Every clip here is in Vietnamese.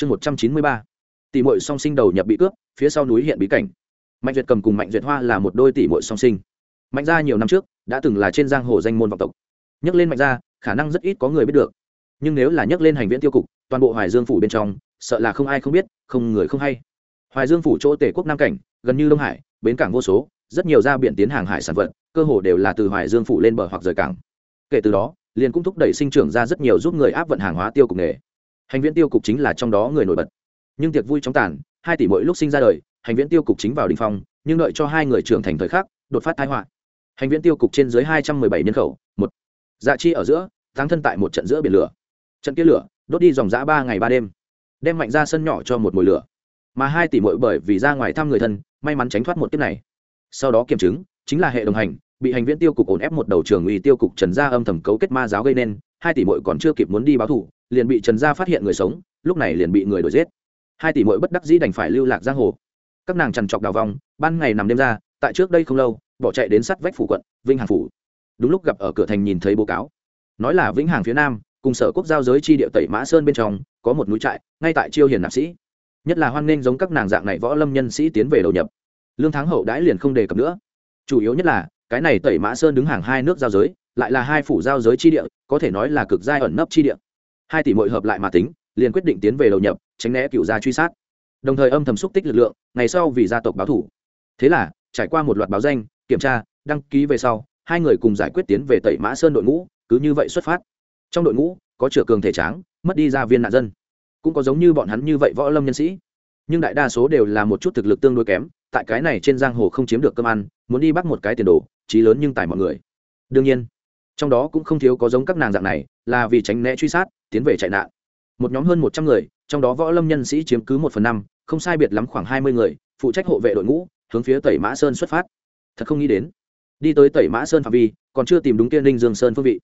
chương một trăm chín mươi ba. Tỷ mội song sinh đầu nhập bị cướp, phía sau núi hiện bí cảnh. Mạnh duyệt cầm cùng mạnh duyệt hoa là một đôi tỷ mội song sinh. Mạnh gia nhiều năm trước, đã từng là trên giang hồ danh môn vọng tộc. Nhắc lên mạnh gia, khả năng rất ít có người biết được. Nhưng nếu là nhắc lên hành viễn tiêu cục, toàn bộ hoài dương phủ bên trong, sợ là không ai không biết, không người không hay. Hoài dương phủ chỗ tể quốc nam cảnh, gần như đông hải, bến cảng vô số, rất nhiều ra biển tiến hàng hải sản vật, cơ hồ đều là từ hoài dương phủ lên bờ hoặc rời cảng. Kể từ đó, liền cũng thúc đẩy sinh trưởng ra rất nhiều giúp người áp vận hàng hóa tiêu cục nghề hành viễn tiêu cục chính là trong đó người nổi bật. Nhưng tiệc vui chóng tàn, hai tỷ mỗi lúc sinh ra đời, hành viễn tiêu cục chính vào đình phong, nhưng đợi cho hai người trưởng thành thời khắc, đột phát thái họa. Hành viễn tiêu cục trên dưới hai trăm mười bảy nhân khẩu, một. Dạ chi ở giữa thắng thân tại một trận giữa biển lửa. Trận kia lửa, đốt đi dòng dã ba ngày ba đêm. Đem mạnh ra sân nhỏ cho một mồi lửa. Mà hai tỷ mội bởi vì ra ngoài thăm người thân, may mắn tránh thoát một kiếp này. Sau đó kiểm chứng, chính là hệ đồng hành, bị hành viễn tiêu cục ổn ép một đầu trường uy tiêu cục trần gia âm thầm cấu kết ma giáo gây nên, hai tỷ mội còn chưa kịp muốn đi báo thủ liền bị trần gia phát hiện người sống, lúc này liền bị người đuổi giết. Hai tỷ mội bất đắc dĩ đành phải lưu lạc giang hồ. Các nàng trằn trọc đào vòng, ban ngày nằm đêm ra, tại trước đây không lâu, bỏ chạy đến sắt vách phủ quận, vinh hàng phủ. Đúng lúc gặp ở cửa thành nhìn thấy báo cáo. Nói là vĩnh hàng phía nam, cùng sở quốc giao giới chi địa tẩy mã sơn bên trong, có một núi trại, ngay tại chiêu hiền nạp sĩ. Nhất là hoan nghênh giống các nàng dạng này võ lâm nhân sĩ tiến về đầu nhập. Lương thắng hậu đãi liền không đề cập nữa. Chủ yếu nhất là, cái này tẩy mã sơn đứng hàng hai nước giao giới, lại là hai phủ giao giới chi địa, có thể nói là cực giai ẩn nấp chi địa hai tỷ mội hợp lại mà tính, liền quyết định tiến về đầu nhập, tránh né cựu gia truy sát. Đồng thời âm thầm xúc tích lực lượng, ngày sau vì gia tộc báo thủ. Thế là, trải qua một loạt báo danh, kiểm tra, đăng ký về sau, hai người cùng giải quyết tiến về tẩy mã sơn đội ngũ, cứ như vậy xuất phát. Trong đội ngũ, có trưởng cường thể tráng, mất đi gia viên nạn dân. Cũng có giống như bọn hắn như vậy võ lâm nhân sĩ. Nhưng đại đa số đều là một chút thực lực tương đối kém, tại cái này trên giang hồ không chiếm được cơm ăn, muốn đi bắt một cái tiền đồ trí lớn nhưng tài mọi người. Đương nhiên, trong đó cũng không thiếu có giống các nàng dạng này, là vì tránh né truy sát tiến về chạy nạn. Một nhóm hơn một trăm người, trong đó võ lâm nhân sĩ chiếm cứ một phần năm, không sai biệt lắm khoảng hai mươi người, phụ trách hộ vệ đội ngũ, hướng phía tẩy mã sơn xuất phát. Thật không nghĩ đến. Đi tới tẩy mã sơn phạm vi, còn chưa tìm đúng tiên linh dương sơn phương vị.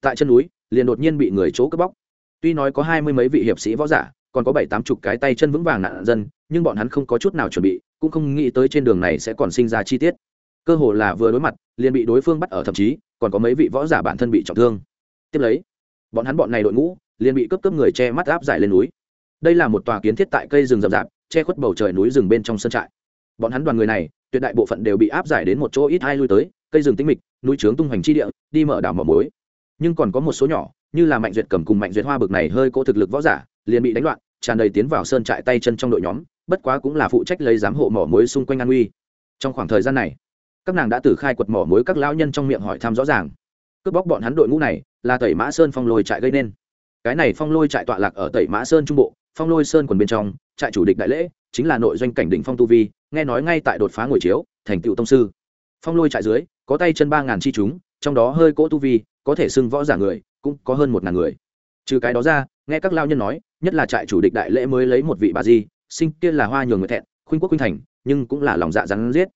Tại chân núi, liền đột nhiên bị người chỗ cướp bóc. Tuy nói có hai mươi mấy vị hiệp sĩ võ giả, còn có bảy tám chục cái tay chân vững vàng nạn dân, nhưng bọn hắn không có chút nào chuẩn bị, cũng không nghĩ tới trên đường này sẽ còn sinh ra chi tiết. Cơ hồ là vừa đối mặt, liền bị đối phương bắt ở thậm chí, còn có mấy vị võ giả bản thân bị trọng thương. Tiếp lấy, bọn hắn bọn này đội ngũ liền bị cướp cướp người che mắt áp giải lên núi. Đây là một tòa kiến thiết tại cây rừng rậm rạp, che khuất bầu trời núi rừng bên trong sân trại. Bọn hắn đoàn người này, tuyệt đại bộ phận đều bị áp giải đến một chỗ ít hai lui tới, cây rừng tĩnh mịch, núi trướng tung hoành chi địa, đi mở đảo mở mối nhưng còn có một số nhỏ, như là mạnh duyệt cầm cùng mạnh duyệt hoa bực này hơi cố thực lực võ giả, liền bị đánh loạn, tràn đầy tiến vào sơn trại tay chân trong đội nhóm, bất quá cũng là phụ trách lấy giám hộ mỏ mối xung quanh an uy trong khoảng thời gian này, các nàng đã từ khai quật mỏ mối các lão nhân trong miệng hỏi thăm rõ ràng. Cướp bóc bọn hắn đội ngũ này, là tẩy mã sơn phong lôi trại gây nên cái này phong lôi trại tọa lạc ở tẩy mã sơn trung bộ, phong lôi sơn quần bên trong, trại chủ địch đại lễ chính là nội doanh cảnh đỉnh phong tu vi, nghe nói ngay tại đột phá ngồi chiếu, thành tựu tông sư. Phong lôi trại dưới, có tay chân ba ngàn chi chúng, trong đó hơi cỗ tu vi, có thể xưng võ giả người, cũng có hơn một ngàn người. Trừ cái đó ra, nghe các lao nhân nói, nhất là trại chủ địch đại lễ mới lấy một vị bà di, sinh kia là hoa nhường người thẹn, khuynh quốc khuynh thành, nhưng cũng là lòng dạ rắn giết.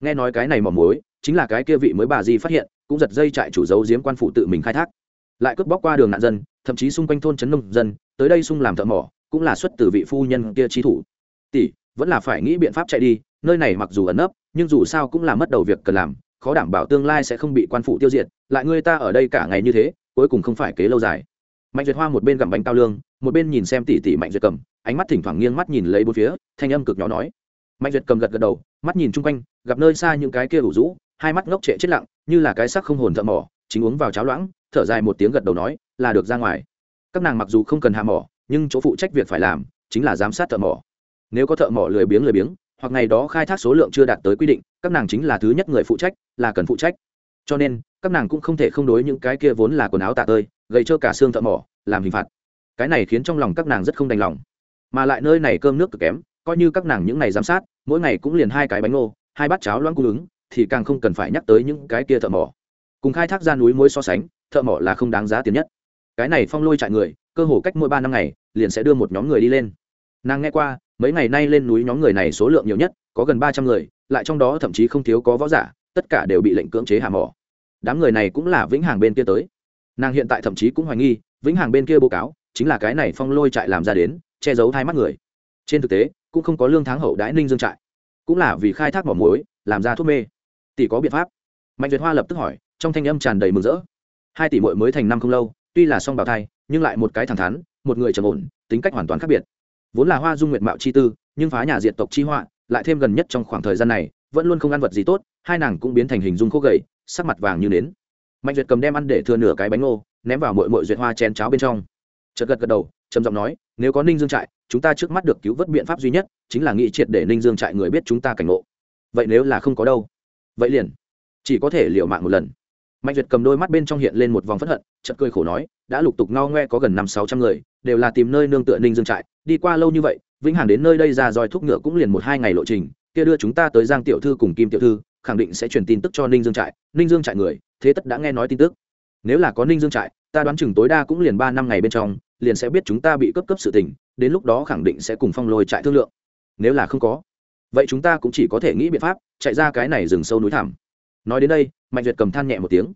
Nghe nói cái này mỏ mối chính là cái kia vị mới bà di phát hiện, cũng giật dây trại chủ giấu giếm quan phụ tự mình khai thác lại cướp bóc qua đường nạn dân, thậm chí xung quanh thôn trấn nông dân, tới đây xung làm thợ mỏ, cũng là xuất từ vị phu nhân kia trí thủ. Tỷ, vẫn là phải nghĩ biện pháp chạy đi, nơi này mặc dù ẩn nấp, nhưng dù sao cũng là mất đầu việc cần làm, khó đảm bảo tương lai sẽ không bị quan phụ tiêu diệt, lại người ta ở đây cả ngày như thế, cuối cùng không phải kế lâu dài. Mạnh duyệt hoa một bên gặm bánh cao lương, một bên nhìn xem tỷ tỷ mạnh duyệt cầm, ánh mắt thỉnh thoảng nghiêng mắt nhìn lấy bốn phía, thanh âm cực nhỏ nói. Mạnh duyệt cầm gật gật đầu, mắt nhìn chung quanh, gặp nơi xa những cái kia ủ rũ, hai mắt ngốc trệ chết lặng, như là cái sắc không hồn thợ mỏ, chính uống vào cháo loãng thở dài một tiếng gật đầu nói, là được ra ngoài. Các nàng mặc dù không cần hạ mỏ, nhưng chỗ phụ trách việc phải làm chính là giám sát thợ mỏ. Nếu có thợ mỏ lười biếng lười biếng, hoặc ngày đó khai thác số lượng chưa đạt tới quy định, các nàng chính là thứ nhất người phụ trách, là cần phụ trách. Cho nên, các nàng cũng không thể không đối những cái kia vốn là quần áo tạ tơi gây cho cả xương thợ mỏ, làm hình phạt. Cái này khiến trong lòng các nàng rất không đành lòng. Mà lại nơi này cơm nước cực kém, coi như các nàng những ngày giám sát, mỗi ngày cũng liền hai cái bánh ngô, hai bát cháo loãng cung ứng, thì càng không cần phải nhắc tới những cái kia thợ mỏ cùng khai thác ra núi mối so sánh, thợ mỏ là không đáng giá tiền nhất. Cái này phong lôi trại người, cơ hồ cách mỗi ba năm ngày, liền sẽ đưa một nhóm người đi lên. Nàng nghe qua, mấy ngày nay lên núi nhóm người này số lượng nhiều nhất, có gần ba trăm người, lại trong đó thậm chí không thiếu có võ giả, tất cả đều bị lệnh cưỡng chế hạ mỏ. Đám người này cũng là vĩnh hàng bên kia tới. Nàng hiện tại thậm chí cũng hoài nghi, vĩnh hàng bên kia báo cáo, chính là cái này phong lôi trại làm ra đến, che giấu hai mắt người. Trên thực tế, cũng không có lương tháng hậu đãi ninh dương trại. Cũng là vì khai thác mỏ muối, làm ra thuốc mê. Tỷ có biện pháp. Mạnh duyệt hoa lập tức hỏi trong thanh âm tràn đầy mừng rỡ. Hai tỷ muội mới thành năm không lâu, tuy là song bào thai, nhưng lại một cái thẳng thắn, một người trầm ổn, tính cách hoàn toàn khác biệt. Vốn là hoa dung nguyệt mạo chi tư, nhưng phá nhà diệt tộc chi họa, lại thêm gần nhất trong khoảng thời gian này, vẫn luôn không ăn vật gì tốt, hai nàng cũng biến thành hình dung khô gầy, sắc mặt vàng như nến. Mạnh duyệt cầm đem ăn để thừa nửa cái bánh ngô, ném vào mội mội duyệt hoa chén cháo bên trong. Chợt gật gật đầu, trầm giọng nói, nếu có ninh dương trại, chúng ta trước mắt được cứu vớt biện pháp duy nhất, chính là nghị triệt để ninh dương trại người biết chúng ta cảnh ngộ. Vậy nếu là không có đâu? Vậy liền, chỉ có thể liều mạng một lần mạnh duyệt cầm đôi mắt bên trong hiện lên một vòng phẫn hận, chợt cười khổ nói, đã lục tục ngao ngoe có gần năm sáu trăm người, đều là tìm nơi nương tựa ninh dương trại, đi qua lâu như vậy, vĩnh hằng đến nơi đây ra roi thuốc ngựa cũng liền một hai ngày lộ trình, kia đưa chúng ta tới giang tiểu thư cùng kim tiểu thư, khẳng định sẽ truyền tin tức cho ninh dương trại, ninh dương trại người, thế tất đã nghe nói tin tức. Nếu là có ninh dương trại, ta đoán chừng tối đa cũng liền ba năm ngày bên trong, liền sẽ biết chúng ta bị cấp cấp sự tình, đến lúc đó khẳng định sẽ cùng phong lôi trại thương lượng. Nếu là không có, vậy chúng ta cũng chỉ có thể nghĩ biện pháp, chạy ra cái này rừng sâu núi thẳm nói đến đây, mạnh duyệt cầm than nhẹ một tiếng.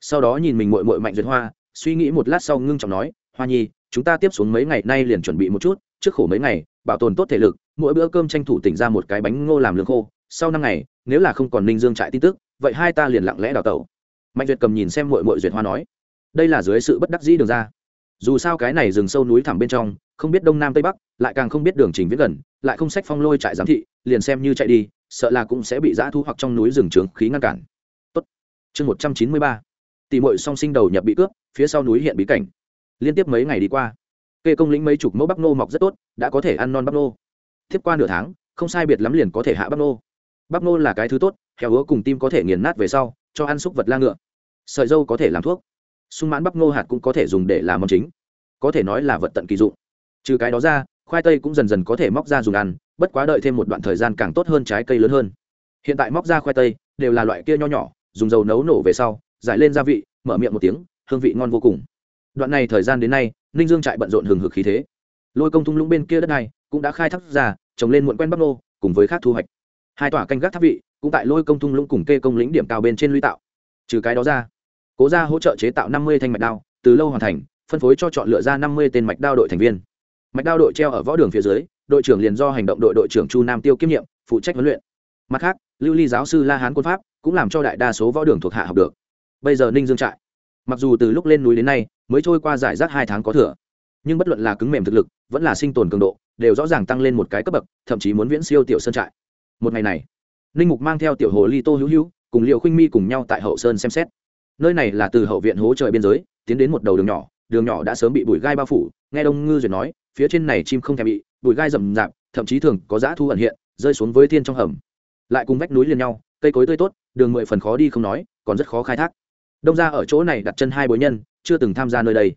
Sau đó nhìn mình mội mội mạnh duyệt hoa, suy nghĩ một lát sau ngưng trọng nói, hoa nhi, chúng ta tiếp xuống mấy ngày nay liền chuẩn bị một chút, trước khổ mấy ngày, bảo tồn tốt thể lực, mỗi bữa cơm tranh thủ tỉnh ra một cái bánh ngô làm lương khô, sau năm ngày, nếu là không còn ninh dương trại tin tức, vậy hai ta liền lặng lẽ đào tẩu. Mạnh duyệt cầm nhìn xem mội mội duyệt hoa nói, đây là dưới sự bất đắc dĩ đường ra. Dù sao cái này rừng sâu núi thẳm bên trong, không biết đông nam tây bắc, lại càng không biết đường trình viết gần, lại không sách phong lôi trại giám thị, liền xem như chạy đi, sợ là cũng sẽ bị giã thu hoặc trong núi rừng trướng khí ngăn cản chương một trăm chín mươi ba tỷ mội song sinh đầu nhập bị cướp, phía sau núi hiện bí cảnh. Liên tiếp mấy ngày đi qua, kê công lĩnh mấy chục mẫu bắp nô mọc rất tốt, đã có thể ăn non bắp nô. Tiếp qua nửa tháng, không sai biệt lắm liền có thể hạ bắp nô. Bắp nô là cái thứ tốt, heo hứa cùng tim có thể nghiền nát về sau, cho ăn xúc vật la ngựa. Sợi dâu có thể làm thuốc. Sung mãn bắp nô hạt cũng có thể dùng để làm món chính. Có thể nói là vật tận kỳ dụng. Trừ cái đó ra, khoai tây cũng dần dần có thể móc ra dùng ăn, bất quá đợi thêm một đoạn thời gian càng tốt hơn trái cây lớn hơn. Hiện tại móc ra khoai tây đều là loại kia nho nhỏ dùng dầu nấu nổ về sau, giải lên gia vị, mở miệng một tiếng, hương vị ngon vô cùng. Đoạn này thời gian đến nay, ninh dương trại bận rộn hừng hực khí thế. Lôi công thung lũng bên kia đất này cũng đã khai thác ra, trồng lên muộn quen bắp nô, cùng với khác thu hoạch. Hai tòa canh gác tháp vị cũng tại lôi công thung lũng cùng kê công lĩnh điểm cao bên trên lũy tạo. Trừ cái đó ra, cố ra hỗ trợ chế tạo năm mươi thanh mạch đao, từ lâu hoàn thành, phân phối cho chọn lựa ra năm mươi tên mạch đao đội thành viên. Mạch đao đội treo ở võ đường phía dưới, đội trưởng liền do hành động đội đội trưởng chu nam tiêu kiêm nhiệm, phụ trách huấn luyện. Mặt khác, lưu ly giáo sư la hán quân pháp cũng làm cho đại đa số võ đường thuộc hạ học được. Bây giờ ninh dương trại, mặc dù từ lúc lên núi đến nay mới trôi qua giải rác hai tháng có thừa, nhưng bất luận là cứng mềm thực lực, vẫn là sinh tồn cường độ, đều rõ ràng tăng lên một cái cấp bậc, thậm chí muốn viễn siêu tiểu sơn trại. Một ngày này, ninh mục mang theo tiểu hồ ly tô hữu hữu, cùng liệu Khinh mi cùng nhau tại hậu sơn xem xét. Nơi này là từ hậu viện hố trời biên giới, tiến đến một đầu đường nhỏ đường nhỏ đã sớm bị bụi gai bao phủ, nghe đông ngư duyệt nói, phía trên này chim không thèm bị, bụi gai rậm rạp, thậm chí thường có dã thu ẩn hiện, rơi xuống với thiên trong hầm. Lại cùng vách núi liền nhau, cây cối tươi tốt đường mười phần khó đi không nói, còn rất khó khai thác. Đông ra ở chỗ này đặt chân hai bối nhân, chưa từng tham gia nơi đây.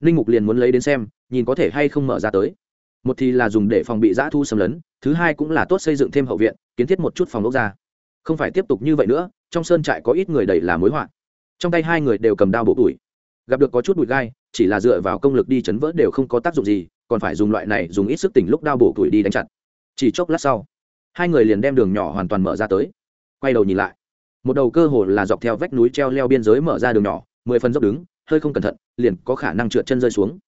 Ninh mục liền muốn lấy đến xem, nhìn có thể hay không mở ra tới. Một thì là dùng để phòng bị giã thu xâm lấn, thứ hai cũng là tốt xây dựng thêm hậu viện, kiến thiết một chút phòng ốc ra không phải tiếp tục như vậy nữa, trong sơn trại có ít người đầy là mối họa. Trong tay hai người đều cầm đao bộ tuổi gặp được có chút bụi gai, chỉ là dựa vào công lực đi chấn vỡ đều không có tác dụng gì, còn phải dùng loại này dùng ít sức tỉnh lúc đao bổ tuổi đi đánh chặt. Chỉ chốc lát sau, hai người liền đem đường nhỏ hoàn toàn mở ra tới. Quay đầu nhìn lại một đầu cơ hồ là dọc theo vách núi treo leo biên giới mở ra đường nhỏ, mười phần dốc đứng, hơi không cẩn thận, liền có khả năng trượt chân rơi xuống.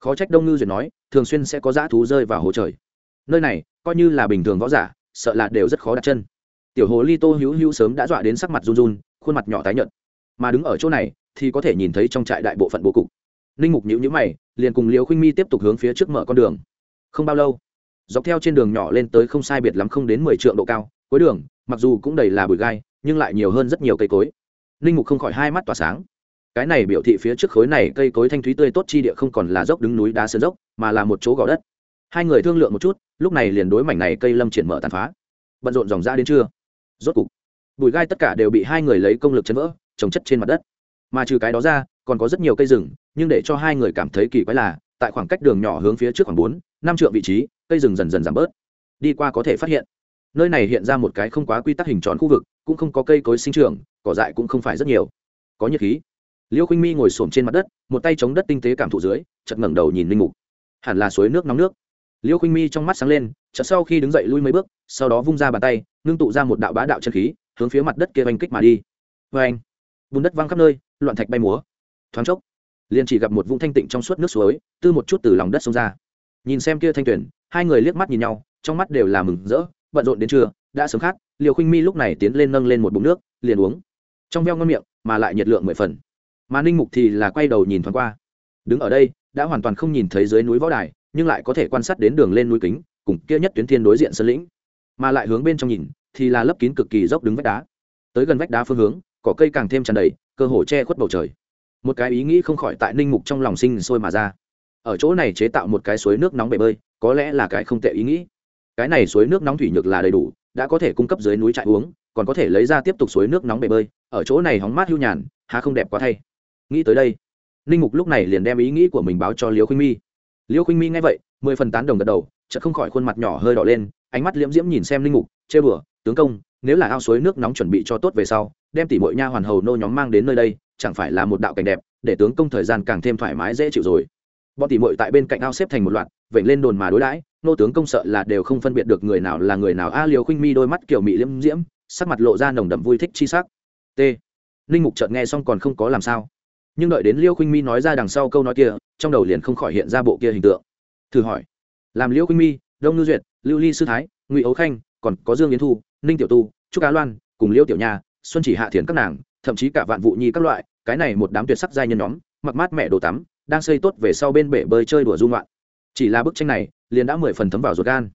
Khó trách đông ngư duyệt nói, thường xuyên sẽ có dã thú rơi vào hồ trời. Nơi này, coi như là bình thường võ giả, sợ là đều rất khó đặt chân. Tiểu hồ ly tô hữu hữu sớm đã dọa đến sắc mặt run run, khuôn mặt nhỏ tái nhợt. Mà đứng ở chỗ này, thì có thể nhìn thấy trong trại đại bộ phận bố cục. Ninh mục nhữ nhữ mày, liền cùng liều khinh mi tiếp tục hướng phía trước mở con đường. Không bao lâu, dọc theo trên đường nhỏ lên tới không sai biệt lắm không đến mười triệu độ cao, cuối đường, mặc dù cũng đầy là bụi gai nhưng lại nhiều hơn rất nhiều cây cối. Ninh mục không khỏi hai mắt tỏa sáng. Cái này biểu thị phía trước khối này cây cối thanh thúy tươi tốt chi địa không còn là dốc đứng núi đá sơn dốc, mà là một chỗ gò đất. Hai người thương lượng một chút, lúc này liền đối mảnh này cây lâm triển mở tàn phá. Bận rộn dòng ra đến trưa. Rốt cục, bụi gai tất cả đều bị hai người lấy công lực chấn vỡ, trồng chất trên mặt đất. Mà trừ cái đó ra, còn có rất nhiều cây rừng, nhưng để cho hai người cảm thấy kỳ quái là, tại khoảng cách đường nhỏ hướng phía trước khoảng bốn, năm triệu vị trí, cây rừng dần dần giảm bớt. Đi qua có thể phát hiện nơi này hiện ra một cái không quá quy tắc hình tròn khu vực, cũng không có cây cối sinh trưởng, cỏ dại cũng không phải rất nhiều. Có nhiệt khí. Liêu khinh mi ngồi s trên mặt đất, một tay chống đất tinh tế cảm thụ dưới chật ngẩng đầu nhìn linh mục. Hẳn là suối nước nóng nước. Liêu khinh mi trong mắt sáng lên, chợt sau khi đứng dậy lui mấy bước, sau đó vung ra bàn tay, ngưng tụ ra một đạo bá đạo chân khí, hướng phía mặt đất kia oanh kích mà đi. Vê anh bùn đất văng khắp nơi, loạn thạch bay múa. Thoáng chốc, liền chỉ gặp một vũng thanh tịnh trong suốt nước suối, tư một chút từ lòng đất xông ra. Nhìn xem kia thanh tuyển hai người liếc mắt nhìn nhau, trong mắt đều là mừng rỡ bận rộn đến trưa, đã sớm khát, liều khinh mi lúc này tiến lên nâng lên một bụng nước, liền uống. Trong veo ngon miệng, mà lại nhiệt lượng mười phần. Mà ninh mục thì là quay đầu nhìn thoáng qua. Đứng ở đây, đã hoàn toàn không nhìn thấy dưới núi võ đài, nhưng lại có thể quan sát đến đường lên núi kính, cùng kia nhất tuyến thiên đối diện sân lĩnh. Mà lại hướng bên trong nhìn, thì là lấp kín cực kỳ dốc đứng vách đá. Tới gần vách đá phương hướng, cỏ cây càng thêm tràn đầy, cơ hồ che khuất bầu trời. Một cái ý nghĩ không khỏi tại ninh mục trong lòng sinh sôi mà ra. Ở chỗ này chế tạo một cái suối nước nóng bể bơi, có lẽ là cái không tệ ý nghĩ cái này suối nước nóng thủy nhược là đầy đủ, đã có thể cung cấp dưới núi trại uống, còn có thể lấy ra tiếp tục suối nước nóng bể bơi, ở chỗ này hóng mát hưu nhàn, há không đẹp quá thay. Nghĩ tới đây, ninh mục lúc này liền đem ý nghĩ của mình báo cho liễu khuynh mi. Liễu khuynh mi nghe vậy, mười phần tán đồng gật đầu, chợt không khỏi khuôn mặt nhỏ hơi đỏ lên, ánh mắt liễm diễm nhìn xem ninh mục, chê bửa tướng công, nếu là ao suối nước nóng chuẩn bị cho tốt về sau, đem tỉ mội nha hoàn hầu nô nhóm mang đến nơi đây, chẳng phải là một đạo cảnh đẹp, để tướng công thời gian càng thêm thoải mái dễ chịu rồi. Bọn tỉ mội tại bên cạnh ao xếp thành một loạt, vểnh lên đồn mà đối đãi nô tướng công sợ là đều không phân biệt được người nào là người nào. A liều khinh mi đôi mắt kiểu mị liễm diễm, sắc mặt lộ ra nồng đậm vui thích chi sắc. T. Ninh mục chợt nghe xong còn không có làm sao. Nhưng đợi đến liêu khinh mi nói ra đằng sau câu nói kia, trong đầu liền không khỏi hiện ra bộ kia hình tượng. Thử hỏi, làm liêu khinh mi, đông ngư duyệt, lưu ly sư thái, ngụy ấu khanh, còn có dương yến thu, ninh tiểu tu, trúc Á loan, cùng liêu tiểu nha, xuân chỉ hạ thiền các nàng, thậm chí cả vạn vụ nhi các loại, cái này một đám tuyệt sắc giai nhân nhóm, mặc mát mẹ đồ tắm, đang xây tốt về sau bên bể bơi chơi đùa dung loạn chỉ là bức tranh này liền đã mười phần thấm vào ruột gan.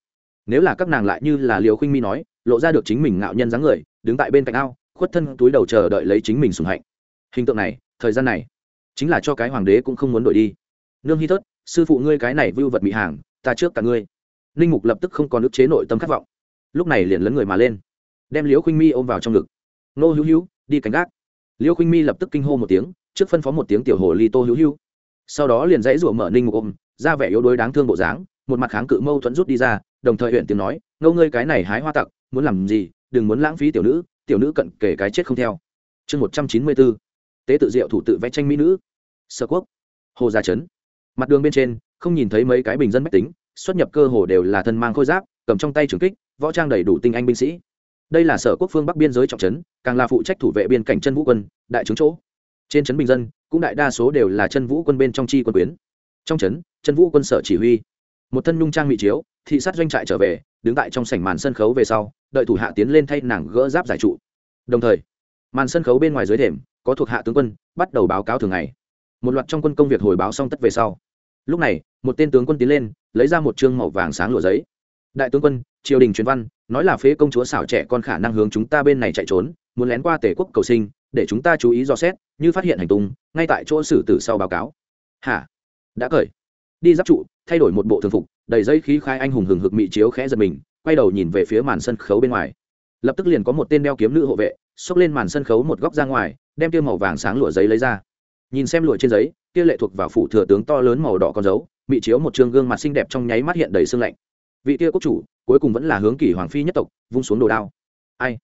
Nếu là các nàng lại như là liều khinh mi nói, lộ ra được chính mình ngạo nhân dáng người, đứng tại bên cạnh ao, khuất thân túi đầu chờ đợi lấy chính mình sùng hạnh. Hình tượng này, thời gian này, chính là cho cái hoàng đế cũng không muốn đổi đi. Nương hy thớt sư phụ ngươi cái này vưu vật bị hàng, ta trước cả ngươi. Ninh mục lập tức không còn ức chế nội tâm khát vọng. Lúc này liền lấn người mà lên, đem liễu khinh mi ôm vào trong ngực. Nô hữu hữu, đi cánh gác. Liễu khinh mi lập tức kinh hô một tiếng, trước phân phó một tiếng tiểu hồ ly tô hữu hữu. Sau đó liền dãy rủa mở ninh mục ôm, ra vẻ yếu đuối đáng thương bộ dáng một mặt kháng cự mâu thuẫn rút đi ra, đồng thời huyện tiếng nói ngâu ngươi cái này hái hoa tặc, muốn làm gì, đừng muốn lãng phí tiểu nữ tiểu nữ cận kể cái chết không theo. Chương một trăm chín mươi bốn, tế tự diệu thủ tự vẽ tranh mỹ nữ. Sơ quốc, hồ gia trấn. Mặt đường bên trên, không nhìn thấy mấy cái bình dân mách tính, xuất nhập cơ hồ đều là thân mang khôi giáp, cầm trong tay trường kích, võ trang đầy đủ tinh anh binh sĩ. Đây là sở quốc phương bắc biên giới trọng trấn, càng là phụ trách thủ vệ biên cảnh chân vũ quân, đại trướng chỗ. Trên trấn bình dân, cũng đại đa số đều là chân vũ quân bên trong chi quân quyến. Trong trấn, chân vũ quân sở chỉ huy một thân nhung trang mỹ chiếu, thị sát doanh trại trở về, đứng tại trong sảnh màn sân khấu về sau, đợi thủ hạ tiến lên thay nàng gỡ giáp giải trụ. Đồng thời, màn sân khấu bên ngoài dưới thềm, có thuộc hạ tướng quân, bắt đầu báo cáo thường ngày. Một loạt trong quân công việc hồi báo xong tất về sau. Lúc này, một tên tướng quân tiến lên, lấy ra một chương màu vàng sáng lụa giấy. Đại tướng quân, triều đình truyền văn, nói là phế công chúa xảo trẻ con khả năng hướng chúng ta bên này chạy trốn, muốn lén qua tể quốc cầu sinh, để chúng ta chú ý dò xét, như phát hiện hành tung, ngay tại chỗ xử tử sau báo cáo. Hả? Đã cởi đi giáp trụ, thay đổi một bộ thường phục, đầy dây khí khai anh hùng hừng hực mị chiếu khẽ giật mình, quay đầu nhìn về phía màn sân khấu bên ngoài. Lập tức liền có một tên đeo kiếm nữ hộ vệ, xốc lên màn sân khấu một góc ra ngoài, đem tiêu màu vàng sáng lụa giấy lấy ra. Nhìn xem lụa trên giấy kia lệ thuộc vào phủ thừa tướng to lớn màu đỏ con dấu, mị chiếu một trường gương mặt xinh đẹp trong nháy mắt hiện đầy sương lạnh. Vị kia quốc chủ, cuối cùng vẫn là hướng kỷ hoàng phi nhất tộc, vung xuống đồ đao. Ai?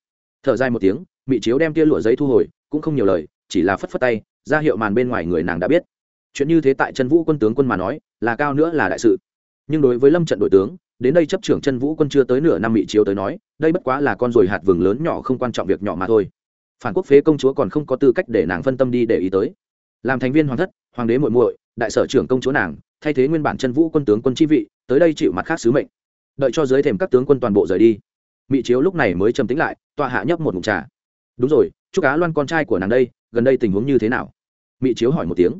Thở dài một tiếng, mị chiếu đem tia lụa giấy thu hồi, cũng không nhiều lời, chỉ là phất phất tay, ra hiệu màn bên ngoài người nàng đã biết chuyện như thế tại chân vũ quân tướng quân mà nói, là cao nữa là đại sự. Nhưng đối với lâm trận đội tướng, đến đây chấp trưởng chân vũ quân chưa tới nửa năm bị chiếu tới nói, đây bất quá là con ruồi hạt vừng lớn nhỏ không quan trọng việc nhỏ mà thôi. Phản quốc phế công chúa còn không có tư cách để nàng phân tâm đi để ý tới. Làm thành viên hoàng thất, hoàng đế muội muội, đại sở trưởng công chúa nàng, thay thế nguyên bản chân vũ quân tướng quân chi vị, tới đây chịu mặt khác sứ mệnh. Đợi cho dưới thềm các tướng quân toàn bộ rời đi mỹ chiếu lúc này mới trầm tính lại, tọa hạ nhấp một mục trà. Đúng rồi, chúc á loan con trai của nàng đây, gần đây tình huống như thế nào? mỹ chiếu hỏi một tiếng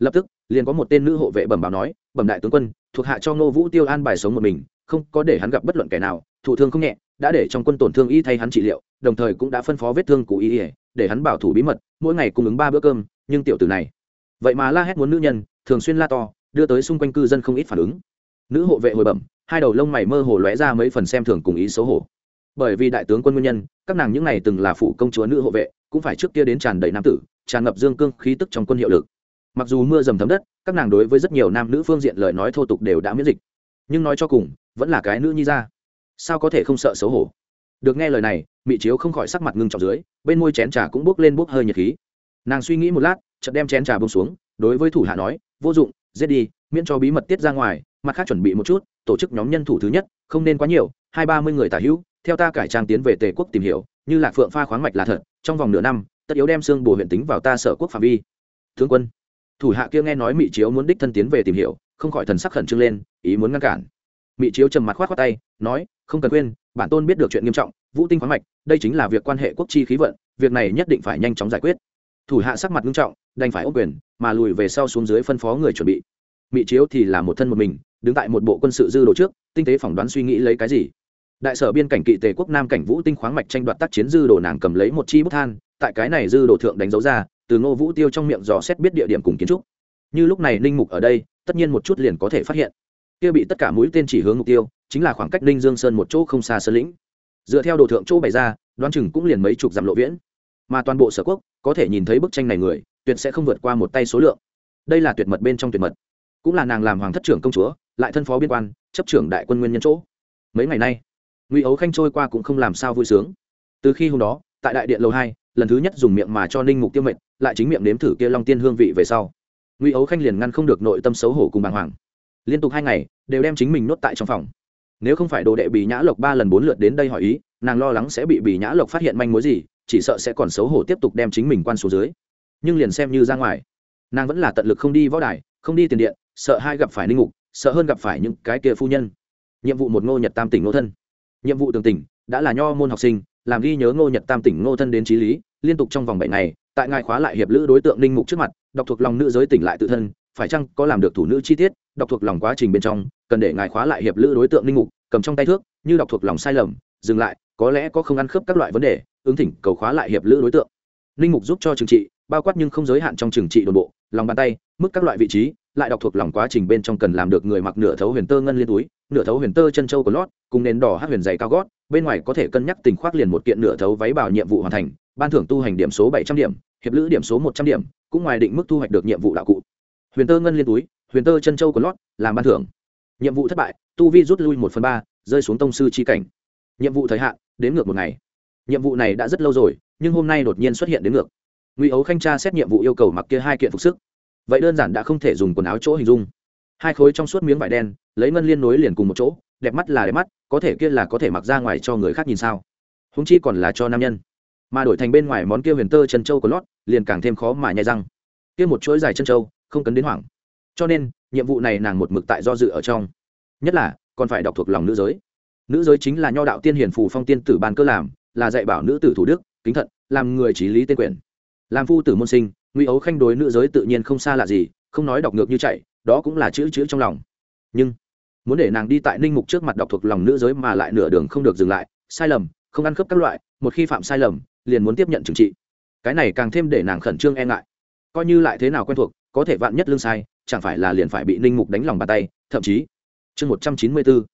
lập tức, liền có một tên nữ hộ vệ bẩm báo nói, bẩm đại tướng quân, thuộc hạ cho ngô vũ tiêu an bài sống một mình, không có để hắn gặp bất luận kẻ nào thụ thương không nhẹ, đã để trong quân tổn thương y thay hắn trị liệu, đồng thời cũng đã phân phó vết thương của y ỉa để hắn bảo thủ bí mật, mỗi ngày cung ứng ba bữa cơm, nhưng tiểu tử này. Vậy mà la hét muốn nữ nhân, thường xuyên la to, đưa tới xung quanh cư dân không ít phản ứng. Nữ hộ vệ hồi bẩm, hai đầu lông mày mơ hồ lóe ra mấy phần xem thường cùng ý xấu hổ. Bởi vì đại tướng quân nguyên nhân, các nàng những ngày từng là phụ công chúa nữ hộ vệ, cũng phải trước kia đến tràn đầy nam tử, tràn ngập dương cương khí tức trong quân hiệu lực mặc dù mưa dầm thấm đất, các nàng đối với rất nhiều nam nữ phương diện lời nói thô tục đều đã miễn dịch. Nhưng nói cho cùng, vẫn là cái nữ nhi ra. Sao có thể không sợ xấu hổ? Được nghe lời này, mị chiếu không khỏi sắc mặt ngưng trọng dưới, bên môi chén trà cũng bốc lên bốc hơi nhiệt khí. Nàng suy nghĩ một lát, chợt đem chén trà bông xuống, đối với thủ hạ nói, vô dụng, giết đi, miễn cho bí mật tiết ra ngoài, mặt khác chuẩn bị một chút, tổ chức nhóm nhân thủ thứ nhất, không nên quá nhiều, hai ba mươi người tả hữu, theo ta cải trang tiến về tề quốc tìm hiểu, như lạc phượng pha khoáng mạch là thật, trong vòng nửa năm, tất yếu đem xương bồ huyện tính vào ta sở quốc phạm vi. Tướng quân thủ hạ kia nghe nói mỹ chiếu muốn đích thân tiến về tìm hiểu, không khỏi thần sắc khẩn trương lên, ý muốn ngăn cản. Mỹ chiếu trầm mặt khoát khoát tay, nói, không cần quên, bản tôn biết được chuyện nghiêm trọng, vũ tinh khoáng mạch, đây chính là việc quan hệ quốc chi khí vận, việc này nhất định phải nhanh chóng giải quyết. Thủ hạ sắc mặt nghiêm trọng, đành phải ốc quyền, mà lùi về sau xuống dưới phân phó người chuẩn bị. Mỹ chiếu thì là một thân một mình, đứng tại một bộ quân sự dư đồ trước, tinh tế phỏng đoán suy nghĩ lấy cái gì. Đại sở biên cảnh kỵ tề quốc nam cảnh vũ tinh khoáng mạch tranh đoạt tác chiến dư đồ nàng cầm lấy một chi bút than, tại cái này dư đồ thượng đánh dấu ra từ ngô vũ tiêu trong miệng dò xét biết địa điểm cùng kiến trúc. Như lúc này ninh mục ở đây, tất nhiên một chút liền có thể phát hiện. Kia bị tất cả mũi tên chỉ hướng mục tiêu, chính là khoảng cách ninh dương sơn một chỗ không xa sơn lĩnh. Dựa theo đồ thượng chỗ bày ra, đoán chừng cũng liền mấy chục dặm lộ viễn. Mà toàn bộ sở quốc, có thể nhìn thấy bức tranh này người, tuyệt sẽ không vượt qua một tay số lượng. Đây là tuyệt mật bên trong tuyệt mật. Cũng là nàng làm hoàng thất trưởng công chúa, lại thân phó biên quan, chấp trưởng đại quân nguyên nhân chỗ. Mấy ngày nay, ngụy ấu khanh trôi qua cũng không làm sao vui sướng. Từ khi hôm đó, tại đại điện lầu hai, lần thứ nhất dùng miệng mà cho ninh mục tiêu mệnh lại chính miệng nếm thử kia long tiên hương vị về sau. Ngụy ấu khanh liền ngăn không được nội tâm xấu hổ cùng bàng hoàng. Liên tục hai ngày, đều đem chính mình nốt tại trong phòng. Nếu không phải đồ đệ bị nhã lộc ba lần bốn lượt đến đây hỏi ý, nàng lo lắng sẽ bị bị nhã lộc phát hiện manh mối gì, chỉ sợ sẽ còn xấu hổ tiếp tục đem chính mình quan xuống dưới. Nhưng liền xem như ra ngoài, nàng vẫn là tận lực không đi võ đài, không đi tiền điện, sợ hai gặp phải ninh ngục, sợ hơn gặp phải những cái kia phu nhân. Nhiệm vụ một ngô nhật tam tỉnh ngô thân. Nhiệm vụ tường tỉnh, đã là nho môn học sinh, làm ghi nhớ ngô nhật tam tỉnh ngô thân đến trí lý liên tục trong vòng bảy ngày, tại ngài khóa lại hiệp lữ đối tượng ninh mục trước mặt, đọc thuộc lòng nữ giới tỉnh lại tự thân, phải chăng có làm được thủ nữ chi tiết, đọc thuộc lòng quá trình bên trong, cần để ngài khóa lại hiệp lữ đối tượng ninh mục, cầm trong tay thước, như đọc thuộc lòng sai lầm, dừng lại, có lẽ có không ăn khớp các loại vấn đề, ứng thỉnh cầu khóa lại hiệp lữ đối tượng. Ninh mục giúp cho trừng trị, bao quát nhưng không giới hạn trong trừng trị đồn bộ, lòng bàn tay, mức các loại vị trí, lại đọc thuộc lòng quá trình bên trong cần làm được người mặc nửa thấu huyền tơ ngân liên túi, nửa thấu huyền tơ chân châu của lót, cùng nền đỏ hát huyền dày cao gót, bên ngoài có thể cân nhắc tình khoác liền một kiện nửa thấu váy bảo nhiệm vụ hoàn thành ban thưởng tu hành điểm số bảy trăm điểm, hiệp lữ điểm số một trăm điểm, cũng ngoài định mức thu hoạch được nhiệm vụ đạo cụ. Huyền tơ ngân liên túi, huyền tơ chân châu của lót, làm ban thưởng. Nhiệm vụ thất bại, tu vi rút lui một phần ba, rơi xuống tông sư chi cảnh. Nhiệm vụ thời hạn, đến ngược một ngày. Nhiệm vụ này đã rất lâu rồi, nhưng hôm nay đột nhiên xuất hiện đến ngược. Ngụy ấu khanh tra xét nhiệm vụ yêu cầu mặc kia hai kiện phục sức. Vậy đơn giản đã không thể dùng quần áo chỗ hình dung. Hai khối trong suốt miếng vải đen, lấy ngân liên nối liền cùng một chỗ, đẹp mắt là đẹp mắt, có thể kia là có thể mặc ra ngoài cho người khác nhìn sao. Húng chi còn là cho nam nhân mà đổi thành bên ngoài món kia huyền tơ chân châu của lót, liền càng thêm khó mà nhai răng. Kia một chuỗi dài chân châu, không cần đến hoảng. Cho nên, nhiệm vụ này nàng một mực tại do dự ở trong. Nhất là, còn phải đọc thuộc lòng nữ giới. Nữ giới chính là nho đạo tiên hiền phù phong tiên tử ban cơ làm, là dạy bảo nữ tử thủ đức, kính thận, làm người trí lý tên quyền. Làm phu tử môn sinh nguy ấu khanh đối nữ giới tự nhiên không xa lạ gì, không nói đọc ngược như chạy, đó cũng là chữ chữ trong lòng. Nhưng, muốn để nàng đi tại ninh mục trước mặt đọc thuộc lòng nữ giới mà lại nửa đường không được dừng lại, sai lầm, không ăn khớp các loại, một khi phạm sai lầm liền muốn tiếp nhận trừng trị. Cái này càng thêm để nàng khẩn trương e ngại. Coi như lại thế nào quen thuộc, có thể vạn nhất lương sai, chẳng phải là liền phải bị ninh mục đánh lòng bàn tay, thậm chí. Chương một trăm chín mươi bốn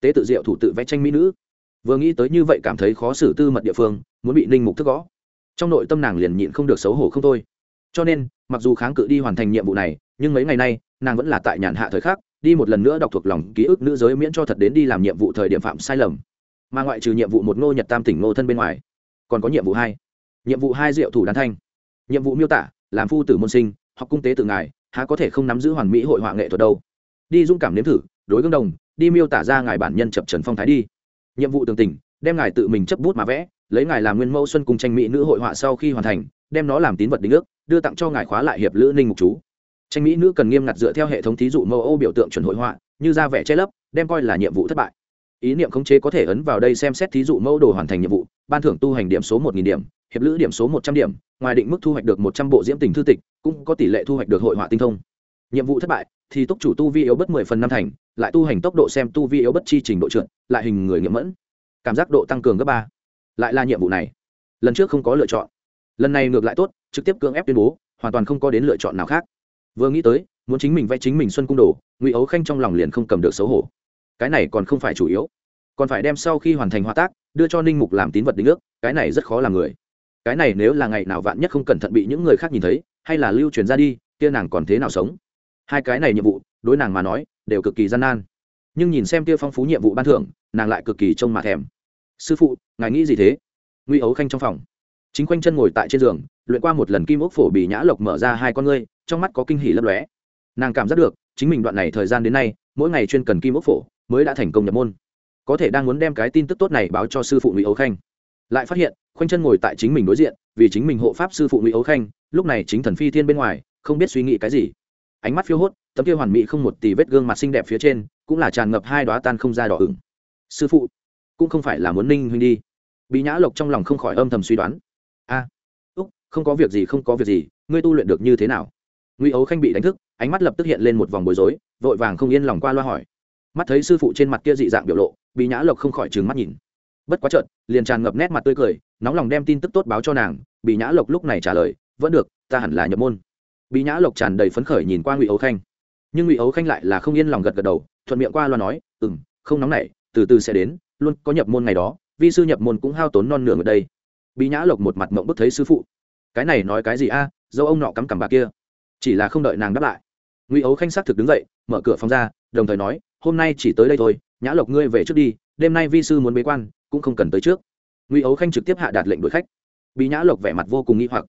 tế tự diệu thủ tự vẽ tranh mỹ nữ. Vừa nghĩ tới như vậy cảm thấy khó xử tư mật địa phương, muốn bị ninh mục thức gõ. Trong nội tâm nàng liền nhịn không được xấu hổ không thôi. Cho nên, mặc dù kháng cự đi hoàn thành nhiệm vụ này, nhưng mấy ngày nay, nàng vẫn là tại nhàn hạ thời khắc, đi một lần nữa đọc thuộc lòng ký ức nữ giới miễn cho thật đến đi làm nhiệm vụ thời điểm phạm sai lầm. Mà ngoại trừ nhiệm vụ một ngô nhật tam tỉnh ngô thân bên ngoài còn có nhiệm vụ hai. Nhiệm vụ hai diệu thủ đán thanh. Nhiệm vụ miêu tả, làm phu tử môn sinh, học cung tế từ ngài, há có thể không nắm giữ hoàn mỹ hội họa nghệ thuật đâu. Đi dung cảm nếm thử, đối gương đồng, đi miêu tả ra ngài bản nhân chập trần phong thái đi. Nhiệm vụ tường tình đem ngài tự mình chấp bút mà vẽ, lấy ngài làm nguyên mẫu xuân cùng tranh mỹ nữ hội họa sau khi hoàn thành, đem nó làm tín vật đính ước, đưa tặng cho ngài khóa lại hiệp lữ ninh mục chú. Tranh mỹ nữ cần nghiêm ngặt dựa theo hệ thống thí dụ mẫu ô biểu tượng chuẩn hội họa, như ra vẻ che lấp, đem coi là nhiệm vụ thất bại. Ý niệm khống chế có thể ấn vào đây xem xét thí dụ mẫu đồ hoàn thành nhiệm vụ ban thưởng tu hành điểm số một nghìn điểm, hiệp lữ điểm số một trăm điểm, ngoài định mức thu hoạch được một trăm bộ diễm tình thư tịch, cũng có tỷ lệ thu hoạch được hội họa tinh thông. Nhiệm vụ thất bại, thì túc chủ tu vi yếu bất mười phần năm thành, lại tu hành tốc độ xem tu vi yếu bất chi trình độ trượt, lại hình người nghiệm mẫn. Cảm giác độ tăng cường gấp ba. Lại là nhiệm vụ này. Lần trước không có lựa chọn. Lần này ngược lại tốt, trực tiếp cưỡng ép tuyên bố, hoàn toàn không có đến lựa chọn nào khác. Vừa nghĩ tới, muốn chính mình vẽ chính mình xuân cung đồ, ngụy ấu khanh trong lòng liền không cầm được xấu hổ. Cái này còn không phải chủ yếu còn phải đem sau khi hoàn thành hóa tác, đưa cho ninh mục làm tín vật đính ước, cái này rất khó làm người. Cái này nếu là ngày nào vạn nhất không cẩn thận bị những người khác nhìn thấy, hay là lưu truyền ra đi, kia nàng còn thế nào sống? Hai cái này nhiệm vụ, đối nàng mà nói, đều cực kỳ gian nan. Nhưng nhìn xem kia phong phú nhiệm vụ ban thưởng, nàng lại cực kỳ trông mà thèm. Sư phụ, ngài nghĩ gì thế? Nguy ấu khanh trong phòng. Chính quanh chân ngồi tại trên giường, luyện qua một lần kim ốc phổ bị nhã lộc mở ra hai con ngươi, trong mắt có kinh hỉ lấp lóe. Nàng cảm giác được, chính mình đoạn này thời gian đến nay, mỗi ngày chuyên cần kim ốc phổ, mới đã thành công nhập môn có thể đang muốn đem cái tin tức tốt này báo cho sư phụ ngụy ấu khanh. Lại phát hiện, khoanh chân ngồi tại chính mình đối diện, vì chính mình hộ pháp sư phụ ngụy ấu khanh, lúc này chính thần phi thiên bên ngoài, không biết suy nghĩ cái gì. Ánh mắt phiêu hốt, tấm kia hoàn mỹ không một tỷ vết gương mặt xinh đẹp phía trên, cũng là tràn ngập hai đoá tan không ra đỏ ửng. Sư phụ, cũng không phải là muốn ninh huynh đi. Bị nhã lộc trong lòng không khỏi âm thầm suy đoán. A, úc, không có việc gì, không có việc gì, ngươi tu luyện được như thế nào? Ngụy ấu khanh bị đánh thức, ánh mắt lập tức hiện lên một vòng bối rối, vội vàng không yên lòng qua loa hỏi mắt thấy sư phụ trên mặt kia dị dạng biểu lộ bị nhã lộc không khỏi trừng mắt nhìn. Bất quá trợt liền tràn ngập nét mặt tươi cười, nóng lòng đem tin tức tốt báo cho nàng bị nhã lộc lúc này trả lời, vẫn được, ta hẳn là nhập môn. Bị nhã lộc tràn đầy phấn khởi nhìn qua ngụy ấu khanh. Nhưng ngụy ấu khanh lại là không yên lòng gật gật đầu, thuận miệng qua loa nói ừ m không nóng nảy, từ từ sẽ đến, luôn có nhập môn ngày đó, vi sư nhập môn cũng hao tốn non nửa ở đây. Bị nhã lộc một mặt mộng bức thấy sư phụ. Cái này nói cái gì a, dâu ông nọ cắm cằm bà kia. Chỉ là không đợi nàng đáp lại, ngụy ấu khanh xác thực đứng dậy, mở cửa phòng ra, đồng thời nói hôm nay chỉ tới đây thôi, nhã lộc ngươi về trước đi, đêm nay vi sư muốn bế quan, cũng không cần tới trước. Ngụy ấu khanh trực tiếp hạ đạt lệnh đuổi khách. Bị nhã lộc vẻ mặt vô cùng nghi hoặc,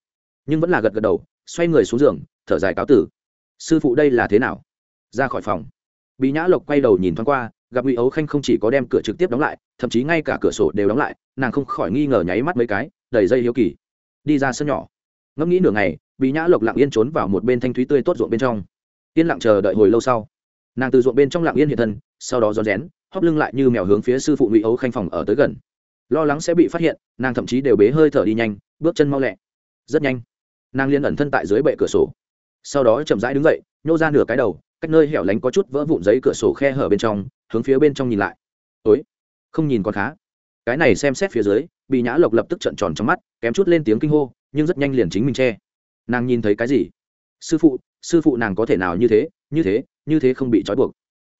nhưng vẫn là gật gật đầu, xoay người xuống giường, thở dài cáo tử. Sư phụ đây là thế nào? Ra khỏi phòng. Bị nhã lộc quay đầu nhìn thoáng qua, gặp ngụy ấu khanh không chỉ có đem cửa trực tiếp đóng lại, thậm chí ngay cả cửa sổ đều đóng lại, nàng không khỏi nghi ngờ nháy mắt mấy cái, đầy dây hiếu kỳ. Đi ra sân nhỏ. Ngẫm nghĩ nửa ngày, bị nhã lộc lặng yên trốn vào một bên thanh thúy tươi tốt ruộng bên trong. Yên lặng chờ đợi hồi lâu sau nàng từ ruộng bên trong lặng yên hiện thân, sau đó rón rén hóp lưng lại như mèo hướng phía sư phụ ngụy ấu khanh phòng ở tới gần. Lo lắng sẽ bị phát hiện, nàng thậm chí đều bế hơi thở đi nhanh, bước chân mau lẹ. Rất nhanh, nàng liên ẩn thân tại dưới bệ cửa sổ. Sau đó chậm rãi đứng dậy, nhô ra nửa cái đầu, cách nơi hẻo lánh có chút vỡ vụn giấy cửa sổ khe hở bên trong, hướng phía bên trong nhìn lại. Ối không nhìn còn khá. Cái này xem xét phía dưới bị nhã lộc lập tức trận tròn trong mắt, kém chút lên tiếng kinh hô, nhưng rất nhanh liền chính mình che. Nàng nhìn thấy cái gì? Sư phụ sư phụ nàng có thể nào như thế như thế như thế không bị trói buộc.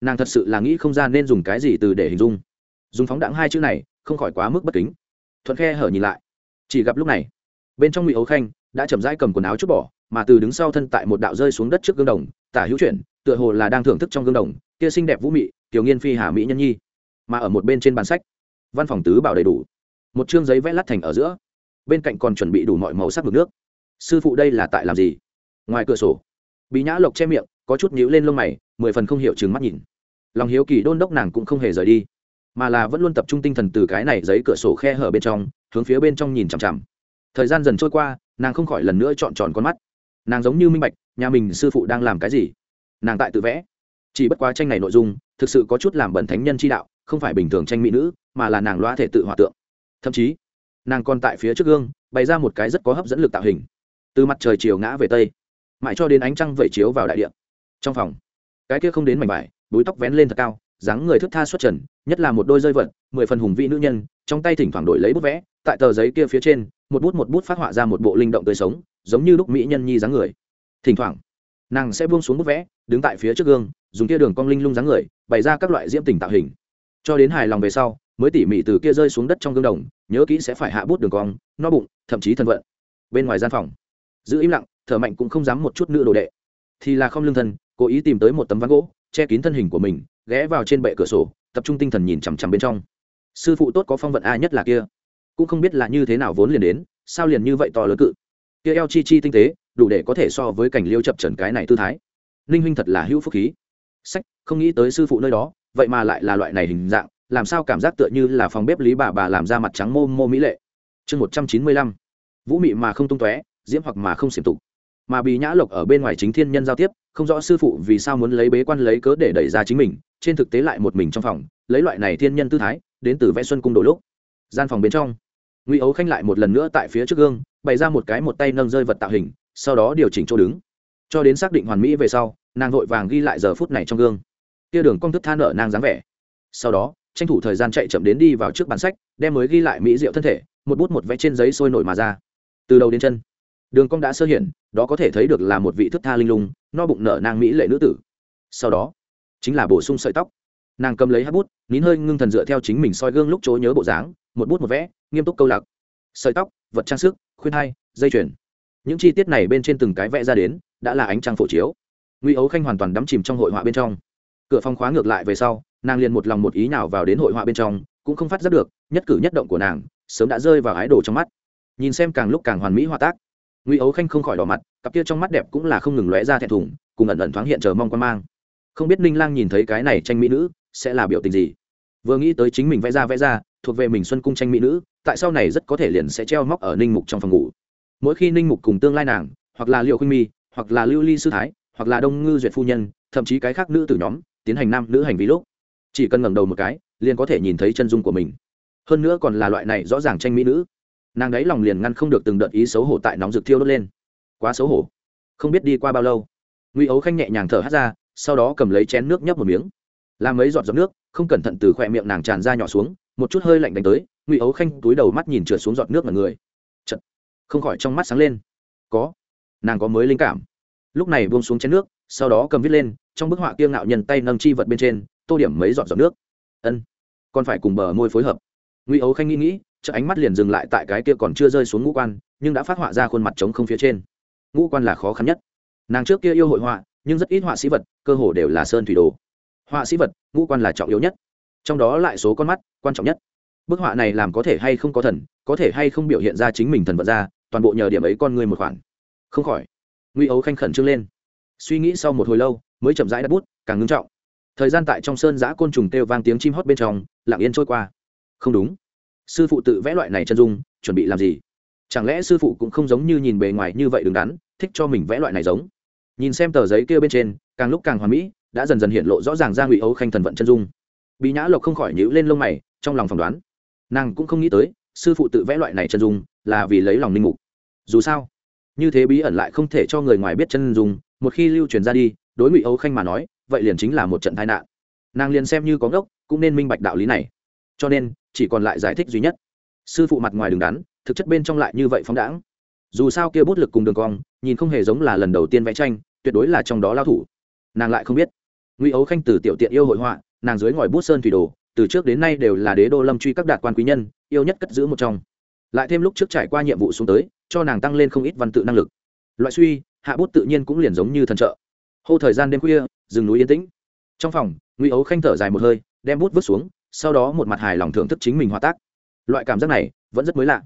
Nàng thật sự là nghĩ không ra nên dùng cái gì từ để hình dung. Dùng phóng đẳng hai chữ này, không khỏi quá mức bất kính. Thuận khe hở nhìn lại. Chỉ gặp lúc này, bên trong ngụy ấu khanh đã chậm rãi cầm quần áo chút bỏ, mà từ đứng sau thân tại một đạo rơi xuống đất trước gương đồng, tả hữu chuyển tựa hồ là đang thưởng thức trong gương đồng, kia xinh đẹp vũ mị tiểu nghiên phi hà mỹ nhân nhi. Mà ở một bên trên bàn sách, văn phòng tứ bảo đầy đủ. Một chương giấy vẽ lát thành ở giữa. Bên cạnh còn chuẩn bị đủ mọi màu sắc mực nước. Sư phụ đây là tại làm gì? Ngoài cửa sổ. Bị nhã lộc che miệng, có chút nhíu lên lông mày, mười phần không hiểu chừng mắt nhìn. Lòng hiếu kỳ đôn đốc nàng cũng không hề rời đi, mà là vẫn luôn tập trung tinh thần từ cái này giấy cửa sổ khe hở bên trong, hướng phía bên trong nhìn chằm chằm. Thời gian dần trôi qua, nàng không khỏi lần nữa chọn tròn con mắt. Nàng giống như minh bạch, nhà mình sư phụ đang làm cái gì. Nàng tại tự vẽ. Chỉ bất quá tranh này nội dung, thực sự có chút làm bẩn thánh nhân chi đạo, không phải bình thường tranh mỹ nữ, mà là nàng loa thể tự hòa tượng. Thậm chí, nàng còn tại phía trước gương, bày ra một cái rất có hấp dẫn lực tạo hình. Từ mặt trời chiều ngã về tây mãi cho đến ánh trăng vẩy chiếu vào đại điện trong phòng, cái kia không đến mảnh vải, búi tóc vén lên thật cao, dáng người thức tha xuất trần, nhất là một đôi rơi vật, mười phần hùng vị nữ nhân, trong tay thỉnh thoảng đổi lấy bút vẽ, tại tờ giấy kia phía trên, một bút một bút phát họa ra một bộ linh động tươi sống, giống như lúc mỹ nhân nhi dáng người. Thỉnh thoảng, nàng sẽ buông xuống bút vẽ, đứng tại phía trước gương, dùng kia đường cong linh lung dáng người, bày ra các loại diễm tình tạo hình. Cho đến hài lòng về sau, mới tỉ mỉ từ kia rơi xuống đất trong gương đồng, nhớ kỹ sẽ phải hạ bút đường cong, no bụng, thậm chí thân vận bên ngoài gian phòng, giữ im lặng thở mạnh cũng không dám một chút nữa đồ đệ. Thì là không lương thân, cố ý tìm tới một tấm ván gỗ, che kín thân hình của mình, ghé vào trên bệ cửa sổ, tập trung tinh thần nhìn chằm chằm bên trong. Sư phụ tốt có phong vận a nhất là kia? Cũng không biết là như thế nào vốn liền đến, sao liền như vậy to lớn cự? Kia eo chi chi tinh tế, đủ để có thể so với cảnh liêu chập trần cái này tư thái. Ninh huynh thật là hữu phúc khí. Sách, không nghĩ tới sư phụ nơi đó, vậy mà lại là loại này hình dạng, làm sao cảm giác tựa như là phòng bếp lý bà bà làm ra mặt trắng mô mô mỹ lệ. Chương một trăm chín mươi lăm. Vũ mị mà không tung tóe, diễm hoặc mà không xiểm tục mà bị nhã lộc ở bên ngoài chính thiên nhân giao tiếp, không rõ sư phụ vì sao muốn lấy bế quan lấy cớ để đẩy ra chính mình, trên thực tế lại một mình trong phòng, lấy loại này thiên nhân tư thái, đến từ vẽ xuân cung đôi lúc. Gian phòng bên trong, ngụy ấu khanh lại một lần nữa tại phía trước gương, bày ra một cái một tay nâng rơi vật tạo hình, sau đó điều chỉnh chỗ đứng. Cho đến xác định hoàn mỹ về sau, nàng vội vàng ghi lại giờ phút này trong gương. Kia đường công thức than nợ nàng dáng vẻ. Sau đó, tranh thủ thời gian chạy chậm đến đi vào trước bản sách, đem mới ghi lại mỹ diệu thân thể, một bút một vẽ trên giấy sôi nổi mà ra. Từ đầu đến chân đường cong đã sơ hiện đó có thể thấy được là một vị thức tha linh lung, no bụng nở nang mỹ lệ nữ tử. Sau đó, chính là bổ sung sợi tóc. Nàng cầm lấy hát bút, nín hơi ngưng thần dựa theo chính mình soi gương lúc chỗ nhớ bộ dáng, một bút một vẽ, nghiêm túc câu lạc. Sợi tóc, vật trang sức, khuyên hai dây chuyền. Những chi tiết này bên trên từng cái vẽ ra đến, đã là ánh trăng phổ chiếu. Ngụy ấu khanh hoàn toàn đắm chìm trong hội họa bên trong. Cửa phòng khóa ngược lại về sau, nàng liền một lòng một ý nào vào đến hội họa bên trong, cũng không phát giác được, nhất cử nhất động của nàng sớm đã rơi vào ái đồ trong mắt. Nhìn xem càng lúc càng hoàn mỹ họa tác ngụy ấu khanh không khỏi đỏ mặt, cặp kia trong mắt đẹp cũng là không ngừng lóe ra thẹn thùng, cùng ẩn ẩn thoáng hiện chờ mong quan mang. Không biết ninh lang nhìn thấy cái này tranh mỹ nữ, sẽ là biểu tình gì? Vừa nghĩ tới chính mình vẽ ra vẽ ra, thuộc về mình xuân cung tranh mỹ nữ, tại sau này rất có thể liền sẽ treo móc ở ninh mục trong phòng ngủ? Mỗi khi ninh mục cùng tương lai nàng, hoặc là liệu khuynh mi, hoặc là lưu ly sư thái, hoặc là đông ngư duyệt phu nhân, thậm chí cái khác nữ từ nhóm, tiến hành nam nữ hành vi lúc, chỉ cần ngẩng đầu một cái, liền có thể nhìn thấy chân dung của mình. Hơn nữa còn là loại này rõ ràng tranh mỹ nữ nàng ấy lòng liền ngăn không được từng đợt ý xấu hổ tại nóng rực thiêu đốt lên. Quá xấu hổ. Không biết đi qua bao lâu, ngụy ấu khanh nhẹ nhàng thở hắt ra, sau đó cầm lấy chén nước nhấp một miếng. Làm mấy giọt giọt nước, không cẩn thận từ khỏe miệng nàng tràn ra nhỏ xuống, một chút hơi lạnh đánh tới, ngụy ấu khanh túi đầu mắt nhìn trượt xuống giọt nước mà người. Chật. không khỏi trong mắt sáng lên. Có, nàng có mới linh cảm. Lúc này buông xuống chén nước, sau đó cầm viết lên, trong bức họa kia ngạo nhân tay nâng chi vật bên trên, tô điểm mấy giọt giọt nước. Ân, còn phải cùng bờ môi phối hợp. Ngụy ấu khanh nghĩ nghĩ chợ ánh mắt liền dừng lại tại cái kia còn chưa rơi xuống ngũ quan, nhưng đã phát họa ra khuôn mặt trống không phía trên. Ngũ quan là khó khăn nhất. Nàng trước kia yêu hội họa, nhưng rất ít họa sĩ vật, cơ hồ đều là sơn thủy đồ. Họa sĩ vật, ngũ quan là trọng yếu nhất. Trong đó lại số con mắt, quan trọng nhất. Bức họa này làm có thể hay không có thần, có thể hay không biểu hiện ra chính mình thần vật ra, toàn bộ nhờ điểm ấy con người một khoản. Không khỏi nguy ấu khanh khẩn trương lên. Suy nghĩ sau một hồi lâu, mới chậm rãi đặt bút, càng ngưng trọng. Thời gian tại trong sơn giã côn trùng kêu vang tiếng chim hót bên trong, lặng yên trôi qua. Không đúng sư phụ tự vẽ loại này chân dung, chuẩn bị làm gì? Chẳng lẽ sư phụ cũng không giống như nhìn bề ngoài như vậy đứng đắn, thích cho mình vẽ loại này giống? Nhìn xem tờ giấy kia bên trên, càng lúc càng hoàn mỹ, đã dần dần hiện lộ rõ ràng ra ngụy ấu khanh thần vận chân dung. Bị nhã lộc không khỏi nhíu lên lông mày, trong lòng phỏng đoán, nàng cũng không nghĩ tới, sư phụ tự vẽ loại này chân dung là vì lấy lòng ninh mục. Dù sao, như thế bí ẩn lại không thể cho người ngoài biết chân dung, một khi lưu truyền ra đi, đối ngụy ấu khanh mà nói, vậy liền chính là một trận tai nạn. Nàng liền xem như có ngốc, cũng nên minh bạch đạo lý này cho nên, chỉ còn lại giải thích duy nhất. Sư phụ mặt ngoài đứng đắn, thực chất bên trong lại như vậy phóng đãng. Dù sao kia bút lực cùng đường cong, nhìn không hề giống là lần đầu tiên vẽ tranh, tuyệt đối là trong đó lao thủ. Nàng lại không biết. Ngụy ấu khanh từ tiểu tiện yêu hội họa, nàng dưới ngòi bút sơn thủy đồ, từ trước đến nay đều là đế đô lâm truy các đạt quan quý nhân, yêu nhất cất giữ một trong. Lại thêm lúc trước trải qua nhiệm vụ xuống tới, cho nàng tăng lên không ít văn tự năng lực. Loại suy, hạ bút tự nhiên cũng liền giống như thần trợ. Hô thời gian đêm khuya, rừng núi yên tĩnh. Trong phòng, ngụy ấu khanh thở dài một hơi, đem bút vứt xuống sau đó một mặt hài lòng thưởng thức chính mình hòa tác. Loại cảm giác này vẫn rất mới lạ.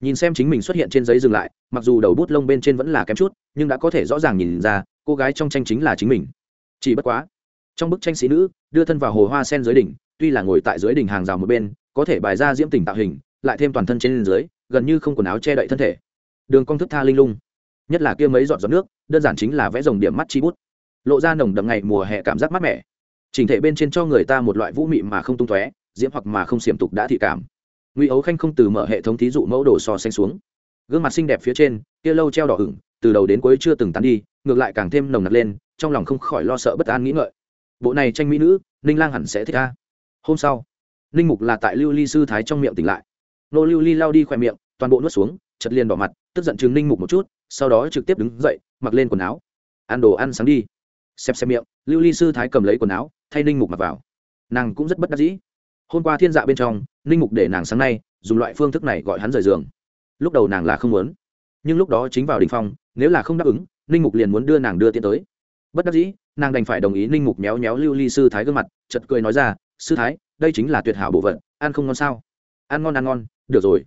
Nhìn xem chính mình xuất hiện trên giấy dừng lại, mặc dù đầu bút lông bên trên vẫn là kém chút, nhưng đã có thể rõ ràng nhìn ra, cô gái trong tranh chính là chính mình. Chỉ bất quá, trong bức tranh sĩ nữ, đưa thân vào hồ hoa sen dưới đỉnh, tuy là ngồi tại dưới đỉnh hàng rào một bên, có thể bài ra diễm tình tạo hình, lại thêm toàn thân trên dưới, gần như không quần áo che đậy thân thể. Đường cong thức tha linh lung. Nhất là kia mấy giọt giọt nước, đơn giản chính là vẽ dòng điểm mắt chi bút. Lộ ra nồng đậm ngày mùa hè cảm giác mát mẻ chỉnh thể bên trên cho người ta một loại vũ mị mà không tung tóe, diễm hoặc mà không xiểm tục đã thị cảm. Ngụy ấu khanh không từ mở hệ thống thí dụ mẫu đồ so xanh xuống. Gương mặt xinh đẹp phía trên, kia lâu treo đỏ ửng, từ đầu đến cuối chưa từng tán đi, ngược lại càng thêm nồng nặc lên, trong lòng không khỏi lo sợ bất an nghĩ ngợi. Bộ này tranh mỹ nữ, ninh lang hẳn sẽ thích ta hôm sau, ninh mục là tại lưu ly sư thái trong miệng tỉnh lại. Nô lưu ly lao đi khỏe miệng, toàn bộ nuốt xuống chật liền đỏ mặt, tức giận chừng ninh mục một chút, sau đó trực tiếp đứng dậy, mặc lên quần áo. Ăn đồ ăn sáng đi. Xem xem miệng, lưu ly sư thái cầm lấy quần áo thay ninh mục mặc vào. Nàng cũng rất bất đắc dĩ. Hôm qua thiên dạ bên trong, ninh mục để nàng sáng nay, dùng loại phương thức này gọi hắn rời giường. Lúc đầu nàng là không muốn, nhưng lúc đó chính vào đình phong, nếu là không đáp ứng, ninh mục liền muốn đưa nàng đưa tiến tới. Bất đắc dĩ, nàng đành phải đồng ý ninh mục méo méo lưu ly sư thái gương mặt chật cười nói ra, sư thái, đây chính là tuyệt hảo bộ vận ăn không ngon sao? Ăn ngon ăn ngon, được rồi.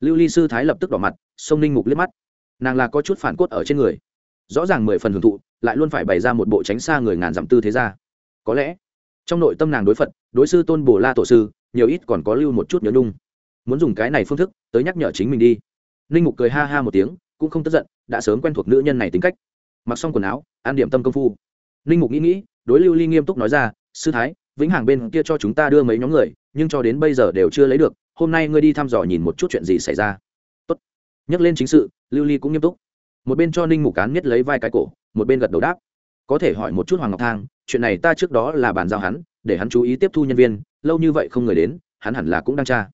Lưu ly sư thái lập tức đỏ mặt, xông ninh mục liếc mắt. Nàng là có chút phản cốt ở trên người. Rõ ràng mười phần hưởng thụ, lại luôn phải bày ra một bộ tránh xa người ngàn dặm tư thế ra. Có lẽ trong nội tâm nàng đối phật, đối sư tôn bồ la tổ sư, nhiều ít còn có lưu một chút nhớ nung muốn dùng cái này phương thức, tới nhắc nhở chính mình đi. Ninh mục cười ha ha một tiếng, cũng không tức giận, đã sớm quen thuộc nữ nhân này tính cách. Mặc xong quần áo ăn điểm tâm công phu. Ninh mục nghĩ nghĩ, đối lưu ly nghiêm túc nói ra, sư thái, vĩnh hằng bên kia cho chúng ta đưa mấy nhóm người, nhưng cho đến bây giờ đều chưa lấy được, hôm nay ngươi đi thăm dò nhìn một chút chuyện gì xảy ra. Tốt. nhắc lên chính sự, lưu ly cũng nghiêm túc. Một bên cho ninh mục cán nhất lấy vai cái cổ, một bên gật đầu đáp có thể hỏi một chút hoàng ngọc thang, chuyện này ta trước đó là bàn giao hắn, để hắn chú ý tiếp thu nhân viên, lâu như vậy không người đến, hắn hẳn là cũng đang tra.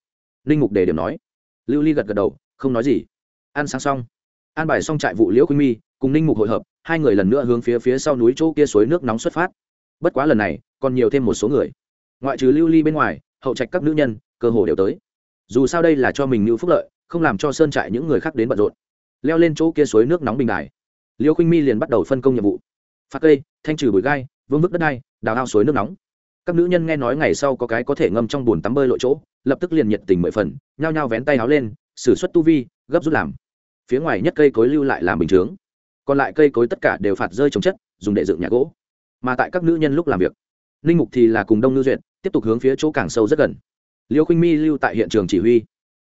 Ninh mục đề điểm nói. Lưu ly gật gật đầu, không nói gì. Ăn sáng xong. An bài xong trại vụ liễu khuynh mi, cùng ninh mục hội hợp, hai người lần nữa hướng phía phía sau núi chỗ kia suối nước nóng xuất phát. Bất quá lần này, còn nhiều thêm một số người. Ngoại trừ lưu ly bên ngoài, hậu trạch các nữ nhân, cơ hồ đều tới. Dù sao đây là cho mình ngưu phúc lợi, không làm cho sơn trại những người khác đến bận rộn. Leo lên chỗ kia suối nước nóng bình đài. Liễu khinh mi liền bắt đầu phân công nhiệm vụ phạt cây, thanh trừ bụi gai, vương vức đất đai, đào ao suối nước nóng. Các nữ nhân nghe nói ngày sau có cái có thể ngâm trong bùn tắm bơi lội chỗ, lập tức liền nhiệt tình mười phần, nhao nhao vén tay áo lên xử suất tu vi, gấp rút làm. Phía ngoài nhất cây cối lưu lại làm bình chướng. Còn lại cây cối tất cả đều phạt rơi trồng chất, dùng để dựng nhà gỗ. Mà tại các nữ nhân lúc làm việc linh mục thì là cùng đông ngư duyệt, tiếp tục hướng phía chỗ càng sâu rất gần. Liêu khinh mi lưu tại hiện trường chỉ huy.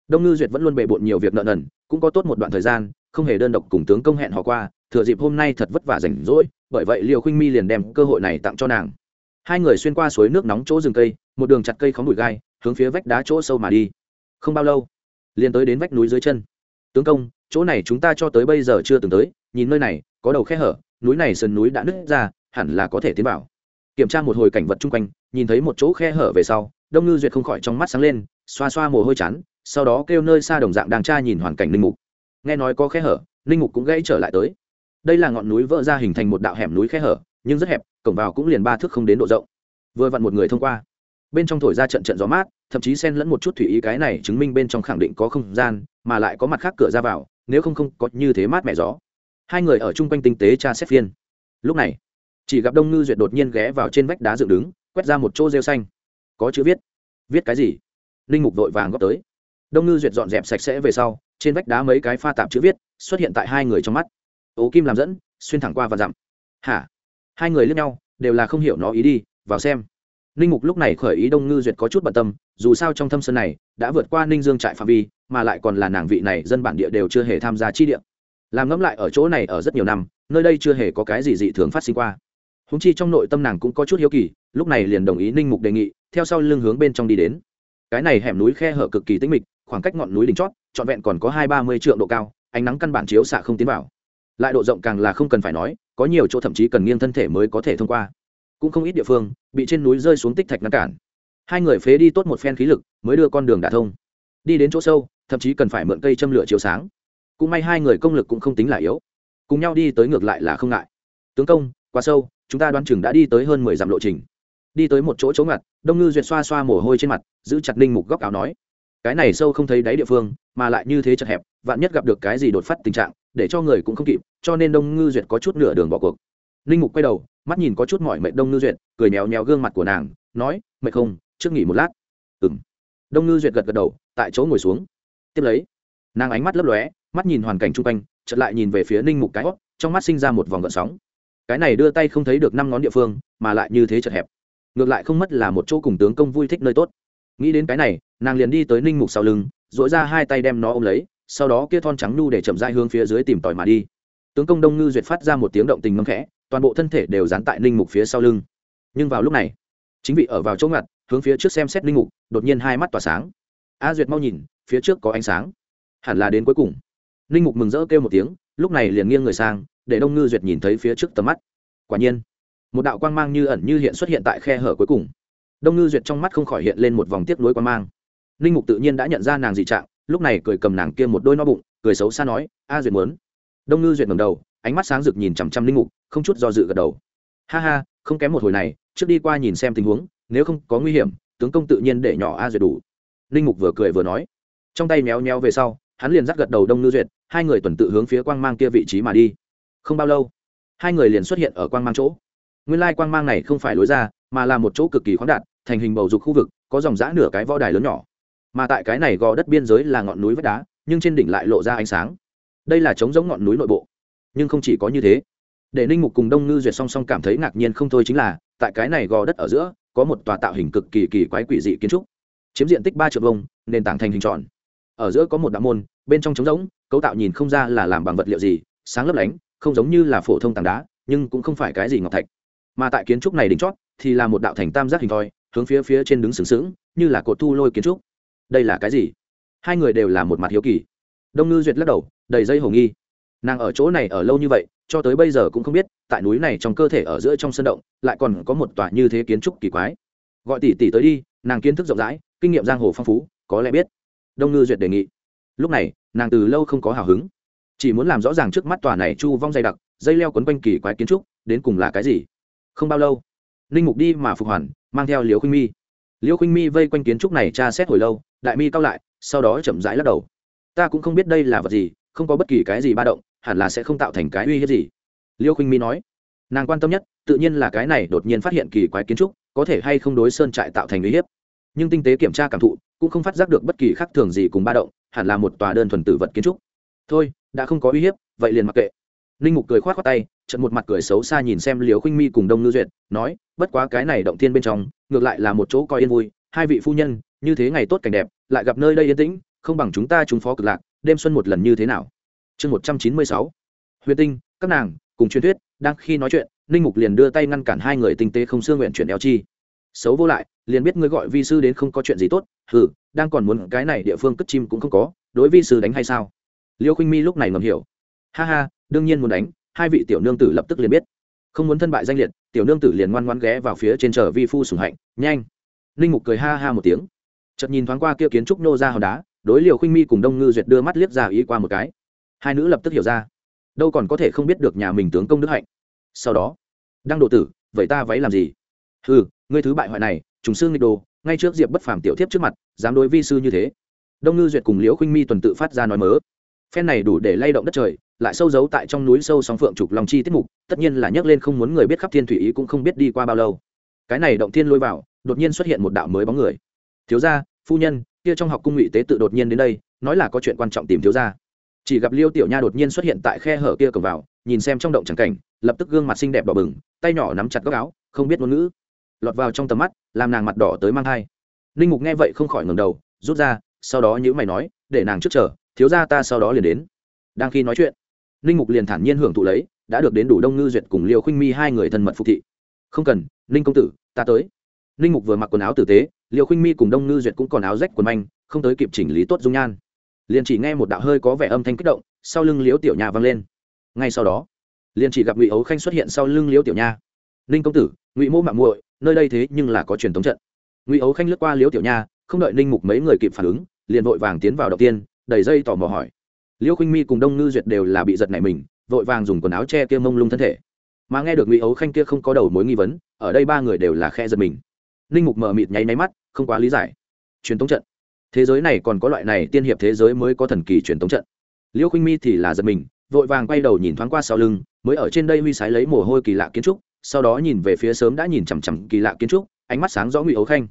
Đông ngư duyệt vẫn luôn bề bộn nhiều việc nợ nần, cũng có tốt một đoạn thời gian, không hề đơn độc cùng tướng công hẹn họ qua, thừa dịp hôm nay thật vất vả rảnh rỗi bởi vậy liều khinh mi liền đem cơ hội này tặng cho nàng. Hai người xuyên qua suối nước nóng chỗ rừng cây, một đường chặt cây khóng bụi gai, hướng phía vách đá chỗ sâu mà đi. Không bao lâu, liền tới đến vách núi dưới chân. Tướng công, chỗ này chúng ta cho tới bây giờ chưa từng tới, nhìn nơi này, có đầu khe hở, núi này sườn núi đã nứt ra, hẳn là có thể tiến vào. Kiểm tra một hồi cảnh vật chung quanh, nhìn thấy một chỗ khe hở về sau, đông ngư duyệt không khỏi trong mắt sáng lên, xoa xoa mồ hôi chán, sau đó kêu nơi xa đồng dạng đang tra nhìn hoàn cảnh linh mục. Nghe nói có khe hở linh mục cũng gãy trở lại tới đây là ngọn núi vỡ ra hình thành một đạo hẻm núi khe hở, nhưng rất hẹp, cổng vào cũng liền ba thước không đến độ rộng. Vừa vặn một người thông qua. Bên trong thổi ra trận trận gió mát, thậm chí xen lẫn một chút thủy ý cái này chứng minh bên trong khẳng định có không gian, mà lại có mặt khác cửa ra vào, nếu không không có như thế mát mẻ gió. Hai người ở chung quanh tinh tế tra xét phiên. Lúc này, chỉ gặp đông ngư duyệt đột nhiên ghé vào trên vách đá dựng đứng, quét ra một chỗ rêu xanh. Có chữ viết. Viết cái gì? Linh mục vội vàng góp tới. Đông ngư duyệt dọn dẹp sạch sẽ về sau, trên vách đá mấy cái pha tạp chữ viết xuất hiện tại hai người trong mắt ố kim làm dẫn, xuyên thẳng qua và dặm. Hả? Hai người lướt nhau, đều là không hiểu nó ý đi, vào xem. Ninh mục lúc này khởi ý đông ngư duyệt có chút bận tâm, dù sao trong thâm sơn này, đã vượt qua ninh dương trại phạm vi, mà lại còn là nàng vị này dân bản địa đều chưa hề tham gia chi địa. Làm ngẫm lại ở chỗ này ở rất nhiều năm, nơi đây chưa hề có cái gì dị thường phát sinh qua. Húng chi trong nội tâm nàng cũng có chút hiếu kỳ, lúc này liền đồng ý ninh mục đề nghị, theo sau lưng hướng bên trong đi đến. Cái này hẻm núi khe hở cực kỳ tĩnh mịch, khoảng cách ngọn núi đỉnh chót, trọn vẹn còn có hai ba mươi triệu độ cao, ánh nắng căn bản chiếu xạ không tiến vào lại độ rộng càng là không cần phải nói, có nhiều chỗ thậm chí cần nghiêng thân thể mới có thể thông qua. Cũng không ít địa phương, bị trên núi rơi xuống tích thạch ngăn cản. Hai người phế đi tốt một phen khí lực, mới đưa con đường đả thông. Đi đến chỗ sâu, thậm chí cần phải mượn cây châm lửa chiếu sáng. Cũng may hai người công lực cũng không tính là yếu. Cùng nhau đi tới ngược lại là không ngại. Tướng công, quá sâu, chúng ta đoán chừng đã đi tới hơn mười dặm lộ trình. Đi tới một chỗ chỗ ngặt, đông ngư duyệt xoa xoa mồ hôi trên mặt, giữ chặt ninh mục góc áo nói. Cái này sâu không thấy đáy địa phương, mà lại như thế chật hẹp, vạn nhất gặp được cái gì đột phát tình trạng để cho người cũng không kịp, cho nên đông ngư duyệt có chút nửa đường bỏ cuộc. Ninh mục quay đầu, mắt nhìn có chút mỏi mệt đông ngư duyệt, cười méo méo gương mặt của nàng, nói, mệt không? Trước nghỉ một lát. Ừng đông ngư duyệt gật gật đầu, tại chỗ ngồi xuống. Tiếp lấy, nàng ánh mắt lấp lóe, mắt nhìn hoàn cảnh chung quanh, chợt lại nhìn về phía ninh mục cái hót trong mắt sinh ra một vòng gợn sóng. Cái này đưa tay không thấy được năm ngón địa phương, mà lại như thế chật hẹp. Ngược lại không mất là một chỗ cùng tướng công vui thích nơi tốt. Nghĩ đến cái này, nàng liền đi tới ninh mục sau lưng dội ra hai tay đem nó ôm lấy sau đó kia thon trắng nhu để chậm dai hướng phía dưới tìm tòi mà đi. Tướng công đông ngư duyệt phát ra một tiếng động tình ngâm khẽ, toàn bộ thân thể đều dán tại ninh mục phía sau lưng. Nhưng vào lúc này, chính vị ở vào chỗ ngặt, hướng phía trước xem xét ninh mục, đột nhiên hai mắt tỏa sáng. A duyệt mau nhìn, phía trước có ánh sáng. Hẳn là đến cuối cùng. Ninh mục mừng rỡ kêu một tiếng, lúc này liền nghiêng người sang, để đông ngư duyệt nhìn thấy phía trước tầm mắt. Quả nhiên, một đạo quang mang như ẩn như hiện xuất hiện tại khe hở cuối cùng. Đông ngư duyệt trong mắt không khỏi hiện lên một vòng tiếc nuối quang mang. Ninh mục tự nhiên đã nhận ra nàng dị trạng lúc này cười cầm nàng kia một đôi no bụng, cười xấu xa nói, a duyệt muốn. Đông ngư duyệt ngầm đầu, ánh mắt sáng rực nhìn chằm chằm linh mục, không chút do dự gật đầu. Ha ha, không kém một hồi này, trước đi qua nhìn xem tình huống, nếu không có nguy hiểm, tướng công tự nhiên để nhỏ a duyệt đủ. Linh mục vừa cười vừa nói. Trong tay méo méo về sau, hắn liền dắt gật đầu đông ngư duyệt, hai người tuần tự hướng phía quang mang kia vị trí mà đi. Không bao lâu, hai người liền xuất hiện ở quang mang chỗ. Nguyên lai quang mang này không phải lối ra, mà là một chỗ cực kỳ khoáng đạt, thành hình bầu dục khu vực, có dòng giã nửa cái võ đài lớn nhỏ mà tại cái này gò đất biên giới là ngọn núi vách đá, nhưng trên đỉnh lại lộ ra ánh sáng. Đây là trống giống ngọn núi nội bộ, nhưng không chỉ có như thế. Để ninh mục cùng đông ngư duyệt song song cảm thấy ngạc nhiên không thôi chính là, tại cái này gò đất ở giữa, có một tòa tạo hình cực kỳ kỳ quái quỷ dị kiến trúc. Chiếm diện tích ba triệu vông nền tảng thành hình tròn. Ở giữa có một đạo môn, bên trong trống rỗng, cấu tạo nhìn không ra là làm bằng vật liệu gì, sáng lấp lánh, không giống như là phổ thông tảng đá, nhưng cũng không phải cái gì ngọc thạch. Mà tại kiến trúc này đỉnh chót, thì là một đạo thành tam giác hình thoi, hướng phía phía trên đứng sừng sững, như là cột thu lôi kiến trúc đây là cái gì? Hai người đều là một mặt hiếu kỳ. Đông ngư duyệt lắc đầu, đầy dây hồ nghi. Nàng ở chỗ này ở lâu như vậy, cho tới bây giờ cũng không biết, tại núi này trong cơ thể ở giữa trong sân động, lại còn có một tòa như thế kiến trúc kỳ quái. Gọi tỷ tỷ tới đi, nàng kiến thức rộng rãi, kinh nghiệm giang hồ phong phú, có lẽ biết. Đông ngư duyệt đề nghị. Lúc này, nàng từ lâu không có hào hứng. Chỉ muốn làm rõ ràng trước mắt tòa này chu vong dày đặc, dây leo quấn quanh kỳ quái kiến trúc, đến cùng là cái gì? Không bao lâu, ninh mục đi mà phục hoàn, mang theo liều khinh mi liêu khinh mi vây quanh kiến trúc này tra xét hồi lâu, đại mi cao lại, sau đó chậm rãi lắc đầu. Ta cũng không biết đây là vật gì, không có bất kỳ cái gì ba động, hẳn là sẽ không tạo thành cái uy hiếp gì. Liêu khinh mi nói. Nàng quan tâm nhất, tự nhiên là cái này đột nhiên phát hiện kỳ quái kiến trúc, có thể hay không đối sơn trại tạo thành uy hiếp. Nhưng tinh tế kiểm tra cảm thụ, cũng không phát giác được bất kỳ khác thường gì cùng ba động, hẳn là một tòa đơn thuần tử vật kiến trúc. Thôi, đã không có uy hiếp, vậy liền mặc kệ ninh mục cười k h o á t khoác tay trận một mặt cười xấu xa nhìn xem liều khinh mi cùng đông ngư duyệt, nói, bất quá cái này động thiên bên trong, ngược lại là một chỗ coi yên vui, hai vị phu nhân, như thế ngày tốt cảnh đẹp, lại gặp nơi đây yên tĩnh, không bằng chúng ta chúng phó cực lạc, đêm xuân một lần như thế nào? Chương một trăm chín mươi sáu. Huyền tinh, các nàng, cùng truyền thuyết, đang khi nói chuyện ninh mục liền đưa tay ngăn cản hai người tinh tế không xương nguyện chuyển eo chi. Xấu vô lại, liền biết ngươi gọi vi sư đến không có chuyện gì tốt, hừ, đang còn muốn cái này địa phương cất chim cũng không có, đối vi sư đánh hay sao? Liêu khinh mi lúc này ngầm hiểu. Ha ha đương nhiên muốn đánh, hai vị tiểu nương tử lập tức liền biết. Không muốn thân bại danh liệt, tiểu nương tử liền ngoan ngoan ghé vào phía trên chờ vi phu sùng hạnh, nhanh. Ninh mục cười ha ha một tiếng. Chợt nhìn thoáng qua kia kiến trúc nô ra hòn đá, đối liều khinh mi cùng đông ngư duyệt đưa mắt liếc ra ý qua một cái. Hai nữ lập tức hiểu ra, đâu còn có thể không biết được nhà mình tướng công đức hạnh. Sau đó, đăng độ tử, vậy ta váy làm gì? Ừ ngươi thứ bại hoại này, trùng xương nghịch đồ, ngay trước diệp bất phàm tiểu thiếp trước mặt, dám đối vi sư như thế. Đông ngư duyệt cùng liễu khinh mi tuần tự phát ra nói mớ. Phen này đủ để lay động đất trời lại sâu giấu tại trong núi sâu sóng phượng trục lòng chi tiết mục, tất nhiên là nhấc lên không muốn người biết khắp thiên thủy ý cũng không biết đi qua bao lâu. Cái này động thiên lôi vào, đột nhiên xuất hiện một đạo mới bóng người. Thiếu gia, phu nhân, kia trong học cung ngụy tế tự đột nhiên đến đây, nói là có chuyện quan trọng tìm thiếu gia. Chỉ gặp liêu tiểu nha đột nhiên xuất hiện tại khe hở kia cầm vào, nhìn xem trong động chẳng cảnh, lập tức gương mặt xinh đẹp đỏ bừng, tay nhỏ nắm chặt góc áo, không biết ngôn ngữ. Lọt vào trong tầm mắt, làm nàng mặt đỏ tới mang thai. Ninh mục nghe vậy không khỏi ngầm đầu, rút ra, sau đó nhữ mày nói, để nàng trước chờ, thiếu gia ta sau đó liền đến. Đang khi nói chuyện ninh mục liền thản nhiên hưởng thụ lấy, đã được đến đủ đông ngư duyệt cùng liêu khinh mi hai người thân mật phục thị. Không cần, ninh công tử, ta tới. Ninh mục vừa mặc quần áo tử tế, liêu khinh mi cùng đông ngư duyệt cũng còn áo rách quần manh, không tới kịp chỉnh lý tốt dung nhan. Liền chỉ nghe một đạo hơi có vẻ âm thanh kích động, sau lưng liễu tiểu nhà vang lên. Ngay sau đó, liền chỉ gặp ngụy ấu khanh xuất hiện sau lưng liễu tiểu nha. Ninh công tử, ngụy mô mạng muội, nơi đây thế nhưng là có truyền thống trận. Ngụy ấu khanh lướt qua liễu tiểu nha, không đợi ninh mục mấy người kịp phản ứng, liền vội vàng tiến vào đầu tiên, đầy dây tò mò hỏi liễu khinh mi cùng đông ngư duyệt đều là bị giật này mình, vội vàng dùng quần áo che kia mông lung thân thể. Mà nghe được ngụy ấu khanh kia không có đầu mối nghi vấn, ở đây ba người đều là khe giật mình. Ninh mục mờ mịt nháy máy mắt, không quá lý giải. Truyền thống trận. Thế giới này còn có loại này tiên hiệp thế giới mới có thần kỳ truyền thống trận. Liễu khinh mi thì là giật mình, vội vàng quay đầu nhìn thoáng qua sau lưng, mới ở trên đây huy sái lấy mồ hôi kỳ lạ kiến trúc, sau đó nhìn về phía sớm đã nhìn chằm chằm kỳ lạ kiến trúc, ánh mắt sáng rõ ngụy ấu khanh.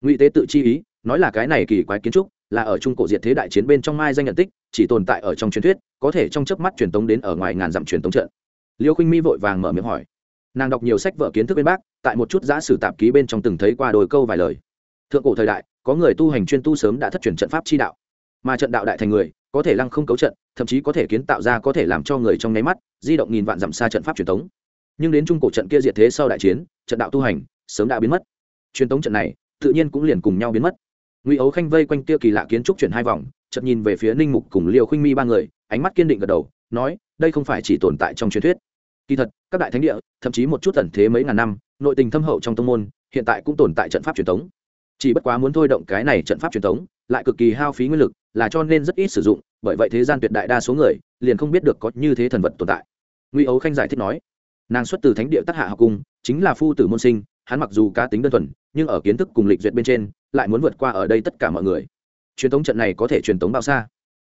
Ngụy tế tự chi ý, nói là cái này kỳ quái kiến trúc là ở trung cổ diệt thế đại chiến bên trong mai danh nhận tích, chỉ tồn tại ở trong truyền thuyết, có thể trong chớp mắt truyền tống đến ở ngoài ngàn dặm truyền tống trận. Liêu khinh mi vội vàng mở miệng hỏi. Nàng đọc nhiều sách vở kiến thức bên bác, tại một chút giã sử tạp ký bên trong từng thấy qua đôi câu vài lời. Thượng cổ thời đại, có người tu hành chuyên tu sớm đã thất truyền trận pháp chi đạo. Mà trận đạo đại thành người, có thể lăng không cấu trận, thậm chí có thể kiến tạo ra có thể làm cho người trong nháy mắt, di động nghìn vạn dặm xa trận pháp truyền thống nhưng đến trung cổ trận kia diệt thế sau đại chiến, trận đạo tu hành sớm đã biến mất. Truyền thống trận này, tự nhiên cũng liền cùng nhau biến mất ngụy ấu khanh vây quanh kia kỳ lạ kiến trúc chuyển hai vòng, chợt nhìn về phía ninh mục cùng liều khinh mi ba người, ánh mắt kiên định gật đầu, nói, đây không phải chỉ tồn tại trong truyền thuyết. Kỳ thật, các đại thánh địa, thậm chí một chút tần thế mấy ngàn năm, nội tình thâm hậu trong tông môn, hiện tại cũng tồn tại trận pháp truyền thống. Chỉ bất quá muốn thôi động cái này trận pháp truyền thống, lại cực kỳ hao phí nguyên lực, là cho nên rất ít sử dụng, bởi vậy thế gian tuyệt đại đa số người, liền không biết được có như thế thần vật tồn tại. Ngụy ấu khanh giải thích nói, nàng xuất từ thánh địa tác hạ học cung, chính là phu tử môn sinh, hắn mặc dù cá tính đơn thuần, nhưng ở kiến thức cùng lịch duyệt bên trên lại muốn vượt qua ở đây tất cả mọi người. Truyền thống trận này có thể truyền thống bao xa?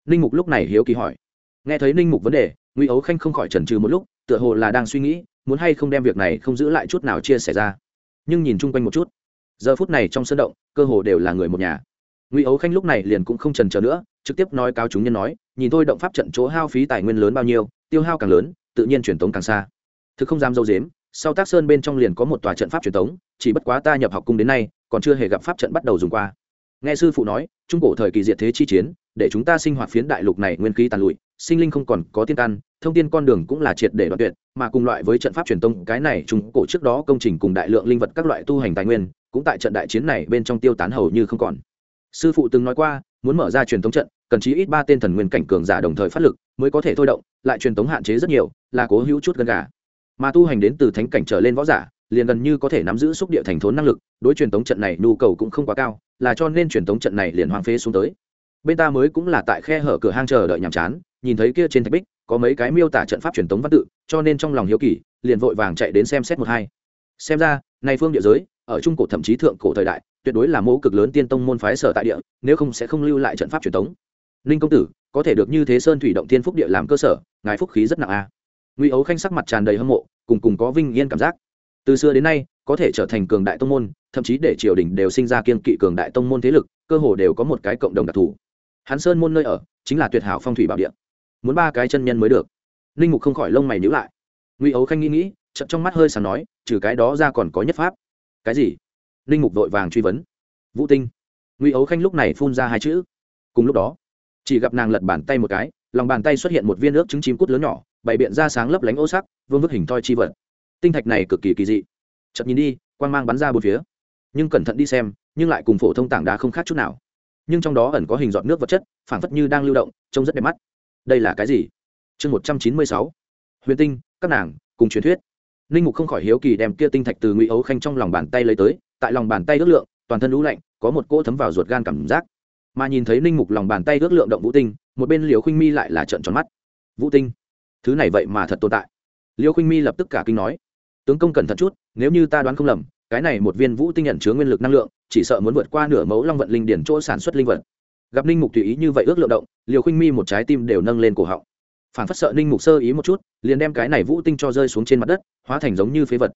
Ninh mục lúc này hiếu kỳ hỏi. Nghe thấy ninh mục vấn đề, ngụy ấu khanh không khỏi trần trừ một lúc, tựa hồ là đang suy nghĩ, muốn hay không đem việc này không giữ lại chút nào chia sẻ ra. Nhưng nhìn chung quanh một chút, giờ phút này trong sân động, cơ hồ đều là người một nhà. Ngụy ấu khanh lúc này liền cũng không trần trờ nữa, trực tiếp nói cáo chúng nhân nói, nhìn thôi, động pháp trận chỗ hao phí tài nguyên lớn bao nhiêu, tiêu hao càng lớn, tự nhiên truyền tống càng xa. Thực không dám dâu dếm, sau tác sơn bên trong liền có một tòa trận pháp truyền tống, chỉ bất quá ta nhập học cung đến nay còn chưa hề gặp pháp trận bắt đầu dùng qua. Nghe sư phụ nói, trung cổ thời kỳ diệt thế chi chiến, để chúng ta sinh hoạt phiến đại lục này nguyên khí tàn lụi, sinh linh không còn có tiên căn, thông tin con đường cũng là triệt để đoạn tuyệt, mà cùng loại với trận pháp truyền tông, cái này trung cổ trước đó công trình cùng đại lượng linh vật các loại tu hành tài nguyên, cũng tại trận đại chiến này bên trong tiêu tán hầu như không còn. Sư phụ từng nói qua, muốn mở ra truyền thống trận, cần chí ít ba tên thần nguyên cảnh cường giả đồng thời phát lực, mới có thể thôi động, lại truyền thống hạn chế rất nhiều, là cố hữu chút gần gà. Mà tu hành đến từ thánh cảnh trở lên võ giả liền gần như có thể nắm giữ xúc địa thành thốn năng lực, đối truyền thống trận này nhu cầu cũng không quá cao, là cho nên truyền thống trận này liền hoang phế xuống tới. Bên ta mới cũng là tại khe hở cửa hang chờ đợi nhàm chán, nhìn thấy kia trên thạch bích, có mấy cái miêu tả trận pháp truyền thống văn tự, cho nên trong lòng hiếu kỳ, liền vội vàng chạy đến xem xét một hai. Xem ra, này phương địa giới, ở trung cổ thậm chí thượng cổ thời đại, tuyệt đối là mẫu cực lớn tiên tông môn phái sở tại địa, nếu không sẽ không lưu lại trận pháp truyền thống ninh công tử, có thể được như thế sơn thủy động tiên phúc địa làm cơ sở, ngài phúc khí rất nặng a. Ngụy ấu khanh sắc mặt tràn đầy hâm mộ, cùng cùng có vinh yên cảm giác từ xưa đến nay, có thể trở thành cường đại tông môn, thậm chí để triều đình đều sinh ra kiên kỵ cường đại tông môn thế lực, cơ hồ đều có một cái cộng đồng đặc thù. Hắn sơn môn nơi ở, chính là tuyệt hảo phong thủy bảo địa. Muốn ba cái chân nhân mới được. Ninh mục không khỏi lông mày nhữ lại. Ngụy ấu khanh nghĩ nghĩ chậm trong mắt hơi sáng nói, trừ cái đó ra còn có nhất pháp. Cái gì? Ninh mục vội vàng truy vấn. Vũ tinh. Ngụy ấu khanh lúc này phun ra hai chữ. Cùng lúc đó, chỉ gặp nàng lật bàn tay một cái, lòng bàn tay xuất hiện một viên ước trứng chim cút lớn nhỏ, bày biện ra sáng lấp lánh ô sắc, vương vức hình thoi chi vật tinh thạch này cực kỳ kỳ dị. Chậm nhìn đi quan g mang bắn ra bốn phía. Nhưng cẩn thận đi xem, nhưng lại cùng phổ thông tảng đá không khác chút nào. Nhưng trong đó ẩn có hình giọt nước vật chất, phảng phất như đang lưu động, trông rất đẹp mắt. Đây là cái gì? Chương một trăm chín mươi sáu. Huyền tinh, các nàng, cùng truyền thuyết. Ninh mục không khỏi hiếu kỳ đem kia tinh thạch từ ngụy ấu khanh trong lòng bàn tay lấy tới, tại lòng bàn tay ước lượng, toàn thân lũ lạnh, có một cỗ thấm vào ruột gan cảm giác. Mà nhìn thấy ninh mục lòng bàn tay ước lượng động vũ tinh, một bên liều khinh mi lại là trợn tròn mắt. Vũ tinh, thứ này vậy mà thật tồn tại. Liêu khinh mi lập tức cả kinh nói tướng công cẩn thận chút, nếu như ta đoán không lầm, cái này một viên vũ tinh nhận chứa nguyên lực năng lượng, chỉ sợ muốn vượt qua nửa mẫu long vận linh điển chỗ sản xuất linh vật. Gặp ninh mục tùy ý như vậy ước lượng động, liều khinh mi một trái tim đều nâng lên cổ họng. Phản phất sợ ninh mục sơ ý một chút, liền đem cái này vũ tinh cho rơi xuống trên mặt đất, hóa thành giống như phế vật.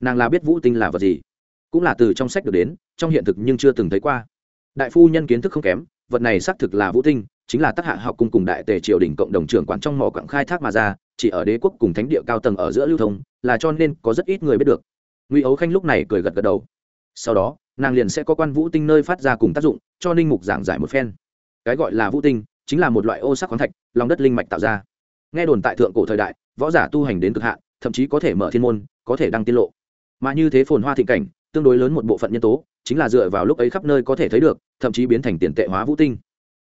Nàng là biết vũ tinh là vật gì, cũng là từ trong sách được đến, trong hiện thực nhưng chưa từng thấy qua. Đại phu nhân kiến thức không kém, vật này xác thực là vũ tinh, chính là tác hạ học cung cùng đại tề triều đình cộng đồng trưởng quản trong mỏ quặng khai thác mà ra chỉ ở đế quốc cùng thánh địa cao tầng ở giữa lưu thông, là cho nên có rất ít người biết được. Ngụy ấu khanh lúc này cười gật gật đầu. Sau đó, nàng liền sẽ có quan vũ tinh nơi phát ra cùng tác dụng, cho ninh mục giảng giải một phen. Cái gọi là vũ tinh, chính là một loại ô sắc khoáng thạch, lòng đất linh mạch tạo ra. Nghe đồn tại thượng cổ thời đại, võ giả tu hành đến cực hạn, thậm chí có thể mở thiên môn, có thể đăng tiên lộ. Mà như thế phồn hoa thịnh cảnh, tương đối lớn một bộ phận nhân tố, chính là dựa vào lúc ấy khắp nơi có thể thấy được, thậm chí biến thành tiền tệ hóa vũ tinh.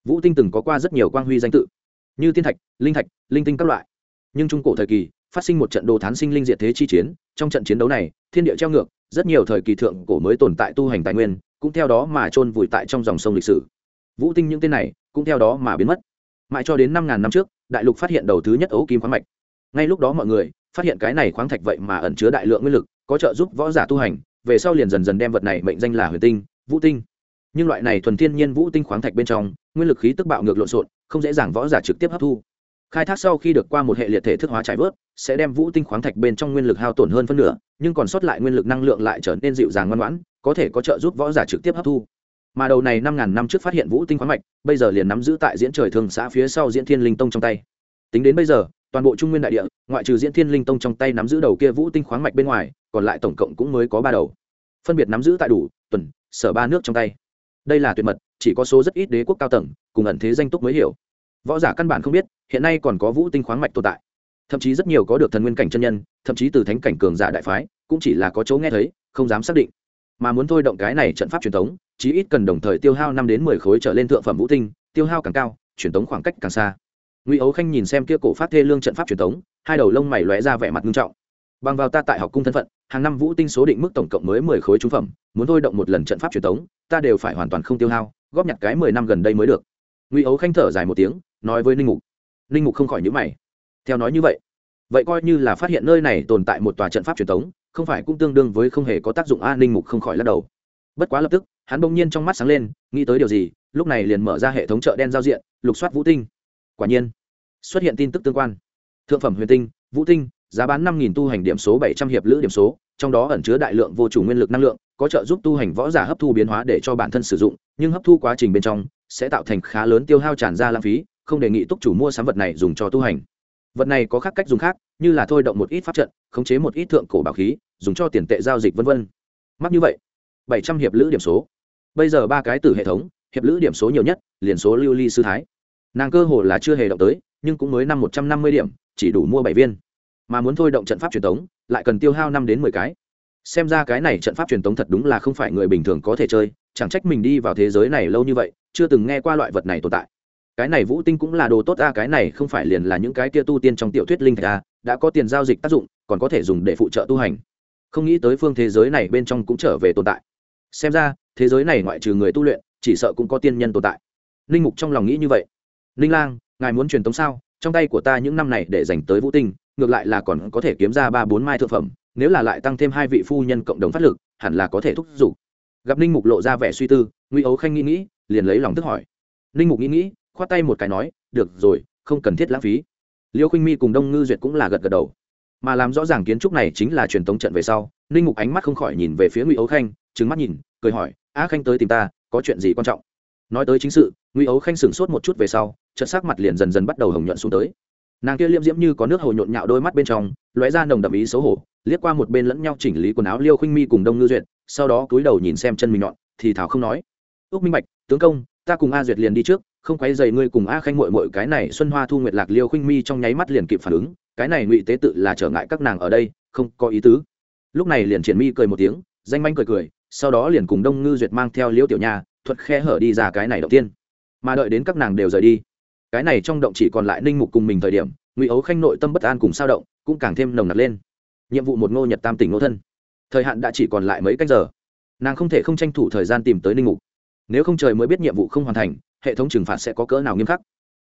Vũ tinh từng có qua rất nhiều quang huy danh tự. Như tiên thạch, linh thạch, linh tinh các loại nhưng trung cổ thời kỳ, phát sinh một trận đồ thán sinh linh diệt thế chi chiến, trong trận chiến đấu này, thiên địa treo ngược, rất nhiều thời kỳ thượng cổ mới tồn tại tu hành tài nguyên, cũng theo đó mà chôn vùi tại trong dòng sông lịch sử. Vũ tinh những tên này, cũng theo đó mà biến mất. Mãi cho đến năm ngàn năm trước, đại lục phát hiện đầu thứ nhất ấu kim khoáng mạch. Ngay lúc đó mọi người, phát hiện cái này khoáng thạch vậy mà ẩn chứa đại lượng nguyên lực, có trợ giúp võ giả tu hành, về sau liền dần dần đem vật này mệnh danh là huyền tinh, vũ tinh. Nhưng loại này thuần thiên nhiên vũ tinh khoáng thạch bên trong, nguyên lực khí tức bạo ngược lộn xộn, không dễ dàng võ giả trực tiếp hấp thu khai thác sau khi được qua một hệ liệt thể thức hóa trải vớt, sẽ đem vũ tinh khoáng thạch bên trong nguyên lực hao tổn hơn phân nửa, nhưng còn sót lại nguyên lực năng lượng lại trở nên dịu dàng ngoan ngoãn, có thể có trợ giúp võ giả trực tiếp hấp thu. Mà đầu này năm ngàn năm trước phát hiện vũ tinh khoáng mạch, bây giờ liền nắm giữ tại diễn trời thường xã phía sau diễn thiên linh tông trong tay. Tính đến bây giờ, toàn bộ trung nguyên đại địa, ngoại trừ diễn thiên linh tông trong tay nắm giữ đầu kia vũ tinh khoáng mạch bên ngoài, còn lại tổng cộng cũng mới có ba đầu. Phân biệt nắm giữ tại đủ, tuần, sở ba nước trong tay. Đây là tuyệt mật, chỉ có số rất ít đế quốc cao tầng, cùng ẩn thế danh túc mới hiểu võ giả căn bản không biết, hiện nay còn có vũ tinh khoáng mạch tồn tại. Thậm chí rất nhiều có được thần nguyên cảnh chân nhân, thậm chí từ thánh cảnh cường giả đại phái, cũng chỉ là có chỗ nghe thấy, không dám xác định. Mà muốn thôi động cái này trận pháp truyền thống, chí ít cần đồng thời tiêu hao năm đến mười khối trở lên thượng phẩm vũ tinh, tiêu hao càng cao, truyền thống khoảng cách càng xa. Ngụy ấu khanh nhìn xem kia cổ phát thê lương trận pháp truyền thống, hai đầu lông mày lóe ra vẻ mặt nghiêm trọng. Bằng vào ta tại học cung thân phận, hàng năm vũ tinh số định mức tổng cộng mới mười khối trung phẩm, muốn thôi động một lần trận pháp truyền thống, ta đều phải hoàn toàn không tiêu hao, góp nhặt cái mười năm gần đây mới được. Ngụy ấu khanh thở dài một tiếng nói với ninh mục. Ninh mục không khỏi nhữ mày. Theo nói như vậy vậy coi như là phát hiện nơi này tồn tại một tòa trận pháp truyền thống, không phải cũng tương đương với không hề có tác dụng. A, ninh mục không khỏi lắc đầu. Bất quá lập tức, hắn bỗng nhiên trong mắt sáng lên, nghĩ tới điều gì, lúc này liền mở ra hệ thống chợ đen giao diện, lục soát vũ tinh. Quả nhiên, xuất hiện tin tức tương quan. Thượng phẩm huyền tinh, vũ tinh, giá bán năm tu hành điểm số bảy trăm hiệp lữ điểm số, trong đó ẩn chứa đại lượng vô chủ nguyên lực năng lượng, có trợ giúp tu hành võ giả hấp thu biến hóa để cho bản thân sử dụng, nhưng hấp thu quá trình bên trong sẽ tạo thành khá lớn tiêu hao tràn ra lãng phí không đề nghị túc chủ mua sắm vật này dùng cho tu hành. Vật này có khác cách dùng khác, như là thôi động một ít pháp trận, khống chế một ít thượng cổ bảo khí, dùng cho tiền tệ giao dịch v v mắc như vậy, bảy trăm hiệp lữ điểm số. Bây giờ ba cái từ hệ thống, hiệp lữ điểm số nhiều nhất, liền số lưu ly sư thái. Nàng cơ hồ là chưa hề động tới, nhưng cũng mới năm một trăm năm mươi điểm, chỉ đủ mua bảy viên. Mà muốn thôi động trận pháp truyền thống lại cần tiêu hao năm đến mười cái. Xem ra cái này trận pháp truyền thống thật đúng là không phải người bình thường có thể chơi, chẳng trách mình đi vào thế giới này lâu như vậy, chưa từng nghe qua loại vật này tồn tại cái này vũ tinh cũng là đồ tốt a, cái này không phải liền là những cái kia tu tiên trong tiểu thuyết linh thạch a, đã có tiền giao dịch tác dụng, còn có thể dùng để phụ trợ tu hành. Không nghĩ tới phương thế giới này bên trong cũng trở về tồn tại. Xem ra, thế giới này ngoại trừ người tu luyện, chỉ sợ cũng có tiên nhân tồn tại. Ninh mục trong lòng nghĩ như vậy. Ninh lang, ngài muốn truyền tống sao? Trong tay của ta những năm này để dành tới vũ tinh, ngược lại là còn có thể kiếm ra ba bốn mai thượng phẩm, nếu là lại tăng thêm hai vị phu nhân cộng đồng phát lực, hẳn là có thể thúc giục. Gặp ninh mục lộ ra vẻ suy tư nguy ấu khanh nghĩ nghĩ, liền lấy lòng tức hỏi. Ninh mục nghĩ nghĩ khoát tay một cái nói, được rồi, không cần thiết lãng phí. Liêu khinh mi cùng đông ngư duyệt cũng là gật gật đầu. Mà làm rõ ràng kiến trúc này chính là truyền tống trận về sau, ninh mục ánh mắt không khỏi nhìn về phía ngụy ấu khanh trứng mắt nhìn, cười hỏi, a khanh tới tìm ta, có chuyện gì quan trọng? Nói tới chính sự, ngụy ấu khanh sửng sốt một chút về sau trận sắc mặt liền dần dần bắt đầu hồng nhuận xuống tới. Nàng kia liễm diễm như có nước hồ nhộn nhạo đôi mắt bên trong, lóe ra nồng đậm ý xấu hổ, liếc qua một bên lẫn nhau chỉnh lý quần áo liêu khinh mi cùng đông ngư duyệt, sau đó cúi đầu nhìn xem chân mình nhọn, thì thảo không nói. Ước minh bạch, tướng công, ta cùng a duyệt liền đi trước không quấy dày ngươi cùng a khanh mội mội cái này xuân hoa thu nguyệt lạc liêu khinh mi trong nháy mắt liền kịp phản ứng, cái này ngụy tế tự là trở ngại các nàng ở đây, không có ý tứ. Lúc này liền triển mi cười một tiếng, danh manh cười cười, sau đó liền cùng đông ngư duyệt mang theo liêu tiểu nha, thuật khe hở đi ra cái này đầu tiên. Mà đợi đến các nàng đều rời đi, cái này trong động chỉ còn lại ninh mục cùng mình thời điểm, ngụy ấu khanh nội tâm bất an cùng sao động, cũng càng thêm nồng nặc lên. Nhiệm vụ một ngô nhật tam tỉnh ngô thân. Thời hạn đã chỉ còn lại mấy canh giờ. Nàng không thể không tranh thủ thời gian tìm tới ninh mục. Nếu không trời mới biết nhiệm vụ không hoàn thành hệ thống trừng phạt sẽ có cỡ nào nghiêm khắc.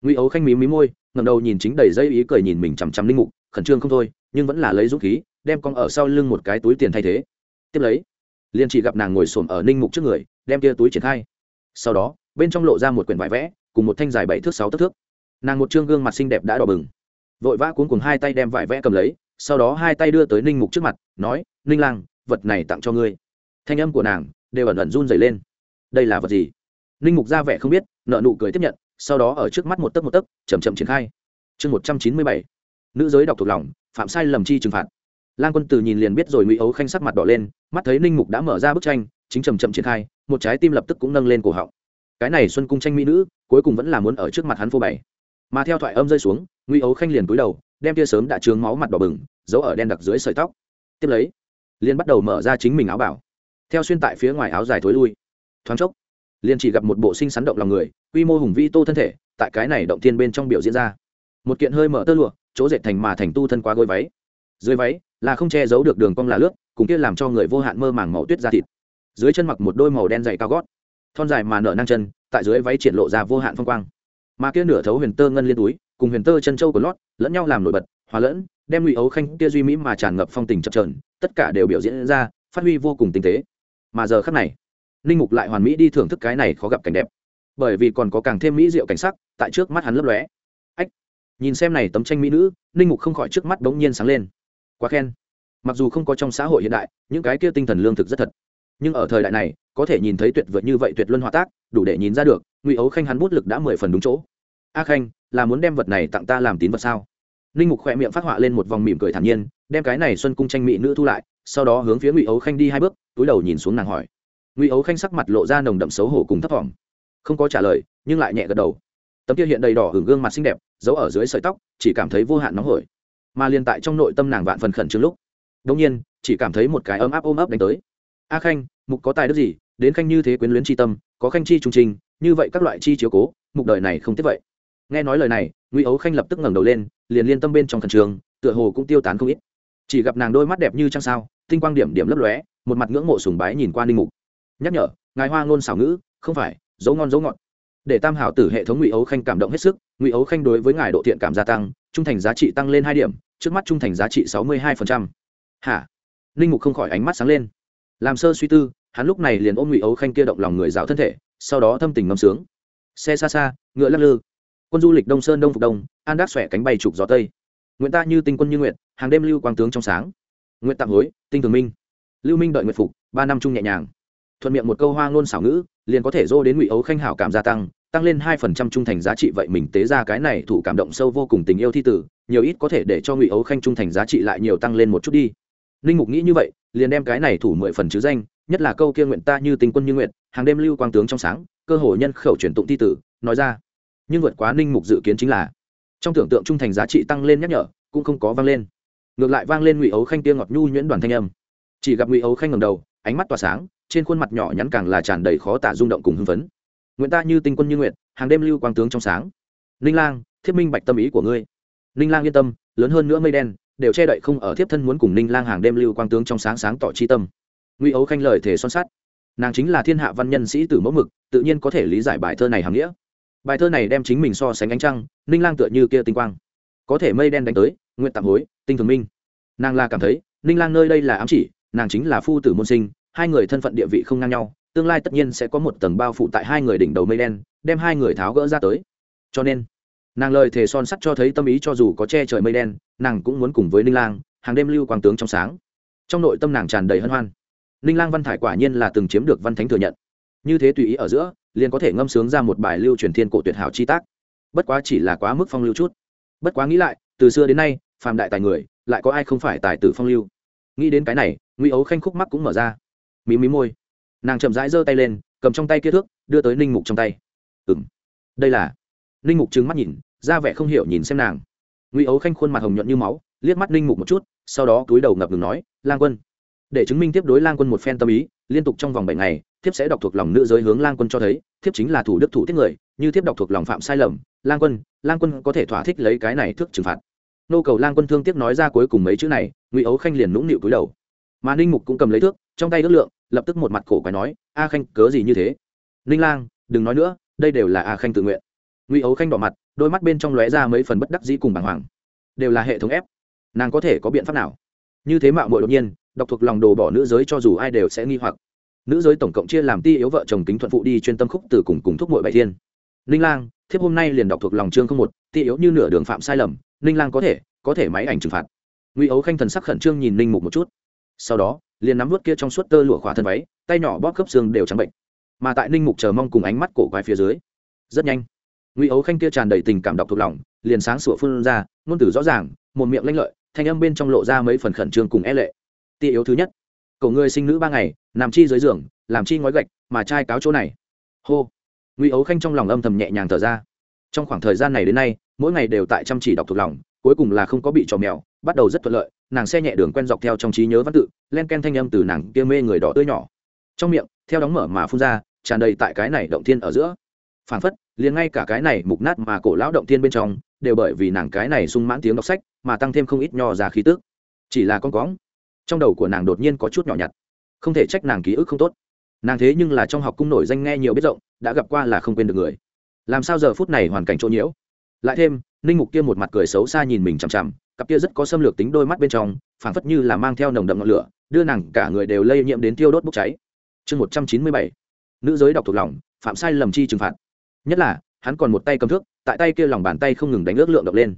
Ngụy ấu khanh mí mí môi ngầm đầu nhìn chính đầy dây ý cười nhìn mình chằm chằm ninh mục, khẩn trương không thôi, nhưng vẫn là lấy dũng khí, đem con ở sau lưng một cái túi tiền thay thế. Tiếp lấy, liền chỉ gặp nàng ngồi xổm ở ninh mục trước người, đem kia túi triển khai. Sau đó, bên trong lộ ra một quyển vải vẽ, cùng một thanh dài bảy thước, sáu tấc thước. Nàng một trương gương mặt xinh đẹp đã đỏ bừng. Vội vã cuốn cùng hai tay đem vải vẽ cầm lấy, sau đó hai tay đưa tới ninh mục trước mặt, nói, ninh lang, vật này tặng cho ngươi. Thanh âm của nàng đều ẩn ẩn run dày lên. Đây là vật gì? Ninh mục ra vẻ không biết, nợ nụ cười tiếp nhận, sau đó ở trước mắt một tấc một tấc chầm chậm triển khai. Chương một trăm chín mươi bảy, nữ giới đọc thuộc lòng, phạm sai lầm chi trừng phạt. Lan quân từ nhìn liền biết rồi, ngụy ấu khanh sắc mặt đỏ lên, mắt thấy ninh mục đã mở ra bức tranh, chính chầm chậm triển khai, một trái tim lập tức cũng nâng lên cổ họng. Cái này xuân cung tranh mỹ nữ, cuối cùng vẫn là muốn ở trước mặt hắn phô bày. Mà theo thoại âm rơi xuống, ngụy ấu khanh liền cúi đầu, đem tia sớm đã trướng máu mặt đỏ bừng, giấu ở đen đặc dưới sợi tóc. Tiếp lấy, liền bắt đầu mở ra chính mình áo bảo. Theo xuyên tại phía ngoài áo dài thối lui. Thoáng chốc liền chỉ gặp một bộ sinh sắn động lòng người, quy mô hùng vĩ tô thân thể, tại cái này động thiên bên trong biểu diễn ra. Một kiện hơi mở tơ lụa, chỗ dệt thành mà thành tu thân qua gối váy. Dưới váy là không che giấu được đường cong là lướt, cùng kia làm cho người vô hạn mơ màng màu tuyết ra thịt. Dưới chân mặc một đôi màu đen dày cao gót, thon dài mà nở năng chân, tại dưới váy triển lộ ra vô hạn phong quang. Mà kia nửa thấu huyền tơ ngân liên túi, cùng huyền tơ chân châu của lót, lẫn nhau làm nổi bật, hòa lẫn, đem ngụy ấu khanh kia duy mỹ mà tràn ngập phong tình chập trờn tất cả đều biểu diễn ra, phát huy vô cùng tinh tế. Mà giờ khắc này ninh mục lại hoàn mỹ đi thưởng thức cái này khó gặp cảnh đẹp. Bởi vì còn có càng thêm mỹ diệu cảnh sắc, tại trước mắt hắn lấp lóe. Ách, nhìn xem này tấm tranh mỹ nữ ninh mục không khỏi trước mắt bỗng nhiên sáng lên. Quá khen. Mặc dù không có trong xã hội hiện đại, những cái kia tinh thần lương thực rất thật. Nhưng ở thời đại này, có thể nhìn thấy tuyệt vời như vậy tuyệt luân hòa tác, đủ để nhìn ra được, ngụy ấu khanh hắn bút lực đã mười phần đúng chỗ. A khanh, là muốn đem vật này tặng ta làm tín vật sao? Ninh mục khỏe miệng phát họa lên một vòng mỉm cười thản nhiên, đem cái này xuân cung tranh mỹ nữ thu lại, sau đó hướng phía ngụy ấu khanh đi hai bước, túi đầu nhìn xuống nàng hỏi ngụy ấu khanh sắc mặt lộ ra nồng đậm xấu hổ cùng thấp thỏm. Không có trả lời, nhưng lại nhẹ gật đầu. Tấm kia hiện đầy đỏ hưởng gương mặt xinh đẹp, giấu ở dưới sợi tóc, chỉ cảm thấy vô hạn nóng hổi. Mà liên tại trong nội tâm nàng vạn phần khẩn trương lúc đông nhiên, chỉ cảm thấy một cái ấm áp ôm ấp đánh tới. A khanh, mục có tài đức gì? Đến khanh như thế quyến luyến tri tâm, có khanh chi trung trình, như vậy các loại chi chiếu cố, mục đời này không tiếp vậy. Nghe nói lời này, ngụy ấu khanh lập tức ngẩng đầu lên, liền liên tâm bên trong thần trường tựa hồ cũng tiêu tán không ít. Chỉ gặp nàng đôi mắt đẹp như trăng sao, tinh quang điểm điểm lấp lóe, một mặt ngưỡng mộ sùng bái nhìn qua ninh mục nhắc nhở, ngài hoa ngôn xảo ngữ, không phải, dấu ngon dấu ngọt. Để tam hảo tử hệ thống ngụy ấu khanh cảm động hết sức, ngụy ấu khanh đối với ngài độ thiện cảm gia tăng, trung thành giá trị tăng lên hai điểm, trước mắt trung thành giá trị sáu mươi hai hả? Ninh mục không khỏi ánh mắt sáng lên. Làm sơ suy tư, hắn lúc này liền ôm ngụy ấu khanh kia động lòng người giáo thân thể, sau đó thâm tình ngâm sướng. Xe xa xa, ngựa lắc lư. Quân du lịch đông sơn đông phục đông, an đắc xòe cánh bay trục gió tây. Nguyện ta như tinh quân như nguyện, hàng đêm lưu quang tướng trong sáng. Nguyện tạm hối, tinh thường minh. Lưu minh đợi nguyện phục, ba năm chung nhẹ nhàng thuận miệng một câu hoa ngôn xảo ngữ, liền có thể dô đến ngụy ấu khanh hảo cảm gia tăng tăng lên hai phần trăm trung thành giá trị vậy mình tế ra cái này thủ cảm động sâu vô cùng tình yêu thi tử, nhiều ít có thể để cho ngụy ấu khanh trung thành giá trị lại nhiều tăng lên một chút đi. Ninh mục nghĩ như vậy, liền đem cái này thủ mười phần chứ danh, nhất là câu kia nguyện ta như tình quân như nguyện, hàng đêm lưu quang tướng trong sáng, cơ hội nhân khẩu truyền tụng thi tử, nói ra. Nhưng vượt quá ninh mục dự kiến chính là, trong tưởng tượng trung thành giá trị tăng lên nhắc nhở, cũng không có vang lên. Ngược lại vang lên ngụy ấu khanh tia ngọt nhu nhuyễn đoàn thanh âm. Chỉ gặp ngụy ấu khanh ngầm đầu, ánh mắt tỏa sáng trên khuôn mặt nhỏ nhắn càng là tràn đầy khó tả rung động cùng hưng phấn. Nguyện ta như tinh quân như nguyện, hàng đêm lưu quang tướng trong sáng. Ninh lang thiết minh bạch tâm ý của ngươi. Ninh lang yên tâm, lớn hơn nữa mây đen, đều che đậy không ở thiếp thân muốn cùng ninh lang hàng đêm lưu quang tướng trong sáng sáng tỏ chi tâm. Ngụy ấu khanh lời thể son sát nàng chính là thiên hạ văn nhân sĩ tử mẫu mực, tự nhiên có thể lý giải bài thơ này hàm nghĩa. Bài thơ này đem chính mình so sánh ánh trăng, ninh lang tựa như kia tinh quang. Có thể mây đen đánh tới, nguyện tạm hối, tinh thường minh. Nàng là cảm thấy, ninh lang nơi đây là ám chỉ, nàng chính là phu tử môn sinh hai người thân phận địa vị không ngang nhau, tương lai tất nhiên sẽ có một tầng bao phủ tại hai người đỉnh đầu mây đen, đem hai người tháo gỡ ra tới. Cho nên, nàng lời thề son sắt cho thấy tâm ý cho dù có che trời mây đen, nàng cũng muốn cùng với ninh lang, hàng đêm lưu quang tướng trong sáng. Trong nội tâm nàng tràn đầy hân hoan. Ninh lang văn thải quả nhiên là từng chiếm được văn thánh thừa nhận. Như thế tùy ý ở giữa, liền có thể ngâm sướng ra một bài lưu truyền thiên cổ tuyệt hảo chi tác. Bất quá chỉ là quá mức phong lưu chút. Bất quá nghĩ lại, từ xưa đến nay, phàm đại tài người, lại có ai không phải tài tử phong lưu? Nghĩ đến cái này nguy ấu khanh khúc mắc cũng mở ra mí mí môi. Nàng chậm rãi giơ tay lên, cầm trong tay kia thước, đưa tới ninh mục trong tay. Ừng đây là. Ninh mục trừng mắt nhìn, ra vẻ không hiểu nhìn xem nàng. Ngụy ấu khanh khuôn mặt hồng nhuận như máu, liếc mắt ninh mục một chút, sau đó túi đầu ngập ngừng nói, lang quân. Để chứng minh tiếp đối lang quân một phen tâm ý, liên tục trong vòng bảy ngày, thiếp sẽ đọc thuộc lòng nữ giới hướng lang quân cho thấy, thiếp chính là thủ đức thủ tiết người, như thiếp đọc thuộc lòng phạm sai lầm, lang quân lang quân có thể thỏa thích lấy cái này thước trừng phạt. Nô cầu lang quân thương tiếc nói ra cuối cùng mấy chữ này, ngụy ấu khanh liền nũng nịu cúi đầu. Mà ninh mục cũng cầm lấy thước, trong tay ước lượng lập tức một mặt cổ quái nói, a khanh, cớ gì như thế? Ninh lang, đừng nói nữa, đây đều là a khanh tự nguyện. Ngụy ấu khanh đỏ mặt, đôi mắt bên trong lóe ra mấy phần bất đắc dĩ cùng bàng hoàng. Đều là hệ thống ép. Nàng có thể có biện pháp nào? Như thế mạo muội đột nhiên, đọc thuộc lòng đồ bỏ nữ giới cho dù ai đều sẽ nghi hoặc. Nữ giới tổng cộng chia làm ti yếu vợ chồng kính thuận phụ đi chuyên tâm khúc từ cùng cùng thúc mội bại thiên. Ninh lang, thiếp hôm nay liền đọc thuộc lòng chương không một, ti yếu như nửa đường phạm sai lầm, ninh lang có thể có thể máy ảnh trừng phạt. Ngụy ấu khanh thần sắc khẩn trương nhìn ninh mục một chút. Sau đó liền nắm vút kia trong suốt tơ lụa khỏa thân váy, tay nhỏ bóp khớp xương đều trắng bệnh. Mà tại ninh mục chờ mong cùng ánh mắt cổ quái phía dưới, rất nhanh, ngụy ấu khanh kia tràn đầy tình cảm đọc thuộc lòng, liền sáng sủa phun ra, ngôn từ rõ ràng, một miệng lanh lợi, thanh âm bên trong lộ ra mấy phần khẩn trương cùng e lệ. Tia yếu thứ nhất, cậu ngươi sinh nữ ba ngày, nằm chi dưới giường, làm chi ngói gạch, mà trai cáo chỗ này. Hô. Ngụy ấu khanh trong lòng âm thầm nhẹ nhàng thở ra. Trong khoảng thời gian này đến nay, mỗi ngày đều tại chăm chỉ đọc thuộc lòng, cuối cùng là không có bị trò mèo, bắt đầu rất thuận lợi nàng xe nhẹ đường quen dọc theo trong trí nhớ văn tự, len ken thanh âm từ nàng kia mê người đỏ tươi nhỏ. Trong miệng, theo đóng mở mà phun ra, tràn đầy tại cái này động thiên ở giữa. Phảng phất, liền ngay cả cái này mục nát mà cổ lão động thiên bên trong, đều bởi vì nàng cái này sung mãn tiếng đọc sách, mà tăng thêm không ít nho ra khí tức. Chỉ là con cóng, trong đầu của nàng đột nhiên có chút nhỏ nhặt. Không thể trách nàng ký ức không tốt. Nàng thế nhưng là trong học cung nổi danh nghe nhiều biết rộng, đã gặp qua là không quên được người. Làm sao giờ phút này hoàn cảnh chỗ nhiễu? Lại thêm, ninh mục kia một mặt cười xấu xa nhìn mình chằm chằm cặp kia rất có xâm lược tính đôi mắt bên trong, phảng phất như là mang theo nồng đậm ngọn lửa, đưa nàng cả người đều lây nhiễm đến tiêu đốt bốc cháy. Chương một trăm chín mươi bảy, nữ giới đọc thuộc lòng, phạm sai lầm chi trừng phạt. Nhất là, hắn còn một tay cầm thước, tại tay kia lòng bàn tay không ngừng đánh ước lượng độc lên.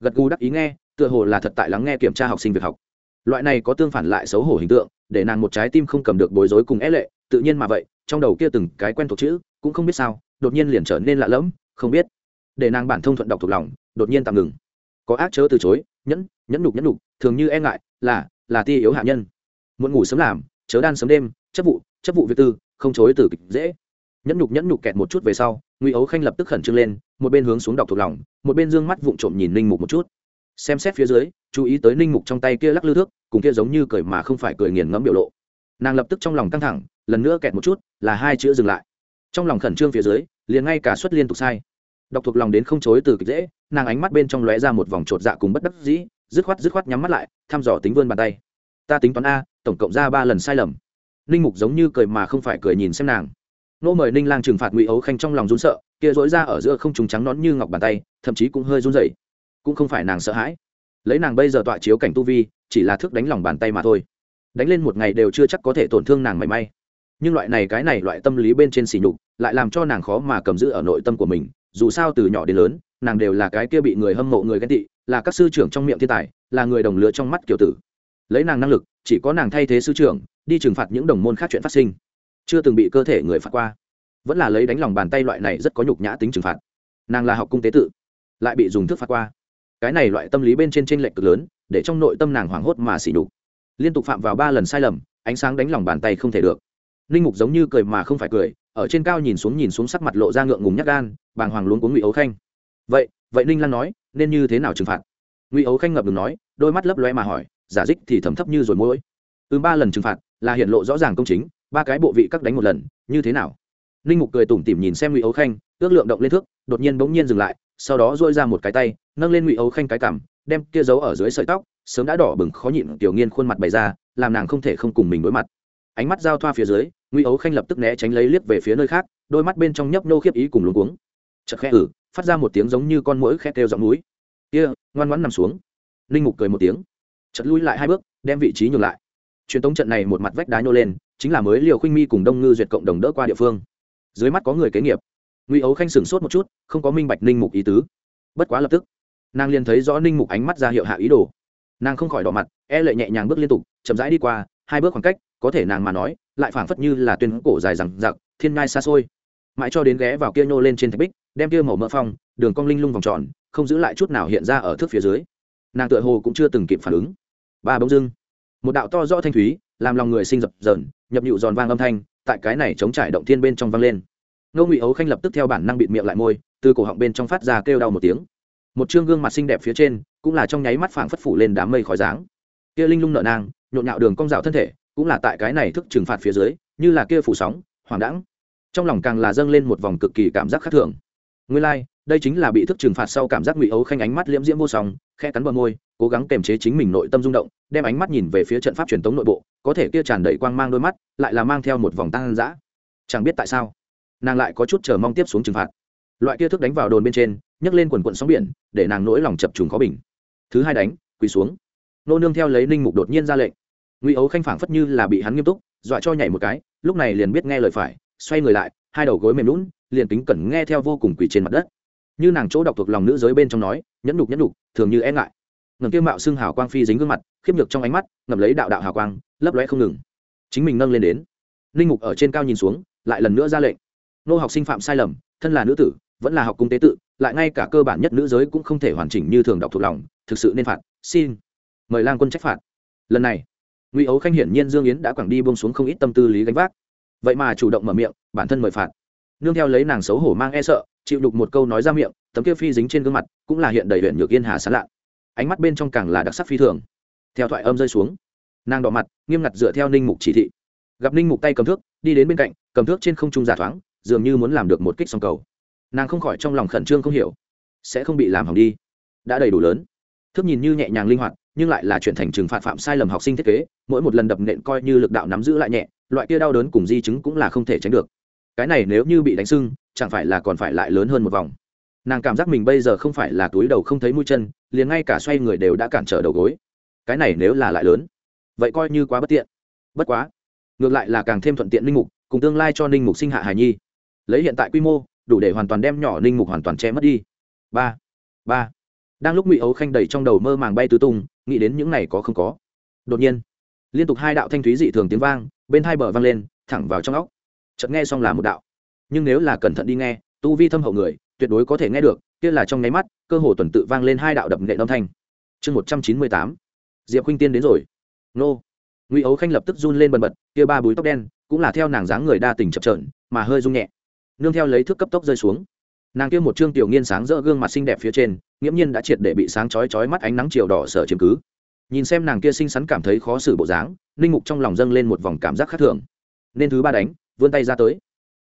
Gật gù đắc ý nghe, tựa hồ là thật tại lắng nghe kiểm tra học sinh việc học. Loại này có tương phản lại xấu hổ hình tượng, để nàng một trái tim không cầm được bối rối cùng é lệ, tự nhiên mà vậy, trong đầu kia từng cái quen thuộc chữ, cũng không biết sao, đột nhiên liền trở nên lạ lẫm, không biết. Để nàng bản thông thuận đọc thuộc lòng, đột nhiên tạm ngừng. Có ác chớ từ chối nhẫn nhẫn nhục nhẫn nhục, thường như e ngại, là là ti yếu hạ nhân. Muốn ngủ sớm làm, chớ đan sớm đêm, chấp vụ chấp vụ việc tư, không chối từ kịch dễ. Nhẫn nhục nhẫn nhục kẹt một chút về sau, ngụy ấu khanh lập tức khẩn trương lên, một bên hướng xuống đọc thuộc lòng, một bên d ư ơ n g mắt vụng trộm nhìn ninh mục một chút. Xem xét phía dưới, chú ý tới ninh mục trong tay kia lắc lư thước, cùng kia giống như cười mà không phải cười nghiền ngẫm biểu lộ. Nàng lập tức trong lòng căng thẳng, lần nữa kẹt một chút, là hai chữ dừng lại. Trong lòng khẩn trương phía dưới, liền ngay cả suất liên tục sai đọc thuộc lòng đến không chối từ kịch dễ, nàng ánh mắt bên trong lóe ra một vòng t dạ cùng bất đắc dĩ, dứt khoát dứt khoát nhắm mắt lại, thăm dò tính vươn bàn tay. Ta tính toán a, tổng cộng ra ba lần sai lầm. Ninh mục giống như cười mà không phải cười nhìn xem nàng. Nô mời ninh lang trừng phạt ngụy ấu khanh trong lòng run sợ, kia dối ra ở giữa không trùng trắng nón như ngọc bàn tay, thậm chí cũng hơi run dậy cũng không phải nàng sợ hãi. Lấy nàng bây giờ tọa chiếu cảnh tu vi, chỉ là thức đánh lòng bàn tay mà thôi. Đánh lên một ngày đều chưa chắc có thể tổn thương nàng mảy may. Nhưng loại này, cái này loại tâm lý bên trên xỉ nhục, lại làm cho nàng khó mà cầm giữ ở nội tâm của mình dù sao từ nhỏ đến lớn, nàng đều là cái kia bị người hâm mộ, người ghen tị, là các sư trưởng trong miệng thiên tài, là người đồng lứa trong mắt kiểu tử. Lấy nàng năng lực, chỉ có nàng thay thế sư trưởng, đi trừng phạt những đồng môn khác chuyện phát sinh. Chưa từng bị cơ thể người phạt qua. Vẫn là lấy đánh lòng bàn tay loại này rất có nhục nhã tính trừng phạt. Nàng là học cung tế tự, lại bị dùng thức phạt qua. Cái này loại tâm lý bên trên t r ê n lệch cực lớn, để trong nội tâm nàng hoảng hốt mà xỉ đục liên tục phạm vào ba lần sai lầm, ánh sáng đánh lòng bàn tay không thể được. Linh mục giống như cười mà không phải cười ở trên cao nhìn xuống nhìn xuống sắc mặt lộ ra ngượng ngùng nhắc gan, bàng hoàng luôn của ngụy ấu khanh. Vậy vậy ninh lan nói, nên như thế nào trừng phạt? Ngụy ấu khanh ngập ngừng nói, đôi mắt lấp loe mà hỏi, giả dích thì thấm thấp như rồi mỗi từ ba lần trừng phạt là hiện lộ rõ ràng công chính, ba cái bộ vị các đánh một lần, như thế nào? Ninh mục cười tủm tỉm nhìn xem ngụy ấu khanh, ước lượng động lên thước, đột nhiên bỗng nhiên dừng lại, sau đó dôi ra một cái tay, nâng lên ngụy ấu khanh cái cảm đem kia giấu ở dưới sợi tóc, sớm đã đỏ bừng khó nhịn tiểu nghiên khuôn mặt bày ra, làm nàng không thể không cùng mình đối mặt. Ánh mắt giao thoa phía dưới ngụy ấu khanh lập tức né tránh lấy liếc về phía nơi khác, đôi mắt bên trong nhấp nô khiếp ý cùng luống cuống. Chợt khẽ ử phát ra một tiếng giống như con mũi khe kêu giọng núi. Kia, ngoan ngoãn nằm xuống. Ninh mục cười một tiếng. Chật lui lại hai bước, đem vị trí nhường lại. Truyền tống trận này một mặt vách đá nhô lên, chính là mới liều khinh mi cùng đông ngư duyệt cộng đồng đỡ qua địa phương. Dưới mắt có người kế nghiệp. Ngụy ấu khanh sửng sốt một chút, không có minh bạch ninh mục ý tứ. Bất quá lập tức, nàng liền thấy rõ ninh mục ánh mắt ra hiệu hạ ý đồ. Nàng không khỏi đỏ mặt e lệ nhẹ nhàng bước liên tục, chậm rãi đi qua, hai bước khoảng cách có thể nàng mà nói, lại phảng phất như là tuyên cổ dài rằng giặc thiên ngai xa xôi. Mãi cho đến ghé vào kia nhô lên trên thạch bích, đem kia màu mỡ phong, đường cong linh lung vòng tròn, không giữ lại chút nào hiện ra ở thước phía dưới. Nàng tựa hồ cũng chưa từng kịp phản ứng. Ba bỗng dưng, một đạo to rõ thanh thúy, làm lòng người sinh dập dờn, nhập nhụ giòn vang âm thanh, tại cái này chống trải động thiên bên trong vang lên. Ngô ngụy ấu khanh lập tức theo bản năng bịt miệng lại môi, từ cổ họng bên trong phát ra kêu đau một tiếng. Một chương gương mặt xinh đẹp phía trên, cũng là trong nháy mắt phảng phất phủ lên đám mây khói dáng. Kia linh lung nợ nang, nhộn nhạo đường cong rào thân thể cũng là tại cái này thức trừng phạt phía dưới như là kia phủ sóng hoàng đãng. Trong lòng càng là dâng lên một vòng cực kỳ cảm giác khác thường. Nguyên lai、like, đây chính là bị thức trừng phạt sau cảm giác ngụy ấu khanh ánh mắt liễm diễm vô song khe cắn bờ môi cố gắng kềm chế chính mình nội tâm rung động đem ánh mắt nhìn về phía trận pháp truyền thống nội bộ có thể kia tràn đầy quang mang đôi mắt lại là mang theo một vòng tăng dã chẳng biết tại sao nàng lại có chút chờ mong tiếp xuống trừng phạt. Loại kia thức đánh vào đồn bên trên nhấc lên quần quận sóng biển để nàng nỗi lòng chập trùng khó bình. Thứ hai đánh quỳ xuống. Nô nương theo lấy ninh mục đột nhiên ra lệnh ngụy ấu khanh phảng phất như là bị hắn nghiêm túc, dọa cho nhảy một cái, lúc này liền biết nghe lời phải, xoay người lại, hai đầu gối mềm lún liền tính cẩn nghe theo vô cùng quỳ trên mặt đất. Như nàng chỗ đọc thuộc lòng nữ giới bên trong nói, nhẫn nhục nhẫn nhục, thường như e ngại. Ngầm tiêu mạo xưng hào quang phi dính gương mặt, khiếp nhược trong ánh mắt ngầm lấy đạo đạo hào quang, lấp lóe không ngừng. Chính mình nâng lên đến. Linh mục ở trên cao nhìn xuống, lại lần nữa ra lệnh. Nô học sinh phạm sai lầm, thân là nữ tử, vẫn là học cung tế tự, lại ngay cả cơ bản nhất nữ giới cũng không thể hoàn chỉnh như thường đọc thuộc lòng, thực sự nên phạt, xin. Mời lang quân trách phạt. Lần này ngụy ấu khanh hiển nhiên dương yến đã quẳng đi bông xuống không ít tâm tư lý gánh vác. Vậy mà chủ động mở miệng, bản thân mời phạt. Nương theo lấy nàng xấu hổ mang e sợ, chịu đục một câu nói ra miệng, tấm kia phi dính trên gương mặt cũng là hiện đầy huyện nhược yên hà sán lạ. Ánh mắt bên trong càng là đặc sắc phi thường. Theo thoại âm rơi xuống, nàng đỏ mặt, nghiêm ngặt dựa theo ninh mục chỉ thị. Gặp ninh mục tay cầm thước, đi đến bên cạnh, cầm thước trên không trung giả thoáng, dường như muốn làm được một kích song cầu. Nàng không khỏi trong lòng khẩn trương không hiểu, sẽ không bị làm hỏng đi. Đã đầy đủ lớn. Thước nhìn như nhẹ nhàng linh hoạt nhưng lại là chuyển thành trừng phạt phạm sai lầm học sinh thiết kế, mỗi một lần đập nện coi như lực đạo nắm giữ lại nhẹ, loại kia đau đớn cùng di chứng cũng là không thể tránh được. Cái này nếu như bị đánh sưng, chẳng phải là còn phải lại lớn hơn một vòng. Nàng cảm giác mình bây giờ không phải là túi đầu không thấy mũi chân, liền ngay cả xoay người đều đã cản trở đầu gối. Cái này nếu là lại lớn, vậy coi như quá bất tiện. Bất quá, ngược lại là càng thêm thuận tiện ninh mục, cùng tương lai cho ninh mục sinh hạ hài nhi. Lấy hiện tại quy mô, đủ để hoàn toàn đem nhỏ ninh mục hoàn toàn che mất đi. Ba ba. Đang lúc ngụy ấu khanh đầy trong đầu mơ màng bay tứ tung nghĩ đến những này có không có. Đột nhiên, liên tục hai đạo thanh thúy dị thường tiếng vang, bên hai bờ vang lên, thẳng vào trong óc. Chợt nghe xong là một đạo. Nhưng nếu là cẩn thận đi nghe, tu vi thâm hậu người, tuyệt đối có thể nghe được, kia là trong nháy mắt, cơ hồ tuần tự vang lên hai đạo đập nghệ âm thanh. Chương một trăm chín mươi tám, diệp khuynh tiên đến rồi. Nô. Ngụy ấu khanh lập tức run lên bần bật, kia ba búi tóc đen, cũng là theo nàng dáng người đa tình chập trợn mà hơi rung nhẹ. Nương theo lấy thước cấp tốc rơi xuống. Nàng kia một trương tiểu nghiên sáng rỡ gương mặt xinh đẹp phía trên nghiễm nhiên đã triệt để bị sáng chói chói mắt ánh nắng chiều đỏ sở chiếm cứ. Nhìn xem nàng kia xinh xắn cảm thấy khó xử bộ dáng, ninh mục trong lòng dâng lên một vòng cảm giác khác thường. Nên thứ ba đánh, vươn tay ra tới.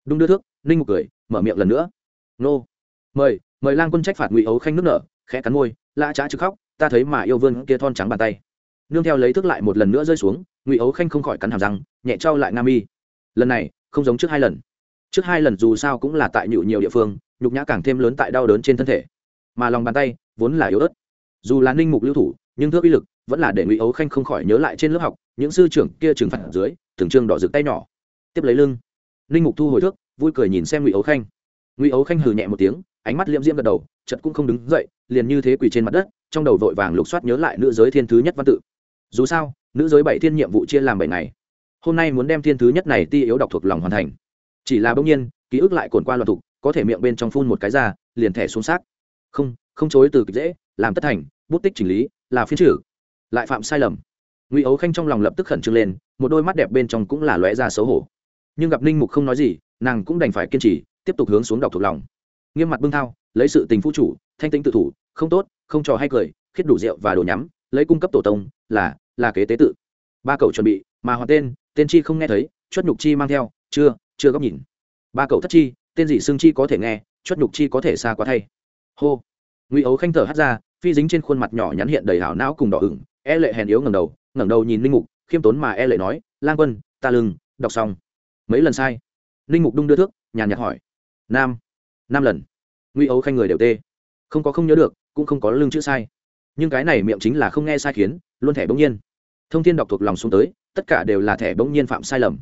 Đung đưa thước, ninh mục cười, mở miệng lần nữa. Nô. Mời mời lang quân trách phạt ngụy ấu khanh nước nở, khẽ cắn môi, lã trá chứ khóc, ta thấy mà yêu vương kia thon trắng bàn tay. Nương theo lấy thước lại một lần nữa rơi xuống, ngụy ấu khanh không khỏi cắn hàm răng, nhẹ trao lại nam y. Lần này, không giống trước hai lần. Trước hai lần dù sao cũng là tại nhụ nhiều địa phương, nhục nhã càng thêm lớn tại đau đớn trên thân thể mà lòng bàn tay vốn là yếu ớt. Dù là ninh mục lưu thủ, nhưng thước uy lực vẫn là để ngụy ấu khanh không khỏi nhớ lại trên lớp học, những sư trưởng kia trừng phạt dưới thường trương đỏ rực tay nhỏ. Tiếp lấy lưng, ninh mục thu hồi thước, vui cười nhìn xem ngụy ấu khanh. Ngụy ấu khanh hừ nhẹ một tiếng, ánh mắt liễm diễm gật đầu chật cũng không đứng dậy, liền như thế quỳ trên mặt đất, trong đầu vội vàng lục soát nhớ lại nữ giới thiên thứ nhất văn tự. Dù sao, nữ giới bảy thiên nhiệm vụ chia làm bảy ngày. Hôm nay muốn đem thiên thứ nhất này ti yếu đọc thuộc lòng hoàn thành. Chỉ là bỗng nhiên, ký ức lại cồn qua loạn thục, có thể miệng bên trong phun một cái ra, liền thẻ xuống xác không không chối từ kịch dễ, làm tất thành, bút tích chỉnh lý, là phiên trừ lại phạm sai lầm. Ngụy ấu khanh trong lòng lập tức khẩn trương lên, một đôi mắt đẹp bên trong cũng là lóe ra xấu hổ. Nhưng gặp ninh mục không nói gì, nàng cũng đành phải kiên trì, tiếp tục hướng xuống đọc thuộc lòng. Nghiêm mặt bưng thao, lấy sự tình phụ chủ, thanh tĩnh tự thủ, không tốt, không trò hay cười, khiết đủ rượu và đồ nhắm, lấy cung cấp tổ tông, là là kế tế tự. Ba cậu chuẩn bị, mà hoàn tên tên chi không nghe thấy, chuất nhục chi mang theo, chưa chưa góc nhìn. Ba cậu thất chi, tên gì xương chi có thể nghe, chuất nhục chi có thể xa quá thay hô. Ngụy ấu khanh thở hắt ra, phi dính trên khuôn mặt nhỏ nhắn hiện đầy hảo não cùng đỏ ửng e lệ hèn yếu ngầm đầu, ngẩng đầu nhìn linh mục, khiêm tốn mà e lệ nói, lang quân, ta lưng, đọc xong. Mấy lần sai? Linh mục đung đưa thước, nhàn nhạt hỏi. Nam, năm lần. Ngụy ấu khanh người đều tê. Không có không nhớ được, cũng không có lưng chữ sai. Nhưng cái này miệng chính là không nghe sai khiến, luôn thẻ bỗng nhiên. Thông tin đọc thuộc lòng xuống tới, tất cả đều là thẻ bỗng nhiên phạm sai lầm.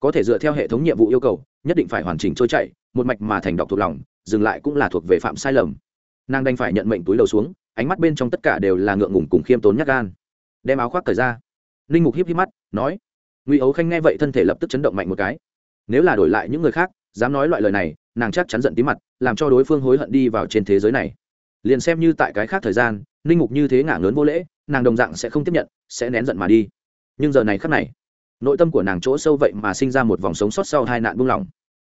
Có thể dựa theo hệ thống nhiệm vụ yêu cầu, nhất định phải hoàn chỉnh trôi chạy một mạch mà thành đọc thuộc lòng, dừng lại cũng là thuộc về phạm sai lầm nàng đành phải nhận mệnh túi đầu xuống, ánh mắt bên trong tất cả đều là ngượng ngùng cùng khiêm tốn nhắc gan. Đem áo khoác thời ra. Ninh mục hiếp hiếp mắt, nói, ngụy ấu khanh nghe vậy thân thể lập tức chấn động mạnh một cái. Nếu là đổi lại những người khác, dám nói loại lời này, nàng chắc chắn giận tí mặt, làm cho đối phương hối hận đi vào trên thế giới này. Liền xem như tại cái khác thời gian, ninh mục như thế ngả lớn vô lễ, nàng đồng dạng sẽ không tiếp nhận, sẽ nén giận mà đi. Nhưng giờ này khắc này, nội tâm của nàng chỗ sâu vậy mà sinh ra một vòng sống sót sau hai nạn buông lỏng.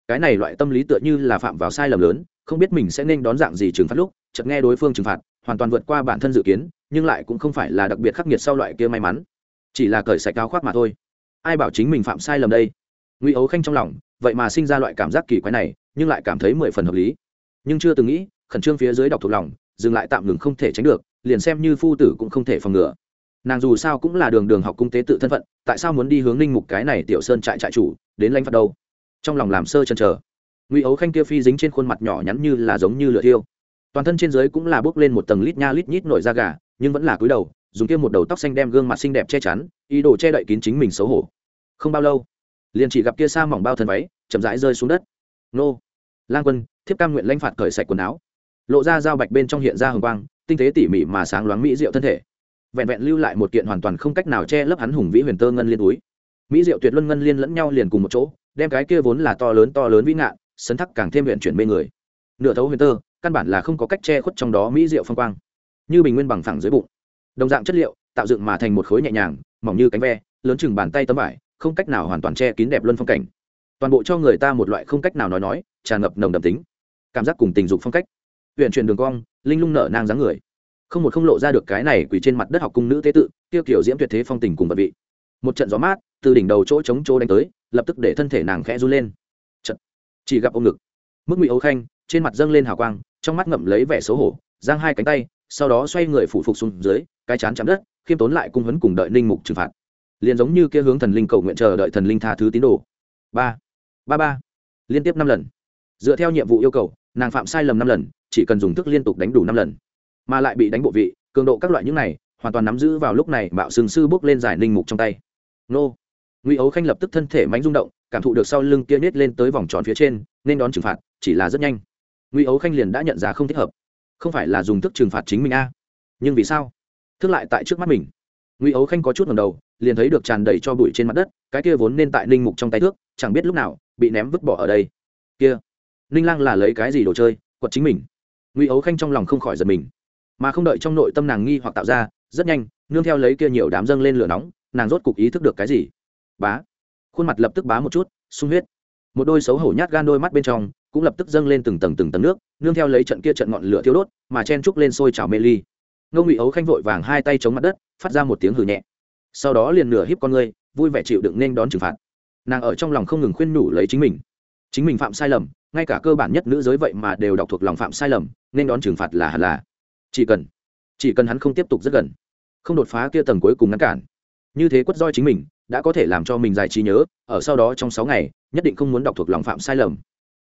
Cái này loại tâm lý tựa như là phạm vào sai lầm lớn, không biết mình sẽ nên đón dạng gì trừng phạt lúc chợt nghe đối phương trừng phạt, hoàn toàn vượt qua bản thân dự kiến, nhưng lại cũng không phải là đặc biệt khắc nghiệt sau loại kia may mắn. Chỉ là cởi sạch áo khoác mà thôi. Ai bảo chính mình phạm sai lầm đây? Ngụy ấu khanh trong lòng, vậy mà sinh ra loại cảm giác kỳ quái này, nhưng lại cảm thấy mười phần hợp lý. Nhưng chưa từng nghĩ, khẩn trương phía dưới đọc thuộc lòng, dừng lại tạm ngừng không thể tránh được, liền xem như phu tử cũng không thể phòng ngừa. Nàng dù sao cũng là đường đường học cung tế tự thân phận, tại sao muốn đi hướng ninh mục cái này tiểu sơn trại trại chủ, đến lãnh phạt đâu? Trong lòng làm sơ chân chờ. Ngụy ấu khanh kia phi dính trên khuôn mặt nhỏ nhắn như là giống như lửa thiêu toàn thân trên dưới cũng là bước lên một tầng lít nha lít nhít nổi da gà, nhưng vẫn là cúi đầu, dùng kia một đầu tóc xanh đem gương mặt xinh đẹp che chắn, ý đồ che đậy kín chính mình xấu hổ. Không bao lâu, liền chỉ gặp kia sa mỏng bao thân váy chậm rãi rơi xuống đất. Nô, lang quân, thiếp cam nguyện lãnh phạt cởi sạch quần áo. Lộ ra dao bạch bên trong hiện ra hồng quang, tinh tế tỉ mỉ mà sáng loáng mỹ diệu thân thể. Vẹn vẹn lưu lại một kiện hoàn toàn không cách nào che lấp hắn hùng vĩ huyền tơ ngân liên túi. Mỹ diệu tuyệt luân ngân liên lẫn nhau liền cùng một chỗ, đem cái kia vốn là to lớn to lớn vĩ ngạn, sấn thắc càng thêm huyện chuyển mê người. Nửa thấu huyền tơ căn bản là không có cách che khuất trong đó mỹ diệu phong quang, như bình nguyên bằng phẳng dưới bụng. Đồng dạng chất liệu, tạo dựng mà thành một khối nhẹ nhàng, mỏng như cánh ve, lớn chừng bàn tay tấm vải, không cách nào hoàn toàn che kín đẹp luân phong cảnh. Toàn bộ cho người ta một loại không cách nào nói nói, tràn ngập nồng đậm tính, cảm giác cùng tình dục phong cách. Huyện chuyển đường cong, linh lung nở nang dáng người. Không một không lộ ra được cái này quỳ trên mặt đất học cung nữ tế tự, tiêu kiểu diễm tuyệt thế phong tình cùng vật vị. Một trận gió mát, từ đỉnh đầu chỗ chống chỗ đánh tới, lập tức để thân thể nàng khẽ run lên. Trận chỉ gặp ông ngực. Mức ngụy ấu khanh, trên mặt dâng lên hào quang trong mắt ngậm lấy vẻ xấu hổ, giang hai cánh tay, sau đó xoay người phủ phục xuống dưới, cái chán chạm đất, khiêm tốn lại cung huấn cùng đợi linh mục trừng phạt. Liền giống như kia hướng thần linh cầu nguyện chờ đợi thần linh tha thứ tín đồ. Ba ba ba. Liên tiếp năm lần. Dựa theo nhiệm vụ yêu cầu, nàng phạm sai lầm năm lần, chỉ cần dùng thức liên tục đánh đủ năm lần. Mà lại bị đánh bộ vị, cường độ các loại những này, hoàn toàn nắm giữ vào lúc này bạo sừng sư bước lên giải ninh mục trong tay. Nô. Ngụy ấu khanh lập tức thân thể mánh rung động, cảm thụ được sau lưng kia nết lên tới vòng tròn phía trên, nên đón trừng phạt, chỉ là rất nhanh ngụy ấu khanh liền đã nhận ra không thích hợp. Không phải là dùng thức trừng phạt chính mình a? Nhưng vì sao? Thức lại tại trước mắt mình. Ngụy ấu khanh có chút ngầm đầu, liền thấy được tràn đầy cho bụi trên mặt đất, cái kia vốn nên tại ninh mục trong tay thước, chẳng biết lúc nào, bị ném vứt bỏ ở đây. Kia, ninh lang là lấy cái gì đồ chơi, quật chính mình? Ngụy ấu khanh trong lòng không khỏi giật mình. Mà không đợi trong nội tâm nàng nghi hoặc tạo ra, rất nhanh, nương theo lấy kia nhiều đám dâng lên lửa nóng, nàng rốt cục ý thức được cái gì? Bá. Khuôn mặt lập tức bá một chút, sung huyết. Một đôi xấu hổ nhát gan đôi mắt bên trong cũng lập tức dâng lên từng tầng từng tầng nước, nương theo lấy trận kia trận ngọn lửa thiêu đốt, mà chen trúc lên sôi trào mê ly. Ngô ngụy ấu khanh vội vàng hai tay chống mặt đất, phát ra một tiếng hừ nhẹ. Sau đó liền nửa híp con ngươi vui vẻ chịu đựng nên đón trừng phạt. Nàng ở trong lòng không ngừng khuyên nhủ lấy chính mình. Chính mình phạm sai lầm, ngay cả cơ bản nhất nữ giới vậy mà đều đọc thuộc lòng phạm sai lầm, nên đón trừng phạt là hẳn là. Chỉ cần chỉ cần hắn không tiếp tục rất gần, không đột phá kia tầng cuối cùng ngăn cản. Như thế quất roi chính mình, đã có thể làm cho mình giải trí nhớ, ở sau đó trong sáu ngày, nhất định không muốn đọc thuộc lòng phạm sai lầm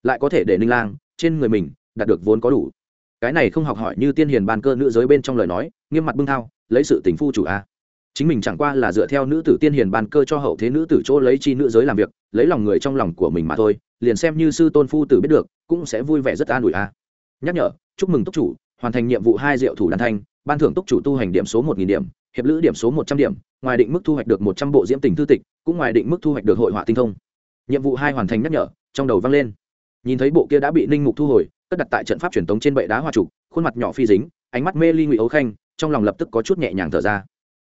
lại có thể để ninh lang trên người mình đạt được vốn có đủ. Cái này không học hỏi như tiên hiền bàn cơ nữ giới bên trong lời nói, nghiêm mặt bưng thao, lấy sự tình phu chủ a. Chính mình chẳng qua là dựa theo nữ tử tiên hiền bàn cơ cho hậu thế nữ tử chỗ lấy chi nữ giới làm việc, lấy lòng người trong lòng của mình mà thôi, liền xem như sư tôn phu tử biết được, cũng sẽ vui vẻ rất an ủi a. Nhắc nhở, chúc mừng túc chủ, hoàn thành nhiệm vụ hai diệu thủ đàn thanh, ban thưởng túc chủ tu hành điểm số một nghìn điểm, hiệp lữ điểm số một trăm điểm, ngoài định mức thu hoạch được một trăm bộ diễm tình thư tịch, cũng ngoài định mức thu hoạch được hội họa tinh thông. Nhiệm vụ hai hoàn thành nhắc nhở, trong đầu vang lên nhìn thấy bộ kia đã bị ninh mục thu hồi, cất đặt tại trận pháp truyền tống trên bệ đá hoa trục, khuôn mặt nhỏ phi dính, ánh mắt mê ly ngụy ấu khanh, trong lòng lập tức có chút nhẹ nhàng thở ra.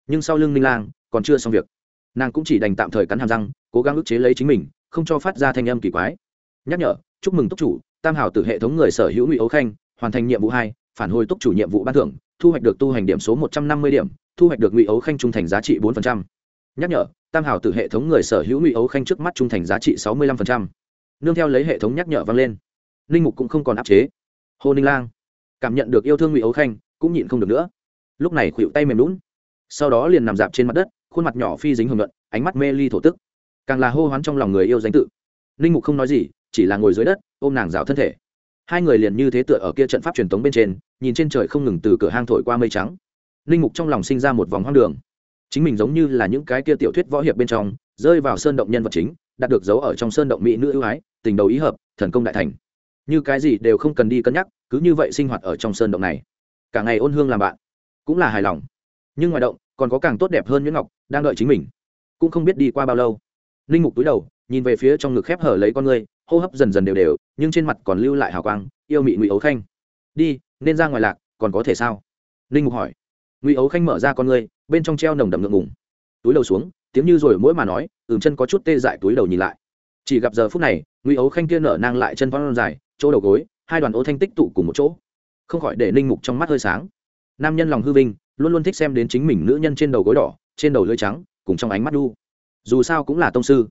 Nhưng sau lưng ninh lang, còn chưa xong việc. Nàng cũng chỉ đành tạm thời cắn hàm răng, cố gắng ức chế lấy chính mình, không cho phát ra thanh âm kỳ quái. Nhắc nhở, chúc mừng túc chủ, tam hảo từ hệ thống người sở hữu ngụy ấu khanh, hoàn thành nhiệm vụ hai, phản hồi túc chủ nhiệm vụ ban thưởng, thu hoạch được tu hành điểm số một trăm năm mươi điểm, thu hoạch được ngụy ấu khanh trung thành giá trị bốn nhắc nhở, tam hảo từ hệ thống người sở hữu ngụy ấu khanh trước mắt trung thành giá trị sáu mươi năm nương theo lấy hệ thống nhắc nhở vang lên. Linh mục cũng không còn áp chế. Hồ ninh lang cảm nhận được yêu thương ngụy ấu khanh, cũng nhịn không được nữa. Lúc này khuỵu tay mềm lún sau đó liền nằm dạp trên mặt đất, khuôn mặt nhỏ phi dính hưởng luận ánh mắt mê ly thổ tức. Càng là hô hoán trong lòng người yêu danh tự. Linh mục không nói gì, chỉ là ngồi dưới đất, ôm nàng rào thân thể. Hai người liền như thế tựa ở kia trận pháp truyền thống bên trên, nhìn trên trời không ngừng từ cửa hang thổi qua mây trắng. Linh mục trong lòng sinh ra một vòng hoang đường. Chính mình giống như là những cái kia tiểu thuyết võ hiệp bên trong, rơi vào sơn động nhân vật chính đạt được dấu ở trong sơn động mỹ nữ ưu ái, tình đầu ý hợp, thần công đại thành. Như cái gì đều không cần đi cân nhắc, cứ như vậy sinh hoạt ở trong sơn động này. Cả ngày ôn hương làm bạn, cũng là hài lòng. Nhưng ngoài động, còn có càng tốt đẹp hơn nhuyễn ngọc, đang đợi chính mình. Cũng không biết đi qua bao lâu. Linh mục túi đầu, nhìn về phía trong ngực khép hở lấy con người hô hấp dần dần đều đều, nhưng trên mặt còn lưu lại hào quang, yêu mị ngụy ấu khanh. Đi, nên ra ngoài lạc, còn có thể sao? Linh mục hỏi. Ngụy ấu khanh mở ra con người bên trong treo nồng đậm ngượng ngùng. Túi đầu xuống tiếng như rồi mỗi mà nói, ừm chân có chút tê dại túi đầu nhìn lại. Chỉ gặp giờ phút này, ngụy ấu khanh kia nở nang lại chân phong dài, chỗ đầu gối, hai đoàn ô thanh tích tụ cùng một chỗ. Không khỏi để linh mục trong mắt hơi sáng. Nam nhân lòng hư vinh, luôn luôn thích xem đến chính mình nữ nhân trên đầu gối đỏ, trên đầu lưỡi trắng, cùng trong ánh mắt đu. Dù sao cũng là tông sư.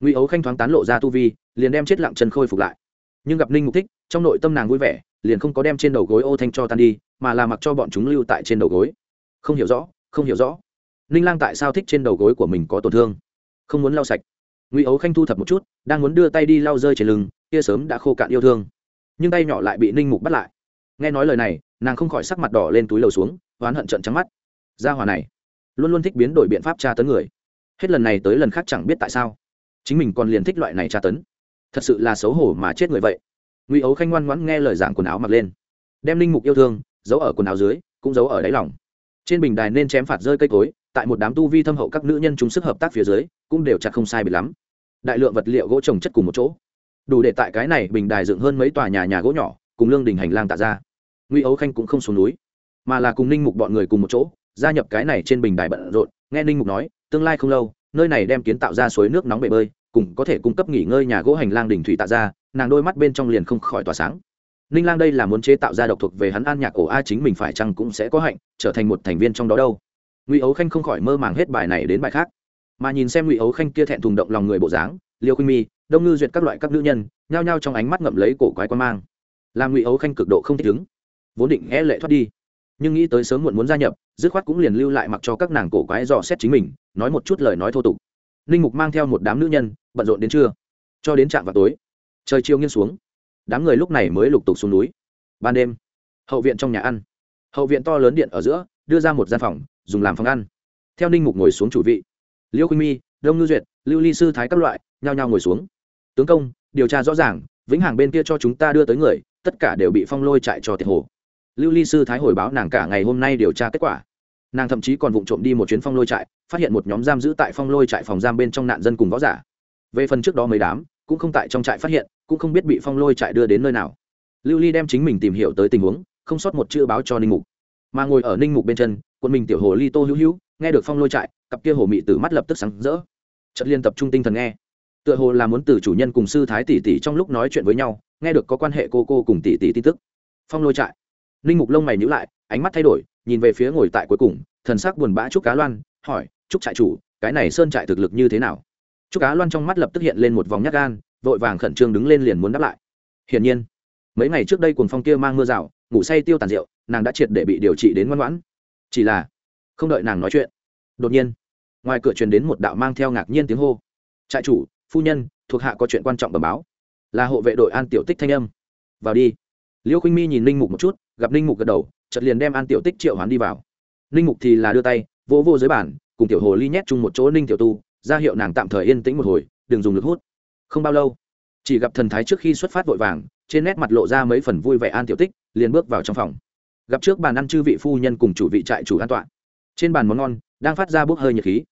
Ngụy ấu khanh thoáng tán lộ ra tu vi, liền đem chết lặng chân khôi phục lại. Nhưng gặp ninh mục thích, trong nội tâm nàng vui vẻ, liền không có đem trên đầu gối ô thanh cho tan đi, mà là mặc cho bọn chúng lưu tại trên đầu gối. Không hiểu rõ, không hiểu rõ ninh lang tại sao thích trên đầu gối của mình có tổn thương? Không muốn lau sạch. Ngụy ấu khanh thu thập một chút, đang muốn đưa tay đi lau rơi trên lưng, kia sớm đã khô cạn yêu thương. Nhưng tay nhỏ lại bị ninh mục bắt lại. Nghe nói lời này, nàng không khỏi sắc mặt đỏ lên túi lầu xuống, oán hận trận trắng mắt. Gia hòa này, luôn luôn thích biến đổi biện pháp tra tấn người. Hết lần này tới lần khác chẳng biết tại sao, chính mình còn liền thích loại này tra tấn. Thật sự là xấu hổ mà chết người vậy. Ngụy ấu khanh ngoan ngoãn nghe lời giảng quần áo mặc lên. Đem linh mục yêu thương, giấu ở quần áo dưới, cũng giấu ở đáy lòng. Trên bình đài nên chém phạt rơi cây cối tại một đám tu vi thâm hậu các nữ nhân chúng sức hợp tác phía dưới, cũng đều chặt không sai bị lắm. Đại lượng vật liệu gỗ trồng chất cùng một chỗ. Đủ để tại cái này bình đài dựng hơn mấy tòa nhà nhà gỗ nhỏ, cùng lương đình hành lang tạ ra. Ngụy ấu khanh cũng không xuống núi, mà là cùng ninh mục bọn người cùng một chỗ, gia nhập cái này trên bình đài bận rộn, nghe ninh mục nói, tương lai không lâu, nơi này đem kiến tạo ra suối nước nóng bể bơi, cùng có thể cung cấp nghỉ ngơi nhà gỗ hành lang đỉnh thủy tạ ra, nàng đôi mắt bên trong liền không khỏi tỏa sáng. Ninh lang đây là muốn chế tạo ra độc thuộc về hắn an nhạc ổ a chính mình phải chăng cũng sẽ có hạnh, trở thành một thành viên trong đó đâu ngụy ấu khanh không khỏi mơ màng hết bài này đến bài khác. Mà nhìn xem ngụy ấu khanh kia thẹn thùng động lòng người bộ dáng, liêu khuynh mi, đông ngư duyệt các loại các nữ nhân, nhao nhao trong ánh mắt ngậm lấy cổ quái quan mang. Làm ngụy ấu khanh cực độ không thích ứng. Vốn định e lệ thoát đi, nhưng nghĩ tới sớm muộn muốn gia nhập, dứt khoát cũng liền lưu lại mặc cho các nàng cổ quái dò xét chính mình, nói một chút lời nói thô tục. Ninh mục mang theo một đám nữ nhân, bận rộn đến trưa. Cho đến trạm vào tối, trời chiều nghiêng xuống, đám người lúc này mới lục tục xuống núi. Ban đêm, hậu viện trong nhà ăn. Hậu viện to lớn điện ở giữa, đưa ra một gian phòng dùng làm phòng ăn. Theo ninh mục ngồi xuống chủ vị, liêu khuynh mi, đông ngư duyệt, lưu ly sư thái các loại nhao nhao ngồi xuống. Tướng công, điều tra rõ ràng, vĩnh hằng bên kia cho chúng ta đưa tới người, tất cả đều bị phong lôi chạy cho tiệt hồ. Lưu ly sư thái hồi báo nàng cả ngày hôm nay điều tra kết quả. Nàng thậm chí còn vụng trộm đi một chuyến phong lôi trại, phát hiện một nhóm giam giữ tại phong lôi trại phòng giam bên trong nạn dân cùng võ giả. Về phần trước đó mấy đám, cũng không tại trong trại phát hiện, cũng không biết bị phong lôi trại đưa đến nơi nào. Lưu ly đem chính mình tìm hiểu tới tình huống, không sót một chữ báo cho ninh mục mà ngồi ở ninh mục bên chân quân mình tiểu hồ ly tô hữu hữu, nghe được phong lôi trại, cặp kia hồ mị từ mắt lập tức sáng rỡ. Chất liên tập trung tinh thần nghe. Tựa hồ là muốn từ chủ nhân cùng sư thái tỷ tỷ trong lúc nói chuyện với nhau, nghe được có quan hệ cô cô cùng tỷ tỷ tin tức. Phong lôi trại. Ninh mục lông mày nhữ lại, ánh mắt thay đổi, nhìn về phía ngồi tại cuối cùng, thần sắc buồn bã trúc cá loan, hỏi, trúc trại chủ, cái này sơn trại thực lực như thế nào? Trúc cá loan trong mắt lập tức hiện lên một vòng nhát gan, vội vàng khẩn trương đứng lên liền muốn đáp lại. Hiển nhiên, mấy ngày trước đây cuồng phong kia mang mưa rào, ngủ say tiêu tàn rượu nàng đã triệt để bị điều trị đến ngoan ngoãn. Chỉ là, không đợi nàng nói chuyện, đột nhiên, ngoài cửa truyền đến một đạo mang theo ngạc nhiên tiếng hô. Trại chủ, phu nhân, thuộc hạ có chuyện quan trọng bẩm báo. Là hộ vệ đội an tiểu tích thanh âm. Vào đi. Liêu khinh mi nhìn ninh mục một chút, gặp ninh mục gật đầu, chợt liền đem an tiểu tích triệu hoán đi vào. Ninh mục thì là đưa tay, vỗ vô dưới bản cùng tiểu hồ ly nhét chung một chỗ ninh tiểu tu, ra hiệu nàng tạm thời yên tĩnh một hồi, đừng dùng lực hút. Không bao lâu, chỉ gặp thần thái trước khi xuất phát vội vàng, trên nét mặt lộ ra mấy phần vui vẻ an tiểu tích, liền bước vào trong phòng gặp trước bàn ăn chư vị phu nhân cùng chủ vị trại chủ an toàn trên bàn món ngon đang phát ra bốc hơi nhiệt khí.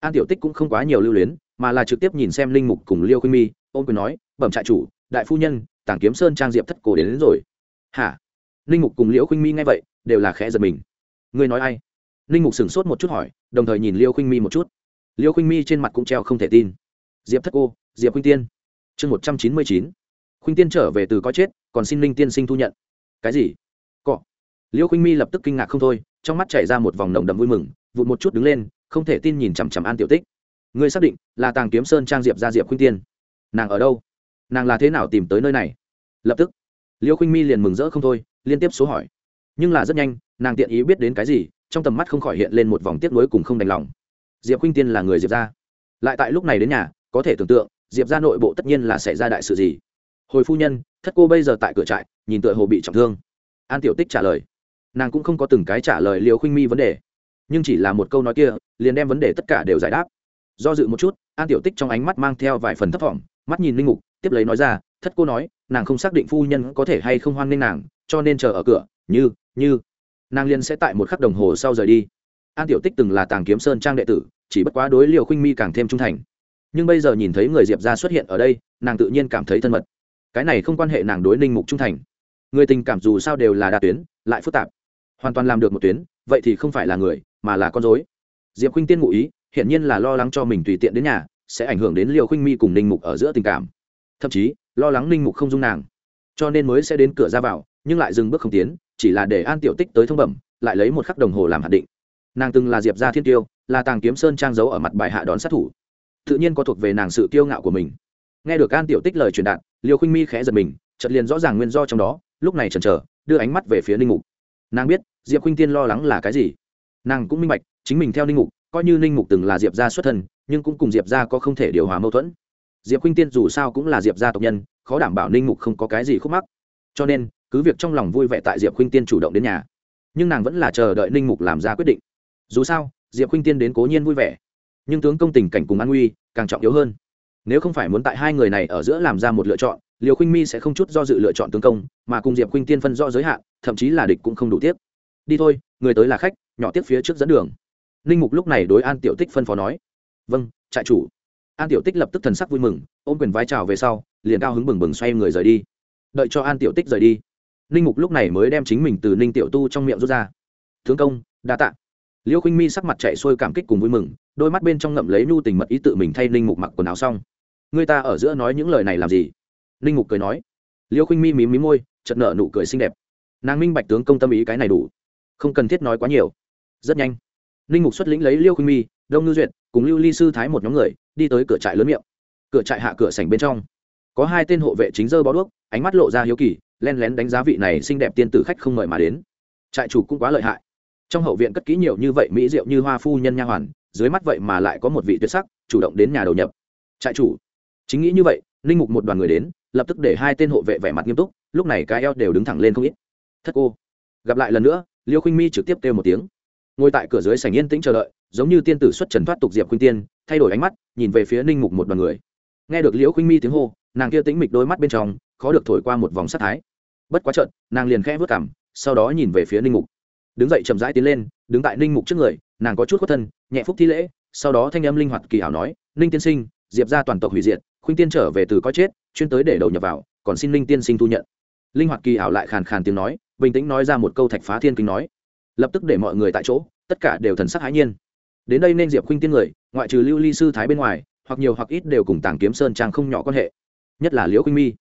An tiểu tích cũng không quá nhiều lưu luyến mà là trực tiếp nhìn xem linh mục cùng liêu khuynh mi ôm quyền nói bẩm trại chủ đại phu nhân tảng kiếm sơn trang diệp thất cổ đến, đến rồi. Hả? Linh mục cùng liễu khuynh mi nghe vậy đều là khẽ giật mình. Ngươi nói ai? Linh mục sửng sốt một chút hỏi đồng thời nhìn liêu khuynh mi một chút. Liêu khuynh mi trên mặt cũng treo không thể tin. Diệp thất cô diệp khuynh tiên. Chương một trăm chín mươi chín. Khuynh tiên trở về từ có chết còn xin linh tiên sinh thu nhận. Cái gì? Liêu khinh mi lập tức kinh ngạc không thôi, trong mắt chảy ra một vòng nồng đầm vui mừng, vụt một chút đứng lên, không thể tin nhìn chằm chằm an tiểu tích. Ngươi xác định là tàng kiếm sơn trang diệp ra diệp khuynh tiên? Nàng ở đâu? Nàng là thế nào tìm tới nơi này? Lập tức, liêu khinh mi liền mừng rỡ không thôi, liên tiếp số hỏi. Nhưng là rất nhanh, nàng tiện ý biết đến cái gì, trong tầm mắt không khỏi hiện lên một vòng tiếc nuối cùng không đành lòng. Diệp khuynh tiên là người diệp ra lại tại lúc này đến nhà, có thể tưởng tượng, diệp ra nội bộ tất nhiên là xảy ra đại sự gì. Hồi phu nhân, thất cô bây giờ tại cửa trại, nhìn tựa hồ bị trọng thương. An tiểu tích trả lời nàng cũng không có từng cái trả lời liều khuynh mi vấn đề nhưng chỉ là một câu nói kia liền đem vấn đề tất cả đều giải đáp do dự một chút an tiểu tích trong ánh mắt mang theo vài phần thấp thỏm mắt nhìn linh mục tiếp lấy nói ra thất cô nói nàng không xác định phu nhân có thể hay không hoan nghênh nàng cho nên chờ ở cửa như như nàng liền sẽ tại một khắc đồng hồ sau rời đi an tiểu tích từng là tàng kiếm sơn trang đệ tử chỉ bất quá đối liều khuynh mi càng thêm trung thành nhưng bây giờ nhìn thấy người diệp ra xuất hiện ở đây nàng tự nhiên cảm thấy thân mật cái này không quan hệ nàng đối ninh mục trung thành người tình cảm dù sao đều là đa tuyến lại phức tạp hoàn toàn làm được một tuyến, vậy thì không phải là người, mà là con dối diệp khuynh tiên ngụ ý hiện nhiên là lo lắng cho mình tùy tiện đến nhà, sẽ ảnh hưởng đến liều khuynh mi cùng ninh mục ở giữa tình cảm. Thậm chí, lo lắng ninh mục không dung nàng. Cho nên mới sẽ đến cửa ra vào, nhưng lại dừng bước không tiến, chỉ là để an tiểu tích tới thông bẩm, lại lấy một khắc đồng hồ làm hạt định. Nàng từng là diệp gia thiên tiêu, là tàng kiếm sơn trang giấu ở mặt bài hạ đón sát thủ. Tự nhiên có thuộc về nàng sự kiêu ngạo của mình. Nghe được an tiểu tích lời truyền đạt liều khuynh mi khẽ giật mình, chợt liền rõ ràng nguyên do trong đó, lúc này chần chờ, đưa ánh mắt về phía ninh mục nàng biết, diệp khuynh tiên lo lắng là cái gì. Nàng cũng minh bạch, chính mình theo ninh mục, coi như ninh mục từng là diệp gia xuất thân, nhưng cũng cùng diệp gia có không thể điều hòa mâu thuẫn. Diệp khuynh tiên dù sao cũng là diệp gia tộc nhân, khó đảm bảo ninh mục không có cái gì khúc mắc. Cho nên, cứ việc trong lòng vui vẻ tại diệp khuynh tiên chủ động đến nhà, nhưng nàng vẫn là chờ đợi ninh mục làm ra quyết định. Dù sao, diệp khuynh tiên đến cố nhiên vui vẻ, nhưng tướng công tình cảnh cùng an nguy càng trọng yếu hơn. Nếu không phải muốn tại hai người này ở giữa làm ra một lựa chọn liều khuynh mi sẽ không chút do dự lựa chọn tướng công, mà cùng diệp khuynh tiên phân do giới hạn, thậm chí là địch cũng không đủ tiếp. đi thôi, người tới là khách, nhỏ tiếp phía trước dẫn đường. Ninh mục lúc này đối an tiểu tích phân phó nói. Vâng trại chủ. An tiểu tích lập tức thần sắc vui mừng, ôm quyền vai trào về sau, liền cao hứng bừng bừng xoay người rời đi. Đợi cho an tiểu tích rời đi, ninh mục lúc này mới đem chính mình từ ninh tiểu tu trong miệng rút ra. Thương công, đa t ạ liêu khinh mi sắc mặt chạy xuôi cảm kích cùng vui mừng, đôi mắt bên trong ngậm lấy nhu tình mật ý tự mình thay ninh mục mặc quần áo xong. Người ta ở giữa nói những lời này làm gì? Ninh mục cười nói. Liêu khinh mi mím mí môi chật nợ nụ cười xinh đẹp. Nàng minh bạch tướng công tâm ý cái này đủ. Không cần thiết nói quá nhiều. Rất nhanh. Ninh mục xuất lĩnh lấy liêu khinh mi, đông ngư duyệt, cùng lưu ly sư thái một nhóm người, đi tới cửa trại lớn miệng. Cửa trại hạ cửa sảnh bên trong. Có hai tên hộ vệ chính dơ bó đuốc, ánh mắt lộ ra hiếu kỳ, len lén đánh giá vị này xinh đẹp tiên tử khách không mời mà đến. Trại chủ cũng quá lợi hại. Trong hậu viện cất kỹ nhiều như vậy mỹ diệu như hoa phu nhân nha hoàn, dưới mắt vậy mà lại có một vị tuyệt sắc, chủ động đến nhà đầu nhập. Trại chủ. Chính nghĩ như vậy, linh mục một đoàn người đến lập tức để hai tên hộ vệ vẻ mặt nghiêm túc, lúc này cái eo đều đứng thẳng lên không ít. Thất cô, gặp lại lần nữa, liêu khinh mi trực tiếp kêu một tiếng. Ngồi tại cửa dưới sảnh yên tĩnh chờ đợi, giống như tiên tử xuất trần thoát tục diệp khuynh tiên, thay đổi ánh mắt, nhìn về phía ninh mục một đoàn người. Nghe được liễu khuynh mi tiếng hô, nàng kia tĩnh mịch đôi mắt bên trong, khó được thổi qua một vòng sát thái. Bất quá trận nàng liền khẽ vớt cảm sau đó nhìn về phía ninh mục. Đứng dậy chậm rãi tiến lên, đứng tại ninh mục trước người, nàng có chút khuất thân, nhẹ phúc thi lễ, sau đó thanh âm linh hoạt kỳ hảo nói, ninh tiên sinh, diệp ra toàn tộc hủy diệt, khuynh tiên trở về từ có chết chuyên tới để đầu nhập vào, còn xin linh tiên sinh thu nhận. Linh hoạt kỳ ảo lại khàn khàn tiếng nói, bình tĩnh nói ra một câu thạch phá thiên kính nói. Lập tức để mọi người tại chỗ, tất cả đều thần sắc hãi nhiên. Đến đây nên diệp khuynh tiên người, ngoại trừ lưu ly sư thái bên ngoài, hoặc nhiều hoặc ít đều cùng tàng kiếm sơn trang không nhỏ quan hệ. Nhất là liễu khuynh mi.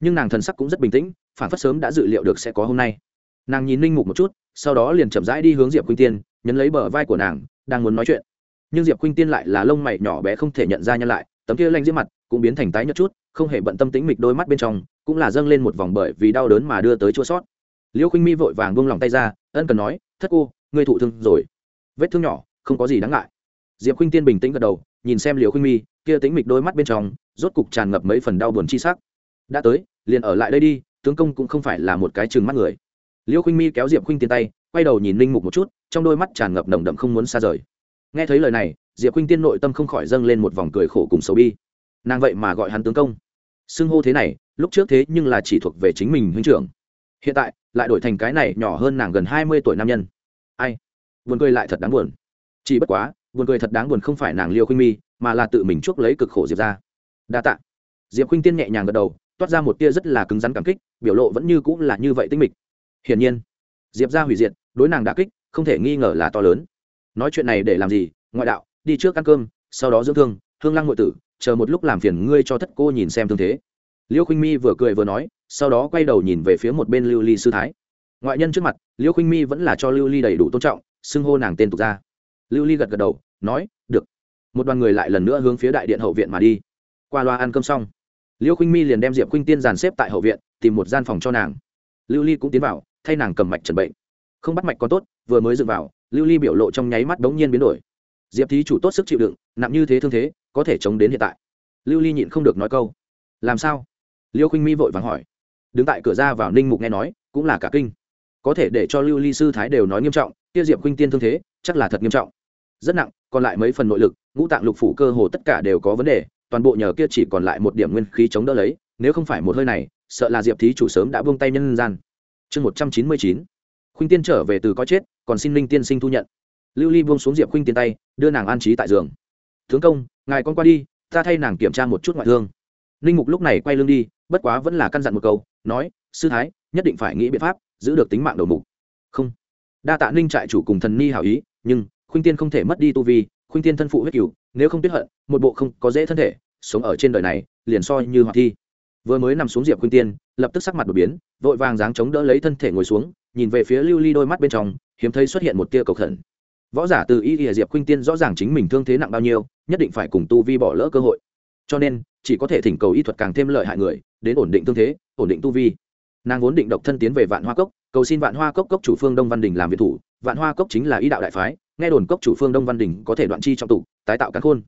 Nhưng nàng thần sắc cũng rất bình tĩnh, phản phất sớm đã dự liệu được sẽ có hôm nay. Nàng nhìn ninh mục một chút, sau đó liền chậm rãi đi hướng diệp khuynh tiên, nhấn lấy bờ vai của nàng, đang muốn nói chuyện. Nhưng diệp khuynh tiên lại là lông mày nhỏ bé không thể nhận ra nhân lại, tấm kia lanh diễm mặt cũng biến thành tái nhợt chút không hề bận tâm tính mịch đôi mắt bên trong, cũng là dâng lên một vòng bởi vì đau đớn mà đưa tới chua sót. Liễu khinh mi vội vàng buông lòng tay ra, ân cần nói, thất cô, ngươi thụ thương rồi. Vết thương nhỏ, không có gì đáng ngại. Diệp khinh tiên bình tĩnh gật đầu, nhìn xem liễu khinh mi, kia tính mịch đôi mắt bên trong, rốt cục tràn ngập mấy phần đau buồn chi sắc. Đã tới, liền ở lại đây đi, tướng công cũng không phải là một cái chừng mắt người. Liễu khinh mi kéo diệp khinh tiên tay, quay đầu nhìn linh mục một chút, trong đôi mắt tràn ngập nồng đậm không muốn xa rời. Nghe thấy lời này, diệp khinh tiên nội tâm không khỏi dâng lên một vòng cười khổ cùng sầu bi. Nàng vậy mà gọi hắn tướng công xưng hô thế này, lúc trước thế nhưng là chỉ thuộc về chính mình huynh trưởng. Hiện tại, lại đổi thành cái này nhỏ hơn nàng gần hai mươi tuổi nam nhân. Ai? Buồn cười lại thật đáng buồn. Chỉ bất quá, buồn cười thật đáng buồn không phải nàng liêu khuynh mi, mà là tự mình chuốc lấy cực khổ diệp ra. Đa t ạ diệp khuynh tiên nhẹ nhàng gật đầu, toát ra một tia rất là cứng rắn cảm kích, biểu lộ vẫn như cũng là như vậy tinh mịch. Hiển nhiên, diệp ra hủy diệt, đối nàng đã kích, không thể nghi ngờ là to lớn. Nói chuyện này để làm gì? Ngoại đạo, đi trước ăn cơm, sau đó dưỡng thương, hương lăng ngội tử chờ một lúc làm phiền ngươi cho thất cô nhìn xem thương thế. Liêu khinh mi vừa cười vừa nói, sau đó quay đầu nhìn về phía một bên lưu ly sư thái. Ngoại nhân trước mặt, liêu khinh mi vẫn là cho lưu ly đầy đủ tôn trọng, xưng hô nàng tên tục ra lưu ly gật gật đầu, nói, được. Một đoàn người lại lần nữa hướng phía đại điện hậu viện mà đi. Qua loa ăn cơm xong, liêu khinh mi liền đem diệp khinh tiên dàn xếp tại hậu viện, tìm một gian phòng cho nàng. Lưu ly cũng tiến vào, thay nàng cầm mạch trần bệnh. Không bắt mạch còn tốt, vừa mới dựng vào, lưu ly biểu lộ trong nháy mắt đống nhiên biến đổi. Diệp thí chủ tốt sức chịu đựng, nặng như thế thương thế có thể chống đến hiện tại. Lưu ly nhịn không được nói câu. Làm sao? Liêu khinh mi vội vàng hỏi. Đứng tại cửa ra vào ninh mục nghe nói, cũng là cả kinh. Có thể để cho lưu ly sư thái đều nói nghiêm trọng tiêu diệp khinh tiên thương thế, chắc là thật nghiêm trọng. Rất nặng, còn lại mấy phần nội lực, ngũ tạng lục phủ cơ hồ tất cả đều có vấn đề, toàn bộ nhờ kia chỉ còn lại một điểm nguyên khí chống đỡ lấy, nếu không phải một hơi này, sợ là diệp thí chủ sớm đã buông tay nhân gian. Chương một trăm chín mươi chín. Khuynh tiên trở về từ có chết, còn xin linh tiên sinh thu nhận. Lưu ly buông xuống diệp khuynh tiên tay, đưa nàng an trí tại giường. Tướng công ngài con qua đi, ta thay nàng kiểm tra một chút ngoại thương. Linh mục lúc này quay lưng đi, bất quá vẫn là căn dặn một câu, nói, sư thái, nhất định phải nghĩ biện pháp giữ được tính mạng đầu mục. Không. Đa tạ ninh trại chủ cùng thần ni hảo ý, nhưng khuynh tiên không thể mất đi tu vi, khuynh tiên thân phụ huyết cửu, nếu không tuyết hận, một bộ không có dễ thân thể, sống ở trên đời này, liền soi như hoạt thi. Vừa mới nằm xuống diệp khuynh tiên, lập tức sắc mặt đột biến, vội vàng dáng chống đỡ lấy thân thể ngồi xuống, nhìn về phía lưu ly đôi mắt bên trong, hiếm thấy xuất hiện một tia cầu khẩn võ giả từ y ỉa diệp khuynh tiên rõ ràng chính mình thương thế nặng bao nhiêu, nhất định phải cùng tu vi bỏ lỡ cơ hội. Cho nên, chỉ có thể thỉnh cầu y thuật càng thêm lợi hại người, đến ổn định thương thế, ổn định tu vi. Nàng vốn định độc thân tiến về vạn hoa cốc, cầu xin vạn hoa cốc cốc chủ phương đông văn đình làm việc thủ. Vạn hoa cốc chính là y đạo đại phái, nghe đồn cốc chủ phương đông văn đình có thể đoạn chi trong tụ, tái tạo cán khôn.